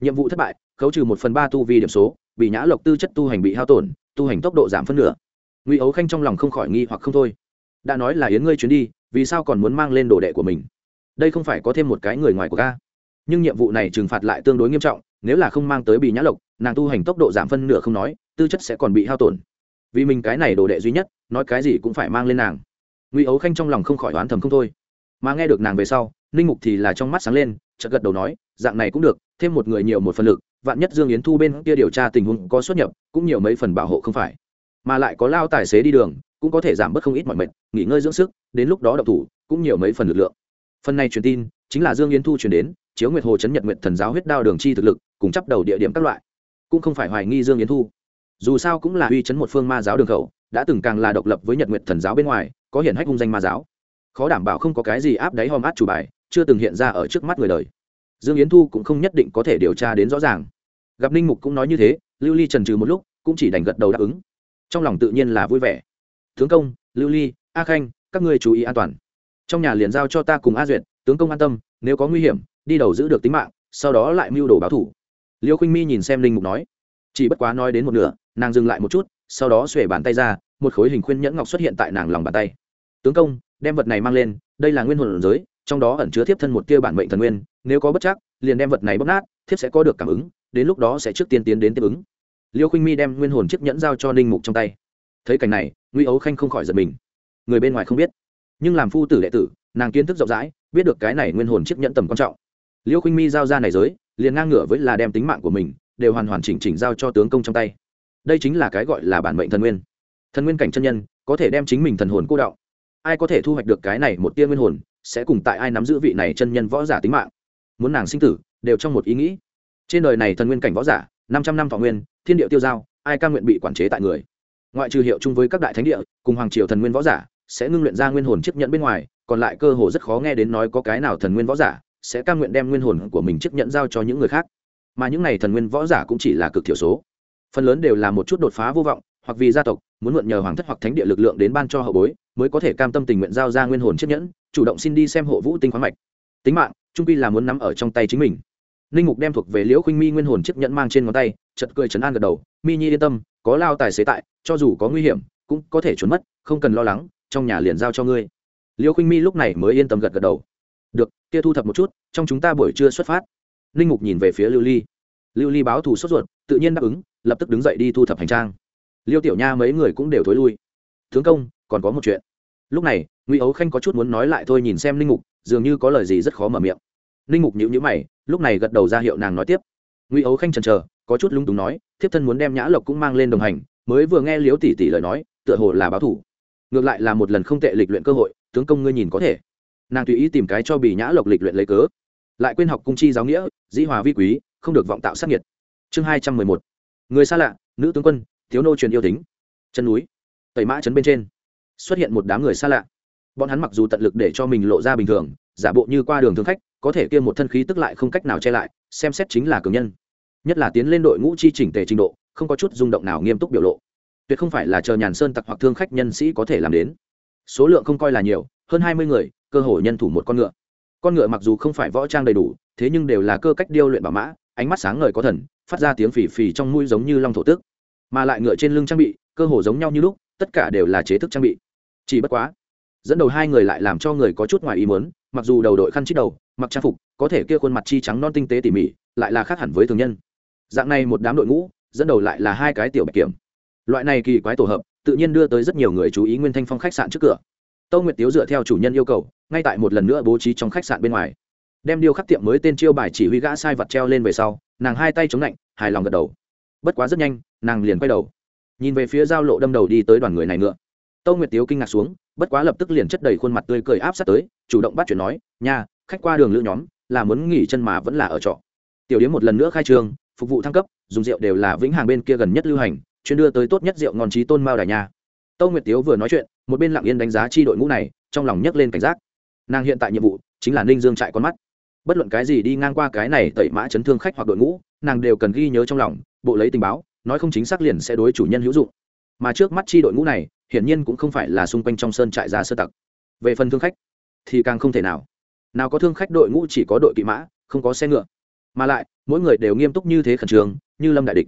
nhiệm vụ thất bại, khấu trừ một phần ba tu vi điểm số bị nhã lộc tư chất tu hành bị hao tổn, tu hành tốc độ giảm phân nửa. Ngụy ấu khanh trong lòng không khỏi nghi hoặc không thôi. Đã nói là yến ngươi chuyến đi, vì sao còn muốn mang lên đồ đệ của mình? Đây không phải có thêm một cái người ngoài của ca nhưng nhiệm vụ này trừng phạt lại tương đối nghiêm trọng, nếu là không mang tới bị nhã lộc, nàng tu hành tốc độ giảm phân nửa không nói, tư chất sẽ còn bị hao tổn. Vì mình cái này đồ đệ duy nhất, nói cái gì cũng phải mang lên nàng. Ngụy ấu khanh trong lòng không khỏi oán thầm không thôi. Mà nghe được nàng về sau ninh mục thì là trong mắt sáng lên, chợt gật đầu nói, dạng này cũng được, thêm một người nhiều một phần lực, vạn nhất dương yến thu bên kia điều tra tình huống có xuất nhập, cũng nhiều mấy phần bảo hộ không phải. Mà lại có lao tài xế đi đường, cũng có thể giảm bớt không ít mọi mệt, nghỉ ngơi dưỡng sức, đến lúc đó đậu thủ, cũng nhiều mấy phần lực lượng. Phần này truyền tin, chính là dương yến thu truyền đến, chiếu nguyệt hồ chấn nhật nguyệt thần giáo huyết đao đường chi thực lực, cùng chấp đầu địa điểm các loại. Cũng không phải hoài nghi dương yến thu. Dù sao cũng là uy chấn một phương ma giáo đường khẩu, đã từng càng là độc lập với nhật nguyệt thần giáo bên ngoài, có hiển hách hung danh ma giáo. Khó đảm bảo không có cái gì áp đáy hòm át chủ bài chưa từng hiện ra ở trước mắt người đời. Dương yến thu cũng không nhất định có thể điều tra đến rõ ràng. Gặp ninh mục cũng nói như thế, lưu ly trần trừ một lúc, cũng chỉ đành gật đầu đáp ứng. Trong lòng tự nhiên là vui vẻ. Tướng công, lưu ly, a khanh, các ngươi chú ý an toàn. Trong nhà liền giao cho ta cùng a duyệt, tướng công an tâm, nếu có nguy hiểm, đi đầu giữ được tính mạng, sau đó lại mưu đồ báo thủ. Liêu khinh mi nhìn xem linh mục nói. Chỉ bất quá nói đến một nửa, nàng dừng lại một chút, sau đó xuể bàn tay ra, một khối hình khuyên nhẫn ngọc xuất hiện tại nàng lòng bàn tay. Tướng công, đem vật này mang lên, đây là nguyên hồn giới trong đó ẩn chứa thiếp thân một tia bản mệnh thần nguyên, nếu có bất chắc, liền đem vật này bóp nát, thiếp sẽ có được cảm ứng, đến lúc đó sẽ trước tiên tiến đến tiếp ứng. Liêu khinh mi đem nguyên hồn chiếc nhẫn giao cho ninh mục trong tay. Thấy cảnh này nguy ấu khanh không khỏi giật mình. Người bên ngoài không biết, nhưng làm phu tử đệ tử, nàng kiến thức rộng rãi, biết được cái này nguyên hồn chiếc nhẫn tầm quan trọng. Liêu khinh mi giao ra này giới, liền ngang ngửa với là đem tính mạng của mình, đều hoàn hoàn chỉnh chỉnh giao cho tướng công trong tay. Đây chính là cái gọi là bản mệnh thần nguyên. Thần nguyên cảnh chân nhân, có thể đem chính mình thần hồn cô đạo ai có thể thu hoạch được cái này một tia nguyên hồn sẽ cùng tại ai nắm giữ vị này chân nhân võ giả tính mạng. Muốn nàng sinh tử, đều trong một ý nghĩ. Trên đời này thần nguyên cảnh võ giả, năm trăm năm thọ nguyên, thiên địa tiêu giao, ai ca nguyện bị quản chế tại người? Ngoại trừ hiệu chung với các đại thánh địa, cùng hoàng triều thần nguyên võ giả, sẽ ngưng luyện ra nguyên hồn chiếc nhẫn bên ngoài, còn lại cơ hồ rất khó nghe đến nói có cái nào thần nguyên võ giả sẽ ca nguyện đem nguyên hồn của mình chiếc nhẫn giao cho những người khác. Mà những này thần nguyên võ giả cũng chỉ là cực thiểu số. Phần lớn đều là một chút đột phá vô vọng, hoặc vì gia tộc, muốn mượn nhờ hoàng thất hoặc thánh địa lực lượng đến ban cho hậu bối, mới có thể cam tâm tình nguyện giao ra nguyên hồn chiếc nhẫn chủ động xin đi xem hộ vũ tinh khoáng mạch. Tính mạng, trung pi là muốn nắm ở trong tay chính mình. Ninh mục đem thuộc về liễu khinh mi nguyên hồn chiếc nhẫn mang trên ngón tay chật cười chấn an gật đầu, mi nhi yên tâm, có lao tài xế tại, cho dù có nguy hiểm, cũng có thể trốn mất, không cần lo lắng, trong nhà liền giao cho ngươi. Liễu khinh mi lúc này mới yên tâm gật gật đầu. Được, kia thu thập một chút, trong chúng ta buổi trưa xuất phát. Ninh mục nhìn về phía lưu ly. Lưu ly báo thù sốt ruột, tự nhiên đáp ứng, lập tức đứng dậy đi thu thập hành trang. Liêu tiểu nha mấy người cũng đều thối lui. Tướng công, còn có một chuyện. Lúc này ngụy ấu khanh có chút muốn nói lại thôi nhìn xem Linh mục, dường như có lời gì rất khó mở miệng. Linh mục nhữ nhữ mày, lúc này gật đầu ra hiệu nàng nói tiếp. Ngụy ấu khanh chần chờ, có chút lung túng nói, thiếp thân muốn đem nhã lộc cũng mang lên đồng hành, mới vừa nghe liếu tỷ tỷ lời nói, tựa hồ là báo thủ. Ngược lại là một lần không tệ lịch luyện cơ hội, tướng công ngươi nhìn có thể. Nàng tùy ý tìm cái cho bì nhã lộc lịch luyện lấy cớ. Lại quên học cung chi giáo nghĩa, dĩ hòa vi quý, không được vọng tạo sát nhiệt chương hai trăm mười một. Người xa lạ, nữ tướng quân, thiếu nô truyền yêu tính. Chân núi, tẩy mã trấn bên trên. Xuất hiện một đám người xa lạ bọn hắn mặc dù tận lực để cho mình lộ ra bình thường, giả bộ như qua đường thương khách, có thể kia một thân khí tức lại không cách nào che lại, xem xét chính là cường nhân. Nhất là tiến lên đội ngũ chi chỉnh tề trình độ, không có chút rung động nào nghiêm túc biểu lộ. Tuyệt không phải là chờ nhàn sơn tặc hoặc thương khách nhân sĩ có thể làm đến. Số lượng không coi là nhiều, hơn hai mươi người, cơ hội nhân thủ một con ngựa. Con ngựa mặc dù không phải võ trang đầy đủ, thế nhưng đều là cơ cách điêu luyện bảo mã, ánh mắt sáng ngời có thần, phát ra tiếng phì phì trong mũi giống như long thổ tước. Mà lại ngựa trên lưng trang bị, cơ hồ giống nhau như lúc, tất cả đều là chế thức trang bị. Chỉ bất quá dẫn đầu hai người lại làm cho người có chút ngoài ý muốn, mặc dù đầu đội khăn chít đầu, mặc trang phục, có thể kia khuôn mặt chi trắng non tinh tế tỉ mỉ, lại là khác hẳn với thường nhân. Dạng này một đám đội ngũ, dẫn đầu lại là hai cái tiểu bạch kiểm. Loại này kỳ quái tổ hợp, tự nhiên đưa tới rất nhiều người chú ý nguyên thanh phong khách sạn trước cửa. Tâu nguyệt tiếu dựa theo chủ nhân yêu cầu, ngay tại một lần nữa bố trí trong khách sạn bên ngoài. Đem điêu khắc tiệm mới tên chiêu bài chỉ huy gã sai vặt treo lên về sau, nàng hai tay chống lạnh, hài lòng gật đầu. Bất quá rất nhanh, nàng liền quay đầu. Nhìn về phía giao lộ đâm đầu đi tới đoàn người này nữa tâu nguyệt tiếu kinh ngạc xuống bất quá lập tức liền chất đầy khuôn mặt tươi cười áp sát tới, chủ động bắt chuyện nói, nha, khách qua đường lữ nhóm, là muốn nghỉ chân mà vẫn là ở trọ. Tiểu điếm một lần nữa khai trương, phục vụ thăng cấp, dùng rượu đều là vĩnh hàng bên kia gần nhất lưu hành, chuyên đưa tới tốt nhất rượu ngon trí tôn mao đài nha. Tâu nguyệt tiếu vừa nói chuyện, một bên lặng yên đánh giá chi đội ngũ này, trong lòng nhấc lên cảnh giác. Nàng hiện tại nhiệm vụ, chính là ninh dương trại con mắt. Bất luận cái gì đi ngang qua cái này tẩy mã chấn thương khách hoặc đội ngũ, nàng đều cần ghi nhớ trong lòng, bộ lấy tình báo, nói không chính xác liền sẽ đối chủ nhân hữu dụng mà trước mắt chi đội ngũ này, hiển nhiên cũng không phải là xung quanh trong sơn trại ra sơ tặc. Về phần thương khách, thì càng không thể nào. Nào có thương khách đội ngũ chỉ có đội kỵ mã, không có xe ngựa. Mà lại, mỗi người đều nghiêm túc như thế khẩn trương, như lâm đại địch.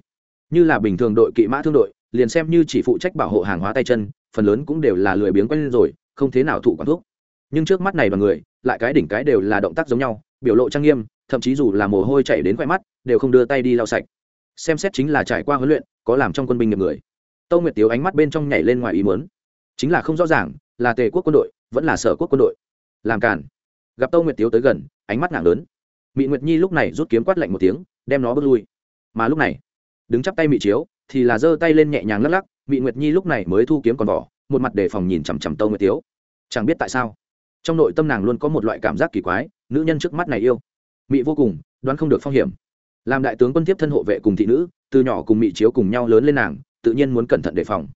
Như là bình thường đội kỵ mã thương đội, liền xem như chỉ phụ trách bảo hộ hàng hóa tay chân, phần lớn cũng đều là lười biếng quen rồi, không thế nào thụ quán thuốc. Nhưng trước mắt này đoàn người, lại cái đỉnh cái đều là động tác giống nhau, biểu lộ trang nghiêm, thậm chí dù là mồ hôi chảy đến khoe mắt, đều không đưa tay đi lau sạch. Xem xét chính là trải qua huấn luyện, có làm trong quân binh nghiệp người tâu nguyệt tiếu ánh mắt bên trong nhảy lên ngoài ý muốn. Chính là không rõ ràng, là tề quốc quân đội, vẫn là sở quốc quân đội. Làm cản gặp tâu nguyệt tiếu tới gần, ánh mắt nặng lớn. Mỹ nguyệt nhi lúc này rút kiếm quát lạnh một tiếng, đem nó bước lui. Mà lúc này, đứng chắp tay mỹ chiếu, thì là giơ tay lên nhẹ nhàng lắc lắc mỹ nguyệt nhi lúc này mới thu kiếm còn vỏ, một mặt đề phòng nhìn chằm chằm tâu nguyệt tiếu. Chẳng biết tại sao, trong nội tâm nàng luôn có một loại cảm giác kỳ quái, nữ nhân trước mắt này yêu. Mỹ vô cùng, đoán không được phong hiểm. Làm đại tướng quân tiếp thân hộ vệ cùng thị nữ, từ nhỏ cùng mỹ chiếu cùng nhau lớn lên nàng tự nhiên muốn cẩn thận đề phòng.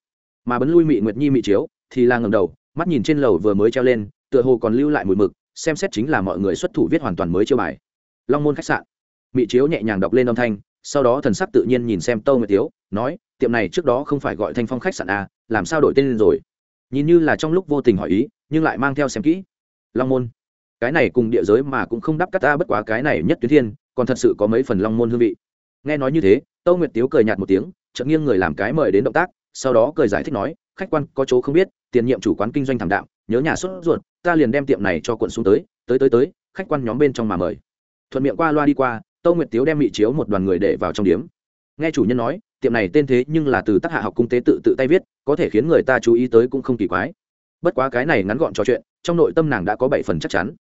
Mà bấn lui Mị nguyệt nhi Mị chiếu, thì là ngầm đầu, mắt nhìn trên lầu vừa mới treo lên, tựa hồ còn lưu lại mùi mực, xem xét chính là mọi người xuất thủ viết hoàn toàn mới chiêu bài. Long môn khách sạn. Mị chiếu nhẹ nhàng đọc lên âm thanh, sau đó thần sắc tự nhiên nhìn xem tâu nguyệt tiếu, nói, tiệm này trước đó không phải gọi thanh phong khách sạn a làm sao đổi tên lên rồi? Nhìn như là trong lúc vô tình hỏi ý, nhưng lại mang theo xem kỹ. Long môn. Cái này cùng địa giới mà cũng không đắp cắt ta, bất quá cái này nhất tuyến thiên, còn thật sự có mấy phần long môn hương vị. Nghe nói như thế tâu nguyệt tiếu cười nhạt một tiếng chợt nghiêng người làm cái mời đến động tác, sau đó cười giải thích nói, khách quan, có chỗ không biết, tiền nhiệm chủ quán kinh doanh thảm đạo nhớ nhà xuất ruột, ta liền đem tiệm này cho quận xuống tới tới tới tới, khách quan nhóm bên trong mà mời. Thuận miệng qua loa đi qua, tâu nguyệt tiếu đem mị chiếu một đoàn người để vào trong điếm. Nghe chủ nhân nói, tiệm này tên thế nhưng là từ tác hạ học cung tế tự tự tay viết, có thể khiến người ta chú ý tới cũng không kỳ quái. Bất quá cái này ngắn gọn trò chuyện, trong nội tâm nàng đã có bảy phần chắc chắn.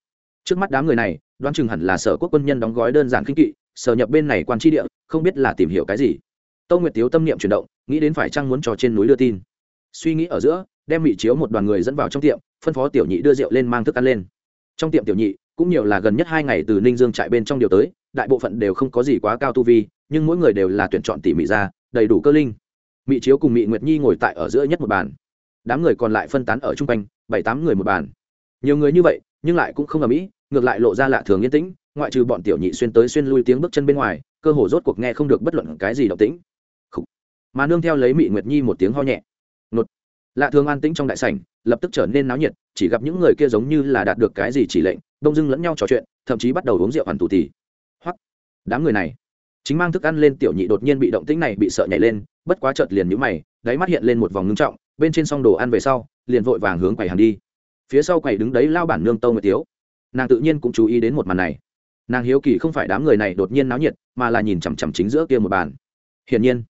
Trước mắt đám người này, đoán chừng hẳn là sở quốc quân nhân đóng gói đơn giản kinh kỵ, sở nhập bên này quan tri địa, không biết là tìm hiểu cái gì tâu nguyệt tiếu tâm niệm chuyển động, nghĩ đến phải chăng muốn trò trên núi đưa tin. Suy nghĩ ở giữa, đem mỹ chiếu một đoàn người dẫn vào trong tiệm, phân phó tiểu nhị đưa rượu lên mang thức ăn lên. Trong tiệm tiểu nhị, cũng nhiều là gần nhất hai ngày từ ninh dương trại bên trong điều tới, đại bộ phận đều không có gì quá cao tu vi, nhưng mỗi người đều là tuyển chọn tỉ mỉ ra, đầy đủ cơ linh. Mỹ chiếu cùng mỹ nguyệt nhi ngồi tại ở giữa nhất một bàn. Đám người còn lại phân tán ở chung quanh, bảy tám người một bàn. Nhiều người như vậy, nhưng lại cũng không ở mỹ ngược lại lộ ra lạ thường yên tĩnh, ngoại trừ bọn tiểu nhị xuyên tới xuyên lui tiếng bước chân bên ngoài, cơ hồ rốt cuộc nghe không được bất luận cái gì động tĩnh mà nương theo lấy mị nguyệt nhi một tiếng ho nhẹ. Nột. Lạ thường an tĩnh trong đại sảnh, lập tức trở nên náo nhiệt, chỉ gặp những người kia giống như là đạt được cái gì chỉ lệnh, đông dưng lẫn nhau trò chuyện, thậm chí bắt đầu uống rượu hoàn tù tì. Hoặc đám người này. Chính mang thức ăn lên tiểu nhị đột nhiên bị động tĩnh này bị sợ nhảy lên, bất quá chợt liền nhũ mày, đáy mắt hiện lên một vòng ngưng trọng, bên trên xong đồ ăn về sau, liền vội vàng hướng quầy hàng đi. Phía sau quầy đứng đấy lao bản nương tâu nguyệt tiếu. Nàng tự nhiên cũng chú ý đến một màn này. Nàng hiếu kỳ không phải đám người này đột nhiên náo nhiệt, mà là nhìn chằm chằm chính giữa kia một bàn. Hiển nhiên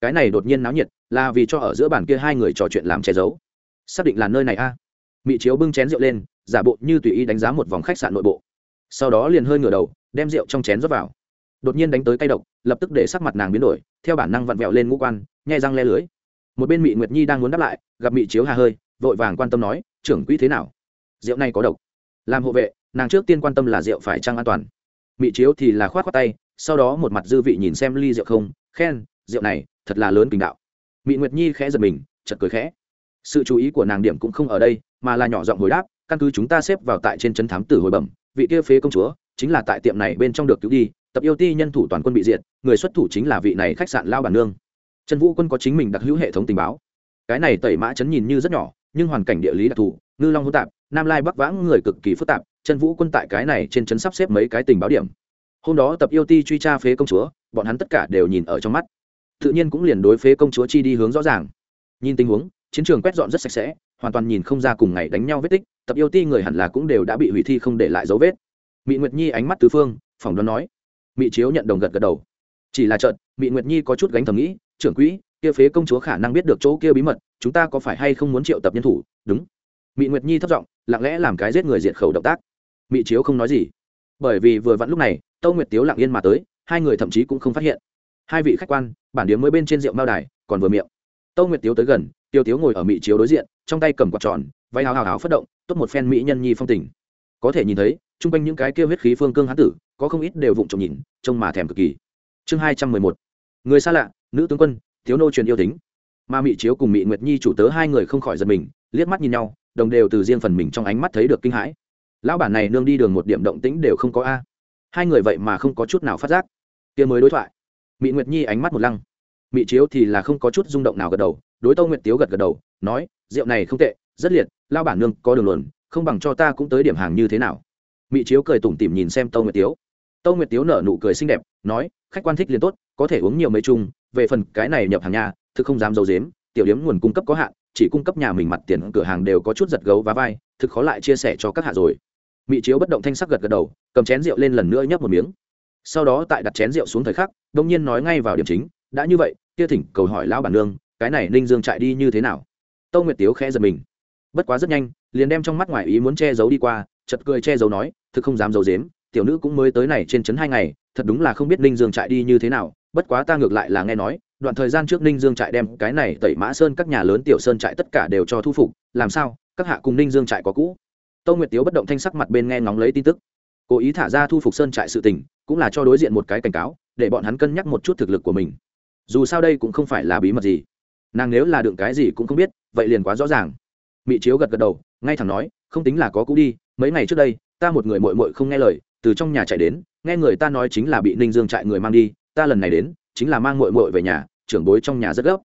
cái này đột nhiên náo nhiệt, là vì cho ở giữa bàn kia hai người trò chuyện làm che giấu. Xác định là nơi này a. À. mỹ chiếu bưng chén rượu lên, giả bộ như tùy ý đánh giá một vòng khách sạn nội bộ. Sau đó liền hơi ngửa đầu, đem rượu trong chén rót vào. Đột nhiên đánh tới cay độc, lập tức để sắc mặt nàng biến đổi, theo bản năng vặn vẹo lên ngũ quan, nhai răng le lưới. Một bên mỹ nguyệt nhi đang muốn đáp lại, gặp mỹ chiếu hà hơi, vội vàng quan tâm nói, trưởng quỹ thế nào? Rượu này có độc. Làm hộ vệ, nàng trước tiên quan tâm là rượu phải trăng an toàn. Mỹ chiếu thì là khoát khoát tay, sau đó một mặt dư vị nhìn xem ly rượu không, khen, rượu này thật là lớn kinh đạo. Mỹ nguyệt nhi khẽ giật mình chật cười khẽ. Sự chú ý của nàng điểm cũng không ở đây, mà là nhỏ giọng hồi đáp, căn cứ chúng ta xếp vào tại trên chân thám tử hồi bẩm, vị kia phế công chúa chính là tại tiệm này bên trong được cứu đi, tập yêu ti nhân thủ toàn quân bị diệt, người xuất thủ chính là vị này khách sạn lao bản nương. Trần vũ quân có chính mình đặc hữu hệ thống tình báo. Cái này tẩy mã chấn nhìn như rất nhỏ, nhưng hoàn cảnh địa lý đặc thù, ngư long hỗn tạp, nam lai bắc vãng người cực kỳ phức tạp, trần vũ quân tại cái này trên trấn sắp xếp mấy cái tình báo điểm. Hôm đó tập yêu ti truy tra phế công chúa, bọn hắn tất cả đều nhìn ở trong mắt tự nhiên cũng liền đối phế công chúa chi đi hướng rõ ràng. Nhìn tình huống, chiến trường quét dọn rất sạch sẽ, hoàn toàn nhìn không ra cùng ngày đánh nhau vết tích, tập yêu ti người hẳn là cũng đều đã bị hủy thi không để lại dấu vết. Mỹ nguyệt nhi ánh mắt tứ phương, phỏng đoán nói. Mỹ chiếu nhận đồng gật gật đầu. Chỉ là trận mỹ nguyệt nhi có chút gánh thầm nghĩ, trưởng quỹ, kia phế công chúa khả năng biết được chỗ kia bí mật, chúng ta có phải hay không muốn triệu tập nhân thủ? Đúng. Mỹ nguyệt nhi thất giọng, lặng lẽ làm cái giết người diệt khẩu động tác. Mỹ chiếu không nói gì. Bởi vì vừa vặn lúc này, tâu nguyệt tiếu lặng yên mà tới, hai người thậm chí cũng không phát hiện hai vị khách quan, bản điếm mới bên trên rượu mao đài, còn vừa miệng. Tâu nguyệt tiếu tới gần, tiêu tiếu ngồi ở mỹ chiếu đối diện, trong tay cầm quạt tròn, váy hào hào hào phất động, tốt một phen mỹ nhân nhi phong tình. Có thể nhìn thấy, chung quanh những cái kêu huyết khí phương cương hán tử, có không ít đều vụng trộm nhìn, trông mà thèm cực kỳ. Chương hai trăm mười một. Người xa lạ, nữ tướng quân thiếu nô truyền yêu tính. Mà mỹ chiếu cùng mỹ nguyệt nhi chủ tớ hai người không khỏi giật mình, liếc mắt nhìn nhau, đồng đều từ riêng phần mình trong ánh mắt thấy được kinh hãi. Lão bản này nương đi đường một điểm động tĩnh đều không có a. Hai người vậy mà không có chút nào phát giác. Kia mới đối thoại mỹ nguyệt nhi ánh mắt một lăng. Mỹ chiếu thì là không có chút rung động nào gật đầu, đối tâu nguyệt tiếu gật gật đầu, nói, rượu này không tệ, rất liệt lao bản nương có đường luận không bằng cho ta cũng tới điểm hàng như thế nào. Mỹ chiếu cười tủm tỉm nhìn xem tâu nguyệt tiếu. Tâu nguyệt tiếu nở nụ cười xinh đẹp, nói, khách quan thích liền tốt, có thể uống nhiều mấy chung, về phần cái này nhập hàng nhà, thực không dám d i ấ u dếm tiểu điếm nguồn cung cấp có hạn, chỉ cung cấp nhà mình mặt tiền cửa hàng đều có chút giật gấu và vai, thực khó lại chia sẻ cho các hạ rồi. Mỹ chiếu bất động thanh sắc gật gật đầu, cầm chén rượu lên lần nữa nhấp một miếng sau đó tại đặt chén rượu xuống thời khắc đông nhiên nói ngay vào điểm chính, đã như vậy, kia thỉnh cầu hỏi lão bản nương, cái này ninh dương chạy đi như thế nào? Tâu nguyệt tiếu khẽ giật mình. Bất quá rất nhanh, liền đem trong mắt ngoài ý muốn che giấu đi qua chật cười che giấu nói, thực không dám giấu dếm tiểu nữ cũng mới tới này trên trấn hai ngày, thật đúng là không biết ninh dương trại đi như thế nào, bất quá ta ngược lại là nghe nói, đoạn thời gian trước ninh dương trại đem cái này tẩy mã sơn các nhà lớn tiểu sơn trại tất cả đều cho thu phục, làm sao, các hạ cùng ninh dương trại có cũ? Tâu nguyệt tiếu bất động thanh sắc mặt bên nghe ngóng lấy tin tức. Cố ý thả ra thu phục sơn trại sự tình cũng là cho đối diện một cái cảnh cáo, để bọn hắn cân nhắc một chút thực lực của mình. Dù sao đây cũng không phải là bí mật gì. Nàng nếu là đựng cái gì cũng không biết, vậy liền quá rõ ràng. Mị chiếu gật gật đầu, ngay thẳng nói, không tính là có cũ đi, mấy ngày trước đây, ta một người mội mội không nghe lời, từ trong nhà chạy đến, nghe người ta nói chính là bị ninh dương trại người mang đi, ta lần này đến, chính là mang mội mội về nhà, trưởng bối trong nhà rất gấp.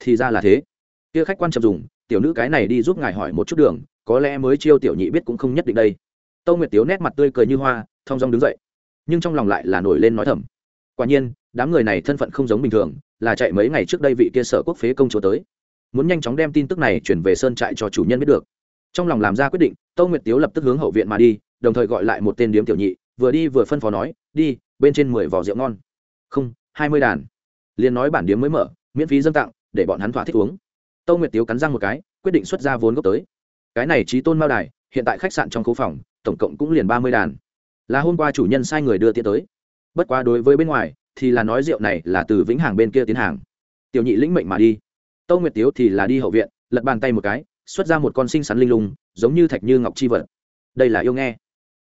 Thì ra là thế. Kia khách quan chậm dùng, tiểu nữ cái này đi giúp ngài hỏi một chút đường, có lẽ mới chiêu tiểu nhị biết cũng không nhất định đây. Tâu nguyệt tiếu nét mặt tươi cười như hoa, thong dong đứng dậy nhưng trong lòng lại là nổi lên nói thầm. Quả nhiên, đám người này thân phận không giống bình thường, là chạy mấy ngày trước đây vị kia sở quốc phế công chúa tới. Muốn nhanh chóng đem tin tức này chuyển về sơn trại cho chủ nhân biết được. Trong lòng làm ra quyết định, tâu nguyệt tiếu lập tức hướng hậu viện mà đi, đồng thời gọi lại một tên điếm tiểu nhị, vừa đi vừa phân phó nói, đi, bên trên mười vỏ rượu ngon. Không, hai mươi đàn. Liền nói bản điếm mới mở, miễn phí dâng tặng, để bọn hắn thỏa thích uống. Tâu nguyệt tiếu cắn răng một cái, quyết định xuất ra vốn gốc tới. Cái này trí tôn mao đài, hiện tại khách sạn trong khu phòng, tổng cộng cũng liền ba mươi đàn là hôm qua chủ nhân sai người đưa tiễn tới. Bất quá đối với bên ngoài, thì là nói rượu này là từ vĩnh hàng bên kia tiến hàng. Tiểu nhị lĩnh mệnh mà đi. Tâu nguyệt tiếu thì là đi hậu viện, lật bàn tay một cái, xuất ra một con sinh sắn linh lung, giống như thạch như ngọc chi vật. Đây là yêu nghe.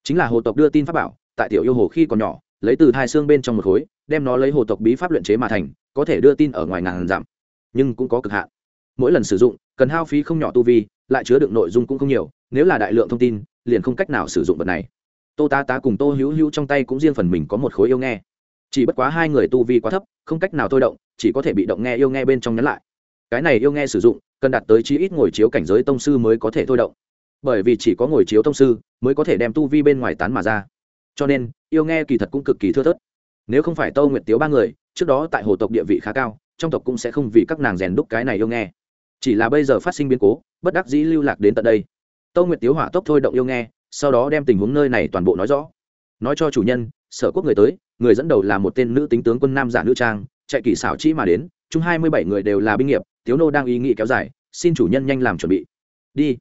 Chính là hồ tộc đưa tin pháp bảo, tại tiểu yêu hồ khi còn nhỏ, lấy từ hai xương bên trong một khối, đem nó lấy hồ tộc bí pháp luyện chế mà thành, có thể đưa tin ở ngoài ngàn giảm. nhưng cũng có cực hạn. Mỗi lần sử dụng, cần hao phí không nhỏ tu vi, lại chứa đựng nội dung cũng không nhiều, nếu là đại lượng thông tin, liền không cách nào sử dụng vật này tô tá tá cùng tô hữu hữu trong tay cũng riêng phần mình có một khối yêu nghe. Chỉ bất quá hai người tu vi quá thấp, không cách nào thôi động, chỉ có thể bị động nghe yêu nghe bên trong nhắn lại. Cái này yêu nghe sử dụng, cần đạt tới chí ít ngồi chiếu cảnh giới tông sư mới có thể thôi động. Bởi vì chỉ có ngồi chiếu tông sư mới có thể đem tu vi bên ngoài tán mà ra. Cho nên, yêu nghe kỳ thật cũng cực kỳ thưa thớt. Nếu không phải tâu Nguyệt tiếu ba người, trước đó tại hồ tộc địa vị khá cao, trong tộc cũng sẽ không vì các nàng rèn đúc cái này yêu nghe. Chỉ là bây giờ phát sinh biến cố, bất đắc dĩ lưu lạc đến tận đây. Tâu nguyệt tiếu hỏa tốc thôi động yêu nghe sau đó đem tình huống nơi này toàn bộ nói rõ. Nói cho chủ nhân, sở quốc người tới, người dẫn đầu là một tên nữ tính tướng quân nam giả nữ trang, chạy kỳ xảo chỉ mà đến chúng hai mươi bảy người đều là binh nghiệp, tiếu nô đang ý nghĩ kéo dài, xin chủ nhân nhanh làm chuẩn bị. Đi.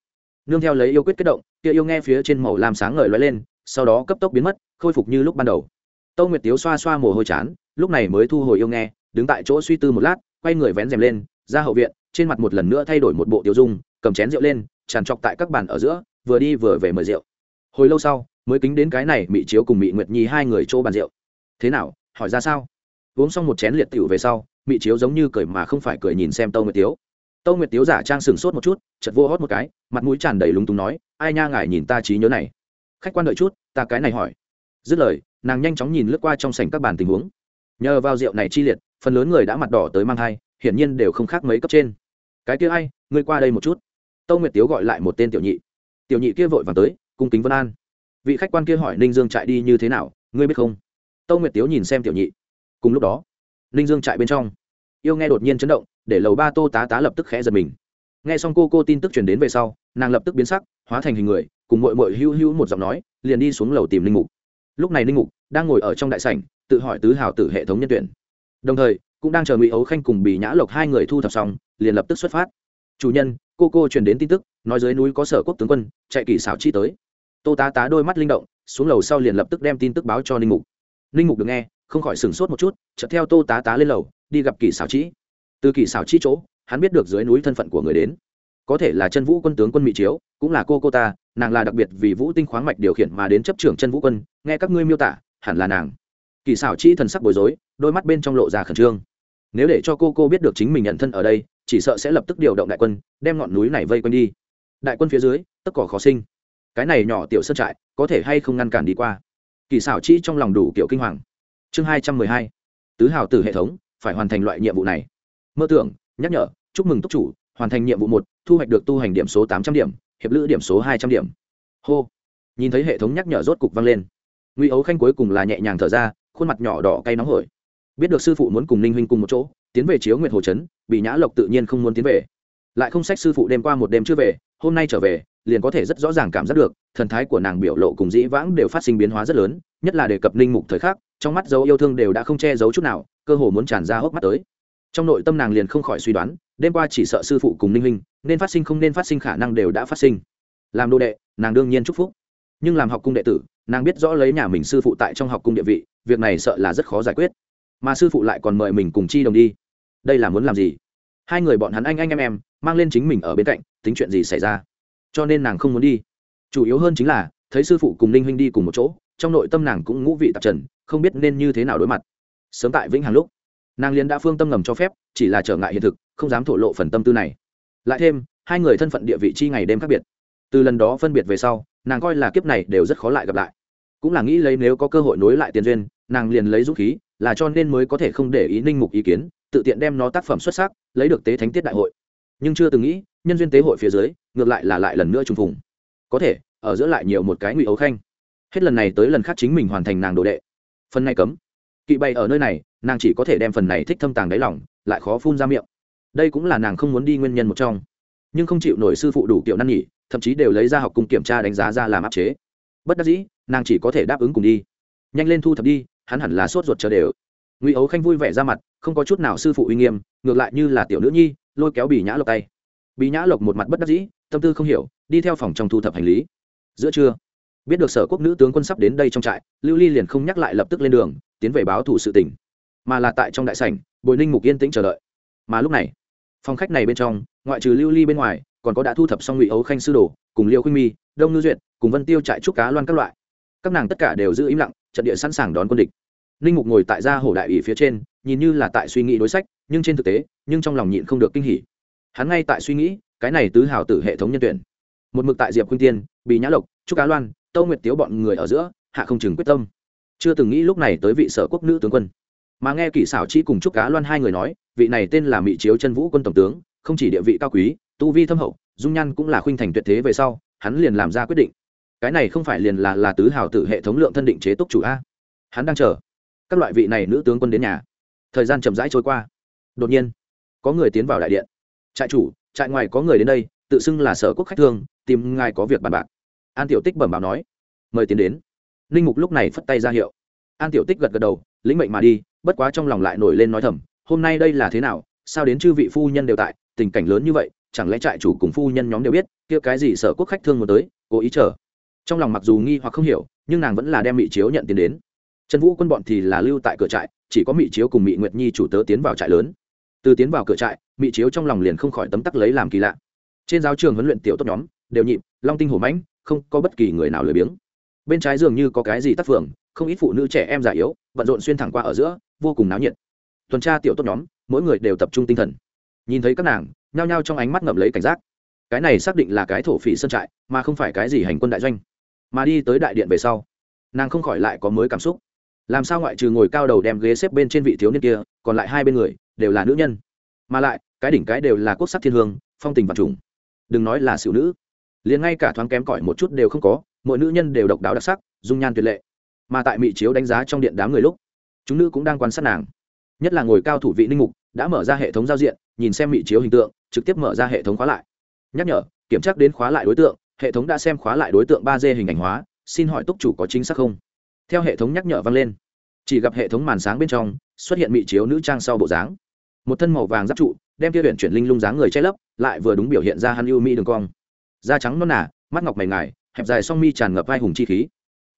Nương theo lấy yêu quyết kết động, kia yêu nghe phía trên màu làm sáng ngời lóe lên, sau đó cấp tốc biến mất, khôi phục như lúc ban đầu. Tâu nguyệt tiếu xoa xoa mồ hôi chán, lúc này mới thu hồi yêu nghe, đứng tại chỗ suy tư một lát, quay người vén rèm lên, ra hậu viện, trên mặt một lần nữa thay đổi một bộ tiêu dung, cầm chén rượu lên, tràn trọc tại các bàn ở giữa, vừa đi vừa về mời rượu hồi lâu sau, mới kính đến cái này mị chiếu cùng mị nguyệt nhi hai người chỗ bàn rượu. Thế nào, hỏi ra sao? Uống xong một chén liệt tiểu về sau, mị chiếu giống như cười mà không phải cười nhìn xem tâu nguyệt tiếu. Tâu nguyệt tiếu giả trang sừng sốt một chút chật vô hót một cái, mặt mũi tràn đầy lúng túng nói, ai nha ngài nhìn ta trí nhớ này. Khách quan đợi chút, ta cái này hỏi. Dứt lời, nàng nhanh chóng nhìn lướt qua trong sảnh các bàn tình huống. Nhờ vào rượu này chi liệt, phần lớn người đã mặt đỏ tới mang thai, hiển nhiên đều không khác mấy cấp trên. Cái kia ai, ngươi qua đây một chút. Tâu nguyệt tiếu gọi lại một tên tiểu nhị. Tiểu nhị kia vội vàng tới cung kính vân an. Vị khách quan kia hỏi ninh dương chạy đi như thế nào, ngươi biết không? Tâu nguyệt tiếu nhìn xem tiểu nhị. Cùng lúc đó, ninh dương chạy bên trong, yêu nghe đột nhiên chấn động, để lầu ba tô tá tá lập tức khẽ giật mình. Nghe xong cô cô tin tức truyền đến về sau, nàng lập tức biến sắc, hóa thành hình người, cùng mội mội hữu hữu một giọng nói, liền đi xuống lầu tìm linh mục. Lúc này linh mục đang ngồi ở trong đại sảnh, tự hỏi tứ hào tử hệ thống nhân tuyển. Đồng thời, cũng đang chờ ngụy ấu khanh cùng bì nhã lộc hai người thu thập xong, liền lập tức xuất phát. Chủ nhân, cô cô truyền đến tin tức, nói dưới núi có sở quốc tướng quân, chạy kỳ xảo chi tới tô tá tá đôi mắt linh động, xuống lầu sau liền lập tức đem tin tức báo cho ninh mục. Ninh mục được nghe, không khỏi sửng sốt một chút, chợt theo tô tá tá lên lầu, đi gặp kỳ xảo Trĩ. từ kỳ xảo Trĩ chỗ, hắn biết được dưới núi thân phận của người đến. Có thể là chân vũ quân tướng quân mỹ chiếu, cũng là cô cô ta, nàng là đặc biệt vì vũ tinh khoáng mạch điều khiển mà đến chấp trưởng chân vũ quân, nghe các ngươi miêu tả, hẳn là nàng. Kỳ xảo Trĩ thần sắc bối rối, đôi mắt bên trong lộ ra khẩn trương. Nếu để cho cô cô biết được chính mình nhận thân ở đây, chỉ sợ sẽ lập tức điều động đại quân, đem ngọn núi này vây quanh đi. Đại quân phía dưới tất cỏ khó sinh cái này nhỏ tiểu sơn trại, có thể hay không ngăn cản đi qua? Kỳ xảo chi trong lòng đủ kiểu kinh hoàng. Chương hai trăm mười hai, tứ hào tử hệ thống, phải hoàn thành loại nhiệm vụ này. Mơ tưởng, nhắc nhở, chúc mừng túc chủ, hoàn thành nhiệm vụ một, thu hoạch được tu hành điểm số tám trăm điểm, hiệp lữ điểm số hai trăm điểm. Hô. Nhìn thấy hệ thống nhắc nhở rốt cục vang lên. Ngụy ấu khanh cuối cùng là nhẹ nhàng thở ra, khuôn mặt nhỏ đỏ cay nóng hổi. Biết được sư phụ muốn cùng ninh huynh cùng một chỗ, tiến về chiếu nguyệt hồ trấn bị nhã lộc tự nhiên không muốn tiến về lại không sách sư phụ đêm qua một đêm chưa về, hôm nay trở về, liền có thể rất rõ ràng cảm giác được, thần thái của nàng biểu lộ cùng dĩ vãng đều phát sinh biến hóa rất lớn, nhất là đề cập ninh mục thời khắc, trong mắt dấu yêu thương đều đã không che giấu chút nào, cơ hồ muốn tràn ra hốc mắt tới. Trong nội tâm nàng liền không khỏi suy đoán, đêm qua chỉ sợ sư phụ cùng ninh huynh, nên phát sinh không nên phát sinh khả năng đều đã phát sinh. Làm đô đệ, nàng đương nhiên chúc phúc. Nhưng làm học cung đệ tử, nàng biết rõ lấy nhà mình sư phụ tại trong học cung địa vị, việc này sợ là rất khó giải quyết. Mà sư phụ lại còn mời mình cùng chi đồng đi. Đây là muốn làm gì? Hai người bọn hắn anh anh em em, mang lên chính mình ở bên cạnh, tính chuyện gì xảy ra. Cho nên nàng không muốn đi. Chủ yếu hơn chính là, thấy sư phụ cùng ninh huynh đi cùng một chỗ, trong nội tâm nàng cũng ngũ vị tạp trần, không biết nên như thế nào đối mặt. Sớm tại vĩnh hằng lúc, nàng liền đã phương tâm ngầm cho phép, chỉ là trở ngại hiện thực, không dám thổ lộ phần tâm tư này. Lại thêm, hai người thân phận địa vị chi ngày đêm khác biệt. Từ lần đó phân biệt về sau, nàng coi là kiếp này đều rất khó lại gặp lại. Cũng là nghĩ lấy nếu có cơ hội nối lại tiền duyên, nàng liền lấy dũng khí, là cho nên mới có thể không để ý ninh mục ý kiến tự tiện đem nó tác phẩm xuất sắc, lấy được tế thánh tiết đại hội. Nhưng chưa từng nghĩ, nhân duyên tế hội phía dưới, ngược lại là lại lần nữa trùng phùng. Có thể, ở giữa lại nhiều một cái ngụy ấu khanh. Hết lần này tới lần khác chính mình hoàn thành nàng đồ đệ. Phần này cấm. Kỵ bày ở nơi này, nàng chỉ có thể đem phần này thích thâm tàng đáy lỏng lại khó phun ra miệng. Đây cũng là nàng không muốn đi nguyên nhân một trong. Nhưng không chịu nổi sư phụ đủ kiểu năn nhỉ thậm chí đều lấy ra học cùng kiểm tra đánh giá ra làm áp chế. Bất đắc dĩ, nàng chỉ có thể đáp ứng cùng đi. Nhanh lên thu thập đi, hắn hẳn là sốt ruột chờ đều ngụy ấu khanh vui vẻ ra mặt, không có chút nào sư phụ uy nghiêm, ngược lại như là tiểu nữ nhi, lôi kéo bì nhã lộc tay. Bì nhã lộc một mặt bất đắc dĩ, tâm tư không hiểu, đi theo phòng trong thu thập hành lý. Giữa trưa, biết được sở quốc nữ tướng quân sắp đến đây trong trại, lưu ly liền không nhắc lại lập tức lên đường, tiến về báo thủ sự tỉnh mà là tại trong đại sảnh bồi ninh mục yên tĩnh chờ đợi. Mà lúc này, phòng khách này bên trong, ngoại trừ lưu ly bên ngoài, còn có đã thu thập xong ngụy ấu khanh sư đồ, cùng liêu khuynh mi, đông ngư duyệt, cùng vân tiêu trại trúc cá loan các loại. Các nàng tất cả đều giữ im lặng, trận địa sẵn sàng đón quân địch ninh mục ngồi tại gia hổ đại ủy phía trên, nhìn như là tại suy nghĩ đối sách, nhưng trên thực tế, nhưng trong lòng nhịn không được kinh hỉ. Hắn ngay tại suy nghĩ, cái này tứ hào tử hệ thống nhân tuyển. Một mực tại diệp khuynh tiên bị nhã lộc, trúc cá loan, tâu nguyệt tiếu bọn người ở giữa, hạ không chừng quyết tâm. Chưa từng nghĩ lúc này tới vị sở quốc nữ tướng quân. Mà nghe kỷ xảo chi cùng trúc cá loan hai người nói, vị này tên là mỹ chiếu chân vũ quân tổng tướng, không chỉ địa vị cao quý, tu vi thâm hậu, dung nhan cũng là khuynh thành tuyệt thế về sau, hắn liền làm ra quyết định. Cái này không phải liền là là tứ hào tử hệ thống lượng thân định chế túc chủ a. Hắn đang chờ các loại vị này nữ tướng quân đến nhà. Thời gian chậm rãi trôi qua. Đột nhiên, có người tiến vào đại điện. Trại chủ, trại ngoài có người đến đây, tự xưng là sở quốc khách thương, tìm ngài có việc bàn bạc. An tiểu tích bẩm báo nói, mời tiến đến. Linh mục lúc này phất tay ra hiệu. An tiểu tích gật gật đầu, lĩnh mệnh mà đi, bất quá trong lòng lại nổi lên nói thầm, hôm nay đây là thế nào? Sao đến chư vị phu nhân đều tại? Tình cảnh lớn như vậy, chẳng lẽ trại chủ cùng phu nhân nhóm đều biết, kia cái gì sở quốc khách thương muốn tới, cố ý chờ? Trong lòng mặc dù nghi hoặc không hiểu, nhưng nàng vẫn là đem bị chiếu nhận tiền đến trần vũ quân bọn thì là lưu tại cửa trại, chỉ có mỹ chiếu cùng mỹ nguyệt nhi chủ tớ tiến vào trại lớn. Từ tiến vào cửa trại mỹ chiếu trong lòng liền không khỏi tấm tắc lấy làm kỳ lạ. Trên giáo trường huấn luyện tiểu tốt nhóm, đều nhịp, long tinh hổ mãnh, không có bất kỳ người nào lười biếng. Bên trái dường như có cái gì tác phường, không ít phụ nữ trẻ em già yếu, bận rộn xuyên thẳng qua ở giữa, vô cùng náo nhiệt. Tuần tra tiểu tốt nhóm, mỗi người đều tập trung tinh thần. Nhìn thấy các nàng, nhao nhao trong ánh mắt ngậm lấy cảnh giác. Cái này xác định là cái thổ phỉ sân trại, mà không phải cái gì hành quân đại doanh. Mà đi tới đại điện về sau, nàng không khỏi lại có mới cảm xúc làm sao ngoại trừ ngồi cao đầu đem ghế xếp bên trên vị thiếu niên kia, còn lại hai bên người, đều là nữ nhân? Mà lại, cái đỉnh cái đều là quốc sắc thiên hương, phong tình vật trùng. Đừng nói là xỉu nữ. Liền ngay cả thoáng kém cỏi một chút đều không có, mỗi nữ nhân đều độc đáo đặc sắc, dung nhan tuyệt lệ. Mà tại mỹ chiếu đánh giá trong điện đám người lúc, chúng nữ cũng đang quan sát nàng. Nhất là ngồi cao thủ vị ninh mục, đã mở ra hệ thống giao diện, nhìn xem mỹ chiếu hình tượng, trực tiếp mở ra hệ thống khóa lại. Nhắc nhở, kiểm tra đến khóa lại đối tượng, hệ thống đã xem khóa lại đối tượng ba d hình ảnh hóa, xin hỏi túc chủ có chính xác không? Theo hệ thống nhắc nhở vang lên, chỉ gặp hệ thống màn sáng bên trong xuất hiện mỹ chiếu nữ trang sau bộ dáng. Một thân màu vàng giáp trụ, đem kia huyện chuyển linh lung dáng người che lấp, lại vừa đúng biểu hiện ra hắn ưu mỹ đường cong. Da trắng non nả mắt ngọc mày ngài, hẹp dài song mi tràn ngập vai hùng chi khí.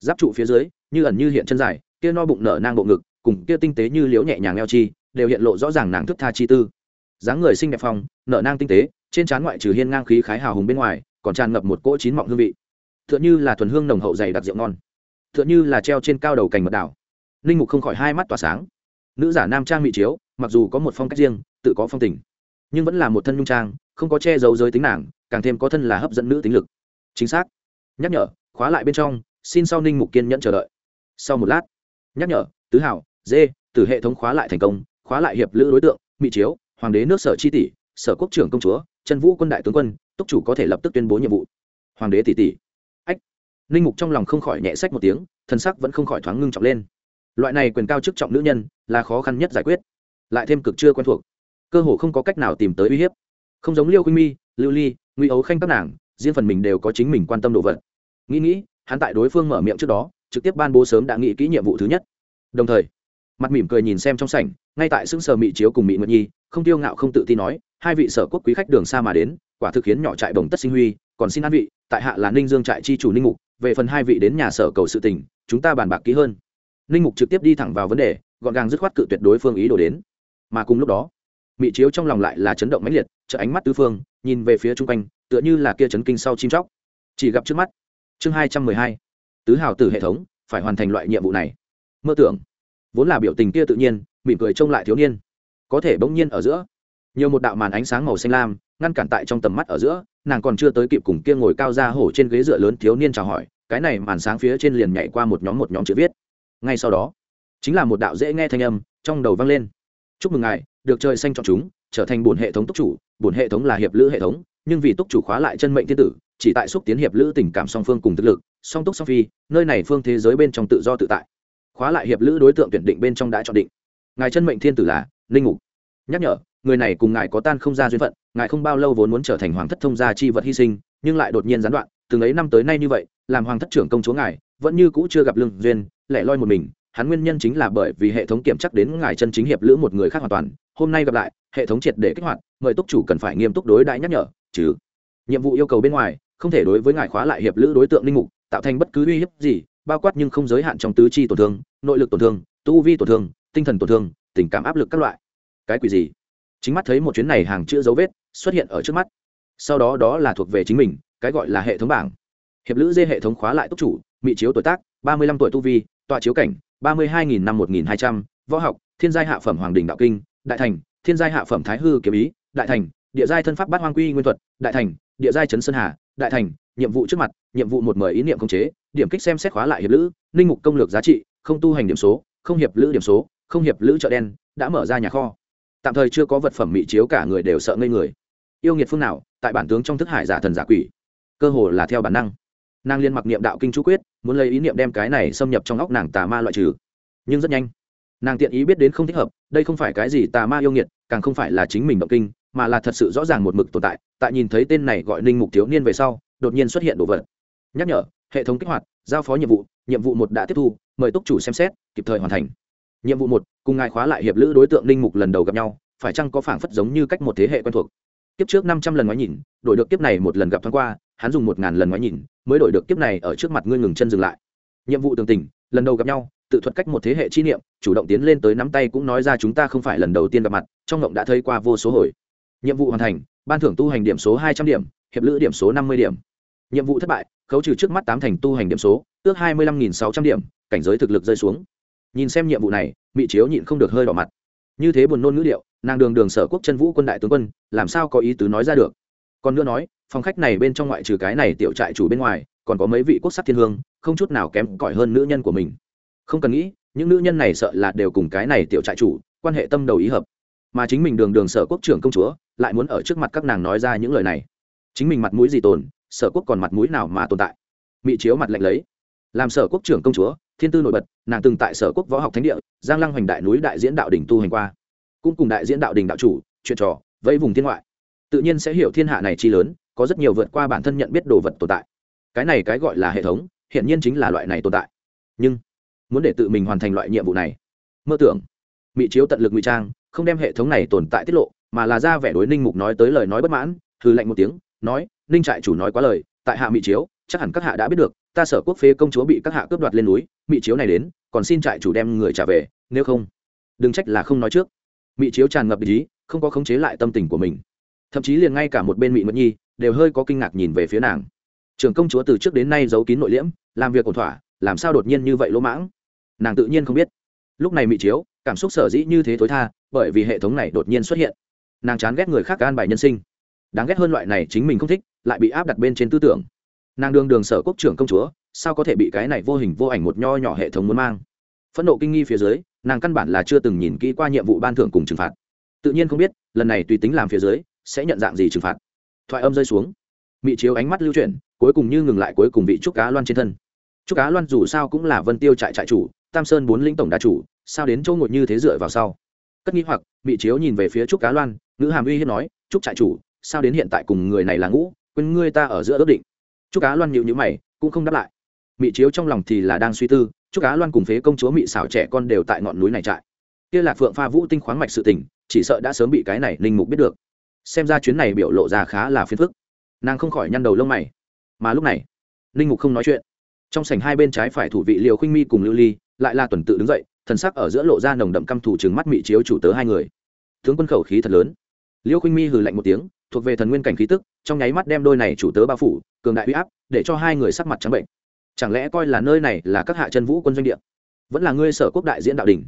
Giáp trụ phía dưới, như ẩn như hiện chân dài, kia no bụng nở nang bộ ngực, cùng kia tinh tế như liễu nhẹ nhàng eo chi, đều hiện lộ rõ ràng nàng thức tha chi tư. Dáng người xinh đẹp phong, nở nang tinh tế, trên trán ngoại trừ hiên ngang khí khái hào hùng bên ngoài, còn tràn ngập một cỗ chín mọng hương vị. T h ư ợ n như là thuần hương nồng hậu dày đặc rượu ngon t h ư ợ n như là treo trên cao đầu cành mật đảo. Linh mục không khỏi hai mắt tỏa sáng. Nữ giả nam trang mỹ chiếu, mặc dù có một phong cách riêng, tự có phong tình, nhưng vẫn là một thân nhung trang, không có che giấu giới tính nàng, càng thêm có thân là hấp dẫn nữ tính lực. Chính xác. Nhắc nhở, khóa lại bên trong, xin sau ninh mục kiên nhẫn chờ đợi. Sau một lát, nhắc nhở, tứ hảo dê từ hệ thống khóa lại thành công, khóa lại hiệp lữ đối tượng, mỹ chiếu, hoàng đế nước sở chi tỷ, sở quốc trưởng công chúa, chân vũ quân đại tướng quân, túc chủ có thể lập tức tuyên bố nhiệm vụ. Hoàng đế tỷ tỷ ninh mục trong lòng không khỏi nhẹ sách một tiếng, thân sắc vẫn không khỏi thoáng ngưng trọng lên. Loại này quyền cao chức trọng nữ nhân, là khó khăn nhất giải quyết, lại thêm cực chưa quen thuộc. Cơ hồ không có cách nào tìm tới uy hiếp. Không giống liêu khuynh mi, lưu ly nguy ấu khanh các nàng, riêng phần mình đều có chính mình quan tâm đồ vật. Nghĩ nghĩ, hắn tại đối phương mở miệng trước đó, trực tiếp ban bố sớm đã nghĩ kỹ nhiệm vụ thứ nhất. Đồng thời, mặt mỉm cười nhìn xem trong sảnh, ngay tại xứng sờ mị chiếu cùng mị nguyệt nhi, không tiêu ngạo không tự tin nói, hai vị sở quốc quý khách đường xa mà đến, quả thực khiến nhỏ trại bồng tất sinh huy, còn xin an vị, tại hạ là ninh dương trại chi chủ ninh mục về phần hai vị đến nhà sở cầu sự tình, chúng ta bàn bạc kỹ hơn. Ninh mục trực tiếp đi thẳng vào vấn đề, gọn gàng dứt khoát cự tuyệt đối phương ý đồ đến. Mà cùng lúc đó, mị chiếu trong lòng lại là chấn động mãnh liệt trợ ánh mắt tứ phương, nhìn về phía chung quanh, tựa như là kia chấn kinh sau chim chóc. Chỉ gặp trước mắt, chương hai trăm mười hai, tứ hào tử hệ thống, phải hoàn thành loại nhiệm vụ này. Mơ tưởng, vốn là biểu tình kia tự nhiên, mỉm cười trông lại thiếu niên. Có thể bỗng nhiên ở giữa, nhiều một đạo màn ánh sáng màu xanh lam, ngăn cản tại trong tầm mắt ở giữa nàng còn chưa tới kịp cùng kia ngồi cao ra hổ trên ghế dựa lớn thiếu niên chào hỏi, cái này màn sáng phía trên liền nhảy qua một nhóm một nhóm chữ viết. Ngay sau đó, chính là một đạo dễ nghe thanh âm trong đầu vang lên. Chúc mừng ngài, được trời xanh chọn chúng, trở thành bổn hệ thống túc chủ, bổn hệ thống là hiệp lữ hệ thống, nhưng vì túc chủ khóa lại chân mệnh thiên tử, chỉ tại xúc tiến hiệp lữ tình cảm song phương cùng thực lực, song túc song phi, nơi này phương thế giới bên trong tự do tự tại. Khóa lại hiệp lữ đối tượng tuyển định bên trong đã chọn định. Ngài chân mệnh thiên tử là linh ngục. Nhắc nhở, người này cùng ngài có tan không ra duyên phận ngài không bao lâu vốn muốn trở thành hoàng thất thông gia chi vật hy sinh, nhưng lại đột nhiên gián đoạn, từng ấy năm tới nay như vậy, làm hoàng thất trưởng công chúa ngài, vẫn như cũ chưa gặp lương duyên, lẻ loi một mình, hắn nguyên nhân chính là bởi vì hệ thống kiểm chắc đến ngài chân chính hiệp lữ một người khác hoàn toàn. Hôm nay gặp lại, hệ thống triệt để kích hoạt, mời túc chủ cần phải nghiêm túc đối đãi nhắc nhở chứ nhiệm vụ yêu cầu bên ngoài, không thể đối với ngài khóa lại hiệp lữ đối tượng linh mục, tạo thành bất cứ uy hiếp gì, bao quát nhưng không giới hạn trong tứ chi tổn thương, nội lực tổn thương, tu vi tổn thương, tinh thần tổn thương, tình cảm áp lực các loại. Cái quỷ gì? Chính mắt thấy một chuyến này hàng chữa dấu vết xuất hiện ở trước mắt. Sau đó đó là thuộc về chính mình, cái gọi là hệ thống bảng. Hiệp lữ dê hệ thống khóa lại túc chủ mỹ chiếu tuổi tác, ba mươi lăm tuổi tu vi, tọa chiếu cảnh, ba mươi hai nghìn năm một nghìn hai trăm, võ học, thiên giai hạ phẩm hoàng đình đạo kinh, đại thành, thiên giai hạ phẩm thái hư kiếm ý, đại thành, địa giai thân pháp bát hoang quy nguyên thuật, đại thành, địa giai trấn sơn hà, đại thành, nhiệm vụ trước mặt, nhiệm vụ một mời ý niệm khống chế, điểm kích xem xét khóa lại hiệp lữ, linh mục công lược giá trị, không tu hành điểm số, không hiệp lữ điểm số, không hiệp lữ chợ đen, đã mở ra nhà kho. Tạm thời chưa có vật phẩm mỹ chiếu cả người đều sợ ngây người yêu nghiệt phương nào, tại bản tướng trong thức hải giả thần giả quỷ. Cơ hồ là theo bản năng. Nàng liên mặc niệm đạo kinh chú quyết, muốn lấy ý niệm đem cái này xâm nhập trong óc nàng tà ma loại trừ. Nhưng rất nhanh, nàng tiện ý biết đến không thích hợp, đây không phải cái gì tà ma yêu nghiệt, càng không phải là chính mình động kinh, mà là thật sự rõ ràng một mực tồn tại. Tại nhìn thấy tên này gọi ninh mục thiếu niên về sau, đột nhiên xuất hiện đồ vật. Nhắc nhở, hệ thống kích hoạt, giao phó nhiệm vụ nhiệm vụ một đã tiếp thu, mời túc chủ xem xét, kịp thời hoàn thành. Nhiệm vụ một, cùng ngài khóa lại hiệp lữ đối tượng ninh mục lần đầu gặp nhau, phải chăng có phảng phất giống như cách một thế hệ quen thuộc? Kiếp trước năm trăm lần ngoái nhìn, đổi được kiếp này một lần gặp thoáng qua, hắn dùng một ngàn lần ngoái nhìn, mới đổi được kiếp này ở trước mặt ngươi ngừng chân dừng lại. Nhiệm vụ tường tình, lần đầu gặp nhau, tự thuật cách một thế hệ chi niệm, chủ động tiến lên tới nắm tay cũng nói ra chúng ta không phải lần đầu tiên gặp mặt, trong ngộng đã thấy qua vô số hồi. Nhiệm vụ hoàn thành, ban thưởng tu hành điểm số hai trăm điểm, hiệp lữ điểm số năm mươi điểm. Nhiệm vụ thất bại, khấu trừ trước mắt tám thành tu hành điểm số ước hai mươi lăm sáu trăm điểm, cảnh giới thực lực rơi xuống. Nhìn xem nhiệm vụ này mỹ chiếu nhịn không được hơi đỏ mặt. Như thế buồn nôn ngữ điệu nàng đường đường sở quốc chân vũ quân đại tướng quân, làm sao có ý tứ nói ra được? Còn nữa nói, phòng khách này bên trong ngoại trừ cái này tiểu trại chủ bên ngoài, còn có mấy vị quốc sắc thiên hương, không chút nào kém cỏi hơn nữ nhân của mình. Không cần nghĩ, những nữ nhân này sợ là đều cùng cái này tiểu trại chủ, quan hệ tâm đầu ý hợp. Mà chính mình đường đường sở quốc trưởng công chúa, lại muốn ở trước mặt các nàng nói ra những lời này. Chính mình mặt mũi gì tồn, sở quốc còn mặt mũi nào mà tồn tại? Mỹ chiếu mặt lạnh lấy. Làm sở quốc trưởng công chúa, thiên tư nổi bật, nàng từng tại sở quốc võ học thánh địa, giang lăng hoành đại núi đại diễn đạo đỉnh tu hành qua cũng cùng đại diễn đạo đình đạo chủ, chuyện trò vẫy vùng thiên ngoại. Tự nhiên sẽ hiểu thiên hạ này chi lớn, có rất nhiều vượt qua bản thân nhận biết đồ vật tồn tại. Cái này cái gọi là hệ thống hiện nhiên chính là loại này tồn tại. Nhưng, muốn để tự mình hoàn thành loại nhiệm vụ này, mơ tưởng mỹ chiếu tận lực ngụy trang, không đem hệ thống này tồn tại tiết lộ, mà là ra vẻ đối ninh mục nói tới lời nói bất mãn hư lạnh một tiếng, nói, ninh trại chủ nói quá lời, tại hạ mỹ chiếu, chắc hẳn các hạ đã biết được, ta sở quốc phế công chúa bị các hạ cướp đoạt lên núi mỹ chiếu này đến, còn xin trại chủ đem người trả về, nếu không, đừng trách là không nói trước. Mị chiếu tràn ngập ý, không có khống chế lại tâm tình của mình. Thậm chí liền ngay cả một bên Mị mẫn nhi đều hơi có kinh ngạc nhìn về phía nàng. Trưởng công chúa từ trước đến nay giấu kín nội liễm, làm việc ổn thỏa, làm sao đột nhiên như vậy lỗ mãng? Nàng tự nhiên không biết. Lúc này Mị chiếu, cảm xúc sở dĩ như thế thối tha, bởi vì hệ thống này đột nhiên xuất hiện. Nàng chán ghét người khác an bài nhân sinh. Đáng ghét hơn loại này chính mình không thích, lại bị áp đặt bên trên tư tưởng. Nàng đương đường sở quốc trưởng công chúa, sao có thể bị cái này vô hình vô ảnh một nho nhỏ hệ thống muốn mang? Phẫn nộ kinh nghi phía dưới nàng căn bản là chưa từng nhìn kỹ qua nhiệm vụ ban thưởng cùng trừng phạt. Tự nhiên không biết, lần này tùy tính làm phía dưới, sẽ nhận dạng gì trừng phạt. Thoại âm rơi xuống. Mị chiếu ánh mắt lưu chuyển, cuối cùng như ngừng lại cuối cùng vị trúc cá loan trên thân. Trúc cá loan dù sao cũng là vân tiêu trại trại chủ, tam sơn bốn lĩnh tổng đa chủ, sao đến chỗ ngồi như thế dựa vào sau? Cất nghĩ hoặc, mị chiếu nhìn về phía trúc cá loan nữ hàm uy hiếp nói, trúc trại chủ, sao đến hiện tại cùng người này là ngũ, quên ngươi ta ở giữa ước định. Trúc cá loan nhịu nhữ mày, cũng không đáp lại mị chiếu trong lòng thì là đang suy tư trúc cá loan cùng phế công chúa mị xảo trẻ con đều tại ngọn núi này trại. Kia là phượng pha vũ tinh khoáng mạch sự tình, chỉ sợ đã sớm bị cái này linh mục biết được. Xem ra chuyến này biểu lộ ra khá là phiền phức. Nàng không khỏi nhăn đầu lông mày. Mà lúc này linh mục không nói chuyện. Trong sảnh hai bên trái phải thủ vị liều khinh mi cùng lưu ly, lại là tuần tự đứng dậy, thần sắc ở giữa lộ ra nồng đậm căm thủ trừng mắt mị chiếu chủ tớ hai người. Tướng quân khẩu khí thật lớn. Liêu khinh mi hừ lạnh một tiếng, thuộc về thần nguyên cảnh khí tức, trong nháy mắt đem đôi này chủ tớ bao phủ, cường đại huy áp, để cho hai người sắc mặt trắng bệnh chẳng lẽ coi là nơi này là các hạ chân vũ quân doanh địa? Vẫn là ngươi sở quốc đại diễn đạo đình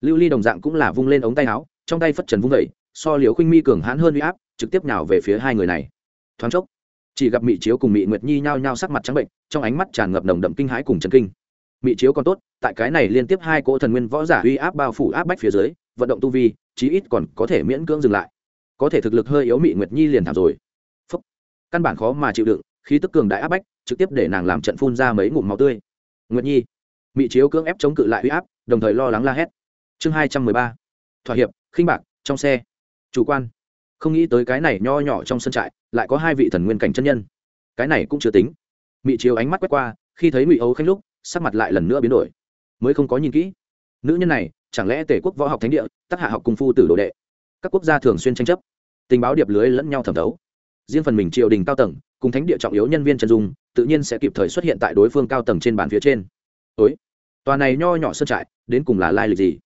lưu ly đồng dạng cũng là vung lên ống tay áo, trong tay phất trần vung vẩy so liều khinh mi cường hãn hơn huy áp, trực tiếp nào về phía hai người này. Thoáng chốc, chỉ gặp mị chiếu cùng mị nguyệt nhi nhao nhao sắc mặt trắng bệnh, trong ánh mắt tràn ngập nồng đậm kinh hãi cùng trần kinh. Mị chiếu còn tốt, tại cái này liên tiếp hai cỗ thần nguyên võ giả uy áp bao phủ áp bách phía dưới, vận động tu vi, chí ít còn có thể miễn cưỡng dừng lại. Có thể thực lực hơi yếu mị nguyệt nhi liền thảm rồi. Phúc. căn bản khó mà chịu đựng, khí tức cường đại áp bách trực tiếp để nàng làm trận phun ra mấy ngụm máu tươi. Nguyệt nhi, mị chiếu cưỡng ép chống cự lại uy áp, đồng thời lo lắng la hét. Chương hai trăm mười ba, thỏa hiệp, khinh bạc, trong xe. Chủ quan. Không nghĩ tới cái này nho nhỏ trong sân trại, lại có hai vị thần nguyên cảnh chân nhân. Cái này cũng chưa tính. Mị chiếu ánh mắt quét qua, khi thấy ngụy ấu khanh lúc, sắc mặt lại lần nữa biến đổi. Mới không có nhìn kỹ. Nữ nhân này, chẳng lẽ tể quốc võ học thánh địa, tác hạ học cung phu tử đồ đệ? Các quốc gia thường xuyên tranh chấp. Tình báo điệp lưới lẫn nhau thẩm thấu. Riêng phần mình triều đình cao tầng, cùng thánh địa trọng yếu nhân viên chân dung tự nhiên sẽ kịp thời xuất hiện tại đối phương cao tầng trên bàn phía trên. Ối tòa này nho nhỏ sơn trại, đến cùng là lai lịch gì?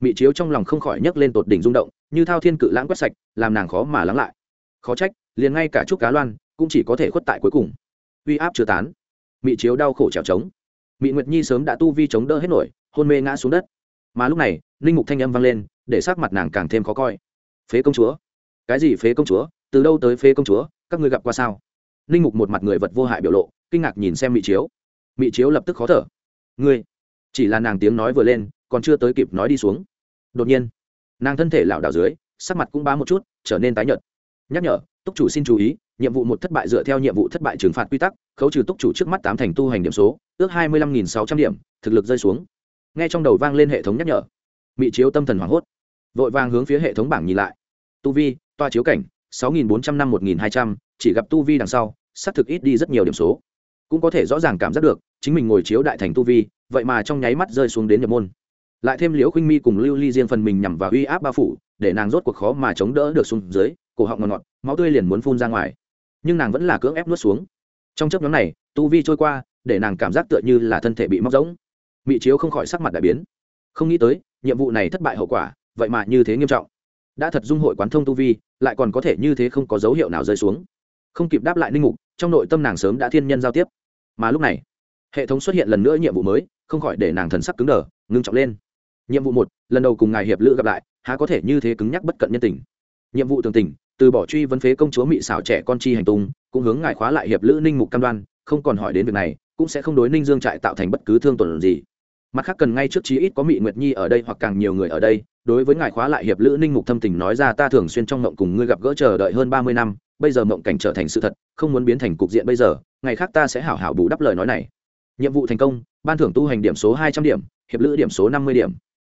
Mị chiếu trong lòng không khỏi nhấc lên tột đỉnh rung động, như thao thiên cự lãng quét sạch, làm nàng khó mà lắng lại. Khó trách, liền ngay cả trúc cá loan cũng chỉ có thể khuất tại cuối cùng. Uy áp chưa tán. Mị chiếu đau khổ trèo trống. Mị nguyệt nhi sớm đã tu vi chống đỡ hết nổi, hôn mê ngã xuống đất. Mà lúc này, linh mục thanh âm vang lên, để sắc mặt nàng càng thêm khó coi. Phế công chúa. Cái gì phế công chúa? Từ đâu tới phế công chúa? Các ngươi gặp qua sao? Linh mục một mặt người vật vô hại biểu lộ, kinh ngạc nhìn xem mỹ chiếu. Mỹ chiếu lập tức khó thở. Ngươi? Chỉ là nàng tiếng nói vừa lên, còn chưa tới kịp nói đi xuống. Đột nhiên, nàng thân thể lảo đảo dưới, sắc mặt cũng bá một chút, trở nên tái nhợt. Nhắc nhở, túc chủ xin chú ý, nhiệm vụ một thất bại dựa theo nhiệm vụ thất bại trừng phạt quy tắc, khấu trừ túc chủ trước mắt tám thành tu hành điểm số, ước hai mươi lăm nghìn sáu trăm điểm, thực lực rơi xuống. Nghe trong đầu vang lên hệ thống nhắc nhở mỹ chiếu tâm thần hoảng hốt, vội vàng hướng phía hệ thống bảng nhìn lại. Tu vi, toa chiếu cảnh, sáu nghìn bốn trăm năm, một nghìn hai trăm, chỉ gặp tu vi đằng sau xác thực ít đi rất nhiều điểm số. Cũng có thể rõ ràng cảm giác được, chính mình ngồi chiếu đại thành tu vi, vậy mà trong nháy mắt rơi xuống đến nhập môn. Lại thêm liễu khuynh mi cùng lưu ly riêng phần mình nhằm vào uy áp bao phủ, để nàng rốt cuộc khó mà chống đỡ được xuống dưới, cổ họng ngọt ngọt, máu tươi liền muốn phun ra ngoài. Nhưng nàng vẫn là cưỡng ép nuốt xuống. Trong chấp nhóm này, tu vi trôi qua, để nàng cảm giác tựa như là thân thể bị móc rỗng. Mị chiếu không khỏi sắc mặt đại biến. Không nghĩ tới, nhiệm vụ này thất bại hậu quả, vậy mà như thế nghiêm trọng. Đã thật dung hội quán thông tu vi, lại còn có thể như thế không có dấu hiệu nào rơi xuống không kịp đáp lại ninh mục, trong nội tâm nàng sớm đã thiên nhân giao tiếp. Mà lúc này, hệ thống xuất hiện lần nữa nhiệm vụ mới, không khỏi để nàng thần sắc cứng đờ, ngưng trọng lên. Nhiệm vụ một, lần đầu cùng ngài hiệp lữ gặp lại, há có thể như thế cứng nhắc bất cận nhân tình. Nhiệm vụ tường tình, từ bỏ truy vấn phế công chúa mị xảo trẻ con chi hành tung, cũng hướng ngài khóa lại hiệp lữ ninh mục cam đoan, không còn hỏi đến việc này, cũng sẽ không đối ninh dương trại tạo thành bất cứ thương tổn gì. Mặt khác cần ngay trước chí ít có mị nguyệt nhi ở đây hoặc càng nhiều người ở đây, đối với ngài khóa lại hiệp lữ ninh mục thâm tình nói ra ta thường xuyên trong mộng cùng ngươi gặp gỡ chờ đợi hơn ba mươi năm bây giờ mộng cảnh trở thành sự thật, không muốn biến thành cục diện bây giờ, ngày khác ta sẽ hảo hảo bù đắp lời nói này. Nhiệm vụ thành công, ban thưởng tu hành điểm số hai trăm điểm, hiệp lữ điểm số năm mươi điểm.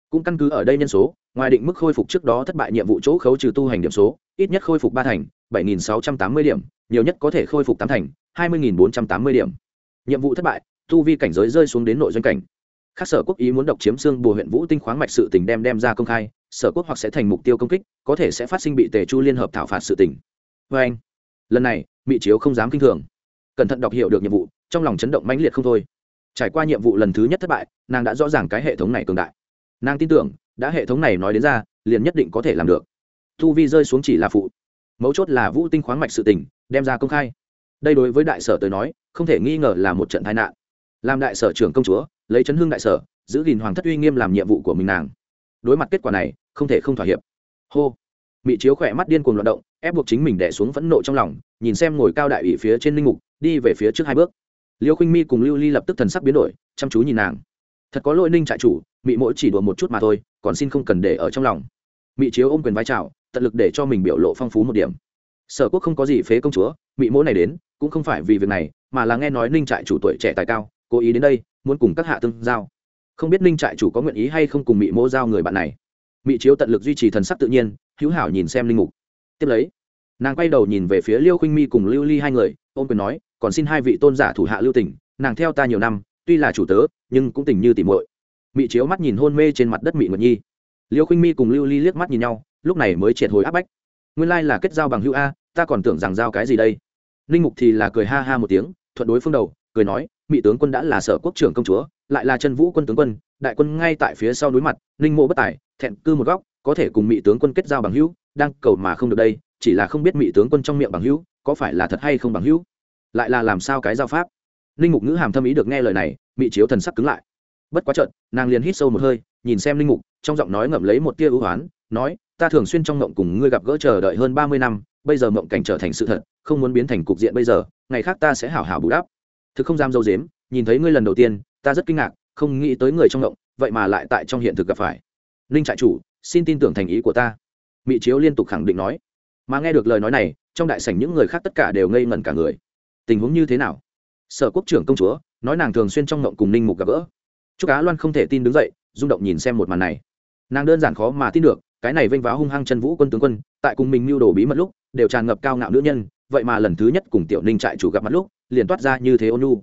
Cũng căn cứ ở đây nhân số, ngoài định mức khôi phục trước đó thất bại nhiệm vụ chỗ khấu trừ tu hành điểm số, ít nhất khôi phục ba thành, bảy nghìn sáu trăm tám mươi điểm, nhiều nhất có thể khôi phục tám thành, hai mươi nghìn bốn trăm tám mươi điểm. Nhiệm vụ thất bại, tu vi cảnh giới rơi xuống đến nội doanh cảnh. Khác sở quốc ý muốn độc chiếm xương bùa huyện vũ tinh khoáng mạch sự tình đem đem ra công khai, sở quốc hoặc sẽ thành mục tiêu công kích, có thể sẽ phát sinh bị tề chu liên hợp thảo phạt sự tình vê anh, lần này mỹ chiếu không dám kinh thường. Cẩn thận đọc hiểu được nhiệm vụ, trong lòng chấn động mãnh liệt không thôi. Trải qua nhiệm vụ lần thứ nhất thất bại, nàng đã rõ ràng cái hệ thống này cường đại. Nàng tin tưởng, đã hệ thống này nói đến ra, liền nhất định có thể làm được. Thu vi rơi xuống chỉ là phụ. Mấu chốt là vũ tinh khoáng mạch sự tình, đem ra công khai. Đây đối với đại sở tới nói, không thể nghi ngờ là một trận tai nạn. Làm đại sở trưởng công chúa, lấy chấn hương đại sở, giữ gìn hoàng thất uy nghiêm làm nhiệm vụ của mình nàng. Đối mặt kết quả này, không thể không thỏa hiệp. Hô. Mỹ chiếu khỏe mắt điên cuồng loạt động ép buộc chính mình đẻ xuống phẫn nộ trong lòng, nhìn xem ngồi cao đại ủy phía trên linh mục, đi về phía trước hai bước. Liêu khinh mi cùng lưu ly lập tức thần sắc biến đổi, chăm chú nhìn nàng. Thật có lỗi ninh trại chủ, mị mỗi chỉ đùa một chút mà thôi, còn xin không cần để ở trong lòng. Mị chiếu ôm quyền vai trào tận lực để cho mình biểu lộ phong phú một điểm. Sở quốc không có gì phế công chúa, mị mỗi này đến, cũng không phải vì việc này, mà là nghe nói ninh trại chủ tuổi trẻ tài cao, cố ý đến đây, muốn cùng các hạ tương giao. Không biết ninh trại chủ có nguyện ý hay không cùng mị mô giao người bạn này. Mị chiếu tận lực duy trì thần sắc tự nhiên, hữu hảo nhìn xem linh mục. Tiếp lấy nàng quay đầu nhìn về phía liêu khinh mi cùng lưu ly hai người ôm quyền nói, còn xin hai vị tôn giả thủ hạ lưu tỉnh nàng theo ta nhiều năm, tuy là chủ tớ, nhưng cũng tình như tỉ muội. Mị chiếu mắt nhìn hôn mê trên mặt đất mị nguyệt nhi. Liêu khinh mi cùng lưu ly liếc mắt nhìn nhau, lúc này mới triệt hồi áp bách. Nguyên lai là kết giao bằng hữu a, ta còn tưởng rằng giao cái gì đây. Ninh mục thì là cười ha ha một tiếng, thuận đối phương đầu, cười nói mỹ tướng quân đã là sở quốc trưởng công chúa, lại là chân vũ quân tướng quân, đại quân ngay tại phía sau núi mặt, ninh mộ bất tài, thẹn cư một góc, có thể cùng mỹ tướng quân kết giao bằng hữu, đang cầu mà không được đây chỉ là không biết mỹ tướng quân trong miệng bằng hữu, có phải là thật hay không bằng hữu? Lại là làm sao cái giao pháp? Linh mục ngữ hàm thâm ý được nghe lời này mỹ chiếu thần sắc cứng lại. Bất quá trận nàng liền hít sâu một hơi, nhìn xem linh mục, trong giọng nói ngậm lấy một tia ưu hoán, nói, ta thường xuyên trong mộng cùng ngươi gặp gỡ chờ đợi hơn ba mươi năm, bây giờ mộng cảnh trở thành sự thật, không muốn biến thành cục diện bây giờ, ngày khác ta sẽ hảo hảo bù đắp. Thực không dám dâu dếm, nhìn thấy ngươi lần đầu tiên, ta rất kinh ngạc, không nghĩ tới người trong mộng, vậy mà lại tại trong hiện thực gặp phải. Ninh trại chủ, xin tin tưởng thành ý của ta. Mỹ chiếu liên tục khẳng định nói mà nghe được lời nói này, trong đại sảnh những người khác tất cả đều ngây ngẩn cả người. Tình huống như thế nào? Sở quốc trưởng công chúa, nói nàng thường xuyên trong ngộng cùng ninh mục gặp gỡ. Chúc á loan không thể tin đứng dậy, rung động nhìn xem một màn này. Nàng đơn giản khó mà tin được, cái này vênh váo hung hăng chân vũ quân tướng quân, tại cùng mình mưu đồ bí mật lúc, đều tràn ngập cao ngạo nữ nhân, vậy mà lần thứ nhất cùng tiểu ninh trại chủ gặp mặt lúc, liền toát ra như thế ôn nhu.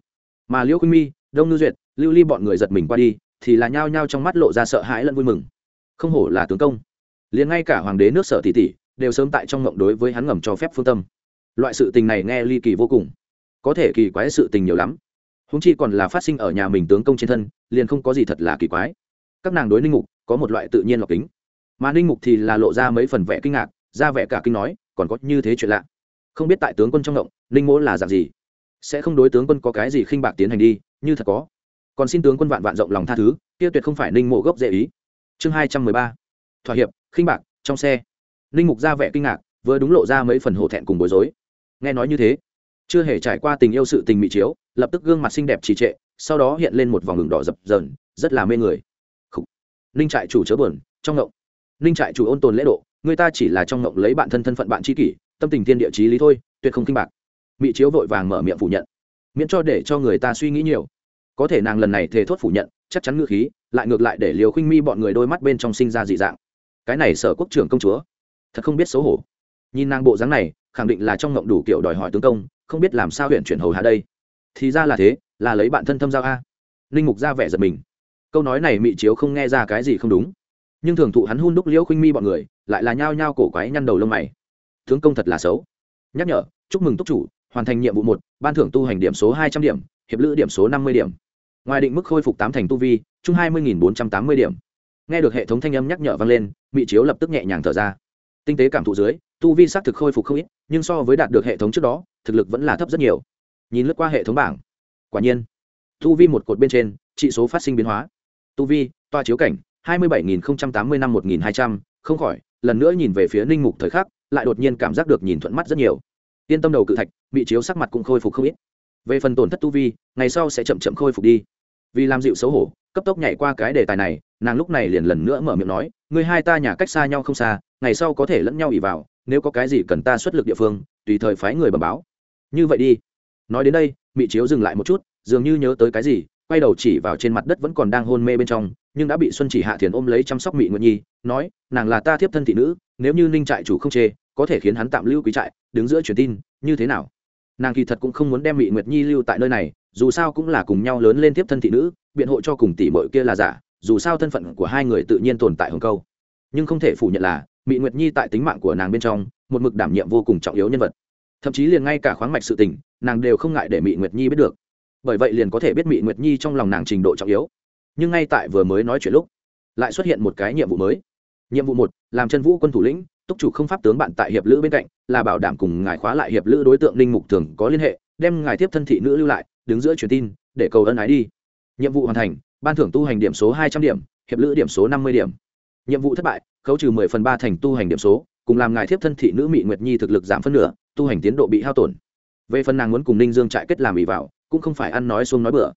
Mà liễu khuynh mi, đông ngư duyệt, lưu ly bọn người giật mình qua đi, thì là nhao nhao trong mắt lộ ra sợ hãi lẫn vui mừng. Không hổ là tướng công. Liền ngay cả hoàng đế nước sở tỷ tỷ đều sớm tại trong ngộng đối với hắn ngầm cho phép phương tâm. Loại sự tình này nghe ly kỳ vô cùng. Có thể kỳ quái sự tình nhiều lắm. Húng chi còn là phát sinh ở nhà mình tướng công trên thân, liền không có gì thật là kỳ quái. Các nàng đối ninh mục có một loại tự nhiên lọc kính. Mà ninh mục thì là lộ ra mấy phần vẻ kinh ngạc, ra vẻ cả kinh nói, còn có như thế chuyện lạ. Không biết tại tướng quân trong động ninh mỗ là dạng gì? Sẽ không đối tướng quân có cái gì khinh bạc tiến hành đi, như thật có. Còn xin tướng quân vạn vạn rộng lòng tha thứ, kia tuyệt không phải ninh mộ gốc dễ ý. Chương hai trăm mười ba. Thỏa hiệp, khinh bạc, trong xe ninh mục ra vẻ kinh ngạc, vừa đúng lộ ra mấy phần hổ thẹn cùng bối rối. Nghe nói như thế, chưa hề trải qua tình yêu sự tình mỹ chiếu, lập tức gương mặt xinh đẹp trì trệ, sau đó hiện lên một vòng ngừng đỏ dập dờn, rất là mê người. Khủ. ninh trại chủ chớ buồn, trong ngộng. Ninh trại chủ ôn tồn lễ độ, người ta chỉ là trong ngộng lấy bạn thân thân phận bạn tri kỷ, tâm tình thiên địa chí lý thôi, tuyệt không kinh bạc. Mỹ chiếu vội vàng mở miệng phủ nhận. Miễn cho để cho người ta suy nghĩ nhiều. Có thể nàng lần này thề thốt phủ nhận, chắc chắn ngựa khí, lại ngược lại để liều khinh mi bọn người đôi mắt bên trong sinh ra dị dạng. Cái này sở quốc trưởng công chúa thật không biết xấu hổ. Nhìn nàng bộ dáng này, khẳng định là trong ngộng đủ kiểu đòi hỏi tướng công, không biết làm sao huyện chuyển hầu hạ đây. Thì ra là thế, là lấy bạn thân thâm giao a. Linh mục ra vẻ giật mình. Câu nói này mị chiếu không nghe ra cái gì không đúng. Nhưng thường thụ hắn hun đúc liễu khinh mi bọn người, lại là nhao nhao cổ quái nhăn đầu lông mày. Tướng công thật là xấu. Nhắc nhở, chúc mừng túc chủ, hoàn thành nhiệm vụ một, ban thưởng tu hành điểm số hai trăm điểm, hiệp lữ điểm số năm mươi điểm. Ngoài định mức khôi phục tám thành tu vi, chung hai mươi bốn trăm tám mươi điểm. Nghe được hệ thống thanh âm nhắc nhở vang lên, mị chiếu lập tức nhẹ nhàng thở ra tinh tế cảm thụ dưới, tu vi xác thực khôi phục không ít, nhưng so với đạt được hệ thống trước đó, thực lực vẫn là thấp rất nhiều. Nhìn lướt qua hệ thống bảng, quả nhiên, tu vi một cột bên trên trị số phát sinh biến hóa. Tu vi, toa chiếu cảnh, hai mươi bảy nghìn tám mươi năm một nghìn hai trăm, không khỏi, lần nữa nhìn về phía ninh mục thời khắc, lại đột nhiên cảm giác được nhìn thuận mắt rất nhiều. Yên tâm đầu cự thạch, bị chiếu sắc mặt cũng khôi phục không ít. Về phần tổn thất tu vi, ngày sau sẽ chậm chậm khôi phục đi. Vì làm dịu xấu hổ, cấp tốc nhảy qua cái đề tài này nàng lúc này liền lần nữa mở miệng nói người hai ta nhà cách xa nhau không xa, ngày sau có thể lẫn nhau ỉ vào, nếu có cái gì cần ta xuất lực địa phương, tùy thời phái người bẩm báo. Như vậy đi. Nói đến đây mỹ chiếu dừng lại một chút, dường như nhớ tới cái gì, quay đầu chỉ vào trên mặt đất vẫn còn đang hôn mê bên trong, nhưng đã bị xuân chỉ hạ thiền ôm lấy chăm sóc mỹ nguyện nhi, nói, nàng là ta thiếp thân thị nữ, nếu như ninh trại chủ không chê, có thể khiến hắn tạm lưu quý trại, đứng giữa truyền tin, như thế nào? Nàng kỳ thật cũng không muốn đem mỹ nguyệt nhi lưu tại nơi này, dù sao cũng là cùng nhau lớn lên tiếp thân thị nữ, biện hộ cho cùng tỷ mội kia là giả dù sao thân phận của hai người tự nhiên tồn tại hồng câu. Nhưng không thể phủ nhận là mỹ nguyệt nhi tại tính mạng của nàng bên trong, một mực đảm nhiệm vô cùng trọng yếu nhân vật. Thậm chí liền ngay cả khoáng mạch sự tình, nàng đều không ngại để mỹ nguyệt nhi biết được. Bởi vậy liền có thể biết mỹ nguyệt nhi trong lòng nàng trình độ trọng yếu. Nhưng ngay tại vừa mới nói chuyện lúc, lại xuất hiện một cái nhiệm vụ mới. Nhiệm vụ một, làm chân vũ quân thủ lĩnh, túc chủ không pháp tướng bạn tại hiệp lữ bên cạnh, là bảo đảm cùng ngài khóa lại hiệp lữ đối tượng linh mục thường có liên hệ, đem ngài tiếp thân thị nữ lưu lại, đứng giữa truyền tin, để cầu ân ái đi. Nhiệm vụ hoàn thành ban thưởng tu hành điểm số hai trăm điểm, hiệp lữ điểm số năm mươi điểm. Nhiệm vụ thất bại, khấu trừ mười phần ba thành tu hành điểm số, cùng làm ngài thiếp thân thị nữ mỹ nguyệt nhi thực lực giảm phân nửa, tu hành tiến độ bị hao tổn. Về phần nàng muốn cùng ninh dương trại kết làm ỷ vào, cũng không phải ăn nói xuông nói bừa,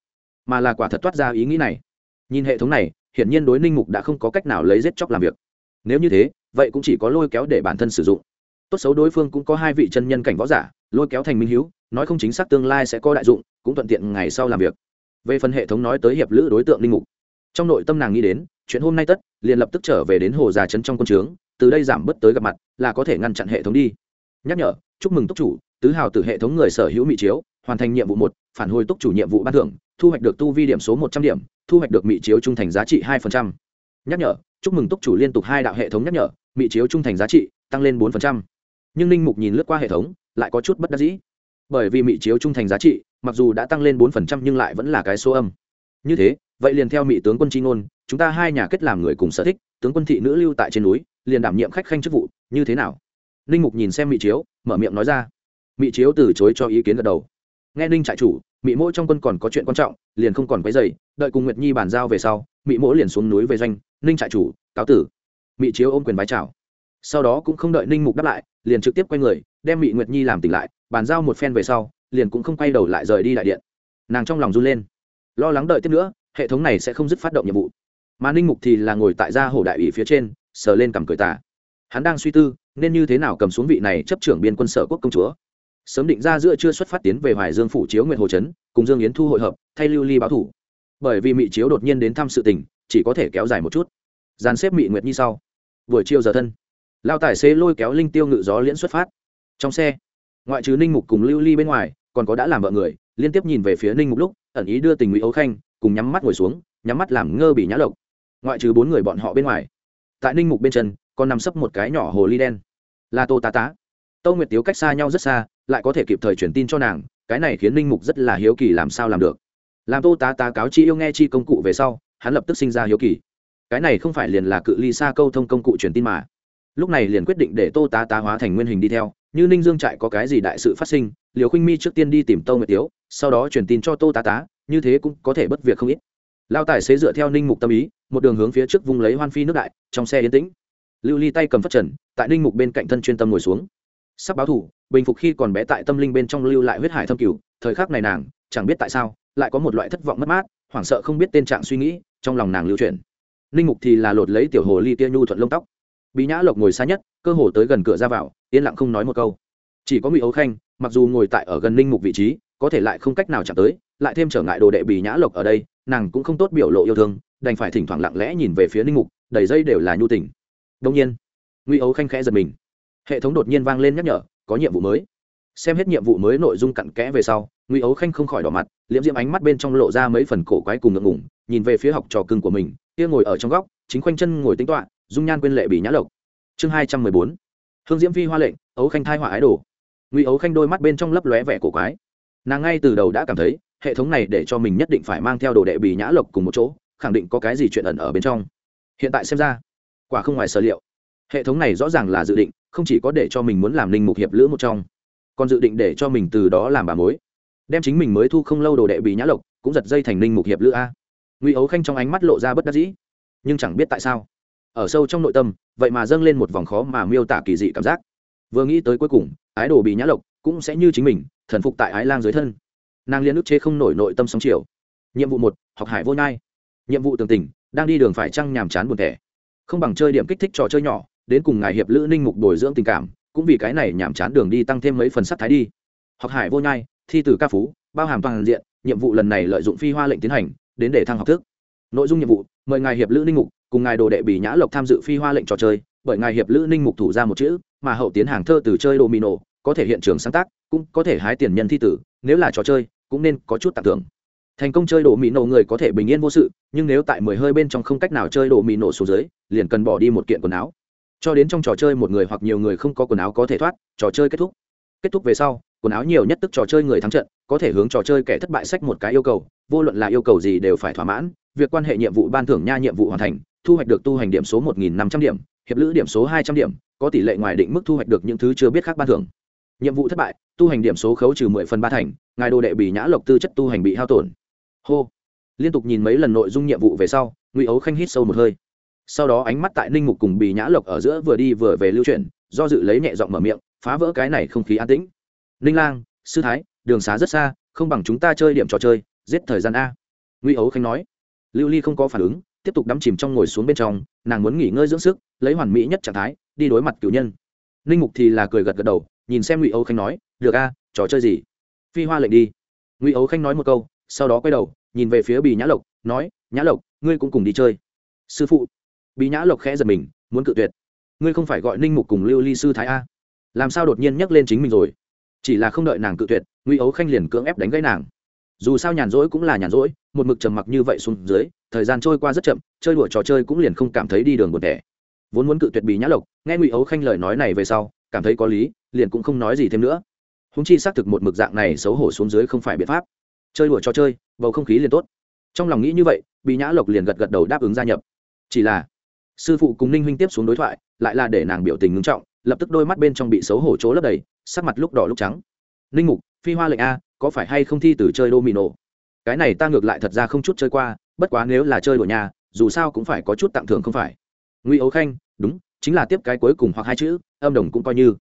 mà là quả thật toát ra ý nghĩ này. Nhìn hệ thống này, hiển nhiên đối ninh mục đã không có cách nào lấy giết chóc làm việc. Nếu như thế, vậy cũng chỉ có lôi kéo để bản thân sử dụng. Tốt xấu đối phương cũng có hai vị chân nhân cảnh võ giả, lôi kéo thành minh hiếu, nói không chính xác tương lai sẽ có đại dụng, cũng thuận tiện ngày sau làm việc về phần hệ thống nói tới hiệp lữ đối tượng linh mục. Trong nội tâm nàng nghĩ đến, chuyện hôm nay tất, liền lập tức trở về đến hồ già trấn trong quân trướng, từ đây giảm bớt tới gặp mặt, là có thể ngăn chặn hệ thống đi. Nhắc nhở, chúc mừng túc chủ, tứ hào từ hệ thống người sở hữu mỹ chiếu, hoàn thành nhiệm vụ một, phản hồi túc chủ nhiệm vụ ban thưởng, thu hoạch được tu vi điểm số một trăm điểm, thu hoạch được mỹ chiếu trung thành giá trị hai nhắc nhở, chúc mừng túc chủ liên tục hai đạo hệ thống nhắc nhở mỹ chiếu trung thành giá trị, tăng lên bốn nhưng ninh mục nhìn lướt qua hệ thống, lại có chút bất đắc dĩ bởi vì mị chiếu trung thành giá trị, mặc dù đã tăng lên bốn phần trăm nhưng lại vẫn là cái số âm. Như thế, vậy liền theo mỹ tướng quân tri ngôn, chúng ta hai nhà kết làm người cùng sở thích, tướng quân thị nữ lưu tại trên núi, liền đảm nhiệm khách khanh chức vụ, như thế nào? Ninh mục nhìn xem mỹ chiếu, mở miệng nói ra. Mỹ chiếu từ chối cho ý kiến gật đầu. Nghe ninh trại chủ mỹ mỗi trong quân còn có chuyện quan trọng, liền không còn quấy dày đợi cùng nguyệt nhi bàn giao về sau mỹ mỗi liền xuống núi về doanh. Ninh trại chủ, cáo tử. Mỹ chiếu ôm quyền bái chào. Sau đó cũng không đợi ninh mục đáp lại, liền trực tiếp quay người đem Mị nguyệt nhi làm tỉnh lại, bàn giao một phen về sau, liền cũng không quay đầu lại rời đi đại điện. Nàng trong lòng run lên. Lo lắng đợi tiếp nữa, hệ thống này sẽ không dứt phát động nhiệm vụ. Mà ninh mục thì là ngồi tại gia hồ đại ủy phía trên, sờ lên cầm cười tả hắn đang suy tư, nên như thế nào cầm xuống vị này chấp trưởng biên quân sở quốc công chúa. Sớm định ra giữa chưa xuất phát tiến về hoài dương phủ chiếu nguyện hồ trấn, cùng dương yến thu hội hợp, thay lưu ly báo thủ. Bởi vì Mị chiếu đột nhiên đến thăm sự tình, chỉ có thể kéo dài một chút. Dàn xếp Mị nguyệt nhi sau. Buổi chiều giờ thân, lao tài xế lôi kéo linh tiêu ngự gió liễn xuất phát trong xe, ngoại trừ ninh mục cùng lưu ly bên ngoài, còn có đã làm vợ người, liên tiếp nhìn về phía ninh mục lúc, ẩn ý đưa tình ngụy ấu khanh, cùng nhắm mắt ngồi xuống, nhắm mắt làm ngơ bị nhã lộc ngoại trừ bốn người bọn họ bên ngoài, tại ninh mục bên chân, còn nằm sấp một cái nhỏ hồ ly đen. Là tô tá tá. Tâu nguyệt tiếu cách xa nhau rất xa, lại có thể kịp thời truyền tin cho nàng, cái này khiến ninh mục rất là hiếu kỳ làm sao làm được. Làm tô tá tá cáo chi yêu nghe chi công cụ về sau, hắn lập tức sinh ra hiếu kỳ. Cái này không phải liền là cự ly xa câu thông công cụ truyền tin mà. Lúc này liền quyết định để tô tá tá hóa thành nguyên hình đi theo như ninh dương trại có cái gì đại sự phát sinh, liều khinh mi trước tiên đi tìm tâu nguyệt tiếu, sau đó truyền tin cho tô tá tá, như thế cũng có thể bất việc không ít. Lao tài xế dựa theo ninh mục tâm ý, một đường hướng phía trước vung lấy hoan phi nước đại, trong xe yên tĩnh. Lưu ly tay cầm phát trần, tại ninh mục bên cạnh thân chuyên tâm ngồi xuống. Sắp báo thủ, bình phục khi còn bé tại tâm linh bên trong lưu lại huyết hải thâm cửu thời khắc này nàng, chẳng biết tại sao, lại có một loại thất vọng mất mát, hoảng sợ không biết tên trạng suy nghĩ, trong lòng nàng lưu chuyển. Ninh mục thì là lột lấy tiểu hồ ly tia nhu thuận lông tóc bị nhã lộc ngồi xa nhất, cơ hồ tới gần cửa ra vào, yên lặng không nói một câu. Chỉ có ngụy ấu khanh, mặc dù ngồi tại ở gần ninh mục vị trí, có thể lại không cách nào chạm tới, lại thêm trở ngại đồ đệ bì nhã lộc ở đây, nàng cũng không tốt biểu lộ yêu thương, đành phải thỉnh thoảng lặng lẽ nhìn về phía ninh mục, đầy dây đều là nhu tình. Đông nhiên, ngụy ấu khanh khẽ giật mình. Hệ thống đột nhiên vang lên nhắc nhở, có nhiệm vụ mới. Xem hết nhiệm vụ mới nội dung cặn kẽ về sau, ngụy ấu khanh không khỏi đỏ mặt, liễm diễm ánh mắt bên trong lộ ra mấy phần cổ quái cùng ngượng ngủng nhìn về phía học trò cưng của mình, kia ngồi ở trong góc, chính khoanh chân ngồi tính toạ dung nhan quên lệ bị nhã lộc. Chương hai trăm mười bốn. Hương diễm phi hoa lệnh, ấu khanh thai họa ái đồ. Ngụy ấu khanh đôi mắt bên trong lấp lóe vẻ cổ quái. Nàng ngay từ đầu đã cảm thấy, hệ thống này để cho mình nhất định phải mang theo đồ đệ bị nhã lộc cùng một chỗ, khẳng định có cái gì chuyện ẩn ở bên trong. Hiện tại xem ra, quả không ngoài sở liệu. Hệ thống này rõ ràng là dự định, không chỉ có để cho mình muốn làm linh mục hiệp lữ một trong, còn dự định để cho mình từ đó làm bà mối. Đem chính mình mới thu không lâu đồ đệ bị nhã lộc, cũng giật dây thành linh mục hiệp lữ a. Ngụy ấu khanh trong ánh mắt lộ ra bất đắc dĩ. Nhưng chẳng biết tại sao ở sâu trong nội tâm, vậy mà dâng lên một vòng khó mà miêu tả kỳ dị cảm giác. Vừa nghĩ tới cuối cùng, ái đồ bị nhã lộc cũng sẽ như chính mình, thần phục tại ái lang dưới thân. Nàng liên ức chế không nổi nội tâm sóng chiều. Nhiệm vụ một, học hải vô nhai. Nhiệm vụ tường tình đang đi đường phải trăng nhàm chán buồn thẻ. Không bằng chơi điểm kích thích trò chơi nhỏ, đến cùng ngài hiệp lữ ninh mục bồi dưỡng tình cảm, cũng vì cái này nhàm chán đường đi tăng thêm mấy phần sắc thái đi. Học hải vô nhai, thi từ ca phú, bao hàm toàn diện, nhiệm vụ lần này lợi dụng phi hoa lệnh tiến hành, đến để thăng học thức. Nội dung nhiệm vụ, mời ngài hiệp lữ ninh mục cùng ngài đồ đệ bỉ nhã lộc tham dự phi hoa lệnh trò chơi, bởi ngài hiệp lữ ninh mục thủ ra một chữ, mà hậu tiến hàng thơ từ chơi đồ mì nổ có thể hiện trường sáng tác, cũng có thể hái tiền nhân thi tử, nếu là trò chơi, cũng nên có chút tặng thưởng. Thành công chơi đồ mì nổ người có thể bình yên vô sự, nhưng nếu tại mười hơi bên trong không cách nào chơi đồ mì nổ xuống dưới, liền cần bỏ đi một kiện quần áo. Cho đến trong trò chơi một người hoặc nhiều người không có quần áo có thể thoát, trò chơi kết thúc. Kết thúc về sau, quần áo nhiều nhất tức trò chơi người thắng trận, có thể hướng trò chơi kẻ thất bại sách một cái yêu cầu, vô luận là yêu cầu gì đều phải thỏa mãn, việc quan hệ nhiệm vụ ban thưởng nha nhiệm vụ hoàn thành thu hoạch được tu hành điểm số một nghìn năm trăm điểm, hiệp lữ điểm số hai trăm điểm, có tỷ lệ ngoài định mức thu hoạch được những thứ chưa biết khác ban thưởng. Nhiệm vụ thất bại, tu hành điểm số khấu trừ mười phần ba thành, ngài đồ đệ bị nhã lộc tư chất tu hành bị hao tổn. Hô. Liên tục nhìn mấy lần nội dung nhiệm vụ về sau, ngụy ấu khanh hít sâu một hơi. Sau đó ánh mắt tại ninh mục cùng bị nhã lộc ở giữa vừa đi vừa về lưu chuyển, do dự lấy nhẹ giọng mở miệng, phá vỡ cái này không khí an tĩnh. Ninh lang, sư thái, đường xá rất xa, không bằng chúng ta chơi điểm trò chơi, giết thời gian a. Ngụy ấu khanh nói. Lưu ly không có phản ứng tiếp tục đắm chìm trong ngồi xuống bên trong, nàng muốn nghỉ ngơi dưỡng sức, lấy hoàn mỹ nhất trạng thái, đi đối mặt cựu nhân. Ninh mục thì là cười gật gật đầu, nhìn xem ngụy ấu khanh nói, được a, trò chơi gì? Phi hoa lệnh đi. Ngụy ấu khanh nói một câu, sau đó quay đầu, nhìn về phía bì nhã lộc, nói, nhã lộc, ngươi cũng cùng đi chơi. Sư phụ. Bì nhã lộc khẽ giật mình, muốn cự tuyệt. Ngươi không phải gọi ninh mục cùng lưu ly sư thái a? Làm sao đột nhiên nhắc lên chính mình rồi? Chỉ là không đợi nàng cự tuyệt, ngụy ấu khanh liền cưỡng ép đánh gãy nàng. Dù sao nhàn rỗi cũng là nhàn rỗi, một mực trầm mặc như vậy xuống dưới thời gian trôi qua rất chậm, chơi đùa trò chơi cũng liền không cảm thấy đi đường buồn tẻ. Vốn muốn cự tuyệt bì nhã lộc, nghe ngụy ấu khanh lời nói này về sau, cảm thấy có lý, liền cũng không nói gì thêm nữa. Húng chi xác thực một mực dạng này xấu hổ xuống dưới không phải biện pháp. Chơi đùa trò chơi, bầu không khí liền tốt. Trong lòng nghĩ như vậy, bì nhã lộc liền gật gật đầu đáp ứng gia nhập. Chỉ là, sư phụ cùng ninh huynh tiếp xuống đối thoại, lại là để nàng biểu tình ngưng trọng, lập tức đôi mắt bên trong bị xấu hổ chỗ lấp đầy, sắc mặt lúc đỏ lúc trắng. Ninh mục, phi hoa lệnh a, có phải hay không thi từ chơi domino? Cái này ta ngược lại thật ra không chút chơi qua, bất quá nếu là chơi đùa nhà, dù sao cũng phải có chút tặng thưởng không phải. Ngụy ấu khanh, đúng, chính là tiếp cái cuối cùng hoặc hai chữ, âm đồng cũng coi như.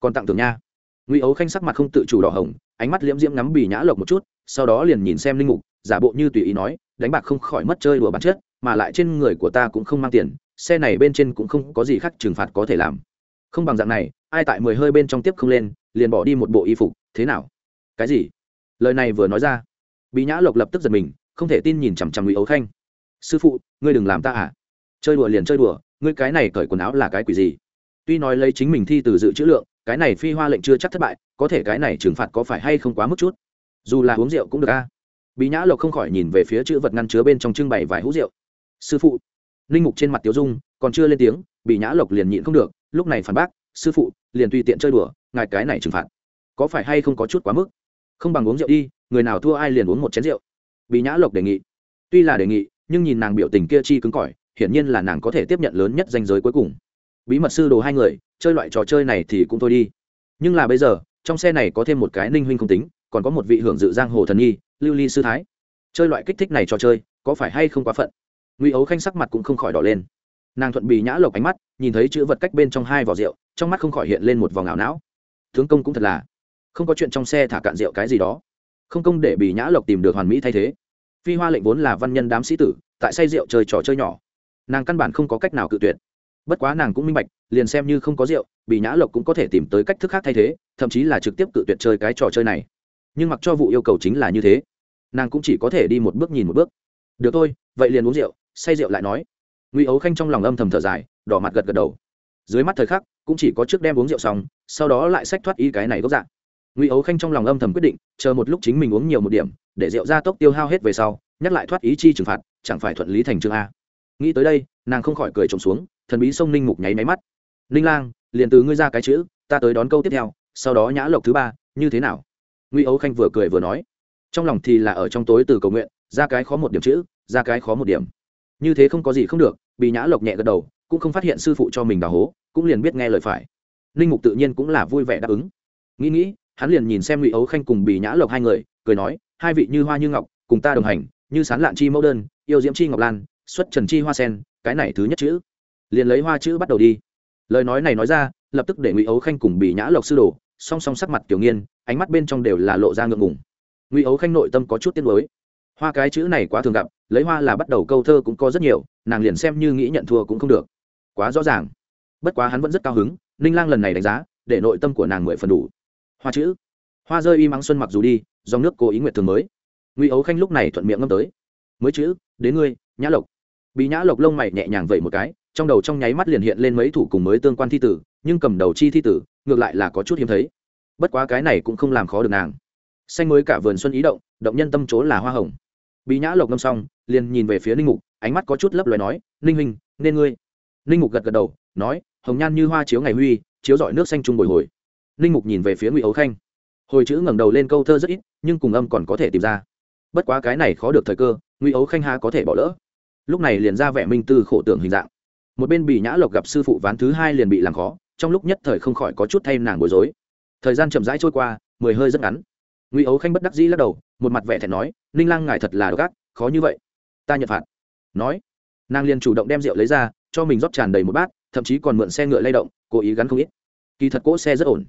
Còn tặng thưởng nha. Ngụy ấu khanh sắc mặt không tự chủ đỏ hồng, ánh mắt liễm diễm ngắm bì nhã lộc một chút, sau đó liền nhìn xem linh mục, giả bộ như tùy ý nói, đánh bạc không khỏi mất chơi đùa bản chất, mà lại trên người của ta cũng không mang tiền, xe này bên trên cũng không có gì khác trừng phạt có thể làm. Không bằng dạng này, ai tại mười hơi bên trong tiếp không lên, liền bỏ đi một bộ y phục, thế nào? Cái gì? Lời này vừa nói ra bị nhã lộc lập tức giật mình, không thể tin nhìn chằm chằm ngụy ấu khanh. Sư phụ, ngươi đừng làm ta à? Chơi đùa liền chơi đùa, ngươi cái này cởi quần áo là cái quỷ gì? Tuy nói lấy chính mình thi từ dự trữ lượng, cái này phi hoa lệnh chưa chắc thất bại, có thể cái này trừng phạt có phải hay không quá mức chút. Dù là uống rượu cũng được a. Bị nhã lộc không khỏi nhìn về phía chữ vật ngăn chứa bên trong trưng bày vài hũ rượu. Sư phụ. Linh mục trên mặt tiếu dung, còn chưa lên tiếng bị nhã lộc liền nhịn không được, lúc này phản bác, sư phụ, liền tùy tiện chơi đùa, ngài cái này trừng phạt, có phải hay không có chút quá mức? Không bằng uống rượu đi người nào thua ai liền uống một chén rượu. Bị nhã lộc đề nghị. Tuy là đề nghị, nhưng nhìn nàng biểu tình kia chi cứng cỏi, hiển nhiên là nàng có thể tiếp nhận lớn nhất danh giới cuối cùng. Bí mật sư đồ hai người, chơi loại trò chơi này thì cũng thôi đi. Nhưng là bây giờ, trong xe này có thêm một cái ninh huynh không tính, còn có một vị hưởng dự giang hồ thần nhi, lưu ly sư thái. Chơi loại kích thích này trò chơi, có phải hay không quá phận? Ngụy ấu khanh sắc mặt cũng không khỏi đỏ lên. Nàng thuận bì nhã lộc ánh mắt, nhìn thấy chữ vật cách bên trong hai vỏ rượu, trong mắt không khỏi hiện lên một vòng ảo não. Tướng công cũng thật là. Không có chuyện trong xe thả cạn rượu cái gì đó không công để bị nhã lộc tìm được hoàn mỹ thay thế. Phi hoa lệnh vốn là văn nhân đám sĩ tử, tại say rượu chơi trò chơi nhỏ. Nàng căn bản không có cách nào cự tuyệt. Bất quá nàng cũng minh bạch, liền xem như không có rượu, bị nhã lộc cũng có thể tìm tới cách thức khác thay thế, thậm chí là trực tiếp cự tuyệt chơi cái trò chơi này. Nhưng mặc cho vụ yêu cầu chính là như thế, nàng cũng chỉ có thể đi một bước nhìn một bước. Được thôi, vậy liền uống rượu, say rượu lại nói. Ngụy ấu khanh trong lòng âm thầm thở dài, đỏ mặt gật gật đầu. Dưới mắt thời khắc, cũng chỉ có trước đem uống rượu xong, sau đó lại xách thoát ý cái này gốc dạng ngụy ấu khanh trong lòng âm thầm quyết định, chờ một lúc chính mình uống nhiều một điểm, để rượu ra tốc tiêu hao hết về sau, nhắc lại thoát ý chi trừng phạt, chẳng phải thuận lý thành chương a. Nghĩ tới đây, nàng không khỏi cười trồng xuống, thần bí sông ninh mục nháy máy mắt. Ninh lang, liền từ ngươi ra cái chữ, ta tới đón câu tiếp theo, sau đó nhã lộc thứ ba, như thế nào? Ngụy ấu khanh vừa cười vừa nói. Trong lòng thì là ở trong tối từ cầu nguyện, ra cái khó một điểm chữ, ra cái khó một điểm. Như thế không có gì không được, bị nhã lộc nhẹ gật đầu, cũng không phát hiện sư phụ cho mình đào hố, cũng liền biết nghe lời phải. Ninh mục tự nhiên cũng là vui vẻ đáp ứng. Nghĩ nghĩ hắn liền nhìn xem ngụy ấu khanh cùng bì nhã lộc hai người, cười nói, hai vị như hoa như ngọc, cùng ta đồng hành, như sán lạn chi mẫu đơn, yêu diễm chi ngọc lan, xuất trần chi hoa sen, cái này thứ nhất chữ. Liền lấy hoa chữ bắt đầu đi. Lời nói này nói ra, lập tức để ngụy ấu khanh cùng bì nhã lộc sư đồ, song song sắc mặt tiểu nghiên, ánh mắt bên trong đều là lộ ra ngượng ngùng. Ngụy ấu khanh nội tâm có chút tiếc nuối. Hoa cái chữ này quá thường gặp, lấy hoa là bắt đầu câu thơ cũng có rất nhiều, nàng liền xem như nghĩ nhận thua cũng không được. Quá rõ ràng. Bất quá hắn vẫn rất cao hứng, ninh lang lần này đánh giá, để nội tâm của nàng mười phần đủ hoa chữ. Hoa rơi y mắng xuân mặc dù đi, dòng nước cố ý nguyện thường mới. Ngụy ấu khanh lúc này thuận miệng ngâm tới. Mới chữ, đến ngươi, nhã lộc. Bị nhã lộc lông mày nhẹ nhàng vậy một cái, trong đầu trong nháy mắt liền hiện lên mấy thủ cùng mới tương quan thi tử, nhưng cầm đầu chi thi tử, ngược lại là có chút hiếm thấy. Bất quá cái này cũng không làm khó được nàng. Xanh mới cả vườn xuân ý động động nhân tâm chỗ là hoa hồng. Bị nhã lộc ngâm xong, liền nhìn về phía ninh mục, ánh mắt có chút lấp loài nói, ninh huynh, nên ngươi. Ninh mục gật gật đầu, nói, hồng nhan như hoa chiếu ngày huy, chiếu dọi nước xanh trung bồi hồi ninh mục nhìn về phía ngụy ấu khanh. Hồi chữ ngẩng đầu lên câu thơ rất ít, nhưng cùng âm còn có thể tìm ra. Bất quá cái này khó được thời cơ, ngụy ấu khanh ha có thể bỏ lỡ. Lúc này liền ra vẻ minh tư khổ tưởng hình dạng. Một bên bị nhã lộc gặp sư phụ ván thứ hai liền bị làm khó, trong lúc nhất thời không khỏi có chút thay nàng bối rối. Thời gian chậm rãi trôi qua, mười hơi rất ngắn. Ngụy ấu khanh bất đắc dĩ lắc đầu, một mặt vẻ thẹn nói, ninh lang ngài thật là gác khó như vậy. Ta nhận phạt. Nói, nàng liền chủ động đem rượu lấy ra, cho mình rót tràn đầy một bát, thậm chí còn mượn xe ngựa lay động, cố ý gắn không ít. Kỳ thật cỗ xe rất ổn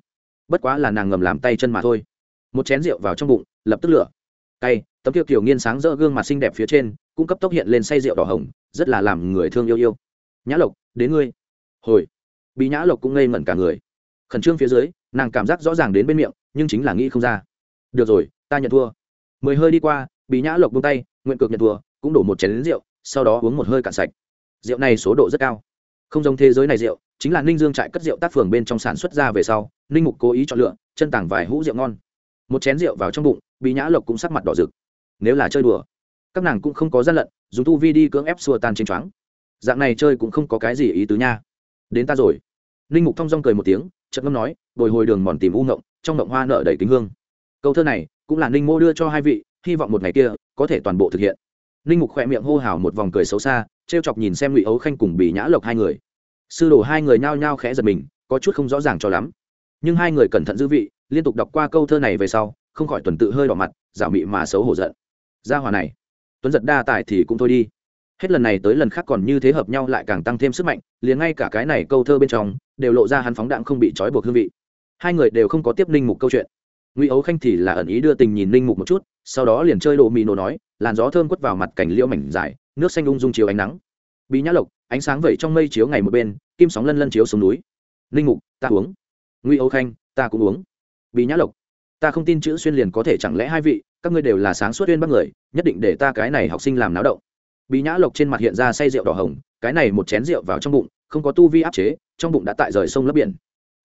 bất quá là nàng ngầm làm tay chân mà thôi. Một chén rượu vào trong bụng, lập tức lửa. Tay tấm kiệu kiểu nghiên sáng rỡ gương mặt xinh đẹp phía trên cũng cấp tốc hiện lên say rượu đỏ hồng, rất là làm người thương yêu yêu. Nhã lộc, đến ngươi. Hồi. Bị nhã lộc cũng ngây ngẩn cả người. Khẩn trương phía dưới, nàng cảm giác rõ ràng đến bên miệng, nhưng chính là nghĩ không ra. Được rồi, ta nhận thua. Mười hơi đi qua bị nhã lộc buông tay, nguyện cực nhận thua, cũng đổ một chén lính rượu, sau đó uống một hơi cạn sạch. Rượu này số độ rất cao. Không giống thế giới này rượu chính là ninh dương trại cất rượu tác phường bên trong sản xuất ra về sau, ninh mục cố ý chọn lựa, chân tảng vài hũ rượu ngon. Một chén rượu vào trong bụng bị nhã lộc cũng sắc mặt đỏ rực. Nếu là chơi đùa, các nàng cũng không có gian lận, dùng tu vi đi cưỡng ép xua tan trên choáng. Dạng này chơi cũng không có cái gì ý tứ nha. Đến ta rồi. Ninh mục thong dong cười một tiếng, chợt ngâm nói, bồi hồi đường mòn tìm u ngộng, trong ngộng hoa nợ đầy kính hương. Câu thơ này cũng là ninh mô đưa cho hai vị, hy vọng một ngày kia có thể toàn bộ thực hiện. Ninh mục khỏe miệng hô hào một vòng cười xấu xa t r e o chọc nhìn xem ngụy ấu khanh cùng bị nhã lộc hai người sư đồ hai người nhao nhao khẽ giật mình, có chút không rõ ràng cho lắm. Nhưng hai người cẩn thận dư vị, liên tục đọc qua câu thơ này về sau, không khỏi tuần tự hơi đỏ mặt giả mị mà xấu hổ giận. Ra hòa này, tuấn giật đa tài thì cũng thôi đi. Hết lần này tới lần khác còn như thế hợp nhau lại càng tăng thêm sức mạnh, liền ngay cả cái này câu thơ bên trong, đều lộ ra hắn phóng đạn không bị trói buộc hương vị. Hai người đều không có tiếp ninh mục câu chuyện. Ngụy ấu khanh thì là ẩn ý đưa tình nhìn ninh mục một chút, sau đó liền chơi đồ mì nổ nói, làn gió thơm quất vào mặt cảnh liễu mảnh dài, nước xanh ung dung chiếu ánh nắng bí nhã lộc, ánh sáng vẩy trong mây chiếu ngày một bên, kim sóng lân lân chiếu xuống núi. Ninh mục, ta uống. Ngụy Âu khanh, ta cũng uống. Bí nhã lộc, ta không tin chữ xuyên liền có thể chẳng lẽ hai vị, các ngươi đều là sáng suốt uyên bắc người, nhất định để ta cái này học sinh làm náo động. Bí nhã lộc trên mặt hiện ra say rượu đỏ hồng, cái này một chén rượu vào trong bụng, không có tu vi áp chế, trong bụng đã tại rời sông lấp biển.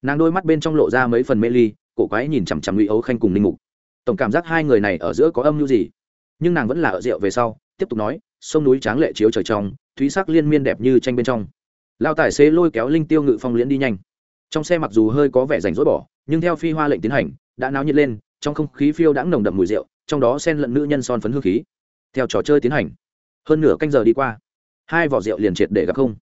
Nàng đôi mắt bên trong lộ ra mấy phần mê ly, cổ quái nhìn chằm chằm ngụy ấu khanh cùng ninh mục. Tổng cảm giác hai người này ở giữa có âm mưu gì? Nhưng nàng vẫn là ở rượu về sau, tiếp tục nói, sông núi tráng lệ chiếu trời trong thúy sắc liên miên đẹp như tranh bên trong. Lao tài xế lôi kéo linh tiêu ngự phong liễn đi nhanh. Trong xe mặc dù hơi có vẻ rảnh rỗi bỏ, nhưng theo phi hoa lệnh tiến hành, đã náo nhiệt lên, trong không khí phiêu đãng nồng đậm mùi rượu, trong đó xen lẫn nữ nhân son phấn hương khí. Theo trò chơi tiến hành, hơn nửa canh giờ đi qua, hai vỏ rượu liền triệt để gặp không.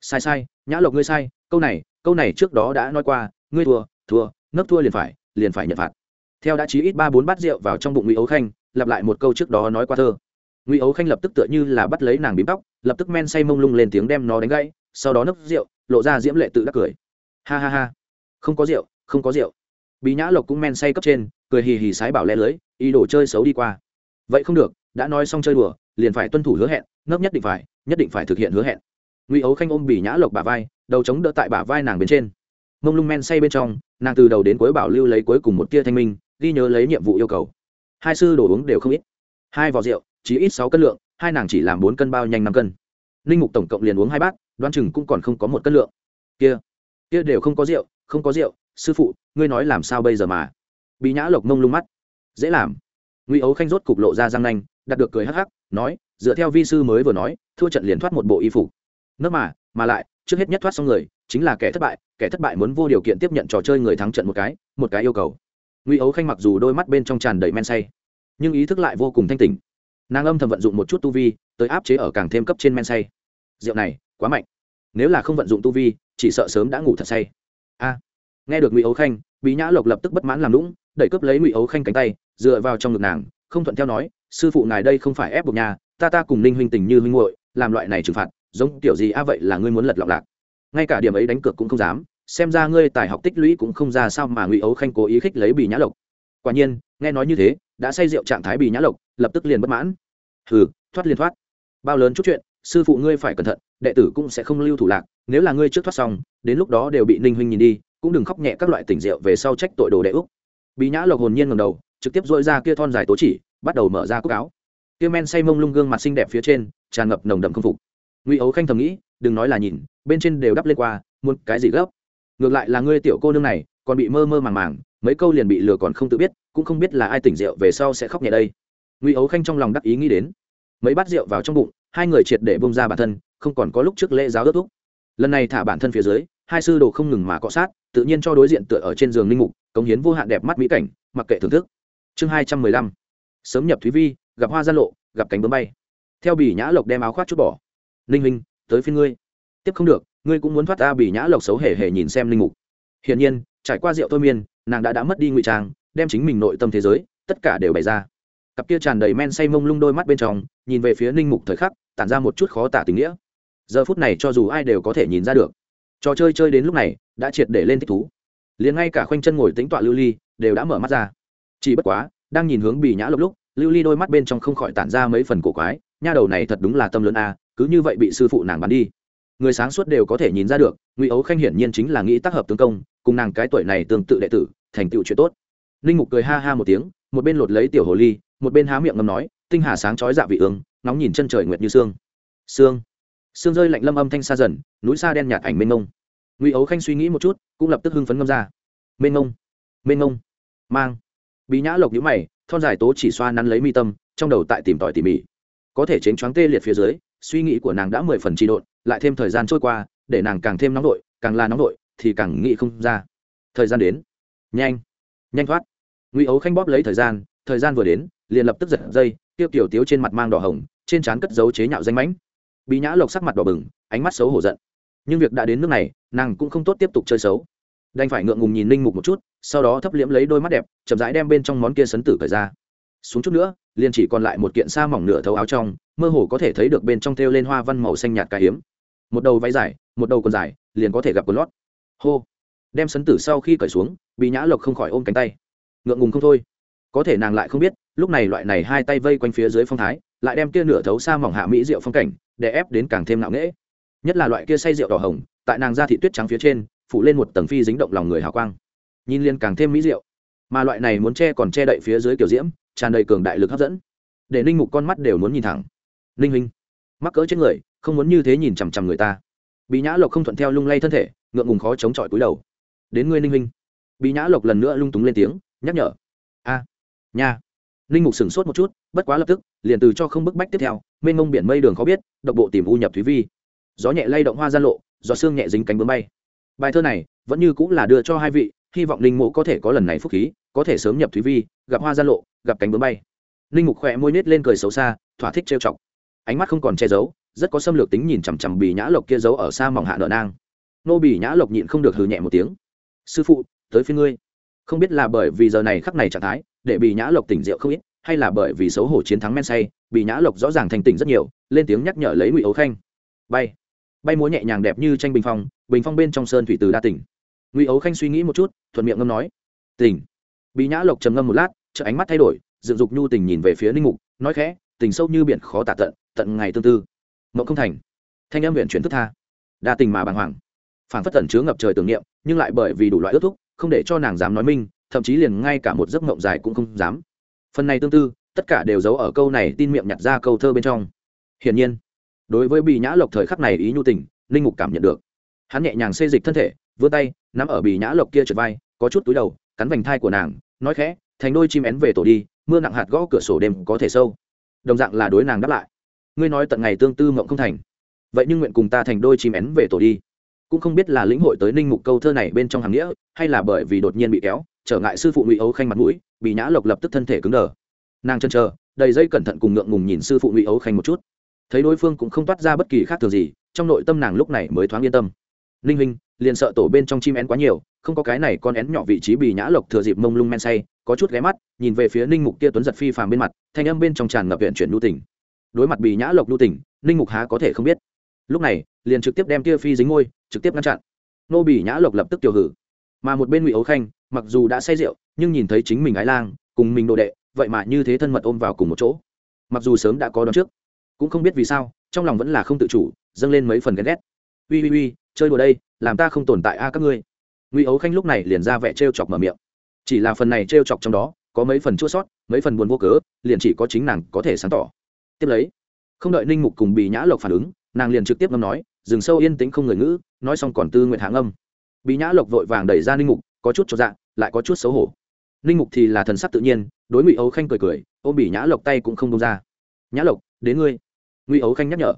Sai sai, nhã lộc ngươi sai, câu này câu này trước đó đã nói qua, ngươi thua thua, nấc thua liền phải liền phải nhận phạt. Theo đã chí ít ba bốn bát rượu vào trong bụng ngụy ấu khanh, lặp lại một câu trước đó nói qua thơ ngụy ấu khanh lập tức tựa như là bắt lấy nàng bím tóc, lập tức men say mông lung lên tiếng đem nó đánh gãy, sau đó nấc rượu, lộ ra diễm lệ tự đắc cười. Ha ha ha. Không có rượu, không có rượu. Bí nhã lộc cũng men say cấp trên, cười hì hì sái bảo lẽ lưới, ý đồ chơi xấu đi qua. Vậy không được, đã nói xong chơi đùa, liền phải tuân thủ hứa hẹn ngấp nhất định phải, nhất định phải thực hiện hứa hẹn. Ngụy ấu khanh ôm bỉ nhã lộc bả vai, đầu chống đỡ tại bả vai nàng bên trên. Mông lung men say bên trong, nàng từ đầu đến cuối bảo lưu lấy cuối cùng một tia thanh minh, ghi nhớ lấy nhiệm vụ yêu cầu. Hai sư đồ uống đều không ít. Hai vò rượu chỉ ít sáu cân lượng, hai nàng chỉ làm bốn cân bao nhanh năm cân. Linh mục tổng cộng liền uống hai bát đoan chừng cũng còn không có một cân lượng. Kia kia đều không có rượu, không có rượu, sư phụ, ngươi nói làm sao bây giờ mà? Bị nhã lộc mông lung mắt. Dễ làm. Ngụy ấu khanh rốt cục lộ ra răng nanh, đặt được cười hắc hắc, nói, dựa theo vi sư mới vừa nói, thua trận liền thoát một bộ y phục. Nước mà mà lại, trước hết nhất thoát xong người, chính là kẻ thất bại, kẻ thất bại muốn vô điều kiện tiếp nhận trò chơi người thắng trận một cái một cái yêu cầu. Ngụy ấu khanh mặc dù đôi mắt bên trong tràn đầy men say, nhưng ý thức lại vô cùng thanh tỉnh nàng âm thầm vận dụng một chút tu vi, tới áp chế ở càng thêm cấp trên men say. Rượu này, quá mạnh. Nếu là không vận dụng tu vi, chỉ sợ sớm đã ngủ thật say. A. Nghe được ngụy ấu khanh, bí nhã lộc lập tức bất mãn làm lũng đẩy cướp lấy ngụy ấu khanh cánh tay, dựa vào trong ngực nàng, không thuận theo nói, sư phụ ngài đây không phải ép buộc nhà, ta ta cùng ninh huynh tình như huynh muội, làm loại này trừng phạt, giống kiểu gì a vậy là ngươi muốn lật lọng lạc. Ngay cả điểm ấy đánh cược cũng không dám, xem ra ngươi tài học tích lũy cũng không ra sao mà ngụy ấu khanh cố ý khích lấy bì nhã lộc. Quả nhiên, nghe nói như thế đã say rượu trạng thái bì nhã lộc, lập tức liền bất mãn. Hừ, thoát liền thoát. Bao lớn chút chuyện, sư phụ ngươi phải cẩn thận, đệ tử cũng sẽ không lưu thủ lạc, nếu là ngươi trước thoát xong, đến lúc đó đều bị ninh huynh nhìn đi, cũng đừng khóc nhẹ các loại tỉnh rượu về sau trách tội đồ đệ úc bì nhã lộc hồn nhiên ngầm đầu, trực tiếp dội ra kia thon dài tố chỉ, bắt đầu mở ra cúc áo. Kia men say mông lung gương mặt xinh đẹp phía trên, tràn ngập nồng đậm không phục. Ngụy ấu khanh thầm nghĩ, đừng nói là nhìn, bên trên đều đắp lên qua, muốn cái gì gấp? Ngược lại là ngươi tiểu cô nương này, còn bị mơ mơ màng màng mấy câu liền bị lừa còn không tự biết, cũng không biết là ai tỉnh rượu về sau sẽ khóc nhẹ đây. Ngụy ấu khanh trong lòng đắc ý nghĩ đến. Mấy bát rượu vào trong bụng, hai người triệt để bông ra bản thân, không còn có lúc trước lễ giáo ước thúc. Lần này thả bản thân phía dưới, hai sư đồ không ngừng mà cọ sát, tự nhiên cho đối diện tựa ở trên giường linh mục, cống hiến vô hạn đẹp mắt mỹ cảnh, mặc kệ thưởng thức. Chương hai trăm mười lăm. Sớm nhập thúy vi, gặp hoa gian lộ, gặp cánh bướm bay. Theo bỉ nhã lộc đem áo khoác chút bỏ. Ninh huynh, tới phiên ngươi. Tiếp không được, ngươi cũng muốn thoát ta bỉ nhã lộc xấu hề hề nhìn xem linh mục. Hiển nhiên trải qua rượu thôi miên, nàng đã đã mất đi ngụy trang, đem chính mình nội tâm thế giới, tất cả đều bày ra. Cặp kia tràn đầy men say mông lung đôi mắt bên trong, nhìn về phía ninh mục thời khắc, tản ra một chút khó tả tình nghĩa. Giờ phút này cho dù ai đều có thể nhìn ra được, trò chơi chơi đến lúc này, đã triệt để lên thích thú. Liền ngay cả khoanh chân ngồi tính tọa lưu ly, đều đã mở mắt ra. Chỉ bất quá, đang nhìn hướng bì nhã lộc lúc, lưu ly đôi mắt bên trong không khỏi tản ra mấy phần cổ quái, nha đầu này thật đúng là tâm lớn a, cứ như vậy bị sư phụ nàng bắn đi. Người sáng suốt đều có thể nhìn ra được, ngụy ấu khanh hiển nhiên chính là nghĩ tác hợp tương công cùng nàng cái tuổi này tương tự đệ tử, thành tựu chuyện tốt. Ninh mục cười ha ha một tiếng, một bên lột lấy tiểu hồ ly, một bên há miệng ngâm nói, tinh hà sáng chói dạ vị ương, nóng nhìn chân trời nguyệt như sương. Sương. Sương rơi lạnh lâm âm thanh xa dần, núi xa đen nhạt ảnh mênh mông. Ngụy ấu khanh suy nghĩ một chút, cũng lập tức hưng phấn ngâm ra. Mênh mông. Mênh mông. Mang. Bí nhã lộc nhũ mày, thon dài tố chỉ xoa nắn lấy mi tâm, trong đầu tại tìm tòi tỉ mỉ. Có thể chến choáng tê liệt phía dưới, suy nghĩ của nàng đã mười phần trị độn, lại thêm thời gian trôi qua, để nàng càng thêm nóng đội càng là nóng đội thì càng nghĩ không ra. Thời gian đến. Nhanh. Nhanh thoát. Ngụy ấu khanh bóp lấy thời gian thời gian vừa đến, liền lập tức giật dây, tiêu tiểu tiếu trên mặt mang đỏ hồng, trên trán cất dấu chế nhạo danh mãnh. Bị nhã lộc sắc mặt đỏ bừng, ánh mắt xấu hổ giận. Nhưng việc đã đến nước này, nàng cũng không tốt tiếp tục chơi xấu. Đành phải ngượng ngùng nhìn linh mục một chút, sau đó thấp liễm lấy đôi mắt đẹp, chậm rãi đem bên trong món kia sấn tử cởi ra. Xuống chút nữa, liền chỉ còn lại một kiện sa mỏng nửa thấu áo trong, mơ hồ có thể thấy được bên trong thêu lên hoa văn màu xanh nhạt cà hiếm. Một đầu váy dài, một đầu còn dài, liền có thể gặp quần lót hô. Đem sấn tử sau khi cởi xuống bị nhã lộc không khỏi ôm cánh tay. Ngượng ngùng không thôi. Có thể nàng lại không biết, lúc này loại này hai tay vây quanh phía dưới phong thái, lại đem kia nửa thấu sa mỏng hạ mỹ rượu phong cảnh, để ép đến càng thêm nặng nễ nhất là loại kia say rượu đỏ hồng, tại nàng da thị tuyết trắng phía trên, phủ lên một tầng phi dính động lòng người hào quang. Nhìn liền càng thêm mỹ rượu. Mà loại này muốn che còn che đậy phía dưới kiểu diễm, tràn đầy cường đại lực hấp dẫn. Để ninh mục con mắt đều muốn nhìn thẳng. Ninh huynh, mắc cỡ trên người, không muốn như thế nhìn chằm chằm người ta. Bị nhã lộc không thuận theo lung lay thân thể ngượng ngùng khó chống chọi cúi đầu. Đến ngươi ninh huynh. Bị nhã lộc lần nữa lung túng lên tiếng, nhắc nhở. A, nha. Ninh mục sửng sốt một chút, bất quá lập tức, liền từ cho không bức bách tiếp theo, mênh mông biển mây đường khó biết, độc bộ tìm u nhập thúy vi. Gió nhẹ lay động hoa gian lộ, gió xương nhẹ dính cánh bướm bay. Bài thơ này vẫn như cũng là đưa cho hai vị, hy vọng linh mộ có thể có lần này phúc khí, có thể sớm nhập thúy vi, gặp hoa gian lộ, gặp cánh bướm bay. Linh mục khỏe môi nết lên cười xấu xa, thỏa thích trêu chọc. Ánh mắt không còn che giấu, rất có xâm lược tính nhìn chằm chằm bì nhã lộc kia giấu ở xa mỏng hạ nợ nang nô bỉ nhã lộc nhịn không được hừ nhẹ một tiếng. Sư phụ, tới phía ngươi. Không biết là bởi vì giờ này khắc này trạng thái, để bị nhã lộc tỉnh rượu không ít, hay là bởi vì xấu hổ chiến thắng men say bị nhã lộc rõ ràng thành tỉnh rất nhiều, lên tiếng nhắc nhở lấy ngụy ấu khanh. Bay. Bay múa nhẹ nhàng đẹp như tranh bình phong bình phong bên trong sơn thủy từ đa tỉnh. Ngụy ấu khanh suy nghĩ một chút, thuận miệng ngâm nói, tỉnh. Bị nhã lộc trầm ngâm một lát chợ ánh mắt thay đổi, dựng dục nhu tình nhìn về phía ninh mục, nói khẽ, tình sâu như biển khó tả tận tận ngày tương tư. Mộng không thành. Thanh em viện chuyển thức tha. Đa tình mà bàng hoàng phản phất tẩn chứa ngập trời tưởng niệm, nhưng lại bởi vì đủ loại ước thúc, không để cho nàng dám nói minh, thậm chí liền ngay cả một giấc mộng dài cũng không dám. Phần này tương tư, tất cả đều giấu ở câu này tin miệng nhặt ra câu thơ bên trong. Hiển nhiên, đối với bị nhã lộc thời khắc này ý nhu tình linh mục cảm nhận được. Hắn nhẹ nhàng xê dịch thân thể, vươn tay, nắm ở bì nhã lộc kia trượt vai, có chút túi đầu, cắn vành thai của nàng, nói khẽ, thành đôi chim én về tổ đi, mưa nặng hạt gõ cửa sổ đêm có thể sâu. Đồng dạng là đối nàng đáp lại. Ngươi nói tận ngày tương tư mộng không thành. Vậy nhưng nguyện cùng ta thành đôi chim én về tổ đi cũng không biết là lĩnh hội tới ninh mục câu thơ này bên trong hàng nghĩa, hay là bởi vì đột nhiên bị kéo, trở ngại sư phụ ngụy ấu khanh mặt mũi bị nhã lộc lập tức thân thể cứng đờ. Nàng chân chờ, đầy dây cẩn thận cùng ngượng ngùng nhìn sư phụ ngụy ấu khanh một chút. Thấy đối phương cũng không toát ra bất kỳ khác thường gì, trong nội tâm nàng lúc này mới thoáng yên tâm. Ninh huynh, liền sợ tổ bên trong chim én quá nhiều, không có cái này con én nhỏ vị trí bị nhã lộc thừa dịp mông lung men say, có chút ghé mắt, nhìn về phía ninh mục kia tuấn giật phi phàm bên mặt, thanh âm bên trong tràn ngập viện chuyển nhu tình. Đối mặt bị nhã lộc nhu tình, ninh mục há có thể không biết. Lúc này liền trực tiếp đem kia phi dính ngôi, trực tiếp ngăn chặn. Nô bỉ nhã lộc lập tức tiểu hử. Mà một bên ngụy ấu khanh, mặc dù đã say rượu, nhưng nhìn thấy chính mình ái lang, cùng mình đồ đệ, vậy mà như thế thân mật ôm vào cùng một chỗ. Mặc dù sớm đã có đón trước, cũng không biết vì sao, trong lòng vẫn là không tự chủ, dâng lên mấy phần ghen ghét. Ui ui ui chơi đùa đây, làm ta không tồn tại a các ngươi. Ngụy ấu khanh lúc này liền ra vẻ t chọc mở miệng. Chỉ là phần này t chọc trong đó, có mấy phần chua sót, mấy phần buồn vô cớ, liền chỉ có chính nàng có thể sáng tỏ. Tiếp lấy, không đợi ninh mục cùng bị nhã lộc phản ứng, nàng liền trực tiếp ngâm nói dừng sâu yên tĩnh không người ngữ nói xong còn tư nguyện hạng âm bị nhã lộc vội vàng đẩy ra ninh mục có chút cho dạng lại có chút xấu hổ. Ninh mục thì là thần sắc tự nhiên đối ngụy ấu khanh cười cười ôm bị nhã lộc tay cũng không đông ra. Nhã lộc đến ngươi. Ngụy ấu khanh nhắc nhở.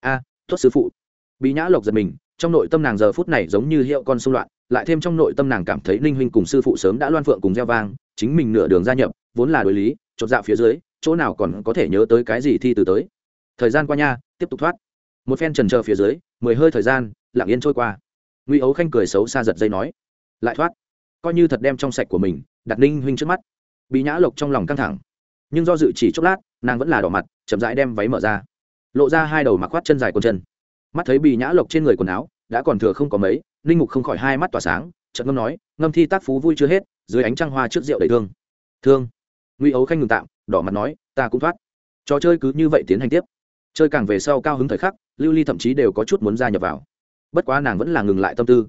A à, tuất sư phụ. Bị nhã lộc giật mình trong nội tâm nàng giờ phút này giống như hiệu con xung loạn lại thêm trong nội tâm nàng cảm thấy ninh huynh cùng sư phụ sớm đã loan phượng cùng gieo vang chính mình nửa đường gia nhập vốn là đối lý chột dạo phía dưới chỗ nào còn có thể nhớ tới cái gì thi từ tới. Thời gian qua nha tiếp tục thoát một phen trần chờ phía dưới, mười hơi thời gian, lặng yên trôi qua. Ngụy ấu khanh cười xấu xa giật dây nói, lại thoát. Coi như thật đem trong sạch của mình, đặt ninh huynh trước mắt. Bị nhã lộc trong lòng căng thẳng. Nhưng do dự chỉ chốc lát, nàng vẫn là đỏ mặt, chậm rãi đem váy mở ra. Lộ ra hai đầu mặc khoát chân dài quần chân. Mắt thấy bị nhã lộc trên người quần áo, đã còn thừa không có mấy, ninh mục không khỏi hai mắt tỏa sáng trận ngâm nói, ngâm thi tác phú vui chưa hết, dưới ánh trăng hoa trước rượu đầy thương. Thương? Ngụy ấu khanh ngừng tạm, đỏ mặt nói, ta cũng thoát. Trò chơi cứ như vậy tiến hành tiếp chơi càng về sau cao hứng thời khắc, lưu ly thậm chí đều có chút muốn gia nhập vào. Bất quá nàng vẫn là ngừng lại tâm tư.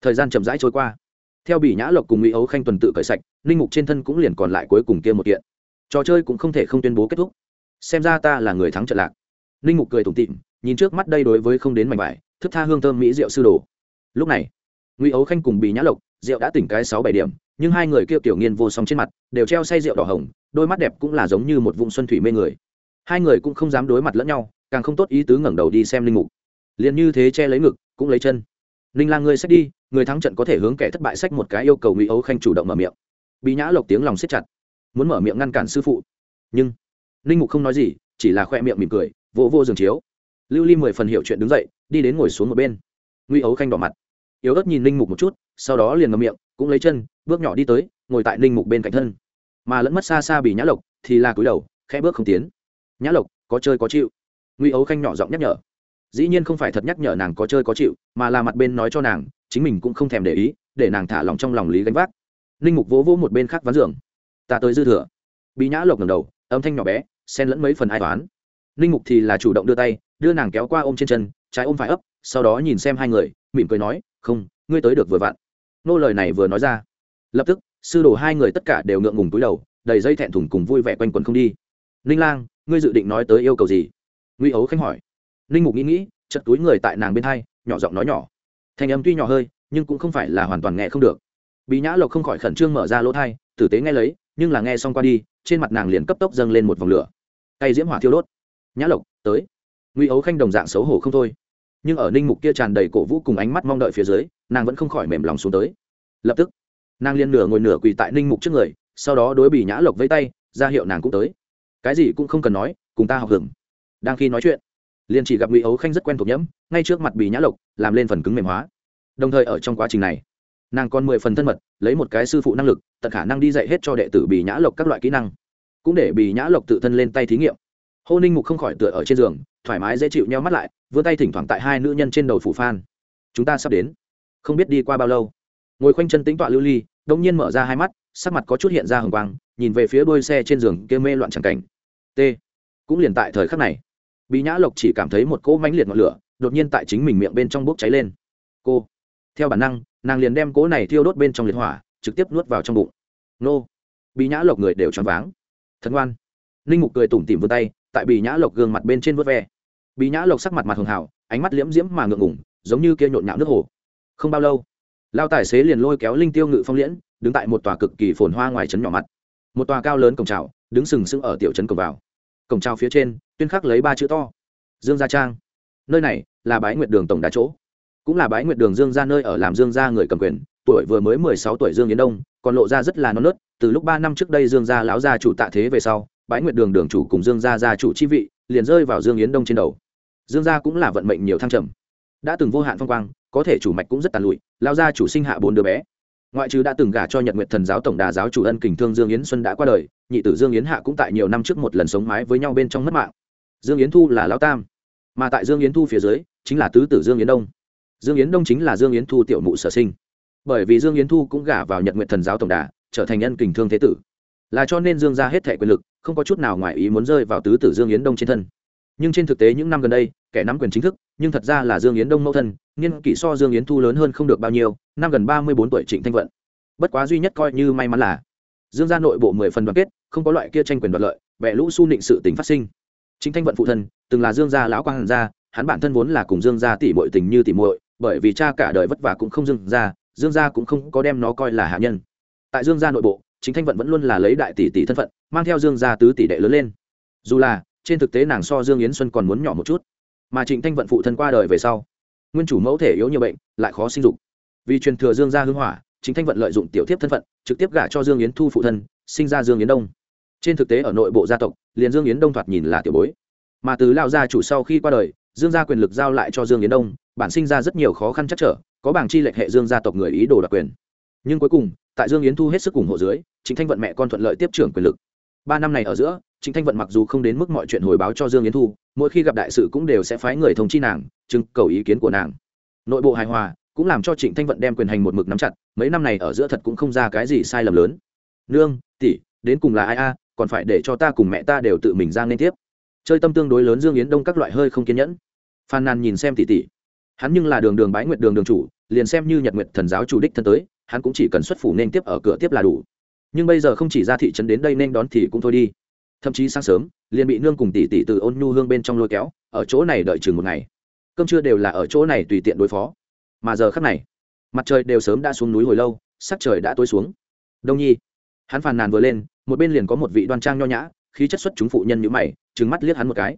Thời gian chậm rãi trôi qua. Theo bị nhã lộc cùng ngụy ấu khanh tuần tự cởi sạch linh mục trên thân cũng liền còn lại cuối cùng kia một kiện. Trò chơi cũng không thể không tuyên bố kết thúc. Xem ra ta là người thắng trận lạc. Linh mục cười tủm tịm nhìn trước mắt đây đối với không đến mảnh vải, thức tha hương thơm mỹ rượu sư đồ. Lúc này, ngụy ấu khanh cùng bị nhã lộc, rượu đã tỉnh cái sáu bảy điểm, nhưng hai người kia tiểu nghiên vô song trên mặt, đều treo say rượu đỏ hồng, đôi mắt đẹp cũng là giống như một vùng xuân thủy mê người hai người cũng không dám đối mặt lẫn nhau, càng không tốt ý tứ ngẩng đầu đi xem linh mục. Liền như thế che lấy ngực, cũng lấy chân. Linh lang ngươi sách đi, người thắng trận có thể hướng kẻ thất bại sách một cái yêu cầu ngụy ấu khanh chủ động mở miệng. Bị nhã lộc tiếng lòng siết chặt, muốn mở miệng ngăn cản sư phụ. Nhưng linh mục không nói gì, chỉ là khoe miệng mỉm cười vô vô giường chiếu. Lưu ly mười phần hiệu chuyện đứng dậy, đi đến ngồi xuống một bên. Ngụy ấu khanh đỏ mặt. Yếu ớt nhìn linh mục một chút, sau đó liền ngậm miệng, cũng lấy chân, bước nhỏ đi tới, ngồi tại linh mục bên cạnh thân. Mà lẫn mất xa xa bị nhã lộc thì là cúi đầu, khẽ bước không tiến nhã lộc, có chơi có chịu. Ngụy ấu khanh nhỏ giọng nhắc nhở. Dĩ nhiên không phải thật nhắc nhở nàng có chơi có chịu, mà là mặt bên nói cho nàng, chính mình cũng không thèm để ý, để nàng thả lòng trong lòng lý gánh vác. Ninh mục vỗ vỗ một bên khác ván giường. Ta tới dư thừa. Bị nhã lộc ngầm đầu, âm thanh nhỏ bé, xen lẫn mấy phần ai toán. Ninh mục thì là chủ động đưa tay, đưa nàng kéo qua ôm trên chân, trái ôm phải ấp, sau đó nhìn xem hai người, mỉm cười nói, không, ngươi tới được vừa vặn. Nô lời này vừa nói ra, lập tức, sư đồ hai người tất cả đều ngượng ngùng túi đầu, đầy dây thẹn thùng cùng vui vẻ quanh quần không đi. Ninh lang ngươi dự định nói tới yêu cầu gì? Ngụy ấu khanh hỏi. Ninh mục nghĩ nghĩ chật túi người tại nàng bên hai nhỏ giọng nói nhỏ. Thanh âm tuy nhỏ hơi, nhưng cũng không phải là hoàn toàn nghe không được. Bị nhã lộc không khỏi khẩn trương mở ra lỗ thai, tử tế nghe lấy, nhưng là nghe xong qua đi, trên mặt nàng liền cấp tốc dâng lên một vòng lửa. Tay diễm hỏa thiêu đốt. Nhã lộc, tới. Ngụy ấu khanh đồng dạng xấu hổ không thôi. Nhưng ở ninh mục kia tràn đầy cổ vũ cùng ánh mắt mong đợi phía dưới, nàng vẫn không khỏi mềm lòng xuống tới. Lập tức, nàng liền nửa ngồi nửa quỳ tại ninh mục trước người, sau đó đối bị nhã lộc với tay, ra hiệu nàng cũng tới cái gì cũng không cần nói, cùng ta học hưởng đang khi nói chuyện, liền chỉ gặp ngụy ấu khanh rất quen thuộc nhẫm, ngay trước mặt bì nhã lộc, làm lên phần cứng mềm hóa. Đồng thời ở trong quá trình này, nàng còn mười phần thân mật, lấy một cái sư phụ năng lực, tận khả năng đi dạy hết cho đệ tử bì nhã lộc các loại kỹ năng. Cũng để bì nhã lộc tự thân lên tay thí nghiệm. Hô ninh mục không khỏi tựa ở trên giường, thoải mái dễ chịu nhau mắt lại, vươn tay thỉnh thoảng tại hai nữ nhân trên đầu phủ phan. Chúng ta sắp đến. Không biết đi qua bao lâu. Ngồi khoanh chân tính tọa lưu ly đông nhiên mở ra hai mắt, sắc mặt có chút hiện ra hồng quang, nhìn về phía đôi xe trên giường kia mê loạn tràng cảnh t. Cũng liền tại thời khắc này bị nhã lộc chỉ cảm thấy một cỗ mãnh liệt ngọn lửa đột nhiên tại chính mình miệng bên trong bốc cháy lên. Cô, theo bản năng, nàng liền đem cỗ này thiêu đốt bên trong liệt hỏa trực tiếp nuốt vào trong bụng. Nô bị nhã lộc người đều choáng váng. Thật ngoan. Ninh mục cười tủm tỉm vươn tay, tại bị nhã lộc gương mặt bên trên vớt ve. Bị nhã lộc sắc mặt mặt hường hào, ánh mắt liễm diễm mà ngượng ngủng giống như kia nhộn nhạo nước hồ. Không bao lâu, lao tài xế liền lôi kéo linh tiêu ngự phong liễn, đứng tại một tòa cực kỳ phồn hoa ngoài trấn nhỏ mặt. Một tòa cao lớn cổng trào đứng sừng sững ở tiểu trấn cổng vào cổng trào phía trên, tuyên khắc lấy ba chữ to. Dương gia trang. Nơi này là bái nguyệt đường tổng đà chỗ. Cũng là bái nguyệt đường dương gia nơi ở làm dương gia người cầm quyền. Tuổi vừa mới mười sáu tuổi dương yến đông, còn lộ ra rất là non nớt. Từ lúc ba năm trước đây dương gia lão gia chủ tạ thế về sau, bái nguyệt đường đường chủ cùng dương gia gia chủ chi vị liền rơi vào dương yến đông trên đầu. Dương gia cũng là vận mệnh nhiều thăng trầm. Đã từng vô hạn phong quang, có thể chủ mạch cũng rất tàn lụi lao gia chủ sinh hạ bốn đứa bé. Ngoại trừ đã từng gả cho nhật nguyệt thần giáo tổng đà giáo chủ ân kình thương dương yến xuân đã qua đời nhị tử dương yến hạ cũng tại nhiều năm trước một lần sống mái với nhau bên trong mất mạng dương yến thu là lão tam mà tại dương yến thu phía dưới chính là tứ tử dương yến đông dương yến đông chính là dương yến thu tiểu mụ sở sinh bởi vì dương yến thu cũng gả vào nhật nguyện thần giáo tổng đà trở thành nhân kình thương thế tử là cho nên dương ra hết thẻ quyền lực không có chút nào ngoài ý muốn rơi vào tứ tử dương yến đông trên thân nhưng trên thực tế những năm gần đây kẻ nắm quyền chính thức nhưng thật ra là dương yến đông mẫu thân niên kỷ so dương yến thu lớn hơn không được bao nhiêu năm gần ba mươi bốn tuổi trịnh thanh vận bất quá duy nhất coi như may mắn là dương gia nội bộ mười phần đoàn kết, không có loại kia tranh quyền đoạt lợi vẽ lũ su nịnh sự tình phát sinh. Chính thanh vận phụ thân, từng là dương gia lão quang hàn gia, hắn bản thân vốn là cùng dương gia tỷ muội tình như tỷ muội, bởi vì cha cả đời vất vả cũng không dương gia dương gia cũng không có đem nó coi là hạ nhân. Tại dương gia nội bộ, chính thanh vận vẫn luôn là lấy đại tỷ tỷ thân phận, mang theo dương gia tứ tỷ đệ lớn lên. Dù là, trên thực tế nàng so dương yến xuân còn muốn nhỏ một chút. Mà trịnh thanh vận phụ thân qua đời về sau, nguyên chủ mẫu thể yếu nhiều bệnh, lại khó sinh dục. Vì truyền thừa dương gia hưng hỏa chính thanh vận lợi dụng tiểu tiếp thân phận, trực tiếp gả cho dương yến thu phụ thân, sinh ra dương yến đông. Trên thực tế ở nội bộ gia tộc, liền dương yến đông thoạt nhìn là tiểu bối. Mà từ lao gia chủ sau khi qua đời, dương gia quyền lực giao lại cho dương yến đông, bản sinh ra rất nhiều khó khăn chắc trở, có bảng chi lệch hệ dương gia tộc người ý đồ đặc quyền. Nhưng cuối cùng, tại dương yến thu hết sức ủng hộ dưới, chính thanh vận mẹ con thuận lợi tiếp trưởng quyền lực. Ba năm này ở giữa, chính thanh vận mặc dù không đến mức mọi chuyện hồi báo cho dương yến thu, mỗi khi gặp đại sự cũng đều sẽ phái người thông chi nàng trưng cầu ý kiến của nàng. Nội bộ hài hòa cũng làm cho trịnh thanh vận đem quyền hành một mực nắm chặt, mấy năm này ở giữa thật cũng không ra cái gì sai lầm lớn. Nương, tỷ, đến cùng là ai a? Còn phải để cho ta cùng mẹ ta đều tự mình ra nên tiếp. Chơi tâm tương đối lớn dương yến đông các loại hơi không kiên nhẫn. Phan nàn nhìn xem tỷ tỷ. Hắn nhưng là đường đường bái nguyệt đường đường chủ, liền xem như nhật nguyệt thần giáo chủ đích thân tới, hắn cũng chỉ cần xuất phủ nên tiếp ở cửa tiếp là đủ. Nhưng bây giờ không chỉ ra thị trấn đến đây nên đón thì cũng thôi đi. Thậm chí sáng sớm, liền bị nương cùng tỷ tỷ từ ôn nhu hương bên trong lôi kéo, ở chỗ này đợi chừng một ngày. Cơm trưa đều là ở chỗ này tùy tiện đối phó mà giờ khắc này, mặt trời đều sớm đã xuống núi hồi lâu, sắc trời đã tối xuống. Đông nhi, hắn phàn nàn vừa lên, một bên liền có một vị đoan trang nho nhã, khí chất xuất chúng phụ nhân nhữ mày trứng mắt liếc hắn một cái.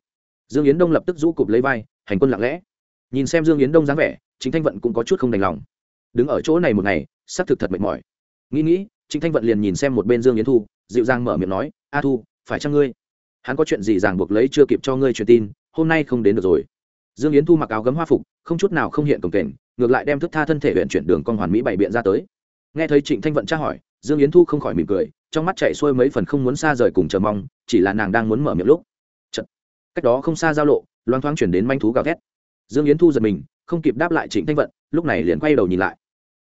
Dương yến đông lập tức rũ cụp lấy vai, hành quân lặng lẽ. Nhìn xem dương yến đông dáng vẻ chính thanh vận cũng có chút không đành lòng. Đứng ở chỗ này một ngày xác thực thật mệt mỏi. Nghĩ nghĩ chính thanh vận liền nhìn xem một bên dương yến thu, dịu dàng mở miệng nói, a thu, phải chăng ngươi? Hắn có chuyện gì ràng buộc lấy chưa kịp cho ngươi truyền tin, hôm nay không đến được rồi. Dương yến thu mặc áo gấm hoa phục, không chút nào không hiện cổng kềnh ngược lại đem thức tha thân thể huyện chuyển đường con hoàn mỹ bày biện ra tới. Nghe thấy trịnh thanh vận tra hỏi, dương yến thu không khỏi mỉm cười, trong mắt chạy xuôi mấy phần không muốn xa rời cùng chờ mong, chỉ là nàng đang muốn mở miệng lúc. Chật. cách đó không xa giao lộ, loang thoáng chuyển đến manh thú gào thét. Dương yến thu giật mình, không kịp đáp lại trịnh thanh vận, lúc này liền quay đầu nhìn lại.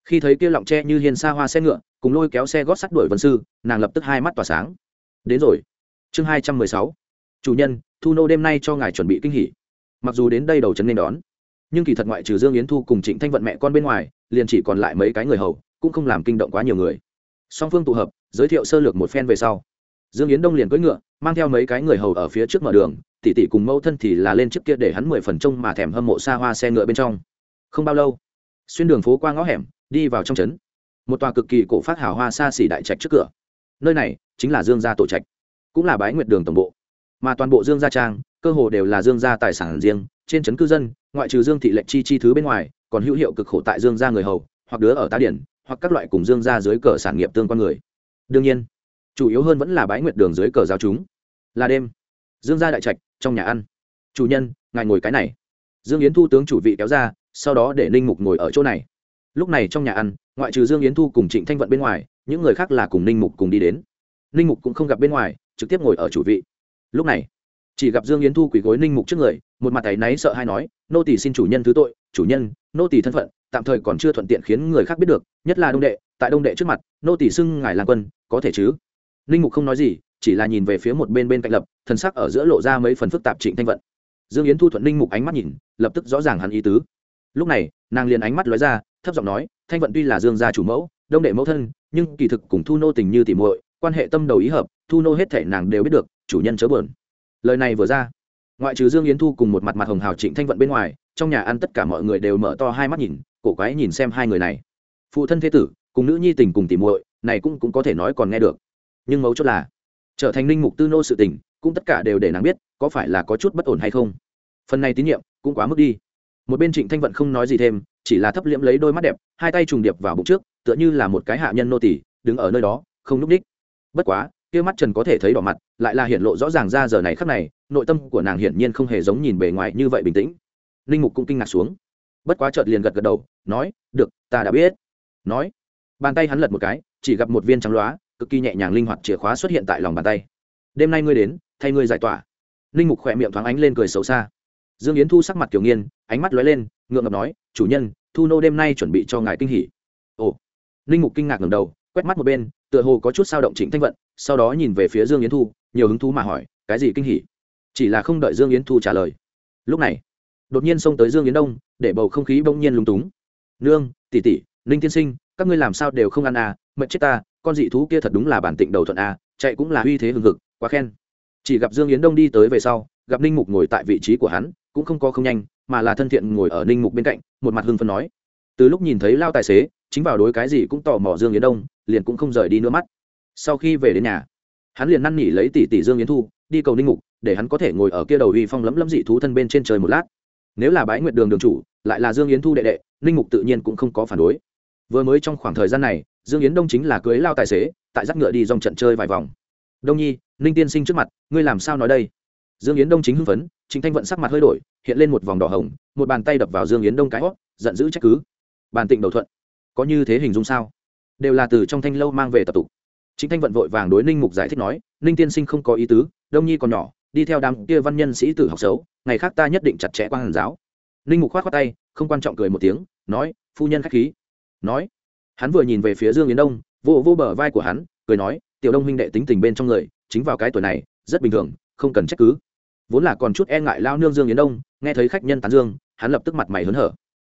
Khi thấy kia lọng tre như hiền xa hoa xe ngựa, cùng lôi kéo xe gót sắt đuổi vân sư, nàng lập tức hai mắt tỏa sáng. Đến rồi. Chương hai trăm mười sáu. Chủ nhân, thu nô đêm nay cho ngài chuẩn bị kinh hỉ. Mặc dù đến đây đầu trấn nên đón nhưng kỳ thật ngoại trừ dương yến thu cùng trịnh thanh vận mẹ con bên ngoài, liền chỉ còn lại mấy cái người hầu, cũng không làm kinh động quá nhiều người. Song phương tụ hợp, giới thiệu sơ lược một phen về sau. Dương yến đông liền cưỡi ngựa, mang theo mấy cái người hầu ở phía trước mở đường, tỷ tỷ cùng mẫu thân thì là lên trước kia để hắn mười phần trông mà thèm hâm mộ xa hoa xe ngựa bên trong. Không bao lâu, xuyên đường phố qua ngõ hẻm, đi vào trong trấn. Một tòa cực kỳ cổ phát hào hoa xa xỉ đại trạch trước cửa. Nơi này chính là dương gia tổ trạch, cũng là bái nguyệt đường tổng bộ. Mà toàn bộ dương gia trang, cơ hồ đều là dương gia tài sản riêng trên trấn cư dân, ngoại trừ dương thị lệnh chi chi thứ bên ngoài, còn hữu hiệu cực khổ tại dương gia người hầu, hoặc đứa ở tá điển, hoặc các loại cùng dương gia dưới cờ sản nghiệp tương quan người. Đương nhiên, chủ yếu hơn vẫn là bái nguyệt đường dưới cờ giáo chúng. Là đêm, dương gia đại trạch, trong nhà ăn. Chủ nhân, ngài ngồi cái này. Dương yến thu tướng chủ vị kéo ra, sau đó để ninh mục ngồi ở chỗ này. Lúc này trong nhà ăn, ngoại trừ dương yến thu cùng trịnh thanh vận bên ngoài, những người khác là cùng ninh mục cùng đi đến. Ninh mục cũng không gặp bên ngoài, trực tiếp ngồi ở chủ vị. Lúc này chỉ gặp dương yến thu quỳ gối ninh mục trước người, một mặt tay náy sợ hay nói, nô tỷ xin chủ nhân thứ tội, chủ nhân, nô tỷ thân phận, tạm thời còn chưa thuận tiện khiến người khác biết được, nhất là đông đệ, tại đông đệ trước mặt, nô tỷ xưng ngài làm quân, có thể chứ? Ninh mục không nói gì, chỉ là nhìn về phía một bên bên cạnh lập, thần sắc ở giữa lộ ra mấy phần phức tạp trịnh thanh vận. Dương yến thu thuận ninh mục ánh mắt nhìn, lập tức rõ ràng hắn ý tứ. Lúc này, nàng liền ánh mắt lóe ra, thấp giọng nói, thanh vận tuy là dương gia chủ mẫu, đông đệ mẫu thân, nhưng kỳ thực cùng thu nô tình như tỉ muội, quan hệ tâm đầu ý hợp, thu nô hết thể nàng đều biết được, chủ nhân chớ buồn lời này vừa ra, ngoại trừ dương yến thu cùng một mặt mặt hồng hào trịnh thanh vận bên ngoài, trong nhà ăn tất cả mọi người đều mở to hai mắt nhìn, cổ quái nhìn xem hai người này. Phụ thân thế tử, cùng nữ nhi tình cùng tìm muội, này cũng cũng có thể nói còn nghe được. Nhưng mấu chốt là, trở thành linh mục tư nô sự tình, cũng tất cả đều để nàng biết, có phải là có chút bất ổn hay không. Phần này tín nhiệm, cũng quá mức đi. Một bên trịnh thanh vận không nói gì thêm, chỉ là thấp liễm lấy đôi mắt đẹp, hai tay trùng điệp vào bụng trước, tựa như là một cái hạ nhân nô tỳ, đứng ở nơi đó, không núp đích. Bất quá kia mắt trần có thể thấy đỏ mặt, lại là hiện lộ rõ ràng ra giờ này khắc này, nội tâm của nàng hiển nhiên không hề giống nhìn bề ngoài như vậy bình tĩnh. Linh mục cũng kinh ngạc xuống. Bất quá chợt liền gật gật đầu, nói, được, ta đã biết. Nói, bàn tay hắn lật một cái, chỉ gặp một viên trắng loá, cực kỳ nhẹ nhàng linh hoạt chìa khóa xuất hiện tại lòng bàn tay. Đêm nay ngươi đến, thay ngươi giải tỏa. Linh mục khỏe miệng thoáng ánh lên cười xấu xa. Dương yến thu sắc mặt kiểu nghiên ánh mắt lóe lên, ngượng ngập nói, chủ nhân, thu nô đêm nay chuẩn bị cho ngài kinh hỉ. Ồ. Linh mục kinh ngạc ngầm đầu, quét mắt một bên tựa hồ có chút sao động trịnh thanh vận, sau đó nhìn về phía dương yến thu, nhiều hứng thú mà hỏi, cái gì kinh hỉ? Chỉ là không đợi dương yến thu trả lời. Lúc này, đột nhiên xông tới dương yến đông, để bầu không khí bỗng nhiên lúng túng. Nương, tỷ tỷ, ninh tiên sinh, các ngươi làm sao đều không ăn à mệt chết ta, con dị thú kia thật đúng là bản tịnh đầu thuận à chạy cũng là uy thế hừng hực, quá khen. Chỉ gặp dương yến đông đi tới về sau, gặp ninh mục ngồi tại vị trí của hắn, cũng không có không nhanh, mà là thân thiện ngồi ở ninh mục bên cạnh, một mặt hưng phân nói. Từ lúc nhìn thấy lao tài xế, chính vào đối cái gì cũng tò mò dương yến đông liền cũng không rời đi nữa mắt. Sau khi về đến nhà, hắn liền năn nỉ lấy tỷ tỷ dương yến thu, đi cầu ninh mục, để hắn có thể ngồi ở kia đầu uy phong lấm lấm dị thú thân bên trên trời một lát. Nếu là bãi nguyệt đường đường chủ, lại là dương yến thu đệ đệ, ninh mục tự nhiên cũng không có phản đối. Vừa mới trong khoảng thời gian này, dương yến đông chính là cưới lao tài xế, tại dắt ngựa đi dòng trận chơi vài vòng. Đông nhi, ninh tiên sinh trước mặt, ngươi làm sao nói đây? Dương yến đông chính hưng phấn, chính thanh vận sắc mặt hơi đổi, hiện lên một vòng đỏ hồng, một bàn tay đập vào dương yến đông cái hót, giận dữ trách cứ. Bàn tịnh đầu thuận, có như thế hình dung sao? Đều là từ trong thanh lâu mang về tập tục. Chính thanh vận vội vàng đối ninh mục giải thích nói, ninh tiên sinh không có ý tứ, đông nhi còn nhỏ, đi theo đám kia văn nhân sĩ tử học xấu, ngày khác ta nhất định chặt chẽ quan hàn giáo. Ninh mục khoát khoát tay, không quan trọng cười một tiếng, nói, phu nhân khách khí. Nói, hắn vừa nhìn về phía dương yến đông, vô vô bờ vai của hắn, cười nói, tiểu đông huynh đệ tính tình bên trong người, chính vào cái tuổi này, rất bình thường, không cần trách cứ. Vốn là còn chút e ngại lao nương dương yến đông, nghe thấy khách nhân tán dương, hắn lập tức mặt mày hớn hở.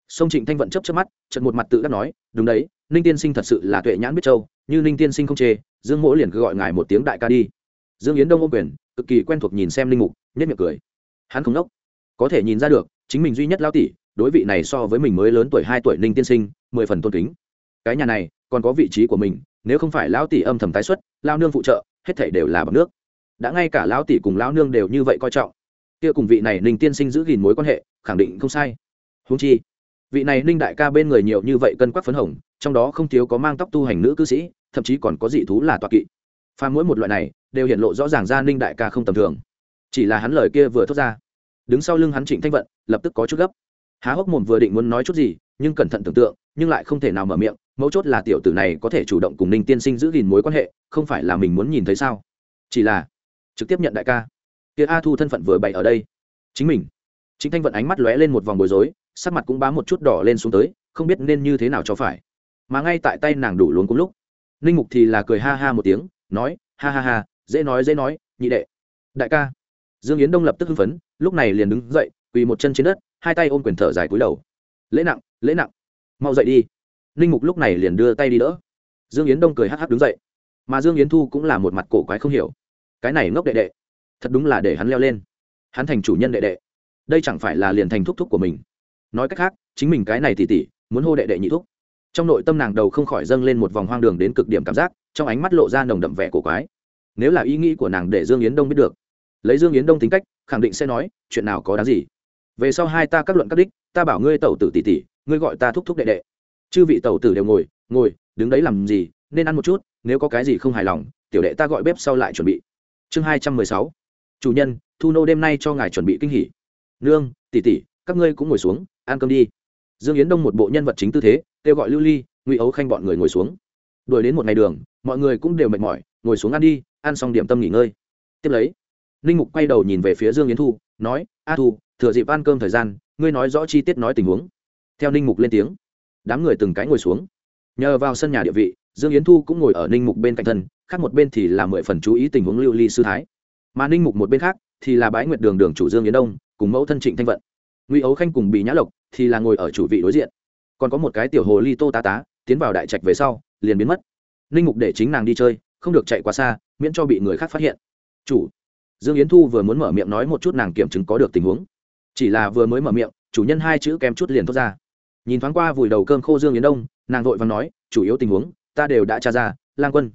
Sông trịnh thanh vận chấp chấp mắt trận một mặt tự đắc nói, đúng đấy ninh tiên sinh thật sự là tuệ nhãn biết châu, như ninh tiên sinh không chê, dương mỗ liền cứ gọi ngài một tiếng đại ca đi. Dương yến đông ô quyền, cực kỳ quen thuộc nhìn xem linh mục nhất miệng cười. Hắn không đốc có thể nhìn ra được, chính mình duy nhất lao tỷ, đối vị này so với mình mới lớn tuổi hai tuổi ninh tiên sinh, mười phần tôn kính. Cái nhà này, còn có vị trí của mình, nếu không phải lão tỷ âm thầm tái xuất lao nương phụ trợ, hết thể đều là bằng nước. Đã ngay cả lão tỷ cùng lão nương đều như vậy coi trọng. Kia cùng vị này ninh tiên sinh giữ gìn mối quan hệ, khẳng định không sai. Húng chi, vị này ninh đại ca bên người nhiều như vậy cân quắc phấn hồng trong đó không thiếu có mang tóc tu hành nữ cư sĩ, thậm chí còn có dị thú là toạc kỵ. Pha mỗi một loại này, đều hiện lộ rõ ràng ra ninh đại ca không tầm thường. Chỉ là hắn lời kia vừa thốt ra. Đứng sau lưng hắn trịnh thanh vận, lập tức có chút gấp. Há hốc mồm vừa định muốn nói chút gì, nhưng cẩn thận tưởng tượng, nhưng lại không thể nào mở miệng, mấu chốt là tiểu tử này có thể chủ động cùng ninh tiên sinh giữ gìn mối quan hệ, không phải là mình muốn nhìn thấy sao? Chỉ là trực tiếp nhận đại ca. Kia a thu thân phận vừa bày ở đây. Chính mình. Chính thanh vận ánh mắt lóe lên một vòng bối rối, sắc mặt cũng bám một chút đỏ lên xuống tới, không biết nên như thế nào cho phải mà ngay tại tay nàng đủ luống cùng lúc, ninh mục thì là cười ha ha một tiếng, nói, ha ha ha, dễ nói dễ nói, nhị đệ. Đại ca. Dương yến đông lập tức hưng phấn, lúc này liền đứng dậy, quỳ một chân trên đất, hai tay ôm quyền thở dài cúi đầu. Lễ nặng lễ nặng, mau dậy đi. Ninh mục lúc này liền đưa tay đi đỡ. Dương yến đông cười hắc hắc đứng dậy. Mà dương yến thu cũng là một mặt cổ quái không hiểu. Cái này ngốc đệ đệ, thật đúng là để hắn leo lên. Hắn thành chủ nhân đệ đệ. Đây chẳng phải là liền thành thúc thúc của mình. Nói cách khác, chính mình cái này tỉ tỉ, muốn hô đệ đệ nhị thúc trong nội tâm nàng đầu không khỏi dâng lên một vòng hoang đường đến cực điểm cảm giác, trong ánh mắt lộ ra nồng đậm vẻ cổ quái. Nếu là ý nghĩ của nàng để dương yến đông biết được, lấy dương yến đông tính cách, khẳng định sẽ nói, chuyện nào có đáng gì. Về sau hai ta các luận các đích, ta bảo ngươi tẩu tử tỷ tỷ, ngươi gọi ta thúc thúc đệ đệ. Chư vị tẩu tử đều ngồi ngồi, đứng đấy làm gì, nên ăn một chút, nếu có cái gì không hài lòng, tiểu đệ ta gọi bếp sau lại chuẩn bị. Chương hai trăm mười sáu. Chủ nhân, thu nô đêm nay cho ngài chuẩn bị kinh hỉ. Nương, tỷ tỷ, các ngươi cũng ngồi xuống, ăn cơm đi. Dương yến đông một bộ nhân vật chính tư thế kêu gọi lưu ly, ngụy ấu khanh bọn người ngồi xuống. Đuổi đến một ngày đường, mọi người cũng đều mệt mỏi, ngồi xuống ăn đi, ăn xong điểm tâm nghỉ ngơi. Tiếp lấy, ninh mục quay đầu nhìn về phía dương yến thu, nói, a thu, thừa dịp ăn cơm thời gian, ngươi nói rõ chi tiết nói tình huống. Theo ninh mục lên tiếng, đám người từng cái ngồi xuống. Nhờ vào sân nhà địa vị, dương yến thu cũng ngồi ở ninh mục bên cạnh thân, khác một bên thì là mười phần chú ý tình huống lưu ly sư thái. Mà ninh mục một bên khác thì là bái nguyệt đường đường chủ dương yến đông, cùng mẫu thân trịnh thanh vận. Ngụy ấu khanh cùng bị nhã lộc thì là ngồi ở chủ vị đối diện còn có một cái tiểu hồ ly tô tá tá, tiến vào đại trạch về sau, liền biến mất. Ninh mục để chính nàng đi chơi, không được chạy quá xa, miễn cho bị người khác phát hiện. Chủ, dương yến thu vừa muốn mở miệng nói một chút nàng kiểm chứng có được tình huống. Chỉ là vừa mới mở miệng, chủ nhân hai chữ kém chút liền thốt ra. Nhìn thoáng qua vùi đầu cơm khô dương yến đông, nàng vội và nói, chủ yếu tình huống, ta đều đã tra ra, lang quân.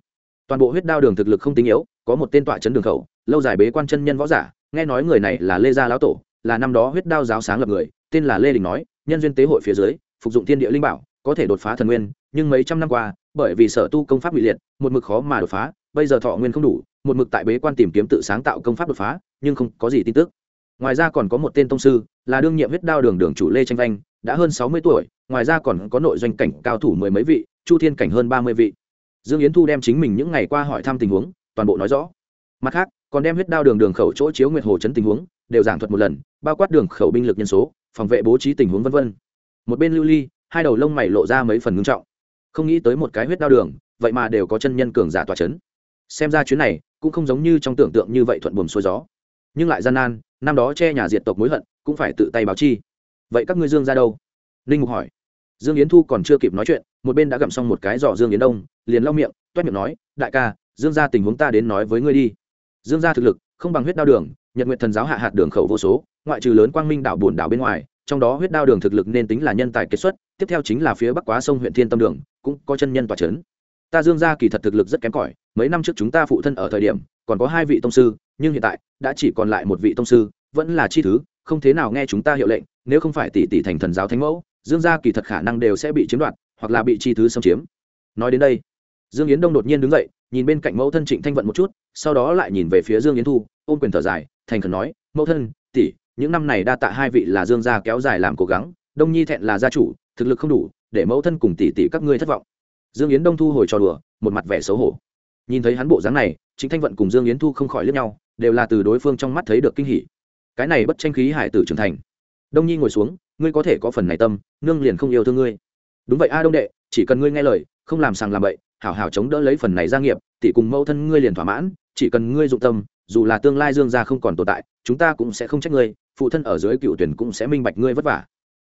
Toàn bộ huyết đao đường thực lực không tính yếu, có một tên tọa chấn đường khẩu, lâu dài bế quan chân nhân võ giả, nghe nói người này là lê gia lão tổ, là năm đó huyết đao giáo sáng lập người, tên là lê đình nói, nhân duyên tế hội phía dưới phục dụng thiên địa linh bảo, có thể đột phá thần nguyên, nhưng mấy trăm năm qua, bởi vì sở tu công pháp bị liệt, một mực khó mà đột phá, bây giờ thọ nguyên không đủ, một mực tại bế quan tìm kiếm tự sáng tạo công pháp đột phá, nhưng không có gì tin tức. Ngoài ra còn có một tên tông sư, là đương nhiệm huyết đao đường đường chủ lê tranh vanh, đã hơn sáu mươi tuổi, ngoài ra còn có nội doanh cảnh cao thủ mười mấy vị, chu thiên cảnh hơn ba mươi vị. Dương yến thu đem chính mình những ngày qua hỏi thăm tình huống, toàn bộ nói rõ. Mặt khác, còn đem huyết đao đường đường khẩu chỗ chiếu nguyệt hồ chấn tình huống, đều giảng thuật một lần, bao quát đường khẩu binh lực nhân số, phòng vệ bố trí tình huống v v một bên lưu ly, hai đầu lông mày lộ ra mấy phần ngưng trọng. Không nghĩ tới một cái huyết đao đường, vậy mà đều có chân nhân cường giả tòa c h ấ n xem ra chuyến này cũng không giống như trong tưởng tượng như vậy thuận buồm xuôi gió. Nhưng lại gian nan, năm đó che nhà diệt tộc mối hận, cũng phải tự tay báo chi. Vậy các ngươi dương ra đâu? Ninh mục hỏi. Dương yến thu còn chưa kịp nói chuyện, một bên đã gặm xong một cái giỏ dương yến đông, liền lau miệng, toét miệng nói, đại ca, dương ra tình huống ta đến nói với ngươi đi. Dương ra thực lực, không bằng huyết đao đường, nhật nguyện thần giáo hạ hạt đường khẩu vô số, ngoại trừ lớn quang minh đảo bồn đảo bên ngoài trong đó huyết đao đường thực lực nên tính là nhân tài kết xuất, tiếp theo chính là phía bắc quá sông huyện thiên tâm đường, cũng có chân nhân tòa c ta dương ra kỳ thật thực lực rất kém cỏi, mấy năm trước chúng ta phụ thân ở thời điểm, còn có hai vị tông sư, nhưng hiện tại, đã chỉ còn lại một vị tông sư, vẫn là chi thứ, không thế nào nghe chúng ta hiệu lệnh, nếu không phải tỷ tỷ thành thần giáo thánh mẫu, dương gia kỳ thật khả năng đều sẽ bị chiếm đoạt, hoặc là bị chi thứ xâm chiếm. Nói đến đây, dương yến đông đột nhiên đứng dậy, nhìn bên cạnh mẫu thân trịnh thanh vận một chút, sau đó lại nhìn về phía dương yến thu, ôm quyền thở dài, thành khẩn nói, mẫu thân, tỷ những năm này đa tạ hai vị là dương gia kéo dài làm cố gắng, đông nhi thẹn là gia chủ, thực lực không đủ, để mẫu thân cùng tỷ tỷ các ngươi thất vọng. Dương yến đông thu hồi trò đùa, một mặt vẻ xấu hổ. Nhìn thấy hắn bộ dáng này chính thanh vận cùng dương yến thu không khỏi lướt nhau, đều là từ đối phương trong mắt thấy được kinh hỉ. Cái này bất tranh khí hải tử trưởng thành. Đông nhi ngồi xuống, ngươi có thể có phần này tâm, nương liền không yêu thương ngươi. Đúng vậy a đông đệ, chỉ cần ngươi nghe lời, không làm sàng làm bậy, hảo hảo chống đỡ lấy phần này gia nghiệp, tỷ cùng mẫu thân ngươi liền thỏa mãn, chỉ cần ngươi dụng tâm, dù là tương lai dương gia không còn tồn tại, chúng ta cũng sẽ không trách ngươi phụ thân ở dưới cựu tuyển cũng sẽ minh bạch ngươi vất vả.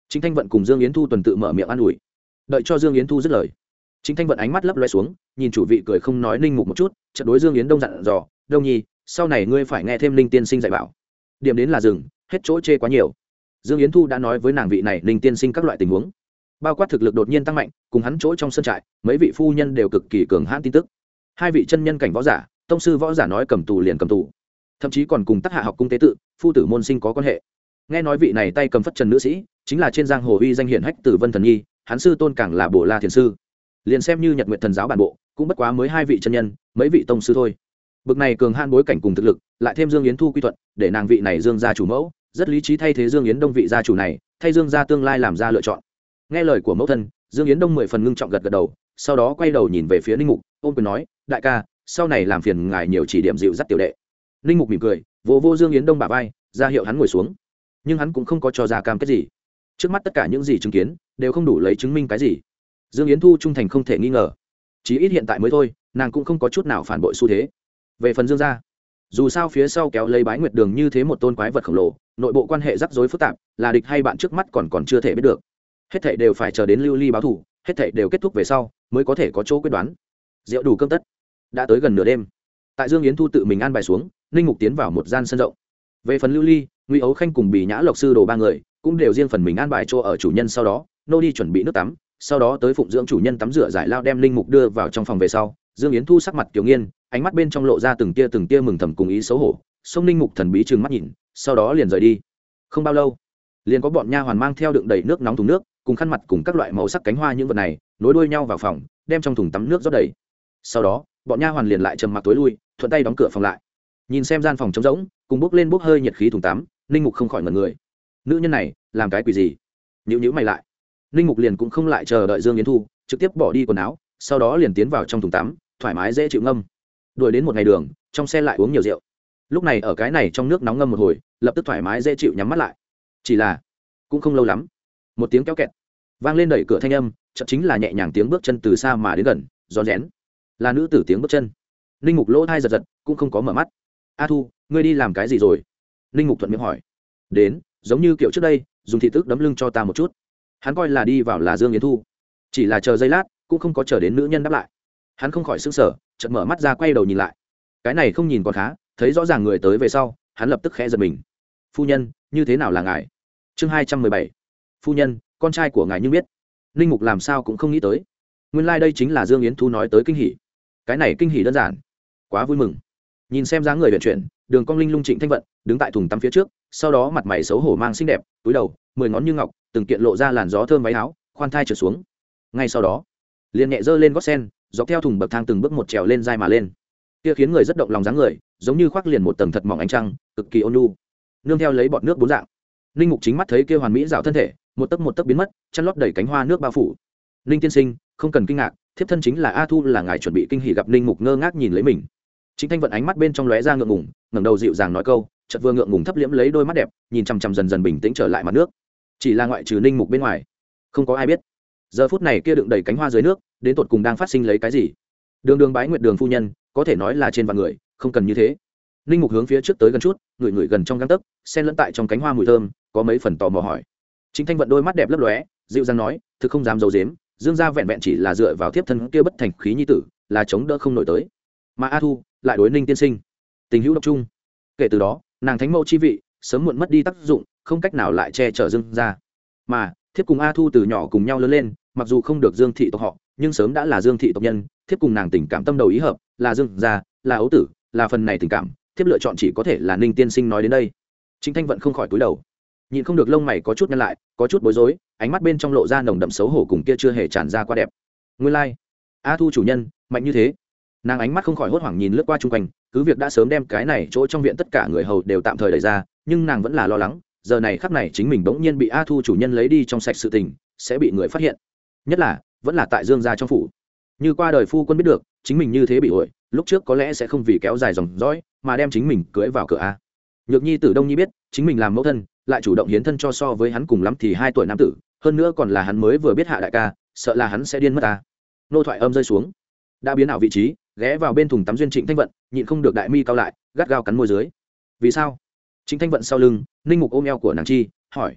Chính thanh vận cùng dương yến thu tuần tự mở miệng an ủi. Đợi cho dương yến thu dứt lời, chính thanh vận ánh mắt lấp loe xuống, nhìn chủ vị cười không nói ninh mục một chút trận đối dương yến đông dặn dò, đông nhi, sau này ngươi phải nghe thêm linh tiên sinh dạy bảo. Điểm đến là rừng hết chỗ chê quá nhiều. Dương yến thu đã nói với nàng vị này linh tiên sinh các loại tình huống. Bao quát thực lực đột nhiên tăng mạnh, cùng hắn chỗ trong sân trại, mấy vị phu nhân đều cực kỳ cường hãn tin tức. Hai vị chân nhân cảnh võ giả, tông sư võ giả nói cầm tù liền cầm tù thậm chí còn cùng tác hạ học cung tế tự, phu tử môn sinh có quan hệ. Nghe nói vị này tay cầm phất trần nữ sĩ, chính là trên giang hồ uy danh hiển hách tử vân thần nhi, hắn sư tôn càng là bổ la thiền sư. Liền xem như nhật nguyện thần giáo bản bộ, cũng bất quá mới hai vị chân nhân, mấy vị tông sư thôi. Bực này cường han bối cảnh cùng thực lực, lại thêm dương yến thu quy thuận, để nàng vị này dương gia chủ mẫu, rất lý trí thay thế dương yến đông vị gia chủ này, thay dương gia tương lai làm ra lựa chọn. Nghe lời của mẫu thân, dương yến đông mười phần ngưng trọng gật gật đầu, sau đó quay đầu nhìn về phía ninh mục ôm quyền nói, đại ca, sau này làm phiền ngài nhiều chỉ điểm dịu dắt tiểu đệ ninh mục mỉm cười, vỗ vô dương yến đông bà vai, ra hiệu hắn ngồi xuống. Nhưng hắn cũng không có cho ra cam kết gì. Trước mắt tất cả những gì chứng kiến, đều không đủ lấy chứng minh cái gì. Dương yến thu trung thành không thể nghi ngờ. Chí ít hiện tại mới thôi, nàng cũng không có chút nào phản bội xu thế. Về phần dương gia, dù sao phía sau kéo lấy bái nguyệt đường như thế một tôn quái vật khổng lồ, nội bộ quan hệ rắc rối phức tạp, là địch hay bạn trước mắt còn còn chưa thể biết được. Hết thảy đều phải chờ đến lưu ly báo thủ, hết thảy đều kết thúc về sau, mới có thể có chỗ quyết đoán. Rượu đủ cơm tất. Đã tới gần nửa đêm. Tại dương yến thu tự mình an bài xuống ninh mục tiến vào một gian sân rộng. Về phần lưu ly nguy ấu khanh cùng bì nhã lộc sư đồ ba người cũng đều riêng phần mình an bài chỗ ở chủ nhân sau đó, nô đi chuẩn bị nước tắm, sau đó tới phụng dưỡng chủ nhân tắm rửa giải lao đem linh mục đưa vào trong phòng về sau, dương yến thu sắc mặt kiểu nghiên ánh mắt bên trong lộ ra từng tia từng tia mừng thầm cùng ý xấu hổ, sông linh mục thần bí trừng mắt nhìn, sau đó liền rời đi. Không bao lâu, liền có bọn nha hoàn mang theo đựng đầy nước nóng thùng nước, cùng khăn mặt cùng các loại màu sắc cánh hoa những vật này, nối đuôi nhau vào phòng, đem trong thùng tắm nước rót đầy. Sau đó, bọn nha hoàn liền lại trầm mặc tối lui, thuận tay đóng cửa phòng lại nhìn xem gian phòng trống rỗng, cùng bốc lên bốc hơi nhiệt khí thùng tắm, ninh mục không khỏi ngần người. Nữ nhân này, làm cái quỷ gì? Nhữ nhữ mày lại. Ninh mục liền cũng không lại chờ đợi dương yến thu, trực tiếp bỏ đi quần áo, sau đó liền tiến vào trong thùng tắm, thoải mái dễ chịu ngâm. Đuổi đến một ngày đường, trong xe lại uống nhiều rượu. Lúc này ở cái này trong nước nóng ngâm một hồi, lập tức thoải mái dễ chịu nhắm mắt lại. Chỉ là, cũng không lâu lắm, một tiếng kéo kẹt, vang lên đẩy cửa thanh âm chậm chính là nhẹ nhàng tiếng bước chân từ xa mà đến gần, rón rén. Là nữ tử tiếng bước chân. Ninh mục lỗ thai giật giật, cũng không có mở mắt a thu, ngươi đi làm cái gì rồi? Ninh mục thuận miệng hỏi. Đến, giống như kiểu trước đây, dùng thị tức đấm lưng cho ta một chút. Hắn coi là đi vào là dương yến thu. Chỉ là chờ giây lát, cũng không có chờ đến nữ nhân đáp lại. Hắn không khỏi s ư n g sở chợt mở mắt ra quay đầu nhìn lại. Cái này không nhìn còn khá, thấy rõ ràng người tới về sau, hắn lập tức khẽ giật mình. Phu nhân, như thế nào là ngài? Chương hai trăm mười bảy. Phu nhân, con trai của ngài như biết. Ninh mục làm sao cũng không nghĩ tới. Nguyên lai、like、đây chính là dương yến thu nói tới kinh hỷ cái này kinh hỷ đơn giản. Quá vui mừng nhìn xem dáng người vận chuyển, đường cong linh lung trịnh thanh vận, đứng tại thùng tắm phía trước, sau đó mặt mày xấu hổ mang xinh đẹp, túi đầu, mười ngón như ngọc, từng kiện lộ ra làn gió thơm váy áo, khoan thai trở xuống. Ngay sau đó, liền nhẹ dơ lên gót sen, dọc theo thùng bậc thang từng bước một trèo lên dai mà lên. Kia khiến người rất động lòng dáng người, giống như khoác liền một tầng thật mỏng ánh trăng, cực kỳ ôn nhu, nương theo lấy bọt nước bốn dạng. Ninh mục chính mắt thấy kia hoàn mỹ rào thân thể, một tấc một tấc biến mất, chăn lót đẩy cánh hoa nước bao phủ. Ninh tiên sinh, không cần kinh ngạc, thiếp thân chính là a thu là ngài chuẩn bị kinh hỉ gặp ninh mục ngơ ngác nhìn lấy mình chính thanh vận ánh mắt bên trong lóe ra ngượng ngùng, ngẩng đầu dịu dàng nói câu chật vừa ngượng ngùng thấp liễm lấy đôi mắt đẹp, nhìn chằm chằm dần dần bình tĩnh trở lại mặt nước. Chỉ là ngoại trừ ninh mục bên ngoài, không có ai biết. Giờ phút này kia đựng đầy cánh hoa dưới nước, đến tột cùng đang phát sinh lấy cái gì? Đường đường bái nguyệt đường phu nhân, có thể nói là trên vạn người, không cần như thế. Ninh mục hướng phía trước tới gần chút, ngửi ngửi gần trong găng tấc sen lẫn tại trong cánh hoa mùi thơm, có mấy phần tò mò hỏi. Chính thanh vận đôi mắt đẹp lấp lóe, dịu dàng nói, thực không dám d i ấ u dếm dương gia vẹn vẹn chỉ là dựa vào thiếp thân kia bất thành khí nhi tử, là chống đỡ không nổi tới. Mà a thu lại đối ninh tiên sinh. Tình hữu độc trung kể từ đó, nàng thánh mẫu chi vị sớm muộn mất đi tác dụng, không cách nào lại che chở dương gia. Mà, thiếp cùng a thu từ nhỏ cùng nhau lớn lên, mặc dù không được dương thị tộc họ, nhưng sớm đã là dương thị tộc nhân, thiếp cùng nàng tình cảm tâm đầu ý hợp, là dương gia, là ấu tử, là phần này tình cảm, thiếp lựa chọn chỉ có thể là ninh tiên sinh nói đến đây. Chính thanh vận không khỏi túi đầu. Nhìn không được lông mày có chút nhăn lại, có chút bối rối, ánh mắt bên trong lộ ra nồng đậm xấu hổ cùng kia chưa hề tràn ra qua đẹp. Nguyên lai、like. a thu chủ nhân, mạnh như thế nàng ánh mắt không khỏi hốt hoảng nhìn lướt qua chung quanh, cứ việc đã sớm đem cái này chỗ trong viện tất cả người hầu đều tạm thời đẩy ra, nhưng nàng vẫn là lo lắng, giờ này khắp này chính mình bỗng nhiên bị a thu chủ nhân lấy đi trong sạch sự tình, sẽ bị người phát hiện. Nhất là, vẫn là tại dương gia trong phủ. Như qua đời phu quân biết được, chính mình như thế bị ổi, lúc trước có lẽ sẽ không vì kéo dài dòng dõi, mà đem chính mình cưỡi vào cửa a. Nhược nhi tử đông nhi biết, chính mình làm mẫu thân, lại chủ động hiến thân cho so với hắn cùng lắm thì hai tuổi nam tử, hơn nữa còn là hắn mới vừa biết hạ đại ca, sợ là hắn sẽ điên mất ta nô thoại âm rơi xuống. Đã biến ảo vị trí ghé vào bên thùng tắm duyên trịnh thanh vận, nhịn không được đại mi cao lại, gắt gao cắn môi dưới. Vì sao? Chính thanh vận sau lưng, ninh mục ôm eo của nàng chi, hỏi.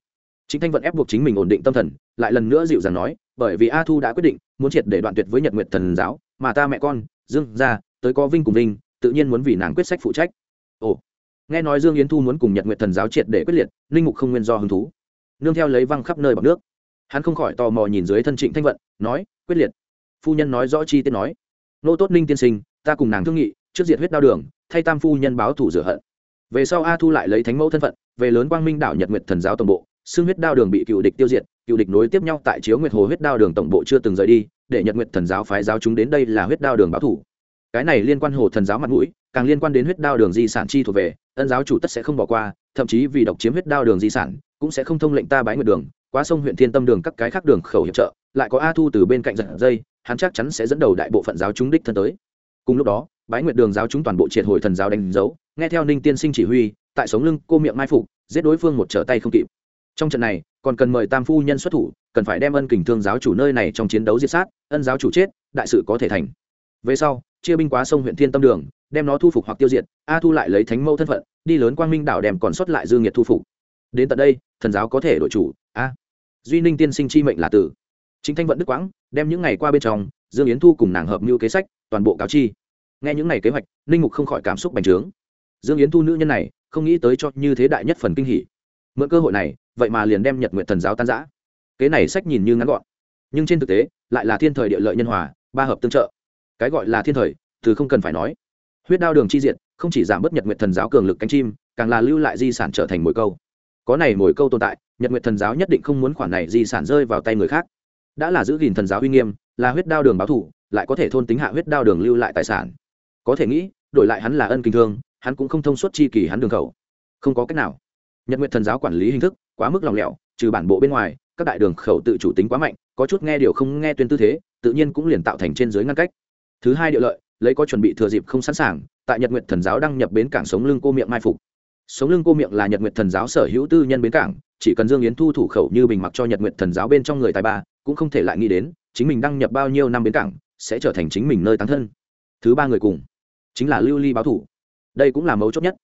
Chính thanh vận ép buộc chính mình ổn định tâm thần, lại lần nữa dịu dàng nói, bởi vì a thu đã quyết định, muốn triệt để đoạn tuyệt với nhật nguyệt thần giáo, mà ta mẹ con, dương ra tới có vinh cùng vinh, tự nhiên muốn vì nàng quyết sách phụ trách. Ồ. Nghe nói dương yến thu muốn cùng nhật nguyện thần giáo triệt để quyết liệt linh mục không nguyên do hứng thú. Nương theo lấy văng khắp nơi bằng nước. Hắn không khỏi tò mò nhìn dưới thân trịnh thanh vận, nói, quyết liệt. Phu nhân nói rõ chi tiết nói nô tốt ninh tiên sinh, ta cùng nàng thương nghị, trước diệt huyết đao đường, thay tam phu nhân báo thủ rửa hận. Về sau a thu lại lấy thánh mẫu thân phận, về lớn quang minh đảo nhật nguyệt thần giáo tổng bộ xương huyết đao đường bị cựu địch tiêu diệt, cựu địch nối tiếp nhau tại chiếu nguyệt hồ huyết đao đường tổng bộ chưa từng rời đi, để nhật nguyệt thần giáo phái giáo chúng đến đây là huyết đao đường báo thủ cái này liên quan hồ thần giáo mặt mũi, càng liên quan đến huyết đao đường di sản chi thuộc về, ân giáo chủ tất sẽ không bỏ qua, thậm chí vì độc chiếm huyết đao đường di sản, cũng sẽ không thông lệnh ta bái nguyệt đường, qua sông huyện thiên tâm đường các cái khác đường khẩu hiệp trợ lại có a thu từ bên cạnh giật dây, hắn chắc chắn sẽ dẫn đầu đại bộ phận giáo chúng đích thân tới. Cùng lúc đó, bái nguyệt đường giáo chúng toàn bộ triệt hồi thần giáo đánh dấu, nghe theo ninh tiên sinh chỉ huy, tại sống lưng cô miệng mai phục, giết đối phương một trở tay không kịp. Trong trận này, còn cần mời tam phu nhân xuất thủ, cần phải đem ân kình thương giáo chủ nơi này trong chiến đấu diệt sát, ân giáo chủ chết, đại sự có thể thành. Về sau, chia binh quá sông huyện thiên tâm đường, đem nó thu phục hoặc tiêu diệt, a thu lại lấy thánh mẫu thân phận, đi lớn quang minh đảo đem còn sót lại dương nhiệt thu phục. Đến tận đây, thần giáo có thể đổi chủ, a. Duy ninh tiên sinh chi mệnh là tử chính thanh vận đức quãng, đem những ngày qua bên trong, dương yến thu cùng nàng hợp mưu kế sách, toàn bộ cáo chi. Nghe những ngày kế hoạch, ninh mục không khỏi cảm xúc bành trướng. Dương yến thu nữ nhân này, không nghĩ tới cho như thế đại nhất phần kinh hỷ mượn cơ hội này, vậy mà liền đem nhật nguyện thần giáo tan giã kế này sách nhìn như ngắn gọn, nhưng trên thực tế, lại là thiên thời địa lợi nhân hòa, ba hợp tương trợ. Cái gọi là thiên thời, từ không cần phải nói. Huyết đao đường chi diện không chỉ giảm bớt nhật nguyện thần giáo cường lực cánh chim, càng là lưu lại di sản trở thành mồi câu. Có này mồi câu tồn tại, nhật nguyện thần giáo nhất định không muốn khoản này di sản rơi vào tay người khác đã là giữ gìn thần giáo uy nghiêm, là huyết đao đường báo thủ, lại có thể thôn tính hạ huyết đao đường lưu lại tài sản. Có thể nghĩ, đổi lại hắn là ân kinh thương, hắn cũng không thông suốt chi kỳ hắn đường khẩu. Không có cách nào. Nhật nguyện thần giáo quản lý hình thức quá mức lòng lẻo, trừ bản bộ bên ngoài, các đại đường khẩu tự chủ tính quá mạnh, có chút nghe điều không nghe tuyên tư thế, tự nhiên cũng liền tạo thành trên dưới ngăn cách. Thứ hai địa lợi, lấy có chuẩn bị thừa dịp không sẵn sàng, tại nhật nguyện thần giáo đăng nhập bến cảng sống lưng cô miệng mai phục. Sống lưng cô miệng là nhật nguyện thần giáo sở hữu tư nhân bến cảng chỉ cần dương yến thu thủ khẩu như bình mặc cho nhật nguyện thần giáo bên trong người tài ba, cũng không thể lại nghĩ đến, chính mình đăng nhập bao nhiêu năm bến cảng, sẽ trở thành chính mình nơi tán thân. Thứ ba người cùng, chính là lưu ly báo thủ. Đây cũng là mấu chốt nhất.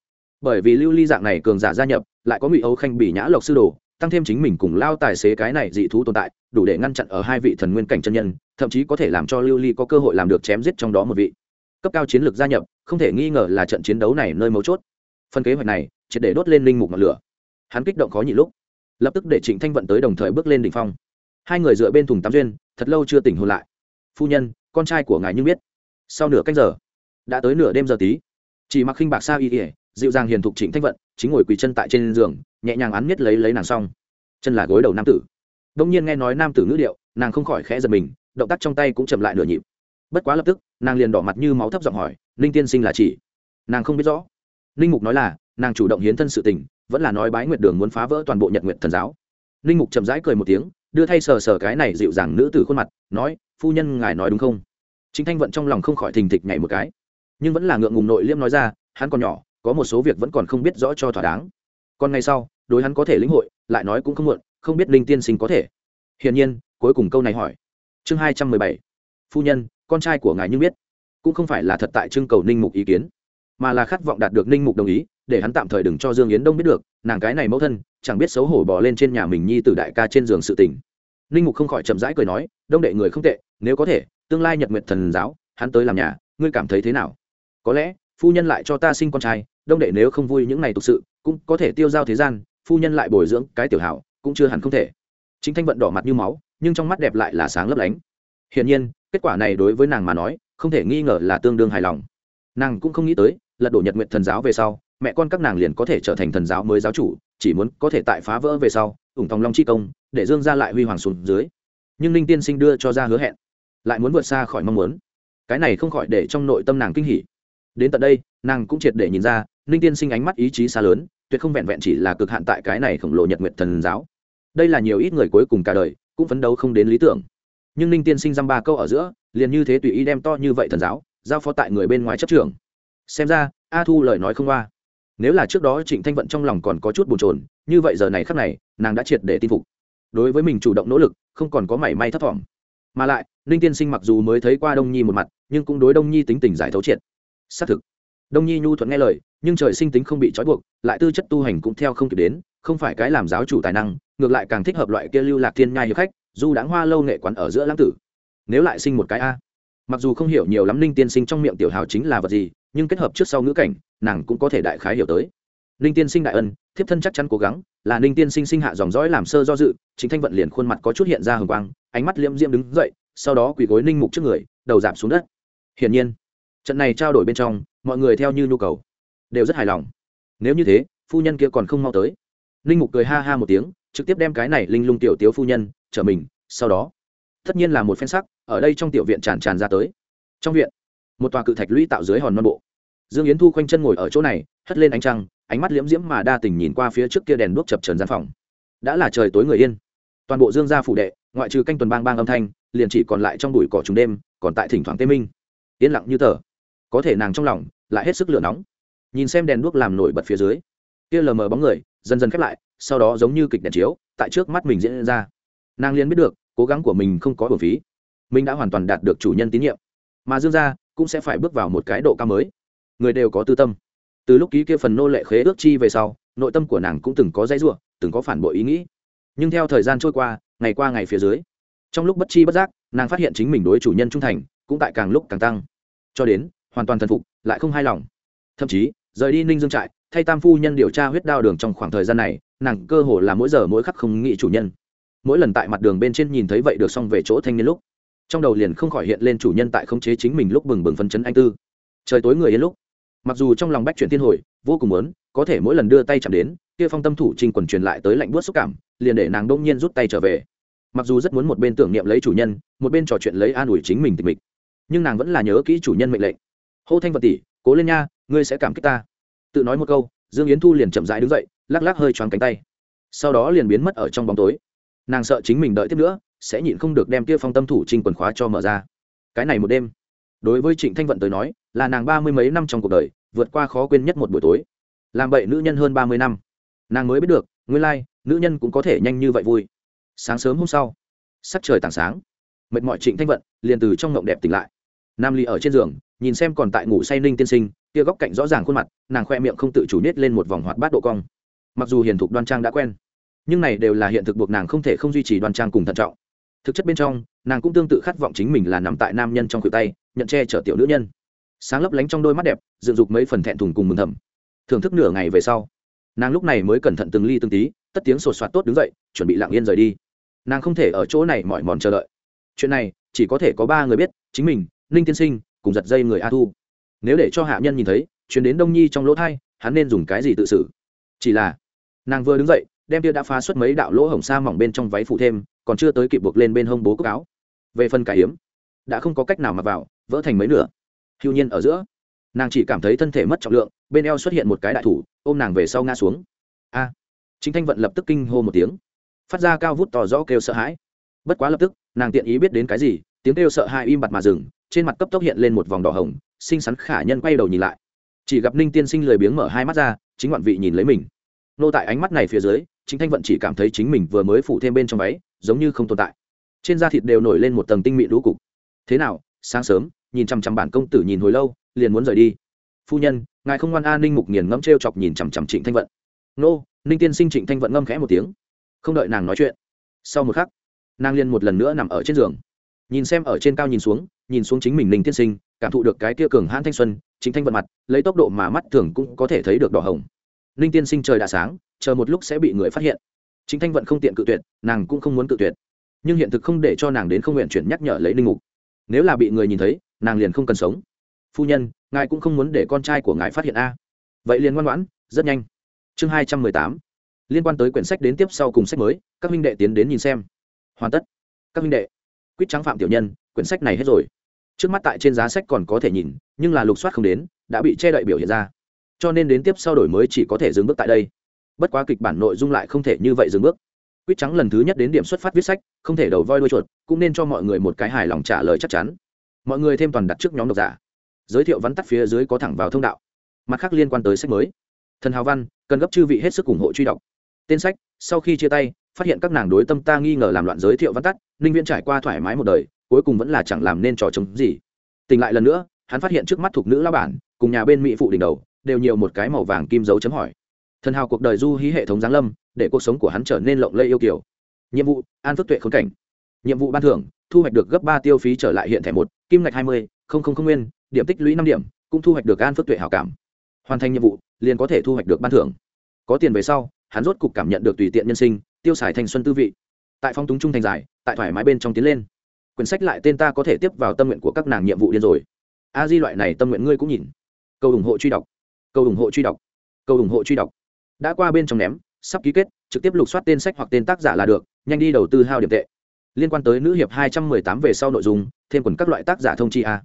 Bởi vì lưu ly dạng này cường giả gia nhập, lại có ngụy âu khanh bỉ nhã lộc sư đồ, tăng thêm chính mình cùng lao tài xế cái này dị thú tồn tại, đủ để ngăn chặn ở hai vị thần nguyên cảnh chân nhân, thậm chí có thể làm cho lưu ly có cơ hội làm được chém giết trong đó một vị. Cấp cao chiến lược gia nhập, không thể nghi ngờ là trận chiến đấu này nơi mấu chốt. Phần kế hoạch này, triệt để đốt lên linh mục ngọn lửa. Hắn kích động khó nhị lúc lập tức để trịnh thanh vận tới đồng thời bước lên đỉnh phong hai người dựa bên thùng tắm duyên thật lâu chưa tỉnh hôn lại phu nhân con trai của ngài như biết sau nửa cách giờ đã tới nửa đêm giờ tí chỉ mặc khinh bạc sa y ỉa dịu dàng hiền thục trịnh thanh vận chính ngồi quỳ chân tại trên giường nhẹ nhàng án nhất lấy lấy nàng xong chân là gối đầu nam tử đông nhiên nghe nói nam tử ngữ điệu nàng không khỏi khẽ giật mình động tác trong tay cũng chậm lại nửa nhịp bất quá lập tức nàng liền đỏ mặt như máu thấp giọng hỏi ninh tiên sinh là chỉ nàng không biết rõ ninh mục nói là nàng chủ động hiến thân sự tình vẫn là nói bái nguyệt đường muốn phá vỡ toàn bộ nhật nguyện thần giáo. Linh mục chậm rãi cười một tiếng, đưa thay sờ sờ cái này dịu dàng nữ tử khuôn mặt, nói, phu nhân, ngài nói đúng không? Chính thanh vận trong lòng không khỏi thình thịch nhảy một cái. Nhưng vẫn là ngượng ngùng nội liêm nói ra, hắn còn nhỏ, có một số việc vẫn còn không biết rõ cho thỏa đáng. Còn ngày sau, đối hắn có thể lĩnh hội, lại nói cũng không muộn, không biết linh tiên sinh có thể. Hiển nhiên, cuối cùng câu này hỏi. Chương hai trăm mười bảy. Phu nhân, con trai của ngài như biết, cũng không phải là thật tại trưng cầu ninh mục ý kiến mà là khát vọng đạt được ninh mục đồng ý, để hắn tạm thời đừng cho dương yến đông biết được, nàng cái này mẫu thân, chẳng biết xấu hổ bỏ lên trên nhà mình nhi t đại ca trên giường sự tình. Ninh mục không khỏi chậm rãi cười nói, đông đệ người không tệ, nếu có thể, tương lai nhật nguyện thần giáo, hắn tới làm nhà, ngươi cảm thấy thế nào? Có lẽ, phu nhân lại cho ta sinh con trai, đông đệ nếu không vui những ngày thực sự, cũng có thể tiêu giao thế gian, phu nhân lại bồi dưỡng cái tiểu hảo, cũng chưa hẳn không thể. Chính thanh vận đỏ mặt như máu, nhưng trong mắt đẹp lại là sáng lấp lánh. Hiển nhiên, kết quả này đối với nàng mà nói, không thể nghi ngờ là tương đương hài lòng. Nàng cũng không nghĩ tới lật đổ nhật nguyện thần giáo về sau, mẹ con các nàng liền có thể trở thành thần giáo mới giáo chủ, chỉ muốn có thể tại phá vỡ về sau, ủng thòng long chi công, để dương ra lại huy hoàng xuống dưới. Nhưng ninh tiên sinh đưa cho ra hứa hẹn, lại muốn vượt xa khỏi mong muốn. Cái này không khỏi để trong nội tâm nàng kinh hỉ. Đến tận đây, nàng cũng triệt để nhìn ra, ninh tiên sinh ánh mắt ý chí xa lớn, tuyệt không vẹn vẹn chỉ là cực hạn tại cái này khổng lồ nhật nguyện thần giáo. Đây là nhiều ít người cuối cùng cả đời, cũng phấn đấu không đến lý tưởng. Nhưng ninh tiên sinh dăm ba câu ở giữa, liền như thế tùy ý đem to như vậy thần giáo, giao phó tại người bên ngoài chấp trường xem ra, a thu lời nói không qua nếu là trước đó trịnh thanh vận trong lòng còn có chút bồn chồn, như vậy giờ này khắc này, nàng đã triệt để tin phục. Đối với mình chủ động nỗ lực, không còn có mảy may thất vọng. Mà lại, ninh tiên sinh mặc dù mới thấy qua đông nhi một mặt, nhưng cũng đối đông nhi tính tình giải thấu triệt. Xác thực, đông nhi nhu thuận nghe lời, nhưng trời sinh tính không bị trói buộc, lại tư chất tu hành cũng theo không kịp đến, không phải cái làm giáo chủ tài năng, ngược lại càng thích hợp loại kia lưu lạc thiên nhai hiệp khách, dù đáng hoa lâu nghệ quán ở giữa lãng tử. Nếu lại sinh một cái a mặc dù không hiểu nhiều lắm ninh tiên sinh trong miệng tiểu hào chính là vật gì, nhưng kết hợp trước sau ngữ cảnh, nàng cũng có thể đại khái hiểu tới. Ninh tiên sinh đại ân, thiếp thân chắc chắn cố gắng, là ninh tiên sinh sinh hạ dòng dõi làm sơ do dự, chính thanh vận liền khuôn mặt có chút hiện ra hồng quang, ánh mắt liễm diễm đứng dậy, sau đó quỳ gối ninh mục trước người, đầu giảm xuống đất. Hiển nhiên, trận này trao đổi bên trong, mọi người theo như nhu cầu, đều rất hài lòng. Nếu như thế, phu nhân kia còn không mau tới. Ninh mục cười ha ha một tiếng, trực tiếp đem cái này linh lung tiểu tiếu phu nhân, trở mình, sau đó, tất nhiên là một phen sắc ở đây trong tiểu viện tràn tràn ra tới. Trong viện, một tòa cự thạch lũy tạo dưới hòn non bộ. Dương yến thu khoanh chân ngồi ở chỗ này, hất lên ánh trăng, ánh mắt liễm diễm mà đa tình nhìn qua phía trước kia đèn đuốc chập trần gian phòng. Đã là trời tối người yên. Toàn bộ dương gia phủ đệ, ngoại trừ canh tuần bang bang âm thanh, liền chỉ còn lại trong bụi cỏ trùng đêm, còn tại thỉnh thoảng tê minh. Yên lặng như tờ. Có thể nàng trong lòng lại hết sức lửa nóng. Nhìn xem đèn đuốc làm nổi bật phía dưới, kia lờ mờ bóng người dần dần khép lại, sau đó giống như kịch đèn chiếu, tại trước mắt mình diễn ra. Nàng liền biết được, cố gắng của mình không có bổ phí mình đã hoàn toàn đạt được chủ nhân tín nhiệm. Mà dương gia cũng sẽ phải bước vào một cái độ cao mới. Người đều có tư tâm. Từ lúc ký kia phần nô lệ khế ước chi về sau, nội tâm của nàng cũng từng có dãy ruộng từng có phản bội ý nghĩ. Nhưng theo thời gian trôi qua, ngày qua ngày phía dưới, trong lúc bất chi bất giác, nàng phát hiện chính mình đối chủ nhân trung thành cũng tại càng lúc càng tăng. Cho đến, hoàn toàn thần phục, lại không hài lòng. Thậm chí, rời đi ninh dương trại, thay tam phu nhân điều tra huyết đao đường trong khoảng thời gian này, nàng cơ hồ là mỗi giờ mỗi khắc không nghĩ chủ nhân. Mỗi lần tại mặt đường bên trên nhìn thấy vậy được xong về chỗ thanh niên lúc trong đầu liền không khỏi hiện lên chủ nhân tại khống chế chính mình lúc bừng bừng phân chấn anh tư. Trời tối người yên lúc. Mặc dù trong lòng bách chuyển thiên hồi, vô cùng muốn, có thể mỗi lần đưa tay chạm đến, kia phong tâm thủ trình quần truyền lại tới lạnh buốt xúc cảm, liền để nàng đông nhiên rút tay trở về. Mặc dù rất muốn một bên tưởng niệm lấy chủ nhân, một bên trò chuyện lấy an ủi chính mình tịch mịch, nhưng nàng vẫn là nhớ kỹ chủ nhân mệnh lệnh. Hô thanh vật tỷ, cố lên nha, ngươi sẽ cảm kích ta. Tự nói một câu, dương yến thu liền chậm rãi đứng dậy, lắc lắc hơi choáng cánh tay. Sau đó liền biến mất ở trong bóng tối. Nàng sợ chính mình đợi tiếp nữa sẽ nhịn không được đem kia phong tâm thủ trinh quần khóa cho mở ra. Cái này một đêm, đối với trịnh thanh vận tới nói, là nàng ba mươi mấy năm trong cuộc đời, vượt qua khó quên nhất một buổi tối. Làm bậy nữ nhân hơn ba mươi năm. Nàng mới biết được, nguyên lai, nữ nhân cũng có thể nhanh như vậy vui. Sáng sớm hôm sau, sắc trời tảng sáng, mệt mỏi trịnh thanh vận liền từ trong ngộng đẹp tỉnh lại. Nam ly ở trên giường, nhìn xem còn tại ngủ say ninh tiên sinh tia góc cạnh rõ ràng khuôn mặt, nàng khoe miệng không tự chủ nết lên một vòng hoạt bát độ cong. Mặc dù hiền thục đoan trang đã quen, nhưng này đều là hiện thực buộc nàng không thể không duy trì đoan trang cùng thận trọng thực chất bên trong, nàng cũng tương tự khát vọng chính mình là nằm tại nam nhân trong khuỷu tay, nhận che chở tiểu nữ nhân. Sáng lấp lánh trong đôi mắt đẹp, dựng dục mấy phần thẹn thùng cùng mừng thầm. Thưởng thức nửa ngày về sau, nàng lúc này mới cẩn thận từng ly từng tí, tất tiếng sột soạt tốt đứng dậy, chuẩn bị lặng yên rời đi. Nàng không thể ở chỗ này mỏi mòn chờ đợi. Chuyện này, chỉ có thể có ba người biết, chính mình, ninh tiên sinh, cùng giật dây người a thu. Nếu để cho hạ nhân nhìn thấy, chuyển đến đông nhi trong lỗ thai, hắn nên dùng cái gì tự xử? Chỉ là, nàng vừa đứng dậy, đem tia đã phá xuất mấy đạo lỗ hổng xa mỏng bên trong váy phụ thêm còn chưa tới kịp buộc lên bên hông bố cúc áo. Về phần cải hiếm đã không có cách nào mặc vào, vỡ thành mấy nửa. Hưu nhiên ở giữa, nàng chỉ cảm thấy thân thể mất trọng lượng, bên eo xuất hiện một cái đại thủ, ôm nàng về sau ngã xuống. A! Chính thanh vận lập tức kinh hô một tiếng, phát ra cao vút tỏ rõ kêu sợ hãi. Bất quá lập tức, nàng tiện ý biết đến cái gì, tiếng kêu sợ hãi im bặt mà dừng, trên mặt cấp tốc hiện lên một vòng đỏ hồng, xinh xắn khả nhân quay đầu nhìn lại. Chỉ gặp ninh tiên sinh lười biếng mở hai mắt ra, chính ngoạn vị nhìn lấy mình. Nô tại ánh mắt này phía dưới chính thanh vận chỉ cảm thấy chính mình vừa mới phủ thêm bên trong váy giống như không tồn tại. Trên da thịt đều nổi lên một tầng tinh mịn lũ cục. Thế nào, sáng sớm, nhìn chằm chằm bản công tử nhìn hồi lâu, liền muốn rời đi. Phu nhân, ngài không ngoan a, ninh mục nghiền ngẫm t r e o chọc nhìn chằm chằm trịnh thanh vận. Nô, ninh tiên sinh trịnh thanh vận ngâm khẽ một tiếng. Không đợi nàng nói chuyện. Sau một khắc, nàng liền một lần nữa nằm ở trên giường. Nhìn xem ở trên cao nhìn xuống nhìn xuống chính mình ninh tiên sinh, cảm thụ được cái kia cường hãn thanh xuân chính thanh vận mặt, lấy tốc độ mà mắt thường cũng có thể thấy được đỏ hồng. Ninh tiên sinh trời đã sáng, chờ một lúc sẽ bị người phát hiện chính thanh vận không tiện cự tuyệt, nàng cũng không muốn cự tuyệt. Nhưng hiện thực không để cho nàng đến không nguyện chuyển nhắc nhở lấy Linh mục. Nếu là bị người nhìn thấy, nàng liền không cần sống. Phu nhân, ngài cũng không muốn để con trai của ngài phát hiện a. Vậy liền ngoan ngoãn, rất nhanh. Chương hai trăm mười tám. Liên quan tới quyển sách đến tiếp sau cùng sách mới, các huynh đệ tiến đến nhìn xem. Hoàn tất. Các huynh đệ, quýt trắng phạm tiểu nhân, quyển sách này hết rồi. Trước mắt tại trên giá sách còn có thể nhìn, nhưng là lục soát không đến, đã bị che đậy biểu hiện ra. Cho nên đến tiếp sau đổi mới chỉ có thể dừng bước tại đây bất quá kịch bản nội dung lại không thể như vậy dừng bước. Quýt trắng lần thứ nhất đến điểm xuất phát viết sách, không thể đầu voi đuôi chuột, cũng nên cho mọi người một cái hài lòng trả lời chắc chắn. Mọi người thêm toàn đặt trước nhóm độc giả. Giới thiệu vắn tắt phía dưới có thẳng vào thông đạo. Mặt khác liên quan tới sách mới. Thần hào văn, cần gấp chư vị hết sức ủng hộ truy đọc. Tên sách, sau khi chia tay, phát hiện các nàng đối tâm ta nghi ngờ làm loạn giới thiệu văn tắt, ninh viễn trải qua thoải mái một đời, cuối cùng vẫn là chẳng làm nên trò chống gì. Tỉnh lại lần nữa, hắn phát hiện trước mắt thuộc nữ lao bản, cùng nhà bên mỹ phụ đỉnh đầu, đều nhiều một cái màu vàng kim dấu chấm hỏi thần hào cuộc đời du hí hệ thống giáng lâm, để cuộc sống của hắn trở nên lộng lây yêu kiểu nhiệm vụ, an phước tuệ khốn cảnh. Nhiệm vụ ban thưởng, thu hoạch được gấp ba tiêu phí trở lại hiện thẻ một, kim ngạch hai mươi, không không không nguyên, điểm tích lũy năm điểm, cũng thu hoạch được an phước tuệ hảo cảm. Hoàn thành nhiệm vụ, liền có thể thu hoạch được ban thưởng. Có tiền về sau, hắn rốt cục cảm nhận được tùy tiện nhân sinh, tiêu xài thanh xuân tư vị. Tại phong túng trung thành giải, tại thoải mái bên trong tiến lên. Quyển sách lại tên ta có thể tiếp vào tâm nguyện của các nàng nhiệm vụ điên rồi. A di loại này tâm nguyện ngươi cũng nhìn. Câu ủng hộ truy đọc. Câu ủng hộ truy đọc. Câu ủng hộ truy đọc đã qua bên trong ném, sắp ký kết, trực tiếp lục soát tên sách hoặc tên tác giả là được, nhanh đi đầu tư hao điểm tệ. Liên quan tới nữ hiệp hai trăm mười tám về sau nội dung, thêm quần các loại tác giả thông chi a.